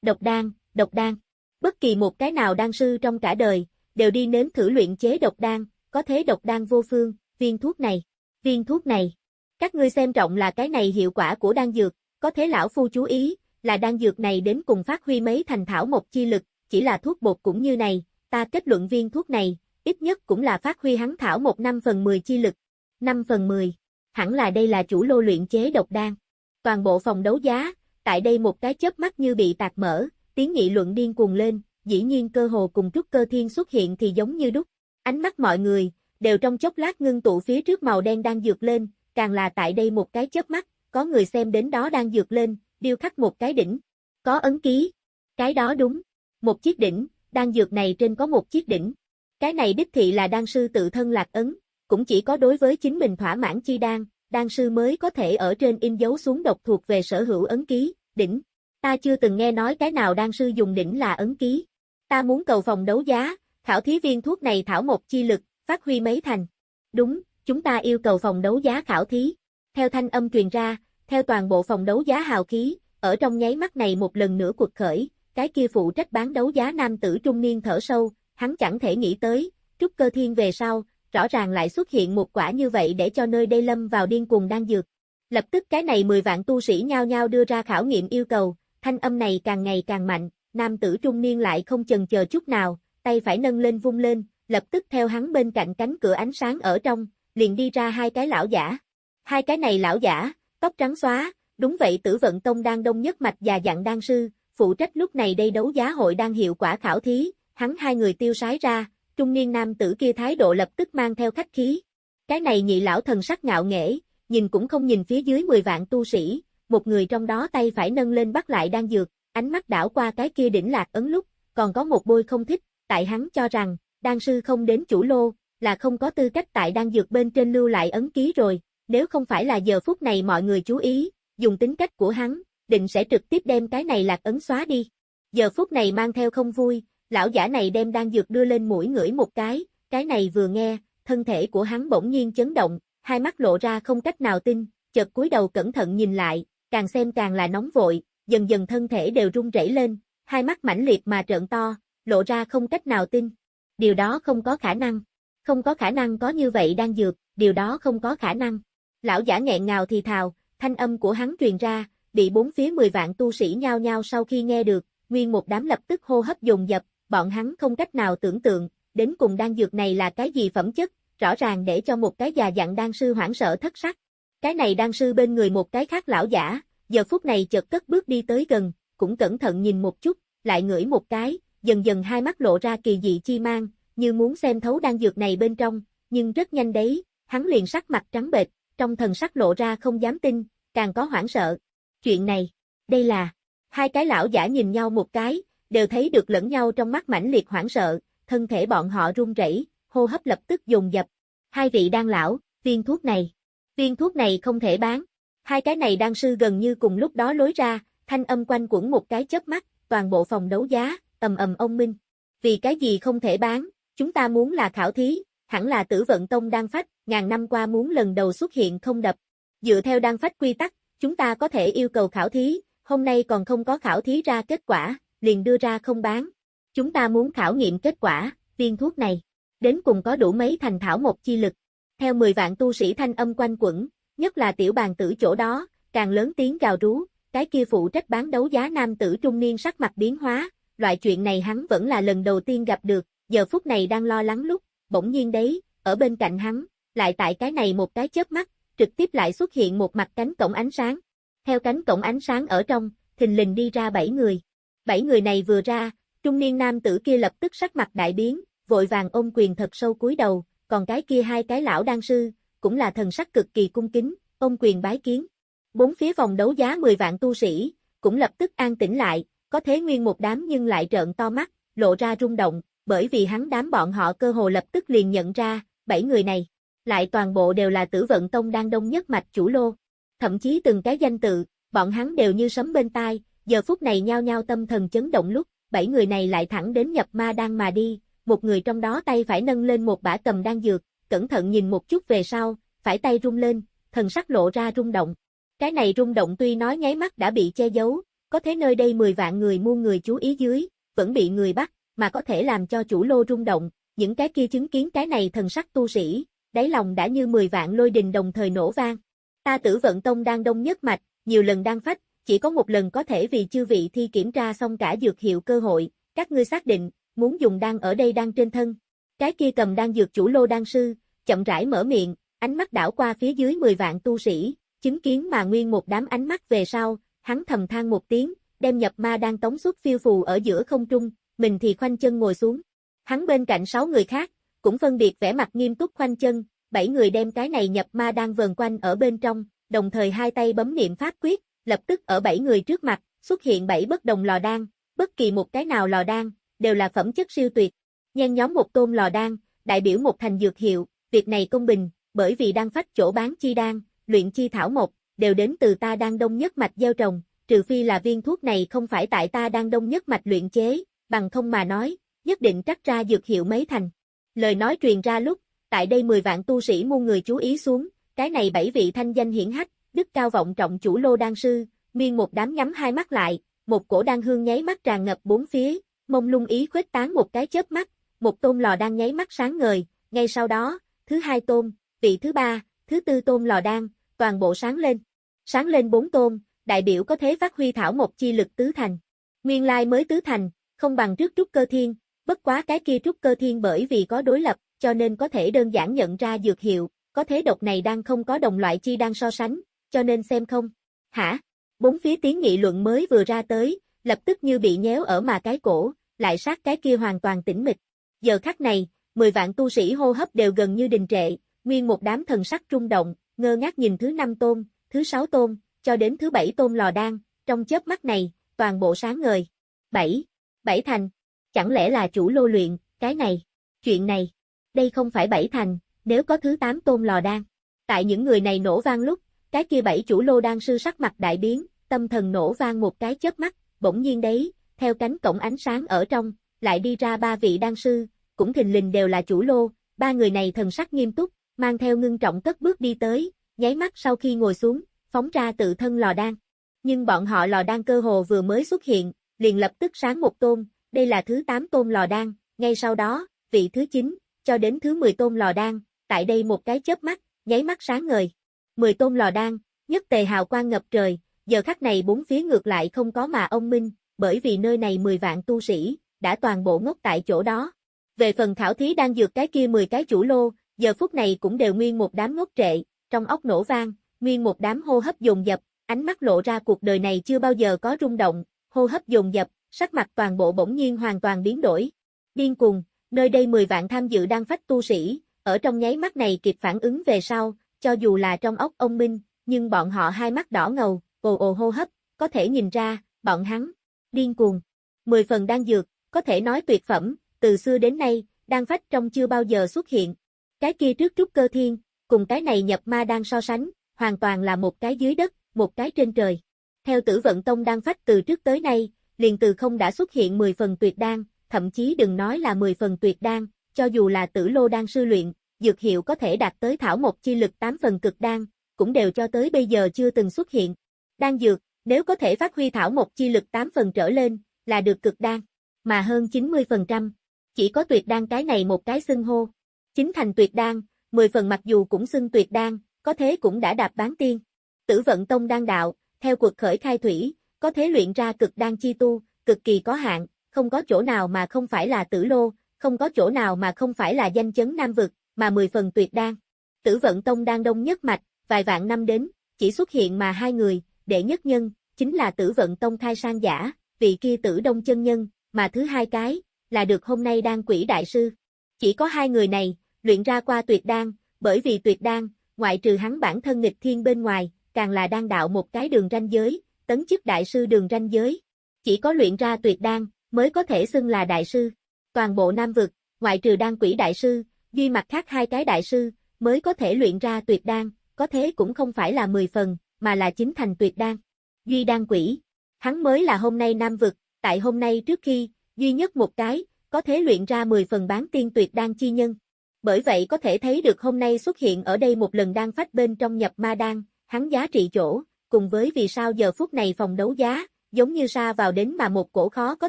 [SPEAKER 1] Độc đan, độc đan. Bất kỳ một cái nào đan sư trong cả đời, đều đi nếm thử luyện chế độc đan, có thế độc đan vô phương, viên thuốc này, viên thuốc này. Các ngươi xem trọng là cái này hiệu quả của đan dược, có thế lão phu chú ý, là đan dược này đến cùng phát huy mấy thành thảo một chi lực, chỉ là thuốc bột cũng như này, ta kết luận viên thuốc này, ít nhất cũng là phát huy hắn thảo một năm phần 10 chi lực. 5 phần 10. Hẳn là đây là chủ lô luyện chế độc đan. Toàn bộ phòng đấu giá, tại đây một cái chớp mắt như bị tạc mở, tiếng nghị luận điên cuồng lên, dĩ nhiên cơ hồ cùng Trúc Cơ Thiên xuất hiện thì giống như đúc. Ánh mắt mọi người, đều trong chốc lát ngưng tụ phía trước màu đen đang dược lên, càng là tại đây một cái chớp mắt, có người xem đến đó đang dược lên, điêu khắc một cái đỉnh. Có ấn ký. Cái đó đúng. Một chiếc đỉnh, đan dược này trên có một chiếc đỉnh. Cái này đích thị là đan sư tự thân lạc ấn, cũng chỉ có đối với chính mình thỏa mãn chi đan, đan sư mới có thể ở trên in dấu xuống độc thuộc về sở hữu ấn ký, đỉnh. Ta chưa từng nghe nói cái nào đan sư dùng đỉnh là ấn ký. Ta muốn cầu phòng đấu giá, khảo thí viên thuốc này thảo một chi lực, phát huy mấy thành. Đúng, chúng ta yêu cầu phòng đấu giá khảo thí. Theo thanh âm truyền ra, theo toàn bộ phòng đấu giá hào khí, ở trong nháy mắt này một lần nữa cuộc khởi, cái kia phụ trách bán đấu giá nam tử trung niên thở sâu, hắn chẳng thể nghĩ tới, trúc cơ thiên về sau, rõ ràng lại xuất hiện một quả như vậy để cho nơi đây lâm vào điên cuồng đang dược. Lập tức cái này 10 vạn tu sĩ nhao nhao đưa ra khảo nghiệm yêu cầu, thanh âm này càng ngày càng mạnh, nam tử trung niên lại không chần chờ chút nào, tay phải nâng lên vung lên, lập tức theo hắn bên cạnh cánh cửa ánh sáng ở trong, liền đi ra hai cái lão giả. Hai cái này lão giả, tóc trắng xóa, đúng vậy tử vận tông đang đông nhất mạch và dặn đan sư, phụ trách lúc này đây đấu giá hội đang hiệu quả khảo thí, hắn hai người tiêu sái ra, trung niên nam tử kia thái độ lập tức mang theo khách khí. Cái này nhị lão thần sắc ngạo nghễ, nhìn cũng không nhìn phía dưới 10 vạn tu sĩ, một người trong đó tay phải nâng lên bắt lại đang dược, ánh mắt đảo qua cái kia đỉnh lạc ấn lúc, còn có một bôi không thích, tại hắn cho rằng, đan sư không đến chủ lô, là không có tư cách tại đan dược bên trên lưu lại ấn ký rồi, nếu không phải là giờ phút này mọi người chú ý, dùng tính cách của hắn, định sẽ trực tiếp đem cái này lạc ấn xóa đi. Giờ phút này mang theo không vui, lão giả này đem đang dược đưa lên mũi ngửi một cái, cái này vừa nghe, thân thể của hắn bỗng nhiên chấn động, hai mắt lộ ra không cách nào tin, chợt cúi đầu cẩn thận nhìn lại, càng xem càng là nóng vội, dần dần thân thể đều run rẩy lên, hai mắt mãnh liệt mà trợn to, lộ ra không cách nào tin. Điều đó không có khả năng. Không có khả năng có như vậy đang dược, điều đó không có khả năng. Lão giả nghẹn ngào thì thào, thanh âm của hắn truyền ra, bị bốn phía 10 vạn tu sĩ nhao nhao sau khi nghe được, nguyên một đám lập tức hô hấp dồn dập, bọn hắn không cách nào tưởng tượng, đến cùng đan dược này là cái gì phẩm chất, rõ ràng để cho một cái già dặn đan sư hoảng sợ thất sắc. Cái này đan sư bên người một cái khác lão giả, giờ phút này chợt cất bước đi tới gần, cũng cẩn thận nhìn một chút, lại ngửi một cái, dần dần hai mắt lộ ra kỳ dị chi mang, như muốn xem thấu đan dược này bên trong, nhưng rất nhanh đấy, hắn liền sắc mặt trắng bệch, trong thần sắc lộ ra không dám tin, càng có hoảng sợ. Chuyện này, đây là, hai cái lão giả nhìn nhau một cái, đều thấy được lẫn nhau trong mắt mãnh liệt hoảng sợ, thân thể bọn họ run rẩy, hô hấp lập tức dùng dập. Hai vị đang lão, viên thuốc này, viên thuốc này không thể bán. Hai cái này đang sư gần như cùng lúc đó lối ra, thanh âm quanh quẩn một cái chớp mắt, toàn bộ phòng đấu giá, ầm ầm ông minh. Vì cái gì không thể bán, chúng ta muốn là khảo thí, hẳn là tử vận tông đang phách, ngàn năm qua muốn lần đầu xuất hiện không đập. Dựa theo đang phách quy tắc, chúng ta có thể yêu cầu khảo thí, hôm nay còn không có khảo thí ra kết quả, liền đưa ra không bán. Chúng ta muốn khảo nghiệm kết quả, viên thuốc này, đến cùng có đủ mấy thành thảo một chi lực. Theo 10 vạn tu sĩ thanh âm quanh quẩn, nhất là tiểu bàn tử chỗ đó, càng lớn tiếng gào rú, cái kia phụ trách bán đấu giá nam tử trung niên sắc mặt biến hóa, loại chuyện này hắn vẫn là lần đầu tiên gặp được, giờ phút này đang lo lắng lúc, bỗng nhiên đấy, ở bên cạnh hắn, lại tại cái này một cái chớp mắt, trực tiếp lại xuất hiện một mặt cánh cổng ánh sáng. Theo cánh cổng ánh sáng ở trong, thình lình đi ra bảy người. Bảy người này vừa ra, trung niên nam tử kia lập tức sắc mặt đại biến, vội vàng ôm quyền thật sâu cúi đầu, còn cái kia hai cái lão đan sư, cũng là thần sắc cực kỳ cung kính, ôm quyền bái kiến. Bốn phía vòng đấu giá 10 vạn tu sĩ, cũng lập tức an tĩnh lại, có thế nguyên một đám nhưng lại trợn to mắt, lộ ra rung động, bởi vì hắn đám bọn họ cơ hồ lập tức liền nhận ra, bảy người này, lại toàn bộ đều là tử vận tông đang đông nhất mạch chủ lô. Thậm chí từng cái danh tự, bọn hắn đều như sấm bên tai, giờ phút này nhao nhao tâm thần chấn động lúc, bảy người này lại thẳng đến nhập ma đang mà đi, một người trong đó tay phải nâng lên một bả cầm đang dược, cẩn thận nhìn một chút về sau, phải tay rung lên, thần sắc lộ ra rung động. Cái này rung động tuy nói nháy mắt đã bị che giấu, có thế nơi đây 10 vạn người muôn người chú ý dưới, vẫn bị người bắt, mà có thể làm cho chủ lô rung động, những cái kia chứng kiến cái này thần sắc tu sĩ, đáy lòng đã như 10 vạn lôi đình đồng thời nổ vang. Ta tử vận tông đang đông nhất mạch, nhiều lần đang phách, chỉ có một lần có thể vì chư vị thi kiểm tra xong cả dược hiệu cơ hội, các ngươi xác định, muốn dùng đan ở đây đang trên thân. Cái kia cầm đan dược chủ lô đan sư, chậm rãi mở miệng, ánh mắt đảo qua phía dưới 10 vạn tu sĩ, chứng kiến mà nguyên một đám ánh mắt về sau, hắn thầm than một tiếng, đem nhập ma đang tống xuất phiêu phù ở giữa không trung, mình thì khoanh chân ngồi xuống. Hắn bên cạnh sáu người khác, cũng phân biệt vẻ mặt nghiêm túc khoanh chân, bảy người đem cái này nhập ma đang vờn quanh ở bên trong, đồng thời hai tay bấm niệm pháp quyết, lập tức ở bảy người trước mặt, xuất hiện bảy bất đồng lò đan, bất kỳ một cái nào lò đan, đều là phẩm chất siêu tuyệt. Nhen nhóm một tôn lò đan, đại biểu một thành dược hiệu, việc này công bình, bởi vì đang phách chỗ bán chi đan, luyện chi thảo một, đều đến từ ta đang đông nhất mạch gieo trồng, trừ phi là viên thuốc này không phải tại ta đang đông nhất mạch luyện chế, bằng không mà nói, nhất định trắc ra dược hiệu mấy thành. Lời nói truyền ra lúc, tại đây 10 vạn tu sĩ muôn người chú ý xuống, cái này bảy vị thanh danh hiển hách, đức cao vọng trọng chủ lô đan sư, miên một đám nhắm hai mắt lại, một cổ đan hương nháy mắt tràn ngập bốn phía, mông lung ý khuếch tán một cái chớp mắt, một tôn lò đan nháy mắt sáng ngời, ngay sau đó, thứ hai tôn, vị thứ ba, thứ tư tôn lò đan, toàn bộ sáng lên. Sáng lên bốn tôn, đại biểu có thế phát huy thảo một chi lực tứ thành. Nguyên lai mới tứ thành, không bằng trước trúc cơ thiên, bất quá cái kia trúc cơ thiên bởi vì có đối lập, cho nên có thể đơn giản nhận ra dược hiệu, có thế độc này đang không có đồng loại chi đang so sánh, cho nên xem không. Hả? Bốn phía tiếng nghị luận mới vừa ra tới, lập tức như bị nhéo ở mà cái cổ, lại sát cái kia hoàn toàn tĩnh mịch. Giờ khắc này, 10 vạn tu sĩ hô hấp đều gần như đình trệ, nguyên một đám thần sắc trung động, ngơ ngác nhìn thứ năm tôn, thứ sáu tôn, cho đến thứ bảy tôn lò đan, trong chớp mắt này, toàn bộ sáng ngời. Bảy, bảy thành, chẳng lẽ là chủ lô luyện, cái này, chuyện này, đây không phải bảy thành, nếu có thứ tám tôn lò đan. Tại những người này nổ vang lúc, cái kia bảy chủ lô đan sư sắc mặt đại biến, tâm thần nổ vang một cái chớp mắt, bỗng nhiên đấy, theo cánh cổng ánh sáng ở trong, lại đi ra ba vị đan sư, cũng thình lình đều là chủ lô, ba người này thần sắc nghiêm túc, mang theo ngưng trọng cất bước đi tới, nháy mắt sau khi ngồi xuống, phóng ra tự thân lò đan. Nhưng bọn họ lò đan cơ hồ vừa mới xuất hiện, liền lập tức sáng một tôn, đây là thứ 8 tôn lò đan, ngay sau đó, vị thứ 9, cho đến thứ 10 tôn lò đan, tại đây một cái chớp mắt, nháy mắt sáng ngời. 10 tôn lò đan, nhất tề hào quang ngập trời, giờ khắc này bốn phía ngược lại không có mà ông Minh, bởi vì nơi này 10 vạn tu sĩ, đã toàn bộ ngốc tại chỗ đó. Về phần khảo thí đang dược cái kia 10 cái chủ lô, giờ phút này cũng đều nguyên một đám ngốc trệ, trong ốc nổ vang, nguyên một đám hô hấp dồn dập, ánh mắt lộ ra cuộc đời này chưa bao giờ có rung động, hô hấp dồn dập, sắc mặt toàn bộ bỗng nhiên hoàn toàn biến đổi. Điên cùng, nơi đây 10 vạn tham dự đang phách tu sĩ, ở trong nháy mắt này kịp phản ứng về sau, cho dù là trong ốc ông Minh, nhưng bọn họ hai mắt đỏ ngầu, ồ ồ hô hấp, có thể nhìn ra, bọn hắn, điên cuồng. Mười phần đang dược, có thể nói tuyệt phẩm, từ xưa đến nay, đang phách trong chưa bao giờ xuất hiện. Cái kia trước trúc cơ thiên, cùng cái này nhập ma đang so sánh, hoàn toàn là một cái dưới đất, một cái trên trời. Theo tử vận tông đang phách từ trước tới nay, liền từ không đã xuất hiện 10 phần tuyệt đan, thậm chí đừng nói là 10 phần tuyệt đan, cho dù là tử lô đan sư luyện, dược hiệu có thể đạt tới thảo một chi lực 8 phần cực đan, cũng đều cho tới bây giờ chưa từng xuất hiện. Đan dược, nếu có thể phát huy thảo một chi lực 8 phần trở lên, là được cực đan, mà hơn 90%. Chỉ có tuyệt đan cái này một cái xưng hô. Chính thành tuyệt đan, 10 phần mặc dù cũng xưng tuyệt đan, có thế cũng đã đạp bán tiên. Tử vận tông đan đạo, theo cuộc khởi khai thủy, có thế luyện ra cực đan chi tu, cực kỳ có hạn, không có chỗ nào mà không phải là tử lô, không có chỗ nào mà không phải là danh chấn nam vực, mà 10 phần tuyệt đan. Tử vận tông đang đông nhất mạch, vài vạn năm đến, chỉ xuất hiện mà hai người, đệ nhất nhân, chính là tử vận tông khai sang giả, vị kia tử đông chân nhân, mà thứ hai cái, là được hôm nay đang quỷ đại sư. Chỉ có hai người này, luyện ra qua tuyệt đan, bởi vì tuyệt đan, ngoại trừ hắn bản thân nghịch thiên bên ngoài, càng là đang đạo một cái đường ranh giới, tấn chức đại sư đường ranh giới. Chỉ có luyện ra tuyệt đan, mới có thể xưng là đại sư. Toàn bộ Nam vực, ngoại trừ đan quỷ đại sư, duy mặt khác hai cái đại sư, mới có thể luyện ra tuyệt đan, có thế cũng không phải là 10 phần, mà là chính thành tuyệt đan. Duy đan quỷ, hắn mới là hôm nay Nam vực, tại hôm nay trước khi, duy nhất một cái, có thể luyện ra 10 phần bán tiên tuyệt đan chi nhân. Bởi vậy có thể thấy được hôm nay xuất hiện ở đây một lần đan phách bên trong nhập ma đan, hắn giá trị chỗ, cùng với vì sao giờ phút này phòng đấu giá, giống như sa vào đến mà một cổ khó có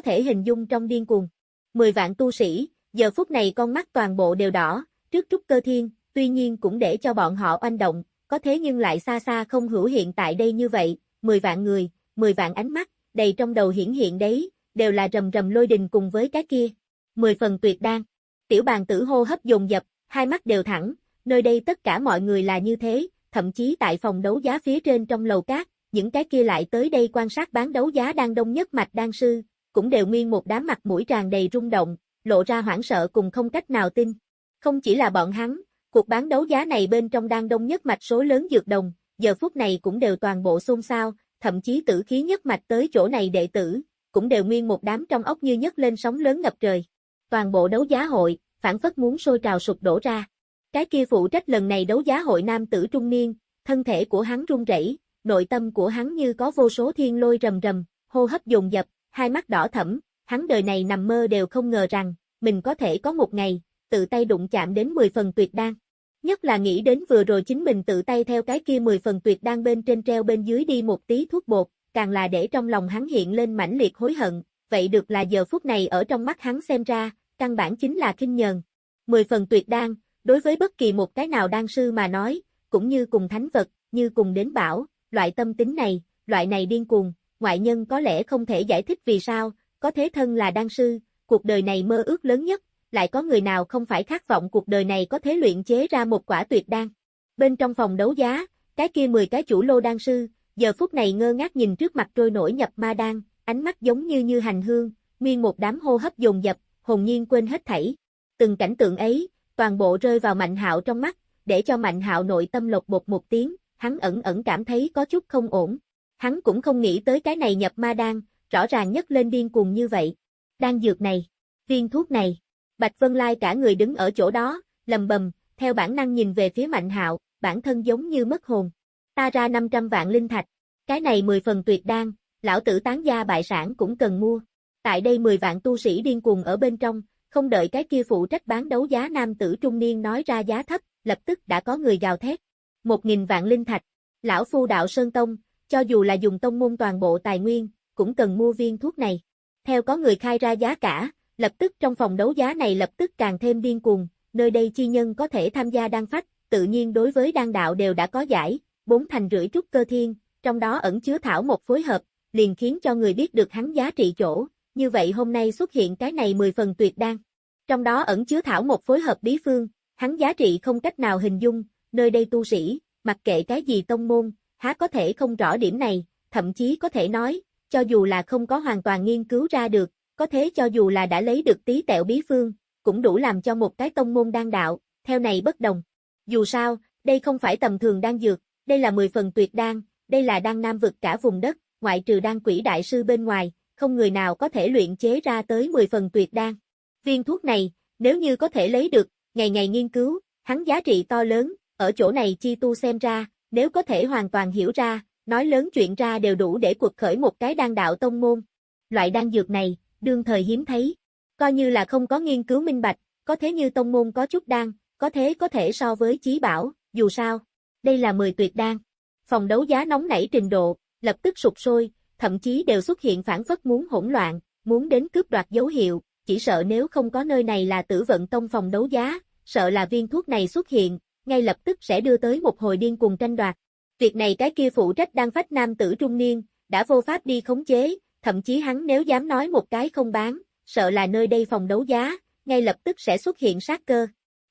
[SPEAKER 1] thể hình dung trong điên cuồng. 10 vạn tu sĩ, giờ phút này con mắt toàn bộ đều đỏ, trước trúc cơ thiên, tuy nhiên cũng để cho bọn họ oanh động, có thế nhưng lại xa xa không hữu hiện tại đây như vậy, 10 vạn người, 10 vạn ánh mắt, đầy trong đầu hiển hiện đấy, đều là rầm rầm lôi đình cùng với cái kia. 10 phần tuyệt đan. Tiểu bàn tử hô hấp dồn dập, hai mắt đều thẳng, nơi đây tất cả mọi người là như thế, thậm chí tại phòng đấu giá phía trên trong lầu cát, những cái kia lại tới đây quan sát bán đấu giá đang đông nhất mạch đan sư, cũng đều nguyên một đám mặt mũi tràn đầy rung động, lộ ra hoảng sợ cùng không cách nào tin. Không chỉ là bọn hắn, cuộc bán đấu giá này bên trong đang đông nhất mạch số lớn dược đồng, giờ phút này cũng đều toàn bộ xôn xao, thậm chí tử khí nhất mạch tới chỗ này đệ tử, cũng đều nguyên một đám trong ốc như nhất lên sóng lớn ngập trời. Toàn bộ đấu giá hội, phản phất muốn sôi trào sụp đổ ra. Cái kia phụ trách lần này đấu giá hội nam tử trung niên, thân thể của hắn run rẩy, nội tâm của hắn như có vô số thiên lôi rầm rầm, hô hấp dồn dập, hai mắt đỏ thẫm, hắn đời này nằm mơ đều không ngờ rằng, mình có thể có một ngày, tự tay đụng chạm đến 10 phần tuyệt đan. Nhất là nghĩ đến vừa rồi chính mình tự tay theo cái kia 10 phần tuyệt đan bên trên treo bên dưới đi một tí thuốc bột, càng là để trong lòng hắn hiện lên mãnh liệt hối hận, vậy được là giờ phút này ở trong mắt hắn xem ra, căn bản chính là kinh nhờn. 10 phần tuyệt đan, đối với bất kỳ một cái nào đan sư mà nói, cũng như cùng thánh vật, như cùng đến bảo, loại tâm tính này, loại này điên cuồng, ngoại nhân có lẽ không thể giải thích vì sao, có thế thân là đan sư, cuộc đời này mơ ước lớn nhất, lại có người nào không phải khát vọng cuộc đời này có thể luyện chế ra một quả tuyệt đan. Bên trong phòng đấu giá, cái kia 10 cái chủ lô đan sư, giờ phút này ngơ ngác nhìn trước mặt trôi nổi nhập ma đan, ánh mắt giống như như hành hương, nguyên một đám hô hấp dồn dập, hồn nhiên quên hết thảy. Từng cảnh tượng ấy, toàn bộ rơi vào Mạnh Hạo trong mắt, để cho Mạnh Hạo nội tâm lột bột một tiếng, hắn ẩn ẩn cảm thấy có chút không ổn. Hắn cũng không nghĩ tới cái này nhập ma đan, rõ ràng nhất lên điên cuồng như vậy. Đan dược này, viên thuốc này. Bạch Vân Lai cả người đứng ở chỗ đó, lầm bầm, theo bản năng nhìn về phía Mạnh Hạo, bản thân giống như mất hồn. Ta ra 500 vạn linh thạch, cái này 10 phần tuyệt đan, lão tử tán gia bại sản cũng cần mua. Tại đây 10 vạn tu sĩ điên cuồng ở bên trong, không đợi cái kia phụ trách bán đấu giá nam tử trung niên nói ra giá thấp, lập tức đã có người gào thét. 1.000 vạn linh thạch, lão phu đạo Sơn Tông, cho dù là dùng tông môn toàn bộ tài nguyên, cũng cần mua viên thuốc này. Theo có người khai ra giá cả, lập tức trong phòng đấu giá này lập tức càng thêm điên cuồng, nơi đây chi nhân có thể tham gia đan phách, tự nhiên đối với đan đạo đều đã có giải, bốn thành rưỡi trúc cơ thiên, trong đó ẩn chứa thảo một phối hợp, liền khiến cho người biết được hắn giá trị chỗ, như vậy hôm nay xuất hiện cái này 10 phần tuyệt đan. Trong đó ẩn chứa thảo một phối hợp bí phương, hắn giá trị không cách nào hình dung, nơi đây tu sĩ, mặc kệ cái gì tông môn, há có thể không rõ điểm này, thậm chí có thể nói, cho dù là không có hoàn toàn nghiên cứu ra được, có thế cho dù là đã lấy được tí tẹo bí phương, cũng đủ làm cho một cái tông môn đan đạo, theo này bất đồng. Dù sao, đây không phải tầm thường đan dược, đây là 10 phần tuyệt đan, đây là đan nam vực cả vùng đất, ngoại trừ đan quỷ đại sư bên ngoài, không người nào có thể luyện chế ra tới 10 phần tuyệt đan. Viên thuốc này, nếu như có thể lấy được, ngày ngày nghiên cứu, hắn giá trị to lớn, ở chỗ này chi tu xem ra, nếu có thể hoàn toàn hiểu ra, nói lớn chuyện ra đều đủ để cuộc khởi một cái đan đạo tông môn. Loại đan dược này, đương thời hiếm thấy, coi như là không có nghiên cứu minh bạch, có thế như tông môn có chút đan, có thế có thể so với chí bảo, dù sao, đây là 10 tuyệt đan. Phòng đấu giá nóng nảy trình độ, lập tức sụp sôi, thậm chí đều xuất hiện phản phất muốn hỗn loạn, muốn đến cướp đoạt dấu hiệu, chỉ sợ nếu không có nơi này là tử vận tông phòng đấu giá, sợ là viên thuốc này xuất hiện, ngay lập tức sẽ đưa tới một hồi điên cuồng tranh đoạt. Việc này cái kia phụ trách đang phách nam tử trung niên, đã vô pháp đi khống chế, thậm chí hắn nếu dám nói một cái không bán, sợ là nơi đây phòng đấu giá, ngay lập tức sẽ xuất hiện sát cơ.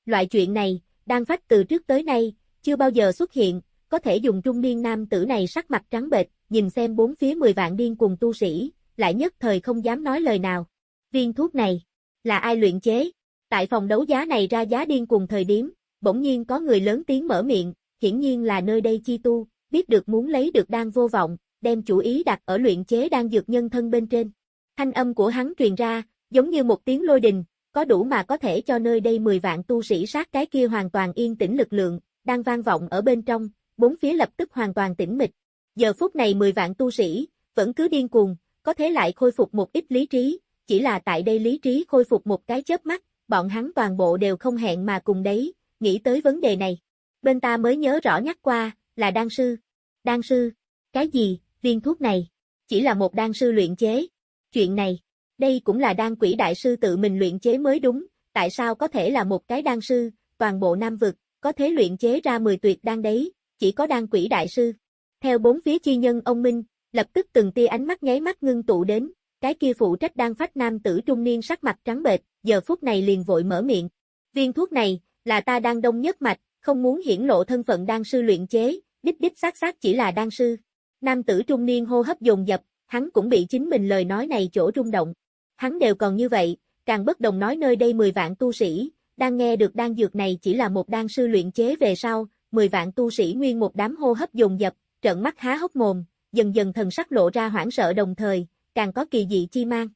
[SPEAKER 1] Loại chuyện này, đang phách từ trước tới nay, chưa bao giờ xuất hiện, có thể dùng trung niên nam tử này sắc mặt trắng bệch, nhìn xem bốn phía 10 vạn điên cùng tu sĩ, lại nhất thời không dám nói lời nào. Viên thuốc này, là ai luyện chế? Tại phòng đấu giá này ra giá điên cùng thời điểm, bỗng nhiên có người lớn tiếng mở miệng, hiển nhiên là nơi đây chi tu, biết được muốn lấy được đan vô vọng, đem chủ ý đặt ở luyện chế đan dược nhân thân bên trên. Thanh âm của hắn truyền ra, giống như một tiếng lôi đình, có đủ mà có thể cho nơi đây 10 vạn tu sĩ sát cái kia hoàn toàn yên tĩnh lực lượng, đang vang vọng ở bên trong, bốn phía lập tức hoàn toàn tĩnh mịch. Giờ phút này 10 vạn tu sĩ, vẫn cứ điên cuồng, có thế lại khôi phục một ít lý trí, chỉ là tại đây lý trí khôi phục một cái chớp mắt, bọn hắn toàn bộ đều không hẹn mà cùng đấy, nghĩ tới vấn đề này. Bên ta mới nhớ rõ nhắc qua, là đan sư. Đan sư? Cái gì, viên thuốc này? Chỉ là một đan sư luyện chế. Chuyện này, đây cũng là đan quỷ đại sư tự mình luyện chế mới đúng, tại sao có thể là một cái đan sư, toàn bộ Nam Vực, có thể luyện chế ra 10 tuyệt đan đấy, chỉ có đan quỷ đại sư. Theo bốn phía chi nhân ông Minh, lập tức từng tia ánh mắt nháy mắt ngưng tụ đến, cái kia phụ trách đan phách nam tử trung niên sắc mặt trắng bệch, giờ phút này liền vội mở miệng. Viên thuốc này, là ta đang đông nhất mạch, không muốn hiển lộ thân phận đan sư luyện chế, đích đích xác xác chỉ là đan sư. Nam tử trung niên hô hấp dồn dập, hắn cũng bị chính mình lời nói này chỗ rung động. Hắn đều còn như vậy, càng bất đồng nói nơi đây 10 vạn tu sĩ, đang nghe được đan dược này chỉ là một đan sư luyện chế về sau, 10 vạn tu sĩ nguyên một đám hô hấp dồn dập, trợn mắt há hốc mồm, dần dần thần sắc lộ ra hoảng sợ đồng thời, càng có kỳ dị chi mang.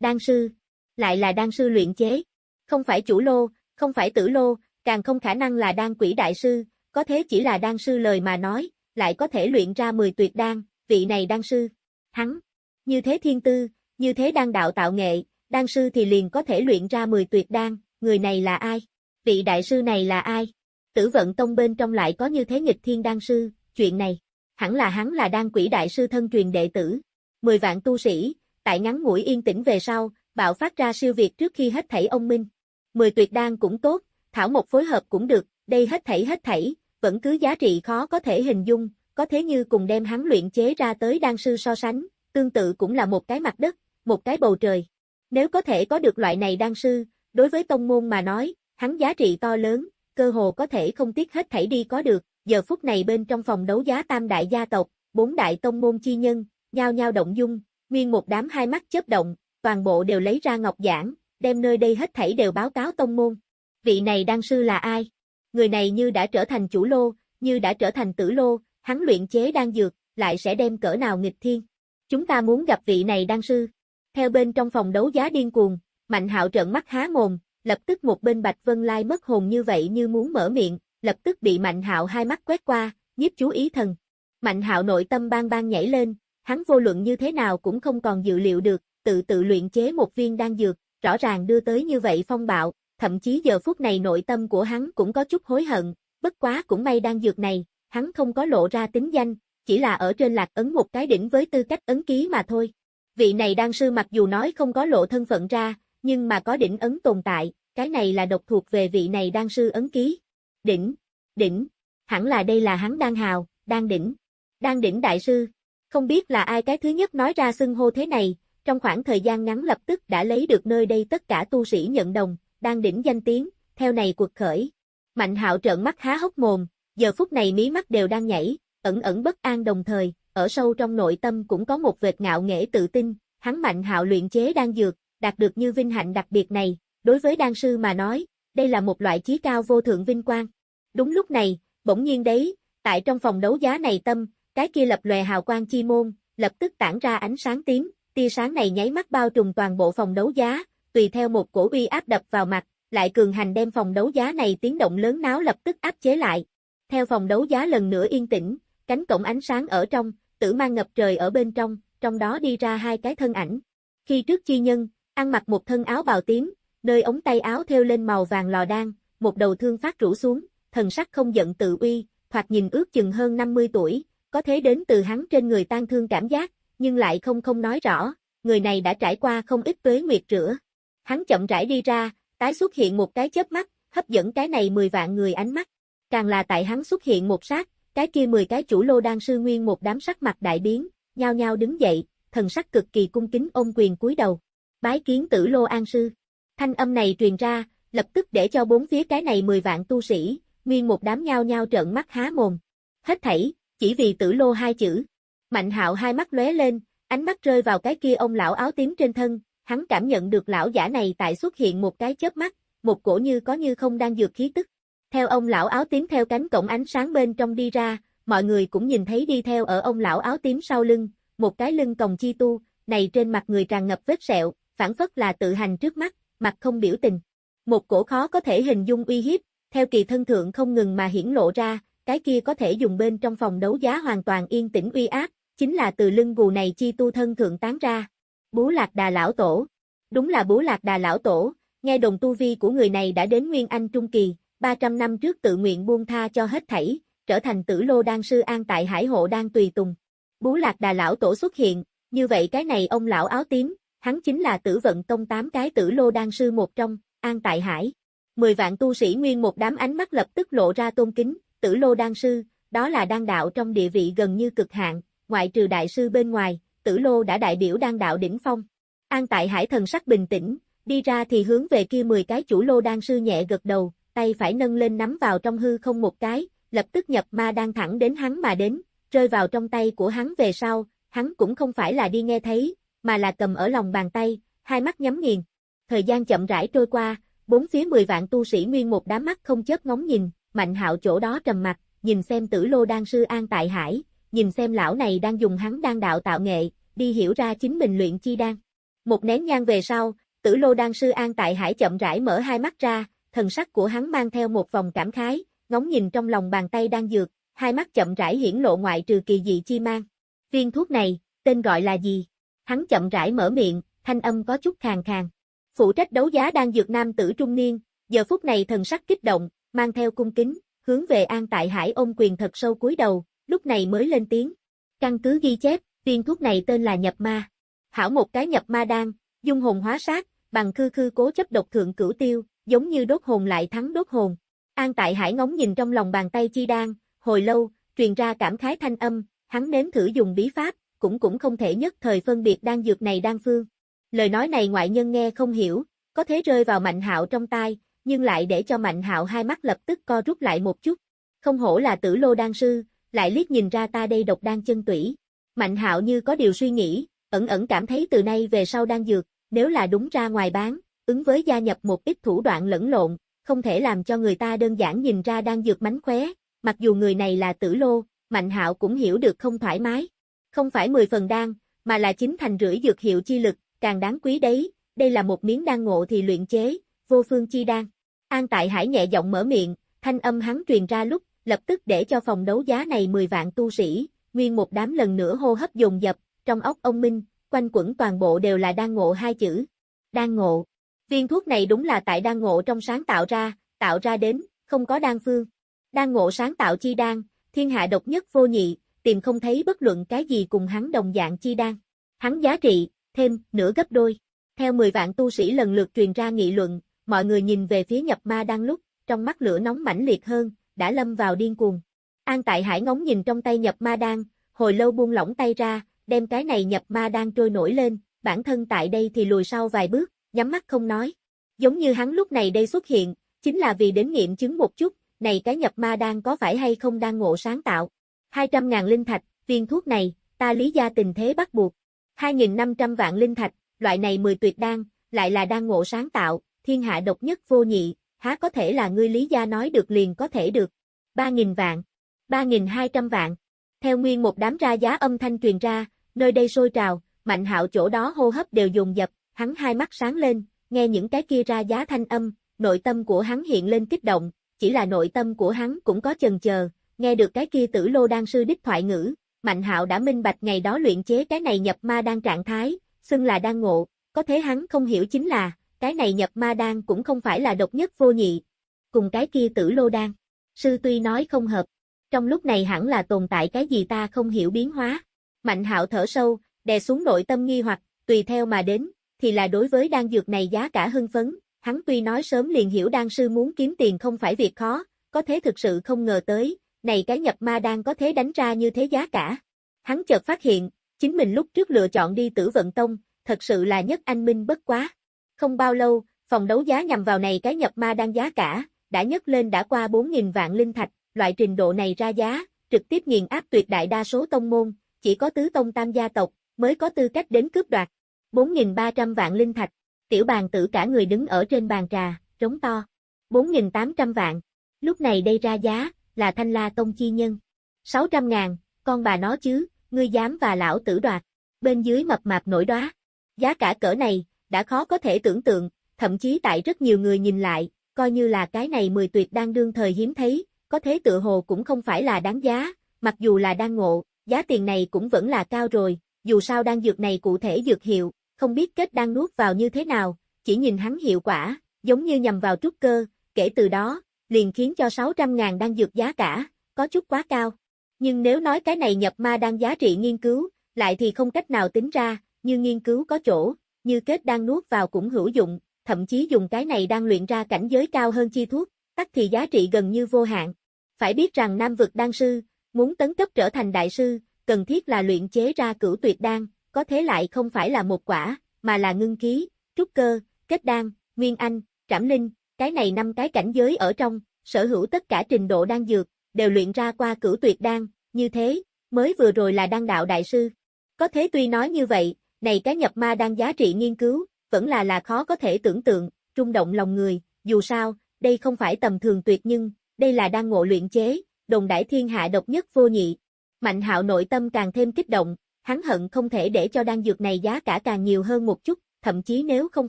[SPEAKER 1] Đan sư, lại là đan sư luyện chế, không phải chủ lô, không phải tử lô, càng không khả năng là đan quỷ đại sư, có thế chỉ là đan sư lời mà nói, lại có thể luyện ra 10 tuyệt đan, vị này đan sư, hắn, như thế thiên tư, như thế đan đạo tạo nghệ, đan sư thì liền có thể luyện ra 10 tuyệt đan, người này là ai? Vị đại sư này là ai? Tử vận tông bên trong lại có như thế nghịch thiên đan sư, chuyện này, hẳn là hắn là đan quỷ đại sư thân truyền đệ tử. Mười vạn tu sĩ, tại ngắn ngủi yên tĩnh về sau, bạo phát ra siêu việt trước khi hết thảy ông minh. Mười tuyệt đan cũng tốt, thảo một phối hợp cũng được, đây hết thảy hết thảy, vẫn cứ giá trị khó có thể hình dung, có thế như cùng đem hắn luyện chế ra tới đan sư so sánh, tương tự cũng là một cái mặt đất, một cái bầu trời. Nếu có thể có được loại này đan sư, đối với tông môn mà nói, hắn giá trị to lớn, cơ hồ có thể không tiếc hết thảy đi có được, giờ phút này bên trong phòng đấu giá tam đại gia tộc, bốn đại tông môn chi nhân, nhao nhao động dung, nguyên một đám hai mắt chớp động, toàn bộ đều lấy ra ngọc giảng, đem nơi đây hết thảy đều báo cáo tông môn. Vị này đan sư là ai? Người này như đã trở thành chủ lô, như đã trở thành tử lô, hắn luyện chế đan dược, lại sẽ đem cỡ nào nghịch thiên. Chúng ta muốn gặp vị này đan sư. Theo bên trong phòng đấu giá điên cuồng, Mạnh Hạo trợn mắt há mồm, lập tức một bên Bạch Vân Lai mất hồn như vậy như muốn mở miệng, lập tức bị Mạnh Hạo hai mắt quét qua, nhiếp chú ý thần. Mạnh Hạo nội tâm bang bang nhảy lên, hắn vô luận như thế nào cũng không còn dự liệu được, tự tự luyện chế một viên đan dược, rõ ràng đưa tới như vậy phong bạo, thậm chí giờ phút này nội tâm của hắn cũng có chút hối hận, bất quá cũng may đan dược này, hắn không có lộ ra tính danh, chỉ là ở trên lạc ấn một cái đỉnh với tư cách ấn ký mà thôi. Vị này đan sư mặc dù nói không có lộ thân phận ra, nhưng mà có đỉnh ấn tồn tại, cái này là độc thuộc về vị này đan sư ấn ký. Đỉnh, đỉnh, hẳn là đây là hắn đan hào, đan đỉnh, đan đỉnh đại sư. Không biết là ai cái thứ nhất nói ra xưng hô thế này, trong khoảng thời gian ngắn lập tức đã lấy được nơi đây tất cả tu sĩ nhận đồng, đan đỉnh danh tiếng, theo này cuộc khởi. Mạnh hạo trợn mắt há hốc mồm, giờ phút này mí mắt đều đang nhảy, ẩn ẩn bất an đồng thời, ở sâu trong nội tâm cũng có một vệt ngạo nghễ tự tin, hắn mạnh hạo luyện chế đan dược, đạt được như vinh hạnh đặc biệt này, đối với đan sư mà nói, đây là một loại chí cao vô thượng vinh quang. Đúng lúc này, bỗng nhiên đấy, tại trong phòng đấu giá này tâm, cái kia lập lòe hào quang chi môn, lập tức tản ra ánh sáng tím, tia sáng này nháy mắt bao trùm toàn bộ phòng đấu giá, tùy theo một cổ uy áp đập vào mặt, lại cường hành đem phòng đấu giá này tiếng động lớn náo lập tức áp chế lại. Theo phòng đấu giá lần nữa yên tĩnh, cánh cổng ánh sáng ở trong, tử mang ngập trời ở bên trong, trong đó đi ra hai cái thân ảnh. Khi trước chi nhân, ăn mặc một thân áo bào tím, nơi ống tay áo thêu lên màu vàng lò đan, một đầu thương phát rủ xuống, thần sắc không giận tự uy, thoạt nhìn ước chừng hơn 50 tuổi, có thế đến từ hắn trên người tan thương cảm giác, nhưng lại không không nói rõ, người này đã trải qua không ít tuế nguyệt rửa. Hắn chậm rãi đi ra, tái xuất hiện một cái chớp mắt, hấp dẫn cái này 10 vạn người ánh mắt. Càng là tại hắn xuất hiện một sát, cái kia 10 cái chủ lô đang sư nguyên một đám sắc mặt đại biến, nhao nhao đứng dậy, thần sắc cực kỳ cung kính ôm quyền cúi đầu. Bái kiến tử lô an sư. Thanh âm này truyền ra, lập tức để cho bốn phía cái này 10 vạn tu sĩ, nguyên một đám nhao nhao trợn mắt há mồm. Hết thảy, chỉ vì tử lô hai chữ. Mạnh hạo hai mắt lóe lên, ánh mắt rơi vào cái kia ông lão áo tím trên thân, hắn cảm nhận được lão giả này tại xuất hiện một cái chớp mắt, một cổ như có như không đang dược khí tức. Theo ông lão áo tím theo cánh cổng ánh sáng bên trong đi ra, mọi người cũng nhìn thấy đi theo ở ông lão áo tím sau lưng, một cái lưng còng chi tu, này trên mặt người tràn ngập vết sẹo, phản phất là tự hành trước mắt, mặt không biểu tình. Một cổ khó có thể hình dung uy hiếp, theo kỳ thân thượng không ngừng mà hiển lộ ra, cái kia có thể dùng bên trong phòng đấu giá hoàn toàn yên tĩnh uy áp, chính là từ lưng gù này chi tu thân thượng tán ra. Bú lạc đà lão tổ. Đúng là bú lạc đà lão tổ, nghe đồng tu vi của người này đã đến Nguyên Anh Trung Kỳ, 300 năm trước tự nguyện buông tha cho hết thảy, trở thành tử lô đan sư an tại hải hộ đang tùy tùng. Bú lạc đà lão tổ xuất hiện, như vậy cái này ông lão áo tím, hắn chính là tử vận tông tám cái tử lô đan sư một trong, an tại hải. Mười vạn tu sĩ nguyên một đám ánh mắt lập tức lộ ra tôn kính, tử lô đan sư, đó là đan đạo trong địa vị gần như cực hạn, ngoại trừ đại sư bên ngoài, tử lô đã đại biểu đan đạo đỉnh phong. An tại hải thần sắc bình tĩnh, đi ra thì hướng về kia 10 cái chủ lô đan sư nhẹ gật đầu, tay phải nâng lên nắm vào trong hư không một cái, lập tức nhập ma đang thẳng đến hắn mà đến, rơi vào trong tay của hắn về sau, hắn cũng không phải là đi nghe thấy, mà là cầm ở lòng bàn tay, hai mắt nhắm nghiền. Thời gian chậm rãi trôi qua, bốn phía 10 vạn tu sĩ nguyên một đám mắt không chớp ngóng nhìn, mạnh hạo chỗ đó trầm mặt, nhìn xem tử lô đan sư an tại hải, nhìn xem lão này đang dùng hắn đang đạo tạo nghệ, đi hiểu ra chính mình luyện chi đan. Một nén nhang về sau, tử lô đan sư an tại hải chậm rãi mở hai mắt ra, thần sắc của hắn mang theo một vòng cảm khái, ngóng nhìn trong lòng bàn tay đang dược, hai mắt chậm rãi hiển lộ ngoại trừ kỳ dị chi mang. Viên thuốc này, tên gọi là gì? Hắn chậm rãi mở miệng, thanh âm có chút khàn khàn. Phụ trách đấu giá đang dược nam tử trung niên, Giờ phút này thần sắc kích động, mang theo cung kính, hướng về An Tại Hải ôm quyền thật sâu cúi đầu, lúc này mới lên tiếng. Căn cứ ghi chép, viên thuốc này tên là nhập ma. Hảo một cái nhập ma đan, dung hồn hóa sát, bằng khư khư cố chấp độc thượng cửu tiêu, giống như đốt hồn lại thắng đốt hồn. An Tại Hải ngóng nhìn trong lòng bàn tay chi đan, hồi lâu, truyền ra cảm khái thanh âm, hắn nếm thử dùng bí pháp, cũng cũng không thể nhất thời phân biệt đan dược này đan phương. Lời nói này ngoại nhân nghe không hiểu, có thể rơi vào Mạnh Hạo trong tai, nhưng lại để cho Mạnh Hạo hai mắt lập tức co rút lại một chút. Không hổ là Tử Lô đan sư, lại liếc nhìn ra ta đây độc đan chân tủy. Mạnh Hạo như có điều suy nghĩ, ẩn ẩn cảm thấy từ nay về sau đan dược, nếu là đúng ra ngoài bán, ứng với gia nhập một ít thủ đoạn lẫn lộn, không thể làm cho người ta đơn giản nhìn ra đan dược mánh khóe, mặc dù người này là tử lô, Mạnh Hạo cũng hiểu được không thoải mái. Không phải 10 phần đan, mà là chính thành rưỡi dược hiệu chi lực, càng đáng quý đấy, đây là một miếng đan ngộ thì luyện chế, vô phương chi đan. An Tại Hải nhẹ giọng mở miệng, thanh âm hắn truyền ra lúc, lập tức để cho phòng đấu giá này 10 vạn tu sĩ, nguyên một đám lần nữa hô hấp dồn dập, trong óc ông Minh, quanh quẩn toàn bộ đều là đan ngộ hai chữ. Đan ngộ. Viên thuốc này đúng là tại đan ngộ trong sáng tạo ra, tạo ra đến, không có đan phương. Đan ngộ sáng tạo chi đan, thiên hạ độc nhất vô nhị, tìm không thấy bất luận cái gì cùng hắn đồng dạng chi đan. Hắn giá trị, thêm, nửa gấp đôi. Theo 10 vạn tu sĩ lần lượt truyền ra nghị luận, mọi người nhìn về phía nhập ma đang lúc, trong mắt lửa nóng mãnh liệt hơn, đã lâm vào điên cuồng. An tại hải ngóng nhìn trong tay nhập ma đan, hồi lâu buông lỏng tay ra, đem cái này nhập ma đan trôi nổi lên, bản thân tại đây thì lùi sau vài bước, nhắm mắt không nói. Giống như hắn lúc này đây xuất hiện, chính là vì đến nghiệm chứng một chút, này cái nhập ma đan có phải hay không đang ngộ sáng tạo. 200.000 linh thạch, viên thuốc này, ta lý gia tình thế bắt buộc. 2.500 vạn linh thạch, loại này 10 tuyệt đan, lại là đan ngộ sáng tạo, thiên hạ độc nhất vô nhị, há có thể là ngươi lý gia nói được liền có thể được. 3.000 vạn, 3.200 vạn. Theo nguyên một đám ra giá âm thanh truyền ra, nơi đây sôi trào, mạnh hạo chỗ đó hô hấp đều dùng dập, hắn hai mắt sáng lên, nghe những cái kia ra giá thanh âm, nội tâm của hắn hiện lên kích động, chỉ là nội tâm của hắn cũng có chần chờ, nghe được cái kia tử lô đan sư đích thoại ngữ, Mạnh Hạo đã minh bạch ngày đó luyện chế cái này nhập ma đan trạng thái, xưng là đan ngộ, có thế hắn không hiểu chính là, cái này nhập ma đan cũng không phải là độc nhất vô nhị. Cùng cái kia tử lô đan, sư tuy nói không hợp, trong lúc này hẳn là tồn tại cái gì ta không hiểu biến hóa. Mạnh Hạo thở sâu, đè xuống nội tâm nghi hoặc, tùy theo mà đến, thì là đối với đan dược này giá cả hưng phấn, hắn tuy nói sớm liền hiểu đan sư muốn kiếm tiền không phải việc khó, có thế thực sự không ngờ tới, này cái nhập ma đang có thế đánh ra như thế giá cả. Hắn chợt phát hiện, chính mình lúc trước lựa chọn đi tử vận tông, thật sự là nhất anh minh bất quá. Không bao lâu, phòng đấu giá nhằm vào này cái nhập ma đang giá cả, đã nhất lên đã qua 4.000 vạn linh thạch, loại trình độ này ra giá, trực tiếp nghiền áp tuyệt đại đa số tông môn, chỉ có tứ tông tam gia tộc, mới có tư cách đến cướp đoạt. 4.300 vạn linh thạch, tiểu bàn tử cả người đứng ở trên bàn trà, trống to. 4.800 vạn, lúc này đây ra giá, là thanh la tông chi nhân. 600 ngàn, con bà nó chứ, ngươi dám và lão tử đoạt. Bên dưới mập mạp nổi đóa. Giá cả cỡ này, đã khó có thể tưởng tượng, thậm chí tại rất nhiều người nhìn lại, coi như là cái này 10 tuyệt đang đương thời hiếm thấy, có thế tự hồ cũng không phải là đáng giá, mặc dù là đang ngộ, giá tiền này cũng vẫn là cao rồi, dù sao đang dược này cụ thể dược hiệu, không biết kết đang nuốt vào như thế nào, chỉ nhìn hắn hiệu quả, giống như nhằm vào trúc cơ, kể từ đó, liền khiến cho 600 ngàn đang dược giá cả, có chút quá cao. Nhưng nếu nói cái này nhập ma đang giá trị nghiên cứu, lại thì không cách nào tính ra, như nghiên cứu có chỗ, như kết đang nuốt vào cũng hữu dụng, thậm chí dùng cái này đang luyện ra cảnh giới cao hơn chi thuốc, tắc thì giá trị gần như vô hạn. Phải biết rằng Nam vực đan sư, muốn tấn cấp trở thành đại sư, cần thiết là luyện chế ra cửu tuyệt đan, có thế lại không phải là một quả, mà là ngưng khí, trúc cơ, kết đan, nguyên anh, trảm linh, cái này năm cái cảnh giới ở trong, sở hữu tất cả trình độ đan dược, đều luyện ra qua cửu tuyệt đan, như thế, mới vừa rồi là đan đạo đại sư. Có thế tuy nói như vậy, này cái nhập ma đan giá trị nghiên cứu, vẫn là là khó có thể tưởng tượng, trung động lòng người, dù sao, đây không phải tầm thường tuyệt nhưng, đây là đan ngộ luyện chế, đồng đại thiên hạ độc nhất vô nhị. Mạnh hạo nội tâm càng thêm kích động, hắn hận không thể để cho đan dược này giá cả càng nhiều hơn một chút, thậm chí nếu không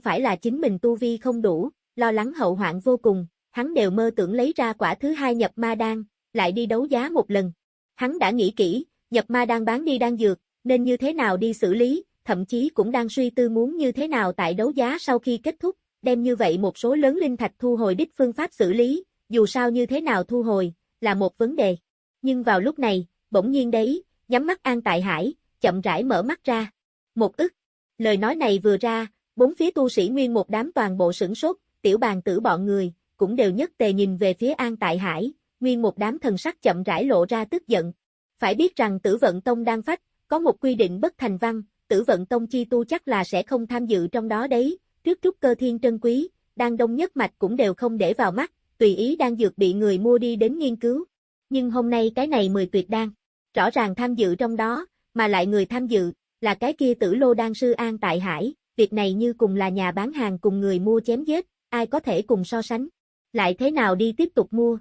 [SPEAKER 1] phải là chính mình tu vi không đủ, lo lắng hậu hoạn vô cùng, hắn đều mơ tưởng lấy ra quả thứ hai nhập ma đan, lại đi đấu giá một lần. Hắn đã nghĩ kỹ, nhập ma đan bán đi đan dược, nên như thế nào đi xử lý, thậm chí cũng đang suy tư muốn như thế nào tại đấu giá sau khi kết thúc, đem như vậy một số lớn linh thạch thu hồi đích phương pháp xử lý, dù sao như thế nào thu hồi, là một vấn đề. Nhưng vào lúc này, bỗng nhiên đấy, nhắm mắt an tại hải, chậm rãi mở mắt ra. Một ức. Lời nói này vừa ra, bốn phía tu sĩ nguyên một đám toàn bộ sửng sốt, tiểu bàn tử bọn người, cũng đều nhất tề nhìn về phía an tại hải, nguyên một đám thần sắc chậm rãi lộ ra tức giận. Phải biết rằng tử vận tông đang phách, có một quy định bất thành văn, tử vận tông chi tu chắc là sẽ không tham dự trong đó đấy, trước trúc cơ thiên trân quý, đang đông nhất mạch cũng đều không để vào mắt, tùy ý đang dược bị người mua đi đến nghiên cứu. Nhưng hôm nay cái này 10 tuyệt đan, rõ ràng tham dự trong đó, mà lại người tham dự, là cái kia tử lô đan sư An Tại Hải, việc này như cùng là nhà bán hàng cùng người mua chém giết, ai có thể cùng so sánh. Lại thế nào đi tiếp tục mua?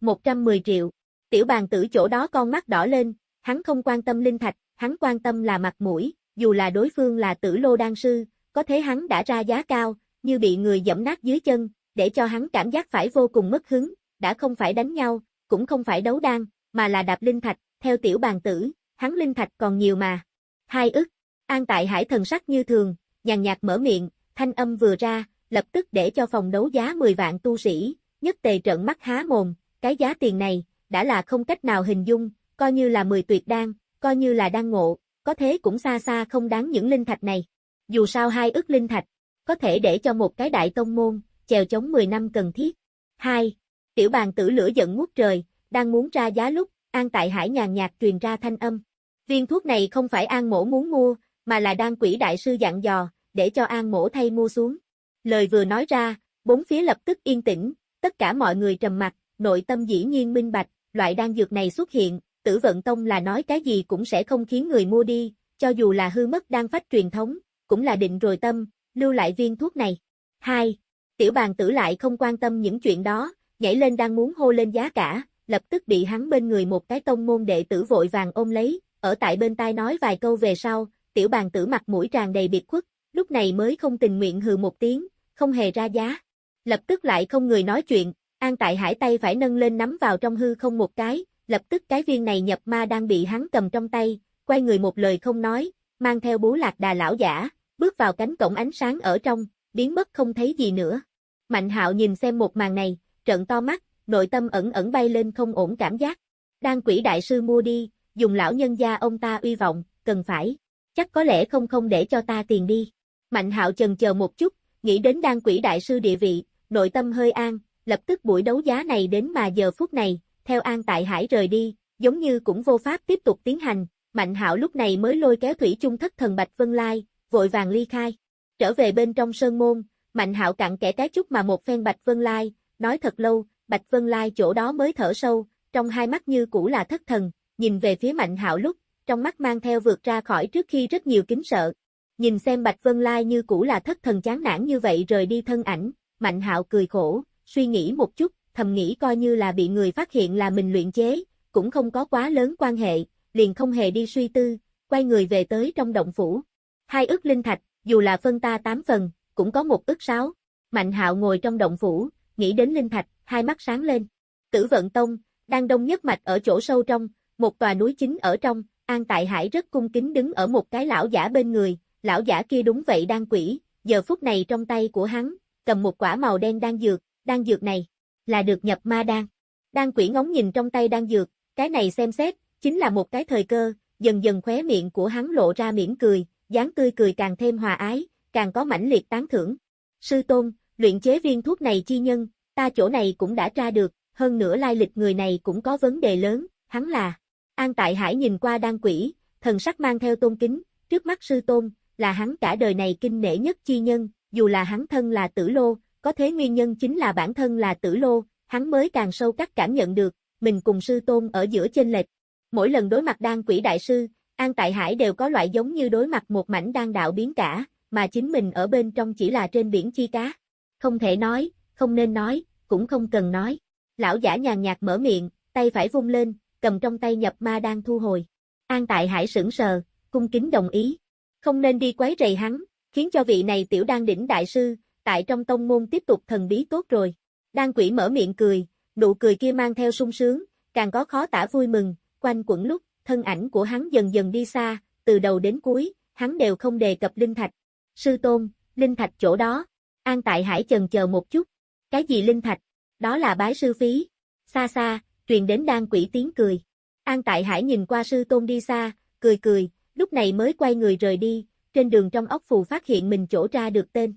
[SPEAKER 1] 110 triệu. Tiểu bàn tử chỗ đó con mắt đỏ lên, hắn không quan tâm linh thạch, hắn quan tâm là mặt mũi, dù là đối phương là tử lô đan sư, có thế hắn đã ra giá cao, như bị người dẫm nát dưới chân, để cho hắn cảm giác phải vô cùng mất hứng, đã không phải đánh nhau, cũng không phải đấu đan, mà là đạp linh thạch, theo tiểu bàn tử, hắn linh thạch còn nhiều mà. Hai ức, an tại hải thần sắc như thường, nhàn nhạt mở miệng, thanh âm vừa ra, lập tức để cho phòng đấu giá 10 vạn tu sĩ, nhất tề trợn mắt há mồm, cái giá tiền này, đã là không cách nào hình dung, coi như là 10 tuyệt đan, coi như là đan ngộ, có thế cũng xa xa không đáng những linh thạch này. Dù sao hai ức linh thạch, có thể để cho một cái đại tông môn, chèo chống 10 năm cần thiết. 2. Tiểu bàn tử lửa giận ngút trời, đang muốn ra giá lúc, An Tại Hải nhàn nhạt truyền ra thanh âm. Viên thuốc này không phải An Mổ muốn mua, mà là đang quỷ đại sư dặn dò, để cho An Mổ thay mua xuống. Lời vừa nói ra, bốn phía lập tức yên tĩnh, tất cả mọi người trầm mặt, nội tâm dĩ nhiên minh bạch, loại đan dược này xuất hiện, tử vận tông là nói cái gì cũng sẽ không khiến người mua đi, cho dù là hư mất đan phách truyền thống, cũng là định rồi tâm, lưu lại viên thuốc này. 2. Tiểu bàn tử lại không quan tâm những chuyện đó, nhảy lên đang muốn hô lên giá cả, lập tức bị hắn bên người một cái tông môn đệ tử vội vàng ôm lấy, ở tại bên tai nói vài câu về sau, tiểu bàn tử mặt mũi tràn đầy biệt khuất, lúc này mới không tình nguyện hừ một tiếng, không hề ra giá. Lập tức lại không người nói chuyện, an tại hải tay phải nâng lên nắm vào trong hư không một cái, lập tức cái viên này nhập ma đang bị hắn cầm trong tay, quay người một lời không nói, mang theo bú lạc đà lão giả, bước vào cánh cổng ánh sáng ở trong, biến mất không thấy gì nữa. Mạnh hạo nhìn xem một màn này, trận to mắt, nội tâm ẩn ẩn bay lên không ổn cảm giác. Đang quỷ đại sư mua đi, dùng lão nhân gia ông ta uy vọng, cần phải. Chắc có lẽ không không để cho ta tiền đi. Mạnh hạo chần chờ một chút, nghĩ đến Đan quỷ đại sư địa vị, nội tâm hơi an, lập tức buổi đấu giá này đến mà giờ phút này, theo an tại hải rời đi, giống như cũng vô pháp tiếp tục tiến hành, Mạnh hạo lúc này mới lôi kéo thủy chung thất thần Bạch Vân Lai, vội vàng ly khai. Trở về bên trong sơn môn, Mạnh hạo cặn kẻ cái chút mà một phen Bạch Vân Lai, nói thật lâu, Bạch Vân Lai chỗ đó mới thở sâu, trong hai mắt như cũ là thất thần, nhìn về phía Mạnh Hạo lúc, trong mắt mang theo vượt ra khỏi trước khi rất nhiều kính sợ. Nhìn xem Bạch Vân Lai như cũ là thất thần chán nản như vậy rời đi thân ảnh, Mạnh Hạo cười khổ, suy nghĩ một chút, thầm nghĩ coi như là bị người phát hiện là mình luyện chế, cũng không có quá lớn quan hệ, liền không hề đi suy tư, quay người về tới trong động phủ. Hai ức linh thạch, dù là phân ta tám phần, cũng có một ức sáu. Mạnh Hạo ngồi trong động phủ, nghĩ đến linh thạch, hai mắt sáng lên. Tử vận tông, đang đông nhất mạch ở chỗ sâu trong, một tòa núi chính ở trong, An Tại Hải rất cung kính đứng ở một cái lão giả bên người, lão giả kia đúng vậy đang quỷ, giờ phút này trong tay của hắn, cầm một quả màu đen đang dược, đang dược này, là được nhập ma đan. Đang quỷ ngóng nhìn trong tay đang dược, cái này xem xét, chính là một cái thời cơ, dần dần khóe miệng của hắn lộ ra mỉm cười, dáng tươi cười càng thêm hòa ái, càng có mãnh liệt tán thưởng. Sư Tôn, luyện chế viên thuốc này chi nhân, ta chỗ này cũng đã tra được, hơn nữa lai lịch người này cũng có vấn đề lớn, hắn là. An Tại Hải nhìn qua đan quỷ, thần sắc mang theo tôn kính, trước mắt sư tôn, là hắn cả đời này kinh nể nhất chi nhân, dù là hắn thân là tử lô, có thế nguyên nhân chính là bản thân là tử lô, hắn mới càng sâu cắt cảm nhận được, mình cùng sư tôn ở giữa chênh lệch. Mỗi lần đối mặt đan quỷ đại sư, An Tại Hải đều có loại giống như đối mặt một mảnh đan đạo biến cả, mà chính mình ở bên trong chỉ là trên biển chi cá. Không thể nói, không nên nói, cũng không cần nói. Lão giả nhàn nhạt mở miệng, tay phải vung lên, cầm trong tay nhập ma đang thu hồi. An tại hải sững sờ, cung kính đồng ý. Không nên đi quấy rầy hắn, khiến cho vị này tiểu đan đỉnh đại sư, tại trong tông môn tiếp tục thần bí tốt rồi. Đan quỷ mở miệng cười, nụ cười kia mang theo sung sướng, càng có khó tả vui mừng, quanh quẩn lúc, thân ảnh của hắn dần dần đi xa, từ đầu đến cuối, hắn đều không đề cập linh thạch. Sư tôn, linh thạch chỗ đó. An Tại Hải chần chờ một chút. Cái gì linh thạch? Đó là bái sư phí. Xa xa, truyền đến đan quỷ tiếng cười. An Tại Hải nhìn qua sư tôn đi xa, cười cười, lúc này mới quay người rời đi, trên đường trong ốc phù phát hiện mình chỗ ra được tên.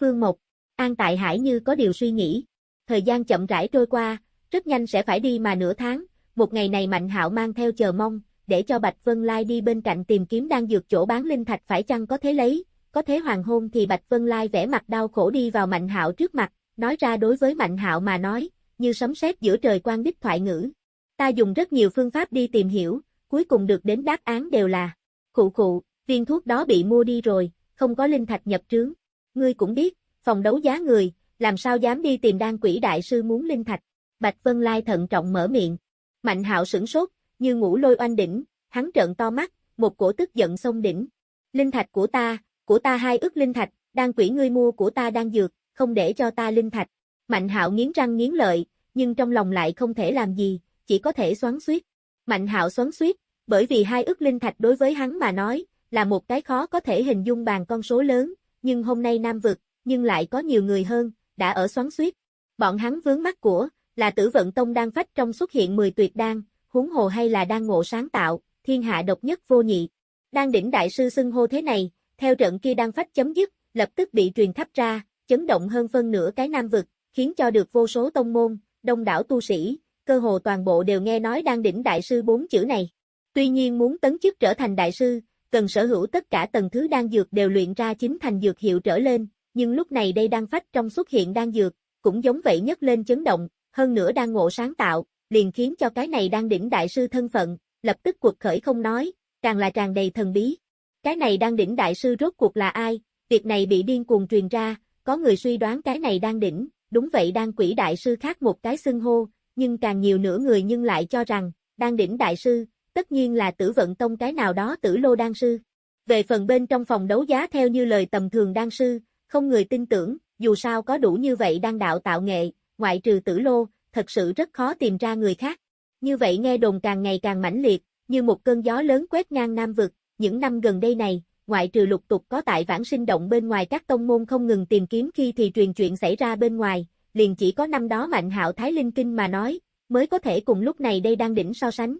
[SPEAKER 1] Phương Mộc, An Tại Hải như có điều suy nghĩ. Thời gian chậm rãi trôi qua, rất nhanh sẽ phải đi mà nửa tháng, một ngày này Mạnh Hạo mang theo chờ mong, để cho Bạch Vân Lai đi bên cạnh tìm kiếm đang dược chỗ bán linh thạch phải chăng có thế lấy, có thế hoàng hôn thì Bạch Vân Lai vẽ mặt đau khổ đi vào Mạnh Hạo trước mặt, nói ra đối với Mạnh Hạo mà nói, như sấm sét giữa trời quan đích thoại ngữ. Ta dùng rất nhiều phương pháp đi tìm hiểu, cuối cùng được đến đáp án đều là, khụ khụ, viên thuốc đó bị mua đi rồi, không có linh thạch nhập trướng. Ngươi cũng biết, phòng đấu giá người, làm sao dám đi tìm đan quỷ đại sư muốn linh thạch. Bạch Vân Lai thận trọng mở miệng. Mạnh hạo sửng sốt, như ngủ lôi oanh đỉnh, hắn trợn to mắt, một cổ tức giận xông đỉnh. Linh thạch của ta, của ta hai ức linh thạch, đan quỷ ngươi mua của ta đang dược, không để cho ta linh thạch. Mạnh hạo nghiến răng nghiến lợi, nhưng trong lòng lại không thể làm gì, chỉ có thể xoắn xuýt. Mạnh hạo xoắn xuýt, bởi vì hai ức linh thạch đối với hắn mà nói, là một cái khó có thể hình dung bàn con số lớn, nhưng hôm nay Nam vực, nhưng lại có nhiều người hơn, đã ở xoắn xuýt. Bọn hắn vướng mắt của, là tử vận tông đang phách trong xuất hiện 10 tuyệt đan, huống hồ hay là đang ngộ sáng tạo, thiên hạ độc nhất vô nhị. Đang đỉnh đại sư xưng hô thế này, theo trận kia đang phách chấm dứt, lập tức bị truyền thắp ra, chấn động hơn phân nửa cái nam vực, khiến cho được vô số tông môn, đông đảo tu sĩ, cơ hồ toàn bộ đều nghe nói đang đỉnh đại sư bốn chữ này. Tuy nhiên muốn tấn chức trở thành đại sư, cần sở hữu tất cả tầng thứ đan dược đều luyện ra chính thành dược hiệu trở lên, nhưng lúc này đây đang phách trong xuất hiện đan dược, cũng giống vậy nhất lên chấn động, hơn nữa đang ngộ sáng tạo, liền khiến cho cái này đang đỉnh đại sư thân phận, lập tức cuộc khởi không nói, càng là tràn đầy thần bí. Cái này đang đỉnh đại sư rốt cuộc là ai? Việc này bị điên cuồng truyền ra, có người suy đoán cái này đang đỉnh, đúng vậy đang quỷ đại sư khác một cái xưng hô, nhưng càng nhiều nữa người nhưng lại cho rằng, đang đỉnh đại sư, tất nhiên là tử vận tông cái nào đó tử lô đan sư. Về phần bên trong phòng đấu giá theo như lời tầm thường đan sư, không người tin tưởng, dù sao có đủ như vậy đang đạo tạo nghệ, ngoại trừ tử lô, thật sự rất khó tìm ra người khác. Như vậy nghe đồn càng ngày càng mãnh liệt, như một cơn gió lớn quét ngang Nam Vực, những năm gần đây này, ngoại trừ lục tục có tại vãng sinh động bên ngoài các tông môn không ngừng tìm kiếm khi thì truyền chuyện xảy ra bên ngoài, liền chỉ có năm đó Mạnh Hạo Thái Linh Kinh mà nói, mới có thể cùng lúc này đây đang đỉnh so sánh.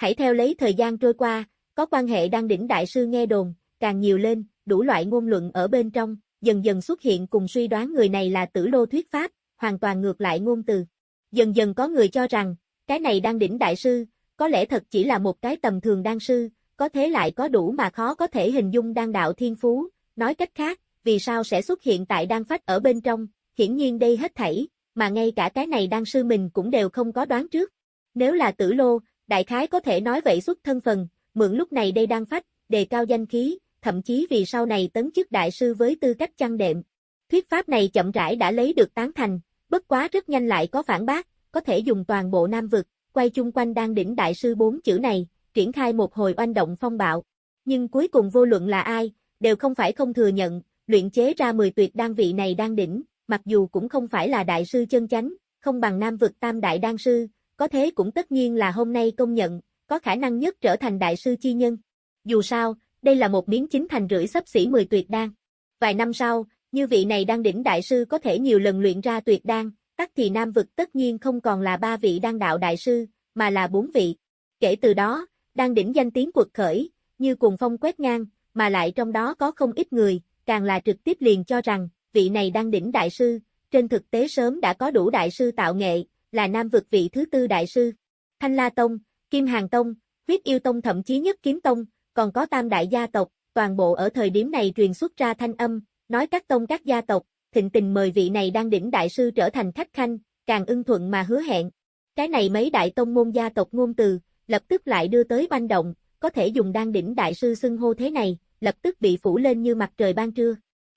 [SPEAKER 1] Hãy theo lấy thời gian trôi qua, có quan hệ đang đỉnh đại sư nghe đồn, càng nhiều lên, đủ loại ngôn luận ở bên trong, dần dần xuất hiện cùng suy đoán người này là tử lô thuyết pháp, hoàn toàn ngược lại ngôn từ. Dần dần có người cho rằng, cái này đang đỉnh đại sư, có lẽ thật chỉ là một cái tầm thường đan sư, có thế lại có đủ mà khó có thể hình dung đan đạo thiên phú, nói cách khác, vì sao sẽ xuất hiện tại đan phách ở bên trong, hiển nhiên đây hết thảy, mà ngay cả cái này đan sư mình cũng đều không có đoán trước. Nếu là tử lô, đại khái có thể nói vậy xuất thân phần, mượn lúc này đây đang phát đề cao danh khí, thậm chí vì sau này tấn chức đại sư với tư cách chăn đệm. Thuyết pháp này chậm rãi đã lấy được tán thành, bất quá rất nhanh lại có phản bác, có thể dùng toàn bộ Nam vực, quay chung quanh đang đỉnh đại sư bốn chữ này, triển khai một hồi oanh động phong bạo. Nhưng cuối cùng vô luận là ai, đều không phải không thừa nhận, luyện chế ra 10 tuyệt đan vị này đang đỉnh, mặc dù cũng không phải là đại sư chân chánh, không bằng Nam vực tam đại đan sư, có thế cũng tất nhiên là hôm nay công nhận, có khả năng nhất trở thành đại sư chi nhân. Dù sao, đây là một miếng chính thành rưỡi sắp xỉ 10 tuyệt đan. Vài năm sau, như vị này đang đỉnh đại sư có thể nhiều lần luyện ra tuyệt đan, tắc thì Nam vực tất nhiên không còn là ba vị đan đạo đại sư, mà là bốn vị. Kể từ đó, đang đỉnh danh tiếng cuộc khởi, như cùng phong quét ngang, mà lại trong đó có không ít người, càng là trực tiếp liền cho rằng, vị này đang đỉnh đại sư, trên thực tế sớm đã có đủ đại sư tạo nghệ, là Nam vực vị thứ tư đại sư. Thanh La Tông, Kim Hàng Tông, Huyết Yêu Tông thậm chí nhất Kiếm Tông, còn có tam đại gia tộc, toàn bộ ở thời điểm này truyền xuất ra thanh âm, nói các tông các gia tộc, thịnh tình mời vị này đang đỉnh đại sư trở thành khách khanh, càng ưng thuận mà hứa hẹn. Cái này mấy đại tông môn gia tộc ngôn từ, lập tức lại đưa tới banh động, có thể dùng đang đỉnh đại sư xưng hô thế này, lập tức bị phủ lên như mặt trời ban trưa.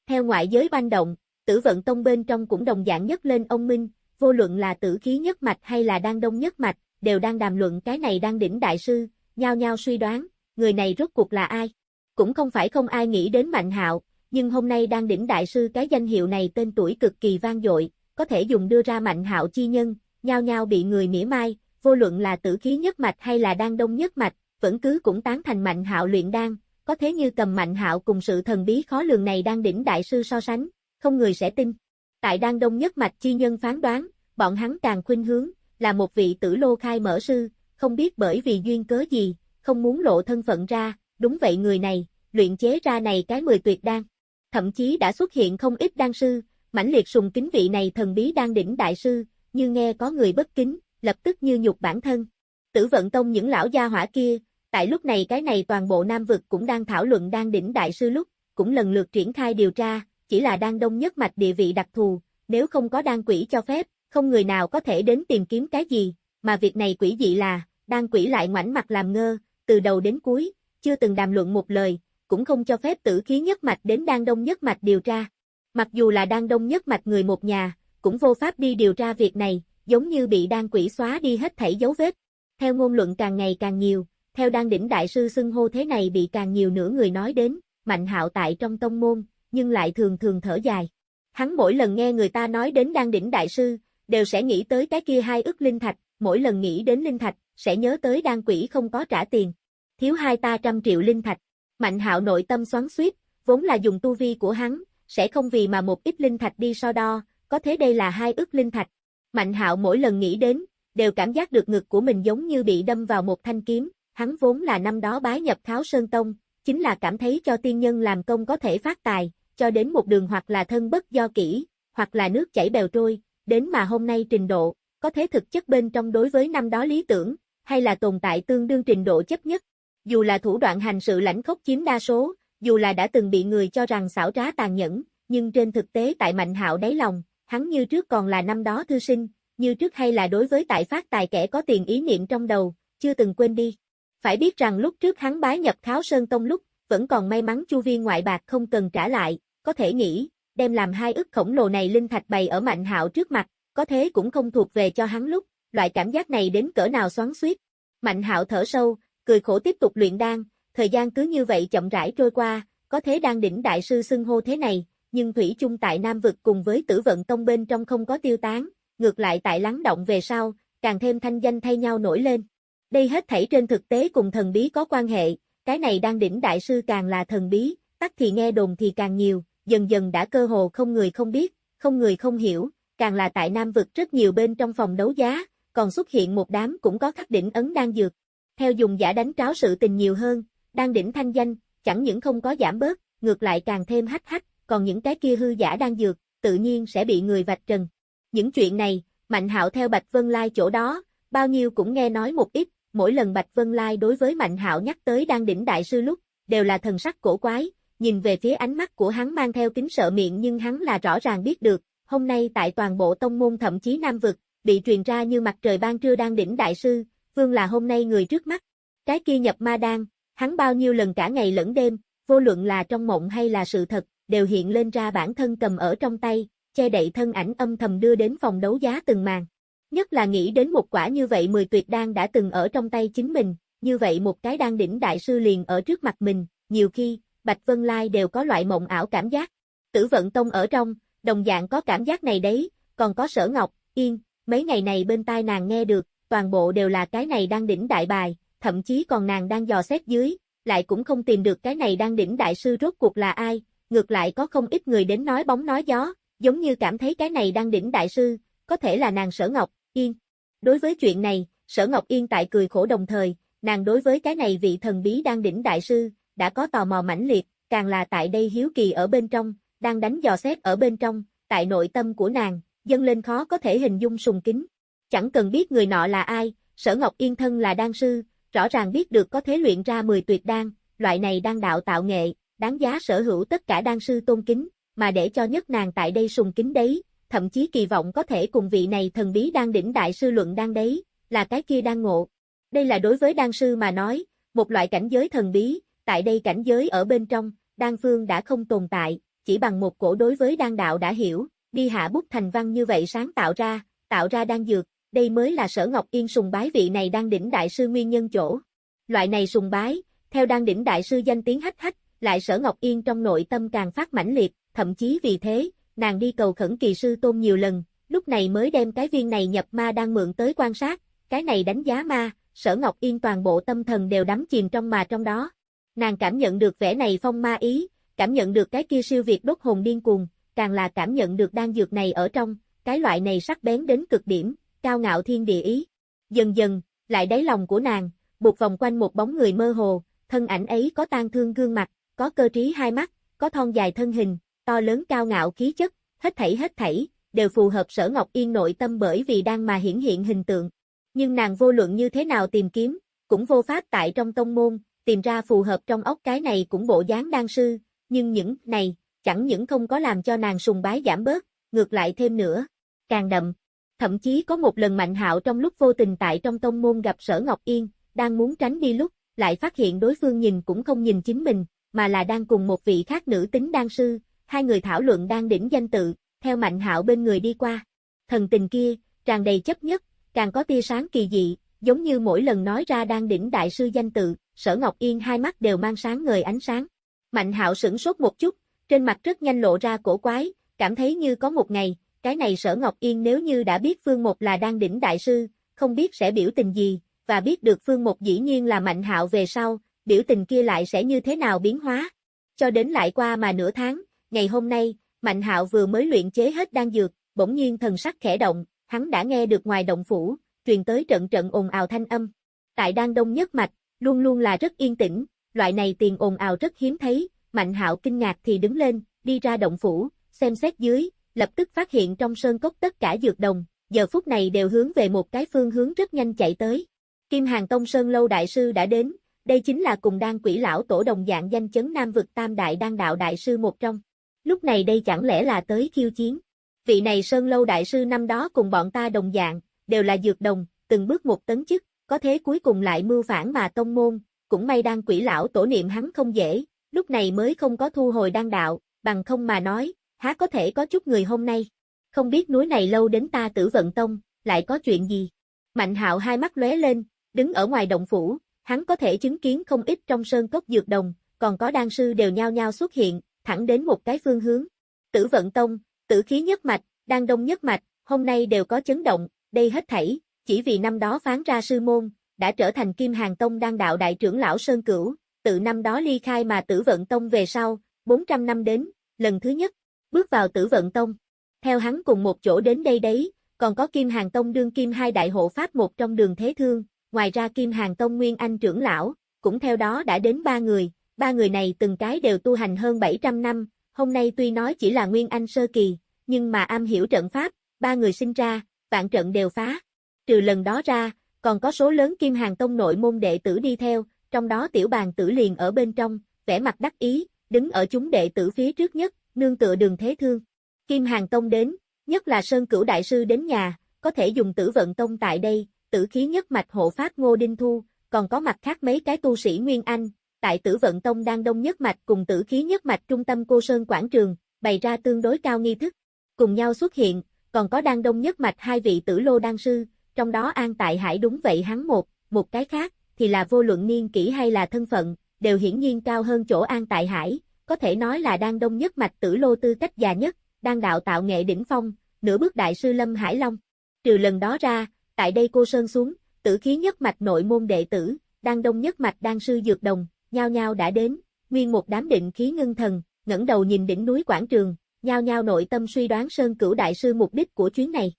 [SPEAKER 1] Theo ngoại giới banh động, tử vận tông bên trong cũng đồng dạng nhất lên ông Minh, vô luận là tử khí nhất mạch hay là đang đông nhất mạch, đều đang đàm luận cái này đang đỉnh đại sư, nhao nhao suy đoán, người này rốt cuộc là ai. Cũng không phải không ai nghĩ đến Mạnh Hạo, nhưng hôm nay đang đỉnh đại sư cái danh hiệu này tên tuổi cực kỳ vang dội, có thể dùng đưa ra Mạnh Hạo chi nhân, nhao nhao bị người mỉa mai, vô luận là tử khí nhất mạch hay là đang đông nhất mạch, vẫn cứ cũng tán thành Mạnh Hạo luyện đan, có thế như cầm Mạnh Hạo cùng sự thần bí khó lường này đang đỉnh đại sư so sánh, không người sẽ tin. Tại Đan Đông nhất mạch chi nhân phán đoán, bọn hắn càng khuynh hướng, là một vị tử lô khai mở sư, không biết bởi vì duyên cớ gì, không muốn lộ thân phận ra, đúng vậy người này, luyện chế ra này cái mười tuyệt đan. Thậm chí đã xuất hiện không ít đan sư, mãnh liệt sùng kính vị này thần bí đan đỉnh đại sư, như nghe có người bất kính, lập tức như nhục bản thân. Tử vận tông những lão gia hỏa kia, tại lúc này cái này toàn bộ Nam vực cũng đang thảo luận đan đỉnh đại sư lúc, cũng lần lượt triển khai điều tra, chỉ là đang đông nhất mạch địa vị đặc thù, nếu không có đan quỷ cho phép, không người nào có thể đến tìm kiếm cái gì, mà việc này quỷ dị là, đang quỷ lại ngoảnh mặt làm ngơ, từ đầu đến cuối, chưa từng đàm luận một lời, cũng không cho phép tử khí nhất mạch đến đan đông nhất mạch điều tra. Mặc dù là đan đông nhất mạch người một nhà, cũng vô pháp đi điều tra việc này, giống như bị đan quỷ xóa đi hết thảy dấu vết. Theo ngôn luận càng ngày càng nhiều, theo đan đỉnh đại sư xưng hô thế này bị càng nhiều nữa người nói đến, mạnh hạo tại trong tông môn, nhưng lại thường thường thở dài. Hắn mỗi lần nghe người ta nói đến đan đỉnh đại sư, đều sẽ nghĩ tới cái kia hai ức linh thạch, mỗi lần nghĩ đến linh thạch, sẽ nhớ tới đan quỷ không có trả tiền. Thiếu hai ta trăm triệu linh thạch. Mạnh hạo nội tâm xoắn suýt, vốn là dùng tu vi của hắn, sẽ không vì mà một ít linh thạch đi so đo, có thế đây là hai ức linh thạch. Mạnh hạo mỗi lần nghĩ đến, đều cảm giác được ngực của mình giống như bị đâm vào một thanh kiếm, hắn vốn là năm đó bái nhập Kháo Sơn Tông, chính là cảm thấy cho tiên nhân làm công có thể phát tài, cho đến một đường hoặc là thân bất do kỹ, hoặc là nước chảy bèo trôi, đến mà hôm nay trình độ, có thế thực chất bên trong đối với năm đó lý tưởng, hay là tồn tại tương đương trình độ chấp nhất. Dù là thủ đoạn hành sự lãnh khốc chiếm đa số, dù là đã từng bị người cho rằng xảo trá tàn nhẫn, nhưng trên thực tế tại Mạnh Hạo đáy lòng, hắn như trước còn là năm đó thư sinh, như trước hay là đối với tại phát tài kẻ có tiền ý niệm trong đầu, chưa từng quên đi. Phải biết rằng lúc trước hắn bái nhập Kháo Sơn Tông lúc, vẫn còn may mắn chu vi ngoại bạc không cần trả lại, có thể nghĩ, đem làm hai ức khổng lồ này linh thạch bày ở Mạnh Hạo trước mặt, có thế cũng không thuộc về cho hắn lúc, loại cảm giác này đến cỡ nào xoắn xuýt. Mạnh Hạo thở sâu, cười khổ tiếp tục luyện đan, thời gian cứ như vậy chậm rãi trôi qua, có thế đang đỉnh đại sư xưng hô thế này, nhưng thủy chung tại Nam vực cùng với Tử vận tông bên trong không có tiêu tán, ngược lại tại lắng động về sau, càng thêm thanh danh thay nhau nổi lên. Đây hết thảy trên thực tế cùng thần bí có quan hệ, cái này đang đỉnh đại sư càng là thần bí, tắc thì nghe đồn thì càng nhiều, dần dần đã cơ hồ không người không biết, không người không hiểu, càng là tại Nam vực rất nhiều bên trong phòng đấu giá, còn xuất hiện một đám cũng có khắc đỉnh ấn đang dược. Theo dùng giả đánh tráo sự tình nhiều hơn, đang đỉnh thanh danh, chẳng những không có giảm bớt, ngược lại càng thêm hách hách, còn những cái kia hư giả đang dược, tự nhiên sẽ bị người vạch trần. Những chuyện này, Mạnh Hạo theo Bạch Vân Lai chỗ đó, bao nhiêu cũng nghe nói một ít, mỗi lần Bạch Vân Lai đối với Mạnh Hạo nhắc tới đang đỉnh đại sư lúc, đều là thần sắc cổ quái, nhìn về phía ánh mắt của hắn mang theo kính sợ miệng nhưng hắn là rõ ràng biết được, hôm nay tại toàn bộ tông môn thậm chí Nam vực, bị truyền ra như mặt trời ban trưa đang đỉnh đại sư, vương là hôm nay người trước mắt. Cái kia nhập ma đan, hắn bao nhiêu lần cả ngày lẫn đêm, vô luận là trong mộng hay là sự thật, đều hiện lên ra bản thân cầm ở trong tay, che đậy thân ảnh âm thầm đưa đến phòng đấu giá từng màn. Nhất là nghĩ đến một quả như vậy 10 tuyệt đan đã từng ở trong tay chính mình, như vậy một cái đan đỉnh đại sư liền ở trước mặt mình, nhiều khi, Bạch Vân Lai đều có loại mộng ảo cảm giác. Tử vận tông ở trong, đồng dạng có cảm giác này đấy, còn có sở ngọc, yên, mấy ngày này bên tai nàng nghe được, toàn bộ đều là cái này đang đỉnh đại bài, thậm chí còn nàng đang dò xét dưới, lại cũng không tìm được cái này đang đỉnh đại sư rốt cuộc là ai, ngược lại có không ít người đến nói bóng nói gió, giống như cảm thấy cái này đang đỉnh đại sư, có thể là nàng sở ngọc, yên. Đối với chuyện này, sở ngọc yên tại cười khổ đồng thời, nàng đối với cái này vị thần bí đang đỉnh đại sư, đã có tò mò mãnh liệt, càng là tại đây hiếu kỳ ở bên trong, đang đánh dò xét ở bên trong, tại nội tâm của nàng, dâng lên khó có thể hình dung sùng kính. Chẳng cần biết người nọ là ai, sở ngọc yên thân là đan sư, rõ ràng biết được có thế luyện ra 10 tuyệt đan, loại này đang đạo tạo nghệ, đáng giá sở hữu tất cả đan sư tôn kính, mà để cho nhất nàng tại đây sùng kính đấy, thậm chí kỳ vọng có thể cùng vị này thần bí đang đỉnh đại sư luận đang đấy, là cái kia đang ngộ. Đây là đối với đan sư mà nói, một loại cảnh giới thần bí, tại đây cảnh giới ở bên trong, đan phương đã không tồn tại, chỉ bằng một cổ đối với đan đạo đã hiểu, đi hạ bút thành văn như vậy sáng tạo ra, tạo ra đan dược, đây mới là sở Ngọc Yên sùng bái vị này đang đỉnh đại sư nguyên nhân chỗ. Loại này sùng bái, theo đan đỉnh đại sư danh tiếng hách hách, lại sở Ngọc Yên trong nội tâm càng phát mãnh liệt, thậm chí vì thế, nàng đi cầu khẩn kỳ sư tôn nhiều lần, lúc này mới đem cái viên này nhập ma đang mượn tới quan sát, cái này đánh giá ma, sở Ngọc Yên toàn bộ tâm thần đều đắm chìm trong mà trong đó. Nàng cảm nhận được vẻ này phong ma ý, cảm nhận được cái kia siêu việt đốt hồn điên cuồng, càng là cảm nhận được đan dược này ở trong, cái loại này sắc bén đến cực điểm, cao ngạo thiên địa ý. Dần dần, lại đáy lòng của nàng, buộc vòng quanh một bóng người mơ hồ, thân ảnh ấy có tan thương gương mặt, có cơ trí hai mắt, có thon dài thân hình, to lớn cao ngạo khí chất, hết thảy hết thảy, đều phù hợp sở Ngọc Yên nội tâm bởi vì đang mà hiển hiện hình tượng. Nhưng nàng vô luận như thế nào tìm kiếm, cũng vô pháp tại trong tông môn, tìm ra phù hợp trong ốc cái này cũng bộ dáng đan sư, nhưng những này, chẳng những không có làm cho nàng sùng bái giảm bớt, ngược lại thêm nữa, càng đậm. Thậm chí có một lần Mạnh Hạo trong lúc vô tình tại trong tông môn gặp Sở Ngọc Yên, đang muốn tránh đi lúc, lại phát hiện đối phương nhìn cũng không nhìn chính mình, mà là đang cùng một vị khác nữ tính đan sư, hai người thảo luận đang đỉnh danh tự, theo Mạnh Hạo bên người đi qua. Thần tình kia, tràn đầy chấp nhất, càng có tia sáng kỳ dị, giống như mỗi lần nói ra đang đỉnh đại sư danh tự, Sở Ngọc Yên hai mắt đều mang sáng ngời ánh sáng. Mạnh Hạo sửng sốt một chút, trên mặt rất nhanh lộ ra cổ quái, cảm thấy như có một ngày, cái này Sở Ngọc Yên nếu như đã biết Phương Một là đang đỉnh đại sư, không biết sẽ biểu tình gì, và biết được Phương Một dĩ nhiên là Mạnh Hạo về sau, biểu tình kia lại sẽ như thế nào biến hóa. Cho đến lại qua mà nửa tháng, ngày hôm nay, Mạnh Hạo vừa mới luyện chế hết đan dược, bỗng nhiên thần sắc khẽ động, hắn đã nghe được ngoài động phủ, truyền tới trận trận ồn ào thanh âm. Tại đan đông nhất mạch, luôn luôn là rất yên tĩnh, loại này tiền ồn ào rất hiếm thấy, Mạnh Hạo kinh ngạc thì đứng lên, đi ra động phủ, xem xét dưới, lập tức phát hiện trong sơn cốc tất cả dược đồng, giờ phút này đều hướng về một cái phương hướng rất nhanh chạy tới. Kim Hàng Tông Sơn Lâu Đại Sư đã đến, đây chính là cùng đan quỷ lão tổ đồng dạng danh chấn Nam vực Tam Đại đan đạo Đại Sư một trong. Lúc này đây chẳng lẽ là tới khiêu chiến. Vị này Sơn Lâu Đại Sư năm đó cùng bọn ta đồng dạng, đều là dược đồng, từng bước một tấn chức, có thế cuối cùng lại mưu phản mà tông môn, cũng may đan quỷ lão tổ niệm hắn không dễ, lúc này mới không có thu hồi đan đạo, bằng không mà nói, há có thể có chút người hôm nay. Không biết núi này lâu đến ta tử vận tông, lại có chuyện gì? Mạnh hạo hai mắt lóe lên, đứng ở ngoài động phủ, hắn có thể chứng kiến không ít trong sơn cốc dược đồng, còn có đan sư đều nhao nhao xuất hiện, thẳng đến một cái phương hướng. Tử vận tông, tử khí nhất mạch, đan đông nhất mạch, hôm nay đều có chấn động, đây hết thảy, chỉ vì năm đó phán ra sư môn, đã trở thành kim hàng tông đang đạo đại trưởng lão Sơn Cửu, tự năm đó ly khai mà tử vận tông về sau, 400 năm đến, lần thứ nhất, bước vào tử vận tông. Theo hắn cùng một chỗ đến đây đấy, còn có kim hàng tông đương kim hai đại hộ pháp một trong đường thế thương, ngoài ra kim hàng tông nguyên anh trưởng lão, cũng theo đó đã đến ba người, ba người này từng cái đều tu hành hơn 700 năm, hôm nay tuy nói chỉ là nguyên anh sơ kỳ, nhưng mà am hiểu trận pháp, ba người sinh ra, vạn trận đều phá. Trừ lần đó ra, còn có số lớn kim hàng tông nội môn đệ tử đi theo, trong đó tiểu bàn tử liền ở bên trong, vẻ mặt đắc ý, đứng ở chúng đệ tử phía trước nhất, nương tựa đường thế thương. Kim hàng tông đến, nhất là Sơn Cửu Đại Sư đến nhà, có thể dùng tử vận tông tại đây, tử khí nhất mạch hộ pháp Ngô Đinh Thu, còn có mặt khác mấy cái tu sĩ Nguyên Anh, tại tử vận tông đang đông nhất mạch cùng tử khí nhất mạch trung tâm cô Sơn Quảng Trường, bày ra tương đối cao nghi thức. Cùng nhau xuất hiện, còn có đang đông nhất mạch hai vị tử lô đan sư, trong đó An Tại Hải đúng vậy hắn một, một cái khác, thì là vô luận niên kỷ hay là thân phận, đều hiển nhiên cao hơn chỗ An Tại Hải, có thể nói là đang đông nhất mạch tử lô tư cách già nhất, đang đạo tạo nghệ đỉnh phong, nửa bước đại sư Lâm Hải Long. Trừ lần đó ra, tại đây cô Sơn xuống, tử khí nhất mạch nội môn đệ tử, đang đông nhất mạch đang sư dược đồng, nhao nhao đã đến, nguyên một đám định khí ngưng thần, ngẩng đầu nhìn đỉnh núi quảng trường, nhao nhao nội tâm suy đoán Sơn Cửu đại sư mục đích của chuyến này.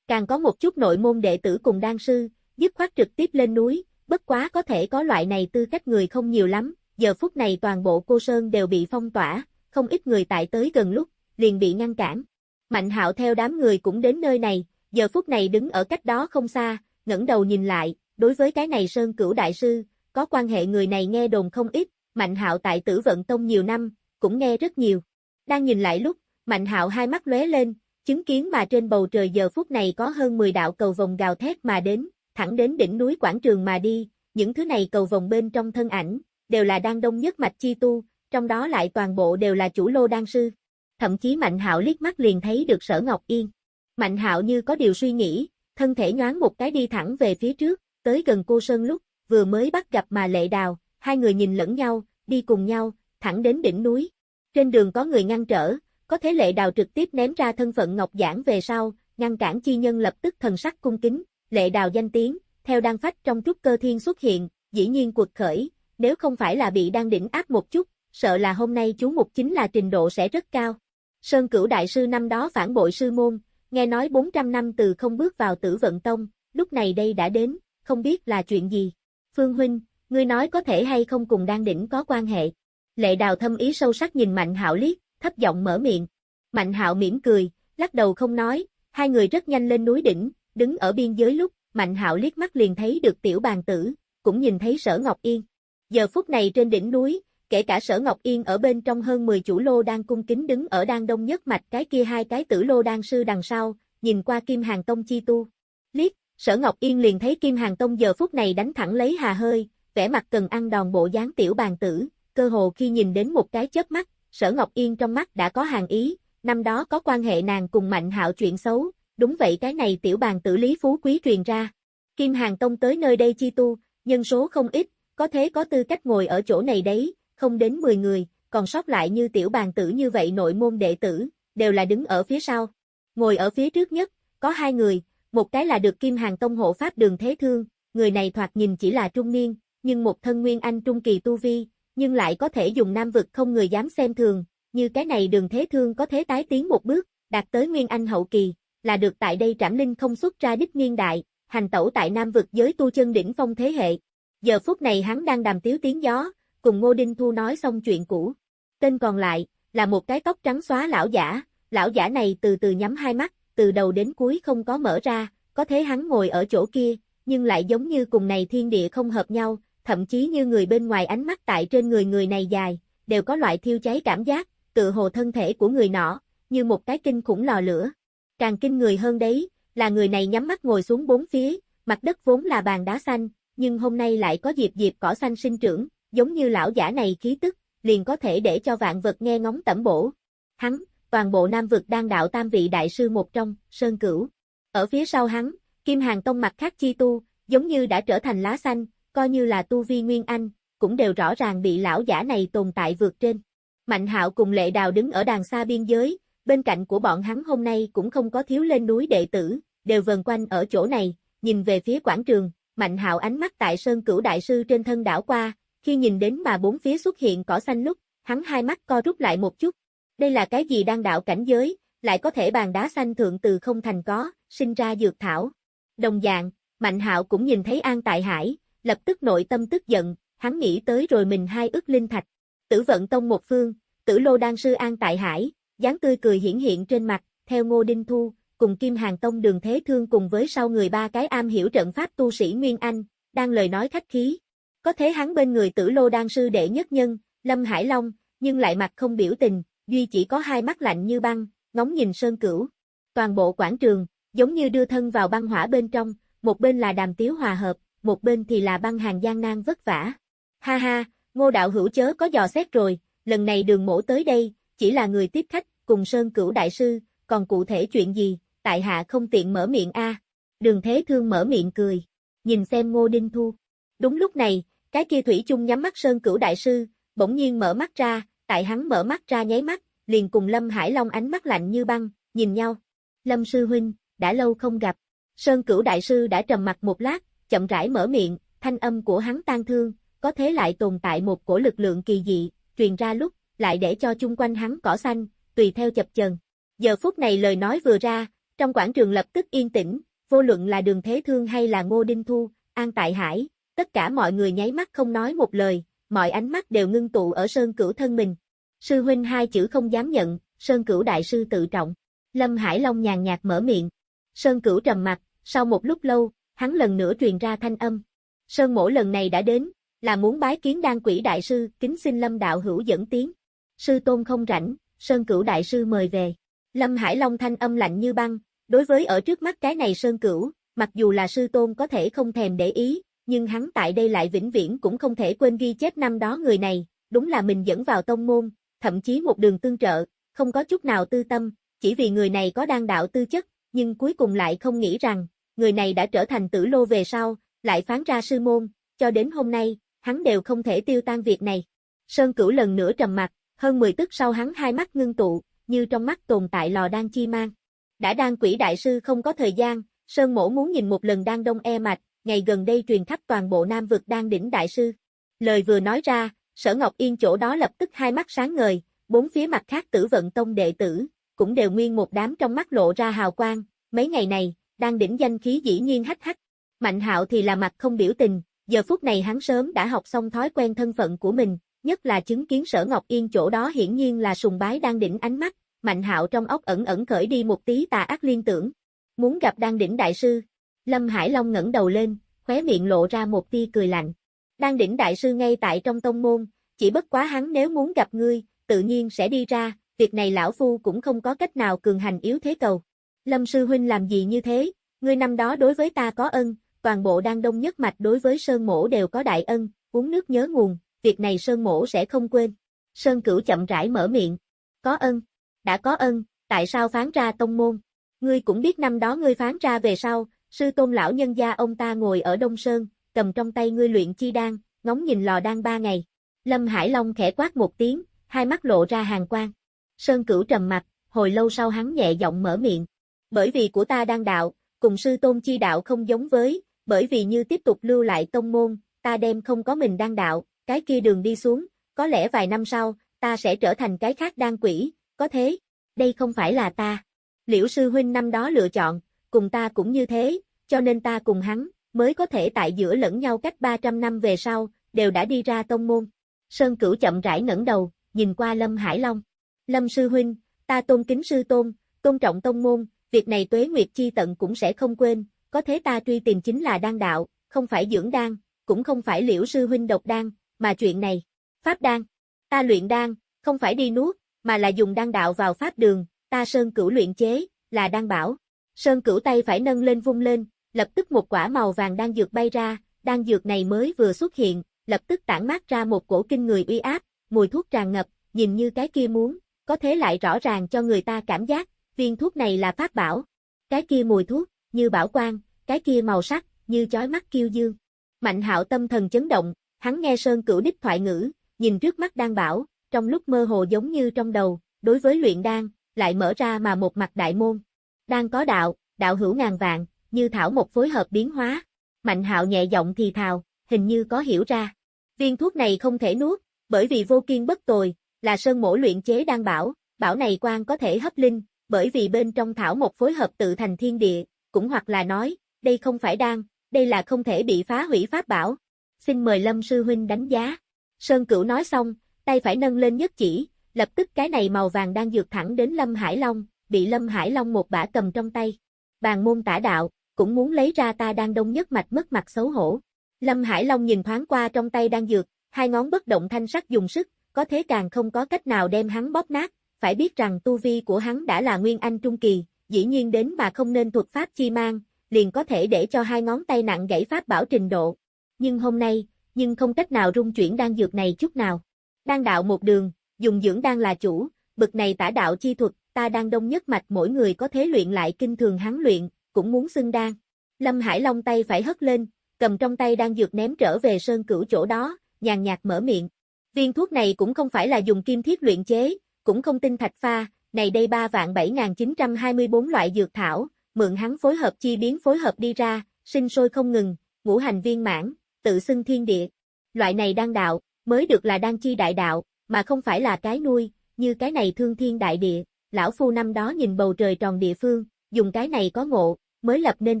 [SPEAKER 1] Càng có một chút nội môn đệ tử cùng đan sư, dứt khoát trực tiếp lên núi, bất quá có thể có loại này tư cách người không nhiều lắm, giờ phút này toàn bộ cô Sơn đều bị phong tỏa, không ít người tại tới gần lúc, liền bị ngăn cản. Mạnh hạo theo đám người cũng đến nơi này, giờ phút này đứng ở cách đó không xa, ngẩng đầu nhìn lại, đối với cái này Sơn Cửu Đại Sư, có quan hệ người này nghe đồn không ít, Mạnh hạo tại tử vận tông nhiều năm, cũng nghe rất nhiều. Đang nhìn lại lúc, Mạnh hạo hai mắt lóe lên, chứng kiến mà trên bầu trời giờ phút này có hơn 10 đạo cầu vòng gào thét mà đến, thẳng đến đỉnh núi quảng trường mà đi, những thứ này cầu vòng bên trong thân ảnh, đều là đang đông nhất mạch chi tu, trong đó lại toàn bộ đều là chủ lô đan sư. Thậm chí Mạnh Hạo liếc mắt liền thấy được Sở Ngọc Yên. Mạnh Hạo như có điều suy nghĩ, thân thể nhoáng một cái đi thẳng về phía trước, tới gần cô Sơn lúc, vừa mới bắt gặp mà lệ đào, hai người nhìn lẫn nhau, đi cùng nhau, thẳng đến đỉnh núi. Trên đường có người ngăn trở, có thế lệ đào trực tiếp ném ra thân phận Ngọc Giảng về sau, ngăn cản chi nhân lập tức thần sắc cung kính, lệ đào danh tiếng, theo đan phách trong trúc cơ thiên xuất hiện, dĩ nhiên cuộc khởi, nếu không phải là bị đang đỉnh áp một chút, sợ là hôm nay chú mục chính là trình độ sẽ rất cao. Sơn Cửu Đại Sư năm đó phản bội sư môn, nghe nói 400 năm từ không bước vào tử vận tông, lúc này đây đã đến, không biết là chuyện gì. Phương Huynh, ngươi nói có thể hay không cùng đan đỉnh có quan hệ. Lệ đào thâm ý sâu sắc nhìn Mạnh Hạo liếc, thấp giọng mở miệng. Mạnh Hạo mỉm cười, lắc đầu không nói, hai người rất nhanh lên núi đỉnh, đứng ở biên giới lúc, Mạnh Hạo liếc mắt liền thấy được tiểu bàn tử, cũng nhìn thấy Sở Ngọc Yên. Giờ phút này trên đỉnh núi, kể cả Sở Ngọc Yên ở bên trong hơn 10 chủ lô đang cung kính đứng ở đan đông nhất mạch cái kia hai cái tử lô đan sư đằng sau, nhìn qua Kim Hàng Tông chi tu. Liếc, Sở Ngọc Yên liền thấy Kim Hàng Tông giờ phút này đánh thẳng lấy hà hơi, vẻ mặt cần ăn đòn bộ dáng tiểu bàn tử, cơ hồ khi nhìn đến một cái chớp mắt, Sở Ngọc Yên trong mắt đã có hàng ý, năm đó có quan hệ nàng cùng Mạnh Hạo chuyện xấu, đúng vậy cái này tiểu bàn tử Lý Phú Quý truyền ra. Kim Hàng Tông tới nơi đây chi tu, nhân số không ít, có thế có tư cách ngồi ở chỗ này đấy, không đến 10 người, còn sót lại như tiểu bàn tử như vậy nội môn đệ tử, đều là đứng ở phía sau. Ngồi ở phía trước nhất, có hai người, một cái là được Kim Hàng Tông hộ pháp đường thế thương, người này thoạt nhìn chỉ là trung niên, nhưng một thân nguyên anh trung kỳ tu vi, nhưng lại có thể dùng nam vực không người dám xem thường, như cái này đường thế thương có thế tái tiến một bước, đạt tới nguyên anh hậu kỳ, là được tại đây trảm linh không xuất ra đích niên đại, hành tẩu tại nam vực giới tu chân đỉnh phong thế hệ. Giờ phút này hắn đang đàm tiếu tiếng gió, cùng Ngô Đinh Thu nói xong chuyện cũ. Tên còn lại, là một cái tóc trắng xóa lão giả, lão giả này từ từ nhắm hai mắt, từ đầu đến cuối không có mở ra, có thế hắn ngồi ở chỗ kia, nhưng lại giống như cùng này thiên địa không hợp nhau, thậm chí như người bên ngoài ánh mắt tại trên người người này dài, đều có loại thiêu cháy cảm giác, tự hồ thân thể của người nọ, như một cái kinh khủng lò lửa. Càng kinh người hơn đấy, là người này nhắm mắt ngồi xuống bốn phía, mặt đất vốn là bàn đá xanh, nhưng hôm nay lại có diệp diệp cỏ xanh sinh trưởng, giống như lão giả này khí tức, liền có thể để cho vạn vật nghe ngóng tẩm bổ. Hắn, toàn bộ Nam vực đang đạo tam vị đại sư một trong, Sơn Cửu. Ở phía sau hắn, Kim Hàng Tông mặt khác chi tu, giống như đã trở thành lá xanh, coi như là tu vi Nguyên Anh, cũng đều rõ ràng bị lão giả này tồn tại vượt trên. Mạnh hạo cùng lệ đào đứng ở đàn xa biên giới, bên cạnh của bọn hắn hôm nay cũng không có thiếu lên núi đệ tử, đều vần quanh ở chỗ này, nhìn về phía quảng trường, mạnh hạo ánh mắt tại sơn cửu đại sư trên thân đảo qua, khi nhìn đến mà bốn phía xuất hiện cỏ xanh lúc, hắn hai mắt co rút lại một chút. Đây là cái gì đang đạo cảnh giới, lại có thể bàn đá xanh thượng từ không thành có, sinh ra dược thảo. Đồng dạng, Mạnh hạo cũng nhìn thấy An Tại Hải, lập tức nội tâm tức giận, hắn nghĩ tới rồi mình hai ức linh thạch. Tử vận tông một phương, tử lô đan sư An Tại Hải, dáng tươi cười hiển hiện trên mặt, theo Ngô Đinh Thu, cùng Kim Hàng Tông đường thế thương cùng với sau người ba cái am hiểu trận pháp tu sĩ Nguyên Anh, đang lời nói khách khí. Có thế hắn bên người tử lô đan sư đệ nhất nhân, Lâm Hải Long, nhưng lại mặt không biểu tình, duy chỉ có hai mắt lạnh như băng, ngóng nhìn sơn cửu. Toàn bộ quảng trường, giống như đưa thân vào băng hỏa bên trong, một bên là đàm tiếu hòa hợp, một bên thì là băng hàng gian nan vất vả. Ha ha, ngô đạo hữu chớ có dò xét rồi, lần này đường mổ tới đây, chỉ là người tiếp khách, cùng Sơn Cửu Đại Sư, còn cụ thể chuyện gì, tại hạ không tiện mở miệng a. Đường Thế Thương mở miệng cười, nhìn xem Ngô Đinh Thu. Đúng lúc này, cái kia Thủy chung nhắm mắt Sơn Cửu Đại Sư, bỗng nhiên mở mắt ra, tại hắn mở mắt ra nháy mắt, liền cùng Lâm Hải Long ánh mắt lạnh như băng, nhìn nhau. Lâm Sư Huynh, đã lâu không gặp. Sơn Cửu Đại Sư đã trầm mặt một lát, chậm rãi mở miệng, thanh âm của hắn tan thương, có thế lại tồn tại một cổ lực lượng kỳ dị, truyền ra lúc, lại để cho chung quanh hắn cỏ xanh, tùy theo chập chờn. Giờ phút này lời nói vừa ra, trong quảng trường lập tức yên tĩnh, vô luận là đường thế thương hay là ngô đinh thu, an tại hải, tất cả mọi người nháy mắt không nói một lời, mọi ánh mắt đều ngưng tụ ở sơn cửu thân mình. Sư huynh hai chữ không dám nhận, sơn cửu đại sư tự trọng. Lâm Hải Long nhàn nhạt mở miệng. Sơn cửu trầm mặt, sau một lúc lâu, hắn lần nữa truyền ra thanh âm. Sơn mổ lần này đã đến, là muốn bái kiến đan quỷ đại sư, kính xin Lâm đạo hữu dẫn tiến Sư tôn không rảnh, Sơn cửu đại sư mời về. Lâm Hải Long thanh âm lạnh như băng, đối với ở trước mắt cái này Sơn cửu, mặc dù là sư tôn có thể không thèm để ý, nhưng hắn tại đây lại vĩnh viễn cũng không thể quên ghi chép năm đó người này, đúng là mình dẫn vào tông môn, thậm chí một đường tương trợ, không có chút nào tư tâm, chỉ vì người này có đan đạo tư chất, nhưng cuối cùng lại không nghĩ rằng, người này đã trở thành tử lô về sau, lại phán ra sư môn, cho đến hôm nay, hắn đều không thể tiêu tan việc này. Sơn Cửu lần nữa trầm mặt, hơn 10 tức sau hắn hai mắt ngưng tụ, như trong mắt tồn tại lò đang chi mang. Đã đang quỷ đại sư không có thời gian, Sơn Mổ muốn nhìn một lần đang đông e mạch, ngày gần đây truyền khắp toàn bộ Nam vực đang đỉnh đại sư. Lời vừa nói ra, Sở Ngọc Yên chỗ đó lập tức hai mắt sáng ngời, bốn phía mặt khác tử vận tông đệ tử, cũng đều nguyên một đám trong mắt lộ ra hào quang, mấy ngày này, đang đỉnh danh khí dĩ nhiên hách hách. Mạnh hạo thì là mặt không biểu tình, giờ phút này hắn sớm đã học xong thói quen thân phận của mình, nhất là chứng kiến sở Ngọc Yên chỗ đó hiển nhiên là sùng bái đang đỉnh ánh mắt, mạnh hạo trong ốc ẩn ẩn khởi đi một tí tà ác liên tưởng. Muốn gặp đang đỉnh đại sư, Lâm Hải Long ngẩng đầu lên, khóe miệng lộ ra một tia cười lạnh. Đang đỉnh đại sư ngay tại trong tông môn, chỉ bất quá hắn nếu muốn gặp ngươi, tự nhiên sẽ đi ra, việc này lão phu cũng không có cách nào cường hành yếu thế cầu. Lâm sư huynh làm gì như thế, ngươi năm đó đối với ta có ân, toàn bộ đang đông nhất mạch đối với Sơn Mổ đều có đại ân, uống nước nhớ nguồn, việc này Sơn Mổ sẽ không quên. Sơn Cửu chậm rãi mở miệng. Có ân. Đã có ân, tại sao phán ra tông môn? Ngươi cũng biết năm đó ngươi phán ra về sau, sư tôn lão nhân gia ông ta ngồi ở Đông Sơn, cầm trong tay ngươi luyện chi đan, ngóng nhìn lò đan ba ngày. Lâm Hải Long khẽ quát một tiếng, hai mắt lộ ra hàng quang. Sơn Cửu trầm mặt, hồi lâu sau hắn nhẹ giọng mở miệng. Bởi vì của ta đang đạo, cùng sư tôn chi đạo không giống với, bởi vì như tiếp tục lưu lại tông môn, ta đem không có mình đang đạo, cái kia đường đi xuống, có lẽ vài năm sau, ta sẽ trở thành cái khác đang quỷ, có thế, đây không phải là ta. Liễu sư huynh năm đó lựa chọn, cùng ta cũng như thế, cho nên ta cùng hắn, mới có thể tại giữa lẫn nhau cách 300 năm về sau, đều đã đi ra tông môn. Sơn Cửu chậm rãi ngẩng đầu, nhìn qua Lâm Hải Long. Lâm sư huynh, ta tôn kính sư tôn, tôn trọng tông môn, việc này tuế nguyệt chi tận cũng sẽ không quên, có thế ta truy tìm chính là đan đạo, không phải dưỡng đan, cũng không phải liễu sư huynh độc đan, mà chuyện này, pháp đan, ta luyện đan, không phải đi nuốt, mà là dùng đan đạo vào pháp đường, ta sơn cửu luyện chế, là đan bảo. Sơn cửu tay phải nâng lên vung lên, lập tức một quả màu vàng đan dược bay ra, đan dược này mới vừa xuất hiện, lập tức tản mát ra một cổ kinh người uy áp, mùi thuốc tràn ngập, nhìn như cái kia muốn, có thế lại rõ ràng cho người ta cảm giác, viên thuốc này là pháp bảo. Cái kia mùi thuốc, như bảo quang, cái kia màu sắc, như chói mắt kiêu dương. Mạnh hạo tâm thần chấn động, hắn nghe Sơn Cửu đích thoại ngữ, nhìn trước mắt đang bảo, trong lúc mơ hồ giống như trong đầu, đối với luyện đan, lại mở ra mà một mặt đại môn. Đang có đạo, đạo hữu ngàn vạn, như thảo một phối hợp biến hóa. Mạnh hạo nhẹ giọng thì thào, hình như có hiểu ra. Viên thuốc này không thể nuốt, bởi vì vô kiên bất tồi, là sơn mổ luyện chế đang bảo, bảo này quan có thể hấp linh, bởi vì bên trong thảo một phối hợp tự thành thiên địa, cũng hoặc là nói, đây không phải đan, đây là không thể bị phá hủy pháp bảo. Xin mời Lâm Sư Huynh đánh giá. Sơn Cửu nói xong, tay phải nâng lên nhất chỉ, lập tức cái này màu vàng đang dược thẳng đến Lâm Hải Long, bị Lâm Hải Long một bả cầm trong tay. Bàn môn tả đạo, cũng muốn lấy ra ta đang đông nhất mạch mất mặt xấu hổ. Lâm Hải Long nhìn thoáng qua trong tay đang dược, hai ngón bất động thanh sắc dùng sức, có thế càng không có cách nào đem hắn bóp nát, phải biết rằng tu vi của hắn đã là nguyên anh trung kỳ, dĩ nhiên đến mà không nên thuật pháp chi mang, liền có thể để cho hai ngón tay nặng gãy pháp bảo trình độ. Nhưng hôm nay, nhưng không cách nào rung chuyển đan dược này chút nào. Đan đạo một đường, dùng dưỡng đan là chủ, bực này tả đạo chi thuật, ta đang đông nhất mạch mỗi người có thế luyện lại kinh thường hắn luyện, cũng muốn xưng đan. Lâm Hải Long tay phải hất lên, cầm trong tay đan dược ném trở về sơn cửu chỗ đó, nhàn nhạt mở miệng. Viên thuốc này cũng không phải là dùng kim thiết luyện chế, cũng không tin thạch pha, này đây 3 vạn 7.924 loại dược thảo, mượn hắn phối hợp chi biến phối hợp đi ra, sinh sôi không ngừng, ngũ hành viên mãn, tự xưng thiên địa. Loại này đang đạo, mới được là đang chi đại đạo, mà không phải là cái nuôi, như cái này thương thiên đại địa. Lão Phu năm đó nhìn bầu trời tròn địa phương, dùng cái này có ngộ, mới lập nên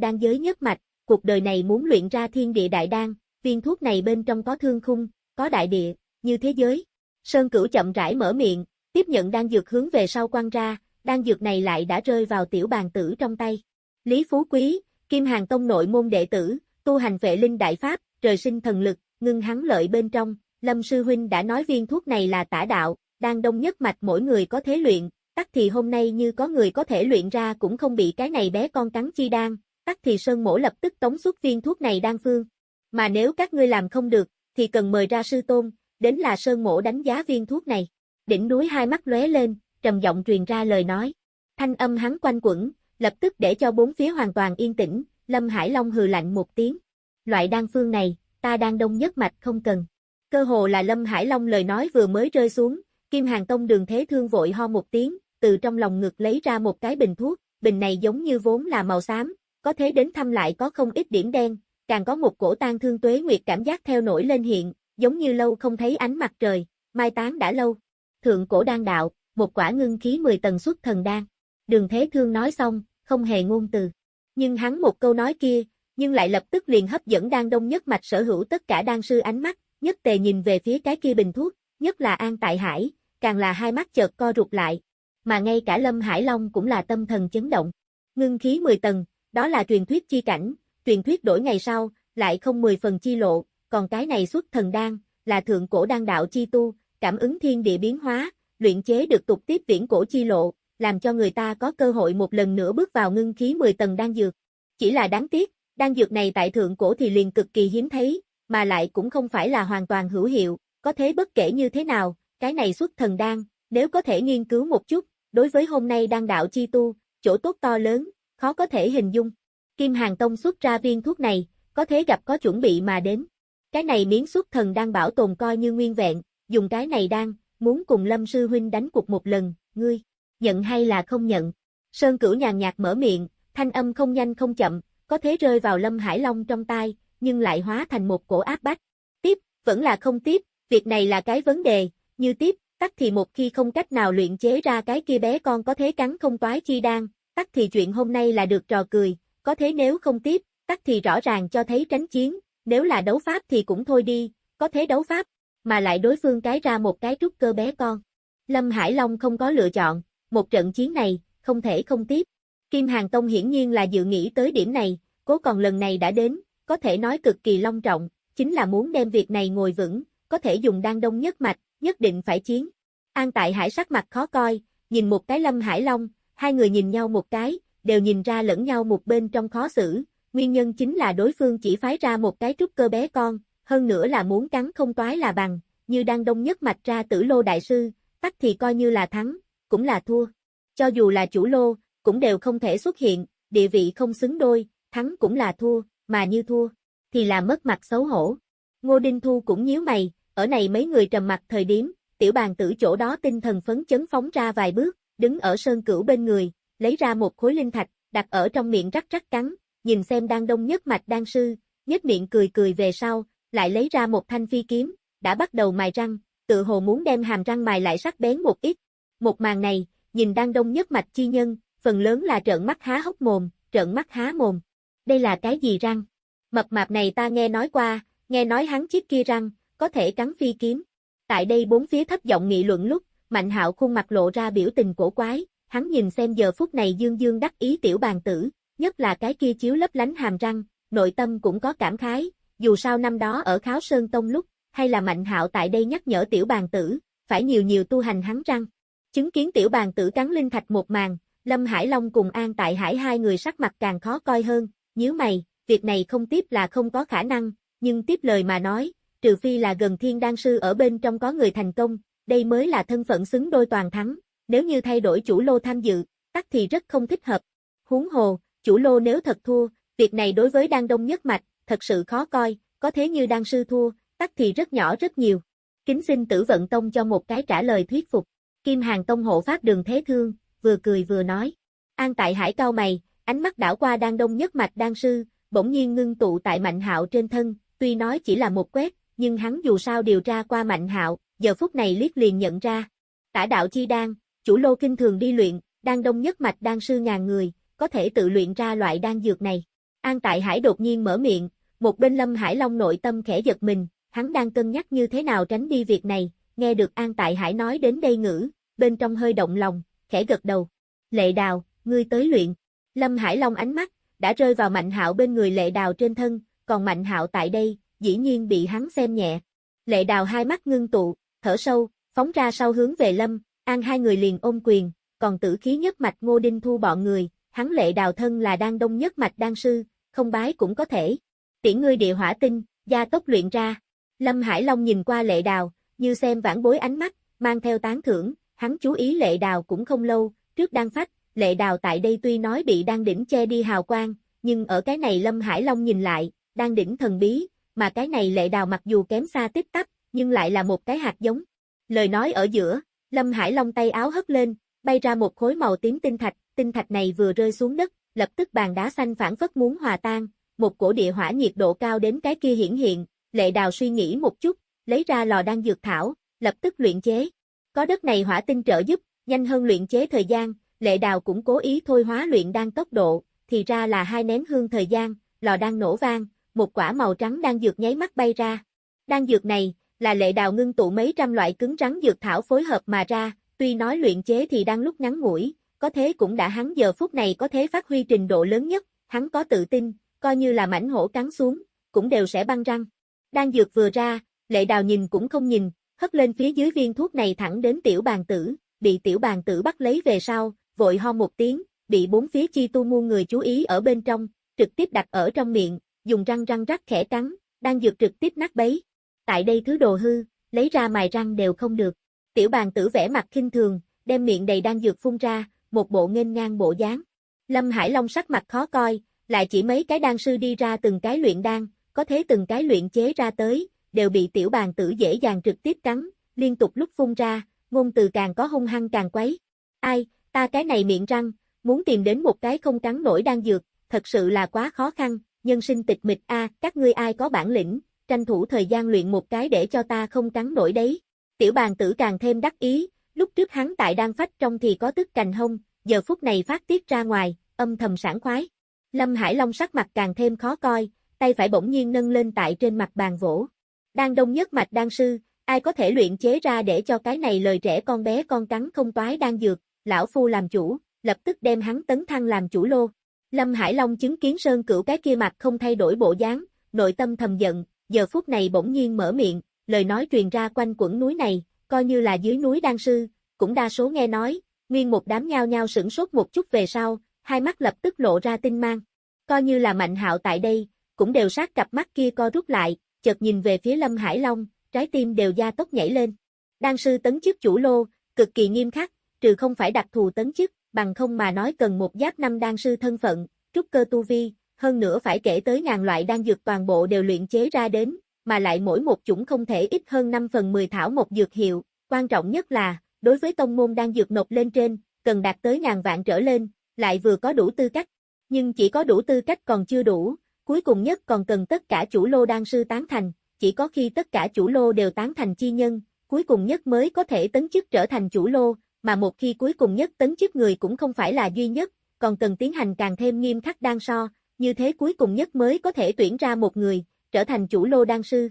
[SPEAKER 1] đan giới nhất mạch, cuộc đời này muốn luyện ra thiên địa đại đan, viên thuốc này bên trong có thương khung, có đại địa, như thế giới. Sơn Cửu chậm rãi mở miệng, tiếp nhận đan dược hướng về sau quăng ra, đan dược này lại đã rơi vào tiểu bàn tử trong tay. Lý Phú Quý, Kim Hàng Tông nội môn đệ tử, tu hành vệ linh đại pháp, trời sinh thần lực, ngưng hắn lợi bên trong, Lâm Sư Huynh đã nói viên thuốc này là tả đạo, đang đông nhất mạch mỗi người có thế luyện, tắc thì hôm nay như có người có thể luyện ra cũng không bị cái này bé con cắn chi đan, tắc thì Sơn Mổ lập tức tống xuất viên thuốc này đan phương. Mà nếu các ngươi làm không được, thì cần mời ra sư tôn, đến là Sơn Mổ đánh giá viên thuốc này. Đỉnh núi hai mắt lóe lên, trầm giọng truyền ra lời nói. Thanh âm hắn quanh quẩn, lập tức để cho bốn phía hoàn toàn yên tĩnh, Lâm Hải Long hừ lạnh một tiếng. Loại đan phương này, ta đang đông nhất mạch không cần. Cơ hồ là Lâm Hải Long lời nói vừa mới rơi xuống, Kim Hàng Tông đường thế thương vội ho một tiếng, từ trong lòng ngực lấy ra một cái bình thuốc, bình này giống như vốn là màu xám, có thế đến thăm lại có không ít điểm đen, càng có một cổ tan thương tuế nguyệt cảm giác theo nổi lên hiện, giống như lâu không thấy ánh mặt trời, mai tán đã lâu thượng cổ đan đạo, một quả ngưng khí 10 tầng xuất thần đan. Đường Thế Thương nói xong, không hề ngôn từ. Nhưng hắn một câu nói kia, nhưng lại lập tức liền hấp dẫn đan đông nhất mạch sở hữu tất cả đan sư ánh mắt, nhất tề nhìn về phía cái kia bình thuốc, nhất là An Tại Hải, càng là hai mắt chợt co rụt lại. Mà ngay cả Lâm Hải Long cũng là tâm thần chấn động. Ngưng khí 10 tầng, đó là truyền thuyết chi cảnh, truyền thuyết đổi ngày sau, lại không 10 phần chi lộ, còn cái này xuất thần đan, là thượng cổ đan đạo chi tu, cảm ứng thiên địa biến hóa, luyện chế được tục tiếp viễn cổ chi lộ, làm cho người ta có cơ hội một lần nữa bước vào ngưng khí 10 tầng đan dược. Chỉ là đáng tiếc, đan dược này tại thượng cổ thì liền cực kỳ hiếm thấy, mà lại cũng không phải là hoàn toàn hữu hiệu, có thế bất kể như thế nào, cái này xuất thần đan, nếu có thể nghiên cứu một chút, đối với hôm nay đang đạo chi tu, chỗ tốt to lớn, khó có thể hình dung. Kim Hàng Tông xuất ra viên thuốc này, có thế gặp có chuẩn bị mà đến. Cái này miếng xuất thần đang bảo tồn coi như nguyên vẹn, dùng cái này đang, muốn cùng Lâm Sư Huynh đánh cuộc một lần, ngươi, nhận hay là không nhận. Sơn Cửu nhàn nhạt mở miệng, thanh âm không nhanh không chậm, có thế rơi vào Lâm Hải Long trong tai, nhưng lại hóa thành một cổ áp bách. Tiếp, vẫn là không tiếp, việc này là cái vấn đề, như tiếp, tắc thì một khi không cách nào luyện chế ra cái kia bé con có thế cắn không toái chi đan, tắc thì chuyện hôm nay là được trò cười, có thế nếu không tiếp, tắc thì rõ ràng cho thấy tránh chiến, nếu là đấu pháp thì cũng thôi đi, có thế đấu pháp, mà lại đối phương cái ra một cái trúc cơ bé con. Lâm Hải Long không có lựa chọn, một trận chiến này, không thể không tiếp. Kim Hàng Tông hiển nhiên là dự nghĩ tới điểm này, cố còn lần này đã đến, có thể nói cực kỳ long trọng, chính là muốn đem việc này ngồi vững, có thể dùng đan đông nhất mạch, nhất định phải chiến. An Tại Hải sắc mặt khó coi, nhìn một cái Lâm Hải Long, hai người nhìn nhau một cái, đều nhìn ra lẫn nhau một bên trong khó xử, nguyên nhân chính là đối phương chỉ phái ra một cái trúc cơ bé con, hơn nữa là muốn cắn không toái là bằng, như đang đông nhất mạch ra tử lô đại sư, tắc thì coi như là thắng, cũng là thua. Cho dù là chủ lô, cũng đều không thể xuất hiện, địa vị không xứng đôi, thắng cũng là thua, mà như thua, thì là mất mặt xấu hổ. Ngô Đinh Thu cũng nhíu mày, ở này mấy người trầm mặt thời điểm, tiểu bàn tử chỗ đó tinh thần phấn chấn phóng ra vài bước, đứng ở sơn cửu bên người, lấy ra một khối linh thạch, đặt ở trong miệng rắc rắc cắn, nhìn xem đang đông nhất mạch đang sư, nhất miệng cười cười về sau, lại lấy ra một thanh phi kiếm, đã bắt đầu mài răng, tự hồ muốn đem hàm răng mài lại sắc bén một ít. Một màn này, nhìn đang đông nhất mạch chi nhân, phần lớn là trợn mắt há hốc mồm, trợn mắt há mồm. Đây là cái gì răng? Mập mạp này ta nghe nói qua, nghe nói hắn chiếc kia răng, có thể cắn phi kiếm. Tại đây bốn phía thấp giọng nghị luận lúc, Mạnh hạo khuôn mặt lộ ra biểu tình cổ quái, hắn nhìn xem giờ phút này dương dương đắc ý tiểu bàn tử, nhất là cái kia chiếu lấp lánh hàm răng, nội tâm cũng có cảm khái, dù sao năm đó ở Kháo Sơn Tông lúc, hay là Mạnh Hạo tại đây nhắc nhở tiểu bàn tử, phải nhiều nhiều tu hành hắn răng. Chứng kiến tiểu bàn tử cắn linh thạch một màn, Lâm Hải Long cùng An Tại Hải hai người sắc mặt càng khó coi hơn, nhíu mày, việc này không tiếp là không có khả năng, nhưng tiếp lời mà nói, trừ phi là gần thiên đan sư ở bên trong có người thành công, đây mới là thân phận xứng đôi toàn thắng, nếu như thay đổi chủ lô tham dự, tắc thì rất không thích hợp. Huống hồ, chủ lô nếu thật thua, việc này đối với đan đông nhất mạch, thật sự khó coi, có thế như đan sư thua, tắc thì rất nhỏ rất nhiều. Kính xin tử vận tông cho một cái trả lời thuyết phục. Kim Hàng Tông hộ phát đường thế thương, vừa cười vừa nói. An tại hải cao mày, ánh mắt đảo qua đan đông nhất mạch đan sư, bỗng nhiên ngưng tụ tại mạnh hạo trên thân, tuy nói chỉ là một quét, nhưng hắn dù sao điều tra qua mạnh hạo, giờ phút này liếc liền nhận ra. Tả đạo chi đan, chủ lô kinh thường đi luyện, đan đông nhất mạch đan sư ngàn người, có thể tự luyện ra loại đan dược này. An Tại Hải đột nhiên mở miệng, một bên Lâm Hải Long nội tâm khẽ giật mình, hắn đang cân nhắc như thế nào tránh đi việc này, nghe được An Tại Hải nói đến đây ngữ, bên trong hơi động lòng, khẽ gật đầu. Lệ đào, ngươi tới luyện. Lâm Hải Long ánh mắt, đã rơi vào Mạnh Hạo bên người lệ đào trên thân, còn Mạnh Hạo tại đây, dĩ nhiên bị hắn xem nhẹ. Lệ đào hai mắt ngưng tụ, thở sâu, phóng ra sau hướng về Lâm, An hai người liền ôm quyền, còn tử khí nhất mạch Ngô Đinh Thu bọn người, hắn lệ đào thân là đang đông nhất mạch đan sư, không bái cũng có thể. Tiễn ngươi địa hỏa tinh, gia tốc luyện ra. Lâm Hải Long nhìn qua lệ đào, như xem vãn bối ánh mắt, mang theo tán thưởng, hắn chú ý lệ đào cũng không lâu, trước đang phát, lệ đào tại đây tuy nói bị đan đỉnh che đi hào quang, nhưng ở cái này Lâm Hải Long nhìn lại, đan đỉnh thần bí, mà cái này lệ đào mặc dù kém xa tích tắp, nhưng lại là một cái hạt giống. Lời nói ở giữa, Lâm Hải Long tay áo hất lên, bay ra một khối màu tím tinh thạch, tinh thạch này vừa rơi xuống đất, lập tức bàn đá xanh phản phất muốn hòa tan, một cổ địa hỏa nhiệt độ cao đến cái kia hiển hiện, lệ đào suy nghĩ một chút, lấy ra lò đan dược thảo, lập tức luyện chế. Có đất này hỏa tinh trợ giúp, nhanh hơn luyện chế thời gian, lệ đào cũng cố ý thôi hóa luyện đan tốc độ, thì ra là hai nén hương thời gian, lò đan nổ vang, một quả màu trắng đang dược nháy mắt bay ra. Đan dược này, là lệ đào ngưng tụ mấy trăm loại cứng rắn dược thảo phối hợp mà ra, tuy nói luyện chế thì đang lúc ngắn ngủi, có thế cũng đã hắn giờ phút này có thế phát huy trình độ lớn nhất, hắn có tự tin, coi như là mảnh hổ cắn xuống, cũng đều sẽ băng răng. đang dược vừa ra, lệ đào nhìn cũng không nhìn, hất lên phía dưới viên thuốc này thẳng đến tiểu bàn tử, bị tiểu bàn tử bắt lấy về sau, vội ho một tiếng, bị bốn phía chi tu mu người chú ý ở bên trong, trực tiếp đặt ở trong miệng, dùng răng răng rắc khẽ cắn, đang dược trực tiếp nát bấy. Tại đây thứ đồ hư, lấy ra mài răng đều không được. Tiểu bàn tử vẽ mặt khinh thường, đem miệng đầy đang dược phun ra, một bộ nghênh ngang bộ dáng. Lâm Hải Long sắc mặt khó coi, lại chỉ mấy cái đan sư đi ra từng cái luyện đan, có thế từng cái luyện chế ra tới, đều bị tiểu bàn tử dễ dàng trực tiếp cắn, liên tục lúc phun ra, ngôn từ càng có hung hăng càng quấy. Ai, ta cái này miệng răng, muốn tìm đến một cái không cắn nổi đan dược, thật sự là quá khó khăn, nhân sinh tịch mịch a, các ngươi ai có bản lĩnh, tranh thủ thời gian luyện một cái để cho ta không cắn nổi đấy. Tiểu bàn tử càng thêm đắc ý, lúc trước hắn tại đang phách trong thì có tức cành hông, giờ phút này phát tiết ra ngoài, âm thầm sảng khoái. Lâm Hải Long sắc mặt càng thêm khó coi, tay phải bỗng nhiên nâng lên tại trên mặt bàn vỗ. Đang đông nhất mạch đan sư, ai có thể luyện chế ra để cho cái này lời trẻ con bé con cắn không toái đang dược, lão phu làm chủ, lập tức đem hắn tấn thăng làm chủ lô. Lâm Hải Long chứng kiến Sơn Cửu cái kia mặt không thay đổi bộ dáng, nội tâm thầm giận, giờ phút này bỗng nhiên mở miệng, lời nói truyền ra quanh quẩn núi này, coi như là dưới núi đan sư, cũng đa số nghe nói, nguyên một đám nhao nhao sửng sốt một chút về sau, hai mắt lập tức lộ ra tinh mang. Coi như là mạnh hạo tại đây, cũng đều sát cặp mắt kia co rút lại, chợt nhìn về phía Lâm Hải Long, trái tim đều gia tốc nhảy lên. Đan sư tấn chức chủ lô, cực kỳ nghiêm khắc, trừ không phải đặc thù tấn chức, bằng không mà nói cần một giáp năm đan sư thân phận, trúc cơ tu vi, hơn nữa phải kể tới ngàn loại đan dược toàn bộ đều luyện chế ra đến, mà lại mỗi một chủng không thể ít hơn 5 phần 10 thảo một dược hiệu, quan trọng nhất là, đối với tông môn đang dược nộp lên trên, cần đạt tới ngàn vạn trở lên, lại vừa có đủ tư cách, nhưng chỉ có đủ tư cách còn chưa đủ, cuối cùng nhất còn cần tất cả chủ lô đan sư tán thành, chỉ có khi tất cả chủ lô đều tán thành chi nhân, cuối cùng nhất mới có thể tấn chức trở thành chủ lô, mà một khi cuối cùng nhất tấn chức người cũng không phải là duy nhất, còn cần tiến hành càng thêm nghiêm khắc đan so, như thế cuối cùng nhất mới có thể tuyển ra một người, trở thành chủ lô đan sư.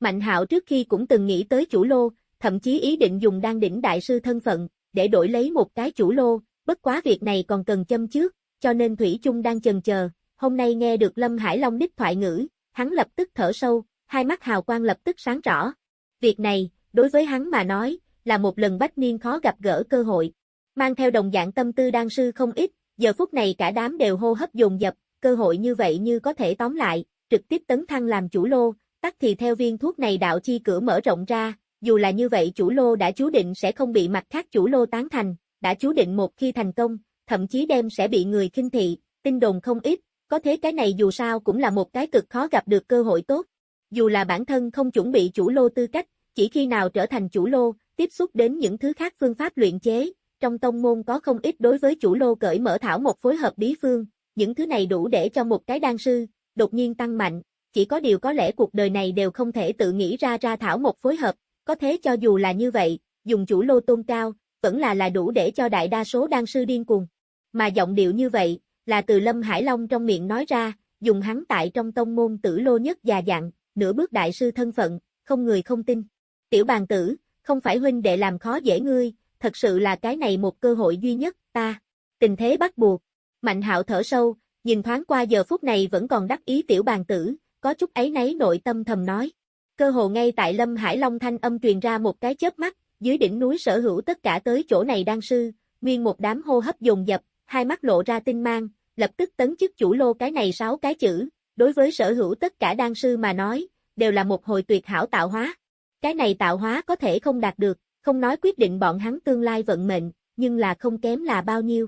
[SPEAKER 1] Mạnh hạo trước khi cũng từng nghĩ tới chủ lô, thậm chí ý định dùng đan đỉnh đại sư thân phận, để đổi lấy một cái chủ lô, bất quá việc này còn cần châm trước, cho nên Thủy chung đang chần chờ, hôm nay nghe được Lâm Hải Long đích thoại ngữ, hắn lập tức thở sâu, hai mắt hào quang lập tức sáng rõ. Việc này, đối với hắn mà nói, là một lần bách niên khó gặp gỡ cơ hội. Mang theo đồng dạng tâm tư đan sư không ít, giờ phút này cả đám đều hô hấp dồn dập, cơ hội như vậy như có thể tóm lại, trực tiếp tấn thăng làm chủ lô, tắt thì theo viên thuốc này đạo chi cửa mở rộng ra, dù là như vậy chủ lô đã chú định sẽ không bị mặt khác chủ lô tán thành, đã chú định một khi thành công, thậm chí đem sẽ bị người khinh thị, tin đồn không ít, có thế cái này dù sao cũng là một cái cực khó gặp được cơ hội tốt. Dù là bản thân không chuẩn bị chủ lô tư cách, chỉ khi nào trở thành chủ lô, tiếp xúc đến những thứ khác phương pháp luyện chế, trong tông môn có không ít đối với chủ lô cởi mở thảo một phối hợp bí phương, những thứ này đủ để cho một cái đan sư, đột nhiên tăng mạnh, chỉ có điều có lẽ cuộc đời này đều không thể tự nghĩ ra ra thảo một phối hợp, có thế cho dù là như vậy, dùng chủ lô tôn cao, vẫn là là đủ để cho đại đa số đan sư điên cuồng. Mà giọng điệu như vậy, là từ Lâm Hải Long trong miệng nói ra, dùng hắn tại trong tông môn tử lô nhất già dặn, nửa bước đại sư thân phận, không người không tin. Tiểu bàn tử, không phải huynh đệ làm khó dễ ngươi, thật sự là cái này một cơ hội duy nhất, ta. Tình thế bắt buộc. Mạnh hạo thở sâu, nhìn thoáng qua giờ phút này vẫn còn đắc ý tiểu bàn tử, có chút ấy nấy nội tâm thầm nói. Cơ hồ ngay tại Lâm Hải Long thanh âm truyền ra một cái chớp mắt, dưới đỉnh núi sở hữu tất cả tới chỗ này đang sư, nguyên một đám hô hấp dồn dập, hai mắt lộ ra tinh mang, lập tức tấn chức chủ lô cái này sáu cái chữ, đối với sở hữu tất cả đan sư mà nói, đều là một hồi tuyệt hảo tạo hóa. Cái này tạo hóa có thể không đạt được, không nói quyết định bọn hắn tương lai vận mệnh, nhưng là không kém là bao nhiêu.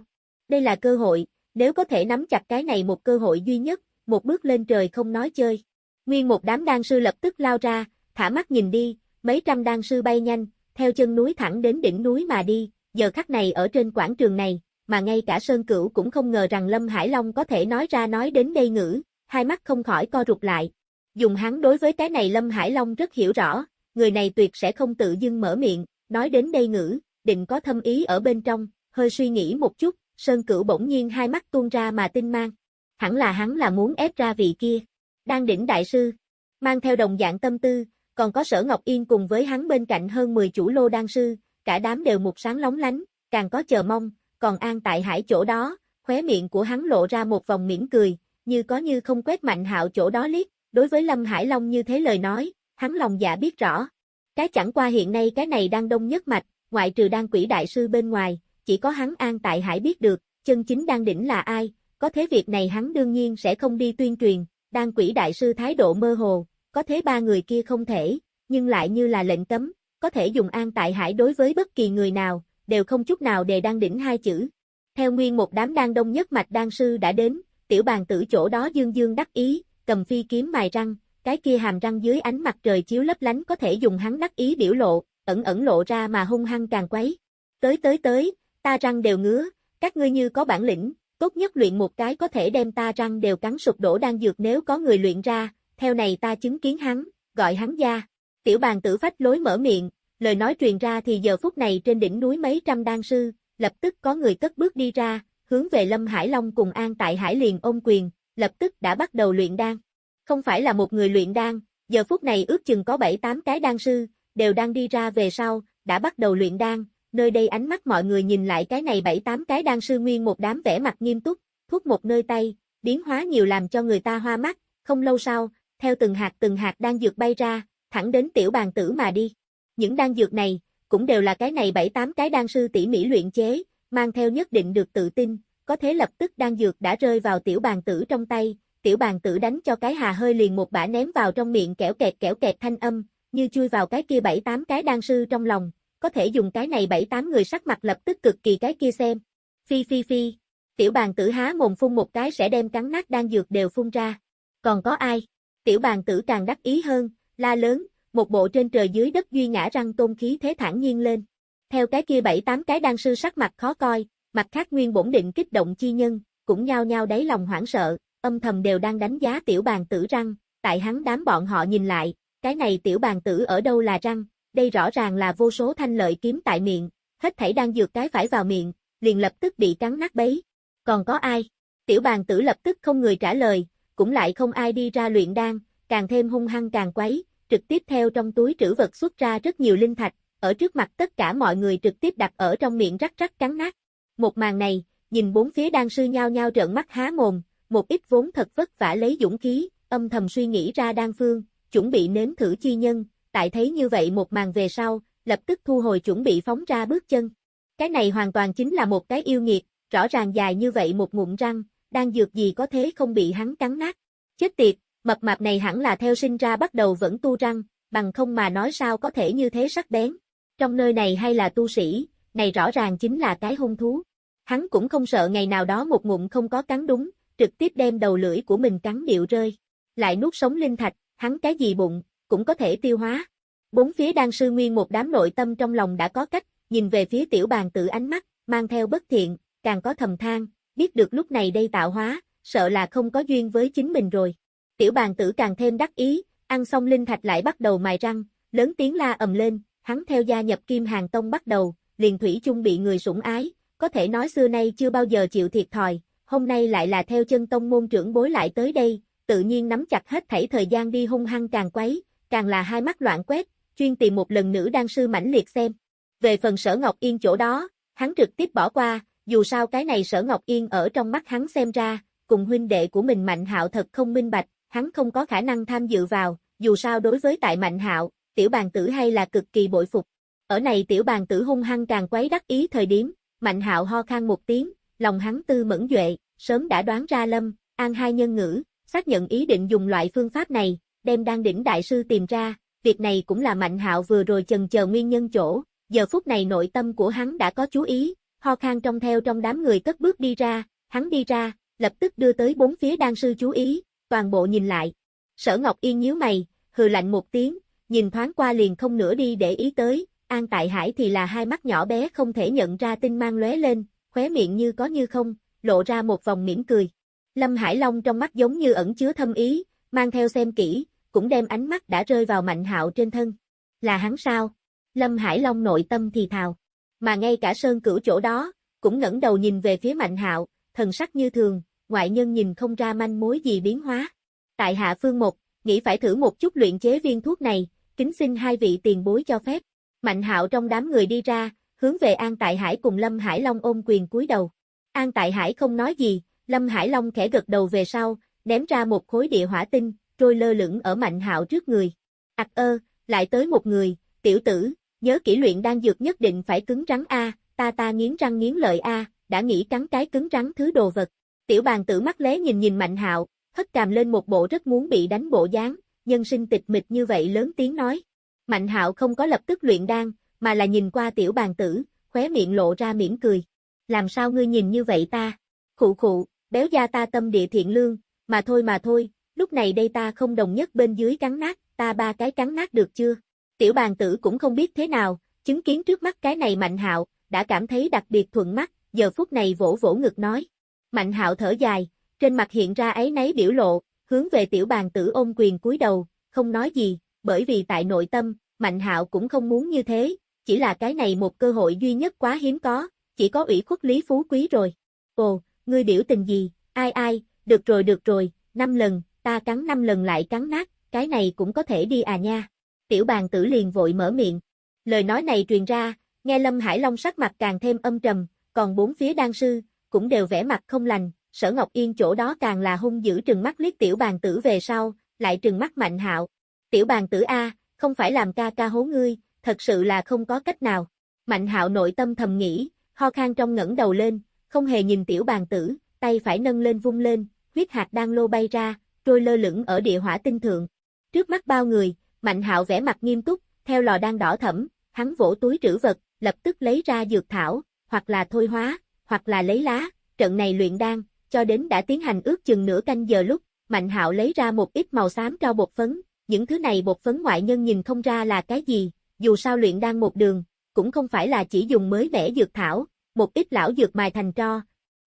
[SPEAKER 1] Đây là cơ hội, nếu có thể nắm chặt cái này một cơ hội duy nhất, một bước lên trời không nói chơi. Nguyên một đám đan sư lập tức lao ra, thả mắt nhìn đi, mấy trăm đan sư bay nhanh, theo chân núi thẳng đến đỉnh núi mà đi, giờ khắc này ở trên quảng trường này, mà ngay cả Sơn Cửu cũng không ngờ rằng Lâm Hải Long có thể nói ra nói đến đây ngữ, hai mắt không khỏi co rụt lại. Dùng hắn đối với cái này Lâm Hải Long rất hiểu rõ, người này tuyệt sẽ không tự dưng mở miệng, nói đến đây ngữ, định có thâm ý ở bên trong, hơi suy nghĩ một chút, Sơn Cửu bỗng nhiên hai mắt tuôn ra mà tinh mang. Hẳn là hắn là muốn ép ra vị kia. Đang đỉnh đại sư, mang theo đồng dạng tâm tư, còn có Sở Ngọc Yên cùng với hắn bên cạnh hơn 10 chủ lô đan sư, cả đám đều một sáng lóng lánh, càng có chờ mong, còn an tại hải chỗ đó, khóe miệng của hắn lộ ra một vòng mỉm cười, như có như không quét mạnh hạo chỗ đó liếc, đối với Lâm Hải Long như thế lời nói, hắn lòng dạ biết rõ. Cái chẳng qua hiện nay cái này đang đông nhất mạch, ngoại trừ đan quỷ đại sư bên ngoài, chỉ có hắn an tại hải biết được, chân chính đang đỉnh là ai, có thế việc này hắn đương nhiên sẽ không đi tuyên truyền, đan quỷ đại sư thái độ mơ hồ, có thế ba người kia không thể, nhưng lại như là lệnh cấm, có thể dùng an tại hải đối với bất kỳ người nào, đều không chút nào đề đăng đỉnh hai chữ. Theo nguyên một đám đan đông nhất mạch đan sư đã đến, tiểu bàn tử chỗ đó dương dương đắc ý, cầm phi kiếm mài răng, cái kia hàm răng dưới ánh mặt trời chiếu lấp lánh có thể dùng hắn đắc ý biểu lộ, ẩn ẩn lộ ra mà hung hăng càng quấy. Tới tới tới, ta răng đều ngứa, các ngươi như có bản lĩnh, tốt nhất luyện một cái có thể đem ta răng đều cắn sụp đổ đang dược nếu có người luyện ra, theo này ta chứng kiến hắn, gọi hắn ra. Tiểu bàn tử phách lối mở miệng, lời nói truyền ra thì giờ phút này trên đỉnh núi mấy trăm đan sư, lập tức có người cất bước đi ra, hướng về Lâm Hải Long cùng An tại Hải liền ôm quyền, lập tức đã bắt đầu luyện đan. Không phải là một người luyện đan, giờ phút này ước chừng có 7-8 cái đan sư, đều đang đi ra về sau, đã bắt đầu luyện đan, nơi đây ánh mắt mọi người nhìn lại cái này 7-8 cái đan sư nguyên một đám vẻ mặt nghiêm túc, thuốc một nơi tay, biến hóa nhiều làm cho người ta hoa mắt, không lâu sau, theo từng hạt từng hạt đan dược bay ra, thẳng đến tiểu bàn tử mà đi. Những đan dược này, cũng đều là cái này 7-8 cái đan sư tỉ mỉ luyện chế, mang theo nhất định được tự tin, có thế lập tức đan dược đã rơi vào tiểu bàn tử trong tay, tiểu bàn tử đánh cho cái hà hơi liền một bả ném vào trong miệng kẻo kẹt kẻo kẹt thanh âm, như chui vào cái kia 7-8 cái đan sư trong lòng, có thể dùng cái này 7-8 người sắc mặt lập tức cực kỳ cái kia xem. Phi phi phi, tiểu bàn tử há mồm phun một cái sẽ đem cắn nát đang dược đều phun ra. Còn có ai? Tiểu bàn tử càng đắc ý hơn, la lớn, một bộ trên trời dưới đất duy ngã răng tôn khí thế thản nhiên lên. Theo cái kia bảy tám cái đan sư sắc mặt khó coi, mặt khác nguyên bổn định kích động chi nhân, cũng nhao nhao đáy lòng hoảng sợ, âm thầm đều đang đánh giá tiểu bàn tử răng, tại hắn đám bọn họ nhìn lại, cái này tiểu bàn tử ở đâu là răng, đây rõ ràng là vô số thanh lợi kiếm tại miệng, hết thảy đang dược cái phải vào miệng, liền lập tức bị cắn nát bấy. Còn có ai? Tiểu bàn tử lập tức không người trả lời, cũng lại không ai đi ra luyện đan, càng thêm hung hăng càng quấy, trực tiếp theo trong túi trữ vật xuất ra rất nhiều linh thạch, ở trước mặt tất cả mọi người trực tiếp đặt ở trong miệng rắc rắc cắn nát. Một màn này, nhìn bốn phía đang sư nhao nhao trợn mắt há mồm, một ít vốn thật vất vả lấy dũng khí, âm thầm suy nghĩ ra đan phương, chuẩn bị nếm thử chi nhân, tại thấy như vậy một màn về sau, lập tức thu hồi chuẩn bị phóng ra bước chân. Cái này hoàn toàn chính là một cái yêu nghiệt, rõ ràng dài như vậy một ngụm răng, đang dược gì có thế không bị hắn cắn nát. Chết tiệt, mập mạp này hẳn là theo sinh ra bắt đầu vẫn tu răng, bằng không mà nói sao có thể như thế sắc bén. Trong nơi này hay là tu sĩ, này rõ ràng chính là cái hung thú. Hắn cũng không sợ ngày nào đó một ngụm không có cắn đúng, trực tiếp đem đầu lưỡi của mình cắn điệu rơi. Lại nuốt sống linh thạch, hắn cái gì bụng, cũng có thể tiêu hóa. Bốn phía đan sư nguyên một đám nội tâm trong lòng đã có cách, nhìn về phía tiểu bàn tự ánh mắt, mang theo bất thiện, càng có thầm than, biết được lúc này đây tạo hóa, sợ là không có duyên với chính mình rồi. Tiểu bàn tử càng thêm đắc ý, ăn xong linh thạch lại bắt đầu mài răng, lớn tiếng la ầm lên, hắn theo gia nhập Kim Hàng Tông bắt đầu, liền thủy chung bị người sủng ái, có thể nói xưa nay chưa bao giờ chịu thiệt thòi, hôm nay lại là theo chân tông môn trưởng bối lại tới đây, tự nhiên nắm chặt hết thảy thời gian đi hung hăng càng quấy, càng là hai mắt loạn quét, chuyên tìm một lần nữ đan sư mãnh liệt xem. Về phần sở Ngọc Yên chỗ đó, hắn trực tiếp bỏ qua, dù sao cái này sở Ngọc Yên ở trong mắt hắn xem ra, cùng huynh đệ của mình Mạnh Hạo thật không minh bạch, hắn không có khả năng tham dự vào, dù sao đối với tại Mạnh Hạo, tiểu bàn tử hay là cực kỳ bội phục. Ở này tiểu bàn tử hung hăng càng quấy đắc ý thời điểm, Mạnh Hạo ho khan một tiếng, lòng hắn tư mẫn duệ, sớm đã đoán ra Lâm, An hai nhân ngữ, xác nhận ý định dùng loại phương pháp này, đem đang đỉnh đại sư tìm ra, việc này cũng là Mạnh Hạo vừa rồi chần chờ nguyên nhân chỗ, giờ phút này nội tâm của hắn đã có chú ý, ho khan trong theo trong đám người cất bước đi ra, hắn đi ra, lập tức đưa tới bốn phía đan sư chú ý, toàn bộ nhìn lại. Sở Ngọc Yên nhíu mày, hừ lạnh một tiếng, nhìn thoáng qua liền không nữa đi để ý tới, An Tại Hải thì là hai mắt nhỏ bé không thể nhận ra tinh mang lóe lên, khóe miệng như có như không, lộ ra một vòng mỉm cười. Lâm Hải Long trong mắt giống như ẩn chứa thâm ý, mang theo xem kỹ, cũng đem ánh mắt đã rơi vào Mạnh Hạo trên thân. Là hắn sao? Lâm Hải Long nội tâm thì thào. Mà ngay cả Sơn Cửu chỗ đó, cũng ngẩng đầu nhìn về phía Mạnh Hạo, thần sắc như thường, ngoại nhân nhìn không ra manh mối gì biến hóa. Tại Hạ Phương một, nghĩ phải thử một chút luyện chế viên thuốc này, kính xin hai vị tiền bối cho phép. Mạnh Hạo trong đám người đi ra, hướng về An Tại Hải cùng Lâm Hải Long ôm quyền cúi đầu. An Tại Hải không nói gì, Lâm Hải Long khẽ gật đầu về sau, ném ra một khối địa hỏa tinh, trôi lơ lửng ở Mạnh Hạo trước người. Ặc ơ, lại tới một người, tiểu tử, nhớ kỹ luyện đang dược nhất định phải cứng rắn a, ta ta nghiến răng nghiến lợi a, đã nghĩ cắn cái cứng rắn thứ đồ vật. Tiểu bàn tử mắt lé nhìn nhìn Mạnh Hạo, hất cằm lên một bộ rất muốn bị đánh bộ dáng, nhân sinh tịch mịch như vậy lớn tiếng nói. Mạnh Hạo không có lập tức luyện đan, mà là nhìn qua tiểu bàn tử, khóe miệng lộ ra mỉm cười. Làm sao ngươi nhìn như vậy ta? Khụ khụ, béo da ta tâm địa thiện lương, mà thôi mà thôi, lúc này đây ta không đồng nhất bên dưới cắn nát, ta ba cái cắn nát được chưa? Tiểu bàn tử cũng không biết thế nào, chứng kiến trước mắt cái này Mạnh Hạo, đã cảm thấy đặc biệt thuận mắt, giờ phút này vỗ vỗ ngực nói. Mạnh Hạo thở dài, trên mặt hiện ra ấy nấy biểu lộ, hướng về tiểu bàn tử ôm quyền cúi đầu, không nói gì, bởi vì tại nội tâm, Mạnh Hạo cũng không muốn như thế, chỉ là cái này một cơ hội duy nhất quá hiếm có, chỉ có ủy khuất Lý Phú Quý rồi. Ồ, ngươi biểu tình gì, ai ai, được rồi được rồi, năm lần, ta cắn năm lần lại cắn nát, cái này cũng có thể đi à nha. Tiểu bàn tử liền vội mở miệng. Lời nói này truyền ra, nghe Lâm Hải Long sắc mặt càng thêm âm trầm, còn bốn phía đan sư, cũng đều vẻ mặt không lành, sở Ngọc Yên chỗ đó càng là hung dữ trừng mắt liếc tiểu bàn tử về sau, lại trừng mắt mạnh hạo. Tiểu bàn tử A, không phải làm ca ca hố ngươi, thật sự là không có cách nào. Mạnh hạo nội tâm thầm nghĩ, ho khan trong ngẩng đầu lên, không hề nhìn tiểu bàn tử, tay phải nâng lên vung lên, huyết hạt đang lô bay ra, trôi lơ lửng ở địa hỏa tinh thượng. Trước mắt bao người, Mạnh hạo vẻ mặt nghiêm túc, theo lò đang đỏ thẫm, hắn vỗ túi trữ vật, lập tức lấy ra dược thảo, hoặc là thôi hóa, hoặc là lấy lá, trận này luyện đan, cho đến đã tiến hành ước chừng nửa canh giờ lúc, Mạnh hạo lấy ra một ít màu xám cho bột phấn, những thứ này bột phấn ngoại nhân nhìn không ra là cái gì, dù sao luyện đan một đường, cũng không phải là chỉ dùng mới mẻ dược thảo, một ít lão dược mài thành tro,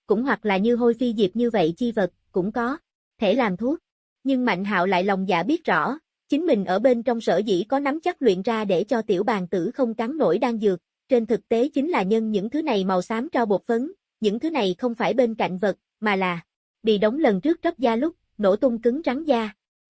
[SPEAKER 1] cũng hoặc là như hôi phi diệp như vậy chi vật, cũng có, thể làm thuốc. Nhưng Mạnh hạo lại lòng dạ biết rõ, chính mình ở bên trong sở dĩ có nắm chắc luyện ra để cho tiểu bàn tử không cắn nổi đan dược, trên thực tế chính là nhân những thứ này màu xám cho bột phấn, những thứ này không phải bên cạnh vật, mà là bị đóng lần trước rớt da lúc, nổ tung cứng rắn da.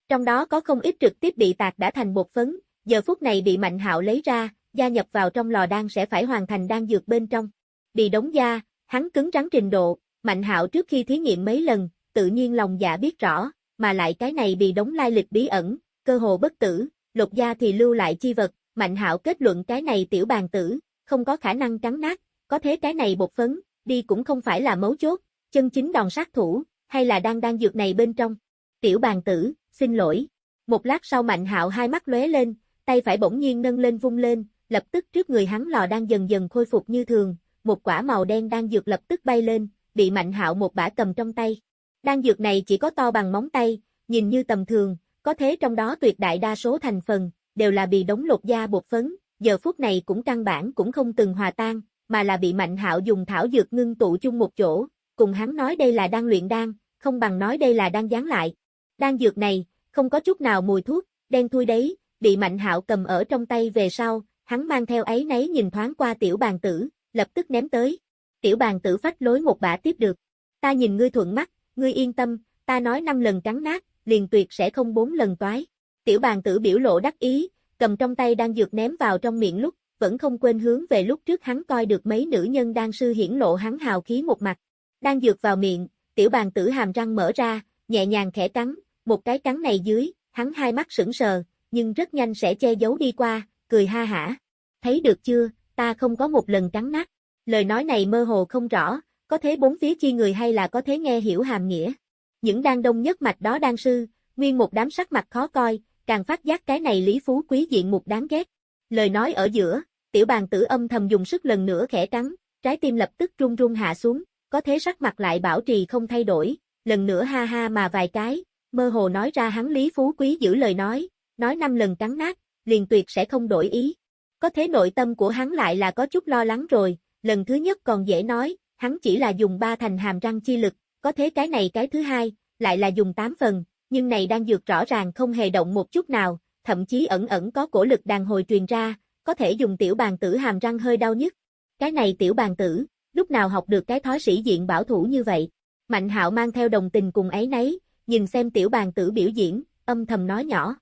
[SPEAKER 1] Trong đó có không ít trực tiếp bị tạc đã thành bột phấn, giờ phút này bị Mạnh Hạo lấy ra, gia nhập vào trong lò đan sẽ phải hoàn thành đan dược bên trong. Bị đóng da, hắn cứng rắn trình độ, Mạnh Hạo trước khi thí nghiệm mấy lần, tự nhiên lòng dạ biết rõ, mà lại cái này bị đóng lai lịch bí ẩn, cơ hồ bất tử, lục gia thì lưu lại chi vật, Mạnh Hạo kết luận cái này tiểu bàn tử, không có khả năng cắn nát, có thế cái này bột phấn, đi cũng không phải là mấu chốt, chân chính đòn sát thủ, hay là đang đang dược này bên trong. Tiểu bàn tử, xin lỗi. Một lát sau Mạnh Hạo hai mắt lóe lên, tay phải bỗng nhiên nâng lên vung lên, lập tức trước người hắn lò đang dần dần khôi phục như thường, một quả màu đen đang dược lập tức bay lên, bị Mạnh Hạo một bả cầm trong tay. Đan dược này chỉ có to bằng móng tay, nhìn như tầm thường, có thế trong đó tuyệt đại đa số thành phần, đều là bị đóng lột da bột phấn, giờ phút này cũng căn bản cũng không từng hòa tan, mà là bị Mạnh Hạo dùng thảo dược ngưng tụ chung một chỗ, cùng hắn nói đây là đang luyện đan, không bằng nói đây là đang dán lại. Đan dược này, không có chút nào mùi thuốc, đen thui đấy, bị Mạnh Hạo cầm ở trong tay về sau, hắn mang theo ấy nấy nhìn thoáng qua tiểu bàn tử, lập tức ném tới. Tiểu bàn tử phách lối một bả tiếp được. Ta nhìn ngươi thuận mắt, ngươi yên tâm, ta nói năm lần cắn nát, liền tuyệt sẽ không bốn lần toái. Tiểu bàn tử biểu lộ đắc ý, cầm trong tay đang dược ném vào trong miệng lúc, vẫn không quên hướng về lúc trước hắn coi được mấy nữ nhân đang sư hiển lộ hắn hào khí một mặt. Đang dược vào miệng, tiểu bàn tử hàm răng mở ra, nhẹ nhàng khẽ cắn, một cái cắn này dưới, hắn hai mắt sững sờ, nhưng rất nhanh sẽ che giấu đi qua, cười ha hả. Thấy được chưa, ta không có một lần cắn nát. Lời nói này mơ hồ không rõ, có thế bốn phía chi người hay là có thế nghe hiểu hàm nghĩa. Những đan đông nhất mạch đó đan sư, nguyên một đám sắc mặt khó coi, càng phát giác cái này Lý Phú Quý diện mục đáng ghét. Lời nói ở giữa, tiểu bàn tử âm thầm dùng sức lần nữa khẽ cắn, trái tim lập tức run run hạ xuống, có thế sắc mặt lại bảo trì không thay đổi, lần nữa ha ha mà vài cái, mơ hồ nói ra hắn Lý Phú Quý giữ lời nói, nói năm lần cắn nát, liền tuyệt sẽ không đổi ý. Có thế nội tâm của hắn lại là có chút lo lắng rồi, lần thứ nhất còn dễ nói, hắn chỉ là dùng ba thành hàm răng chi lực, có thế cái này cái thứ hai, lại là dùng tám phần, nhưng này đang dược rõ ràng không hề động một chút nào, thậm chí ẩn ẩn có cổ lực đàn hồi truyền ra, có thể dùng tiểu bàn tử hàm răng hơi đau nhất. Cái này tiểu bàn tử, lúc nào học được cái thói sĩ diện bảo thủ như vậy. Mạnh hạo mang theo đồng tình cùng ấy nấy, nhìn xem tiểu bàn tử biểu diễn, âm thầm nói nhỏ.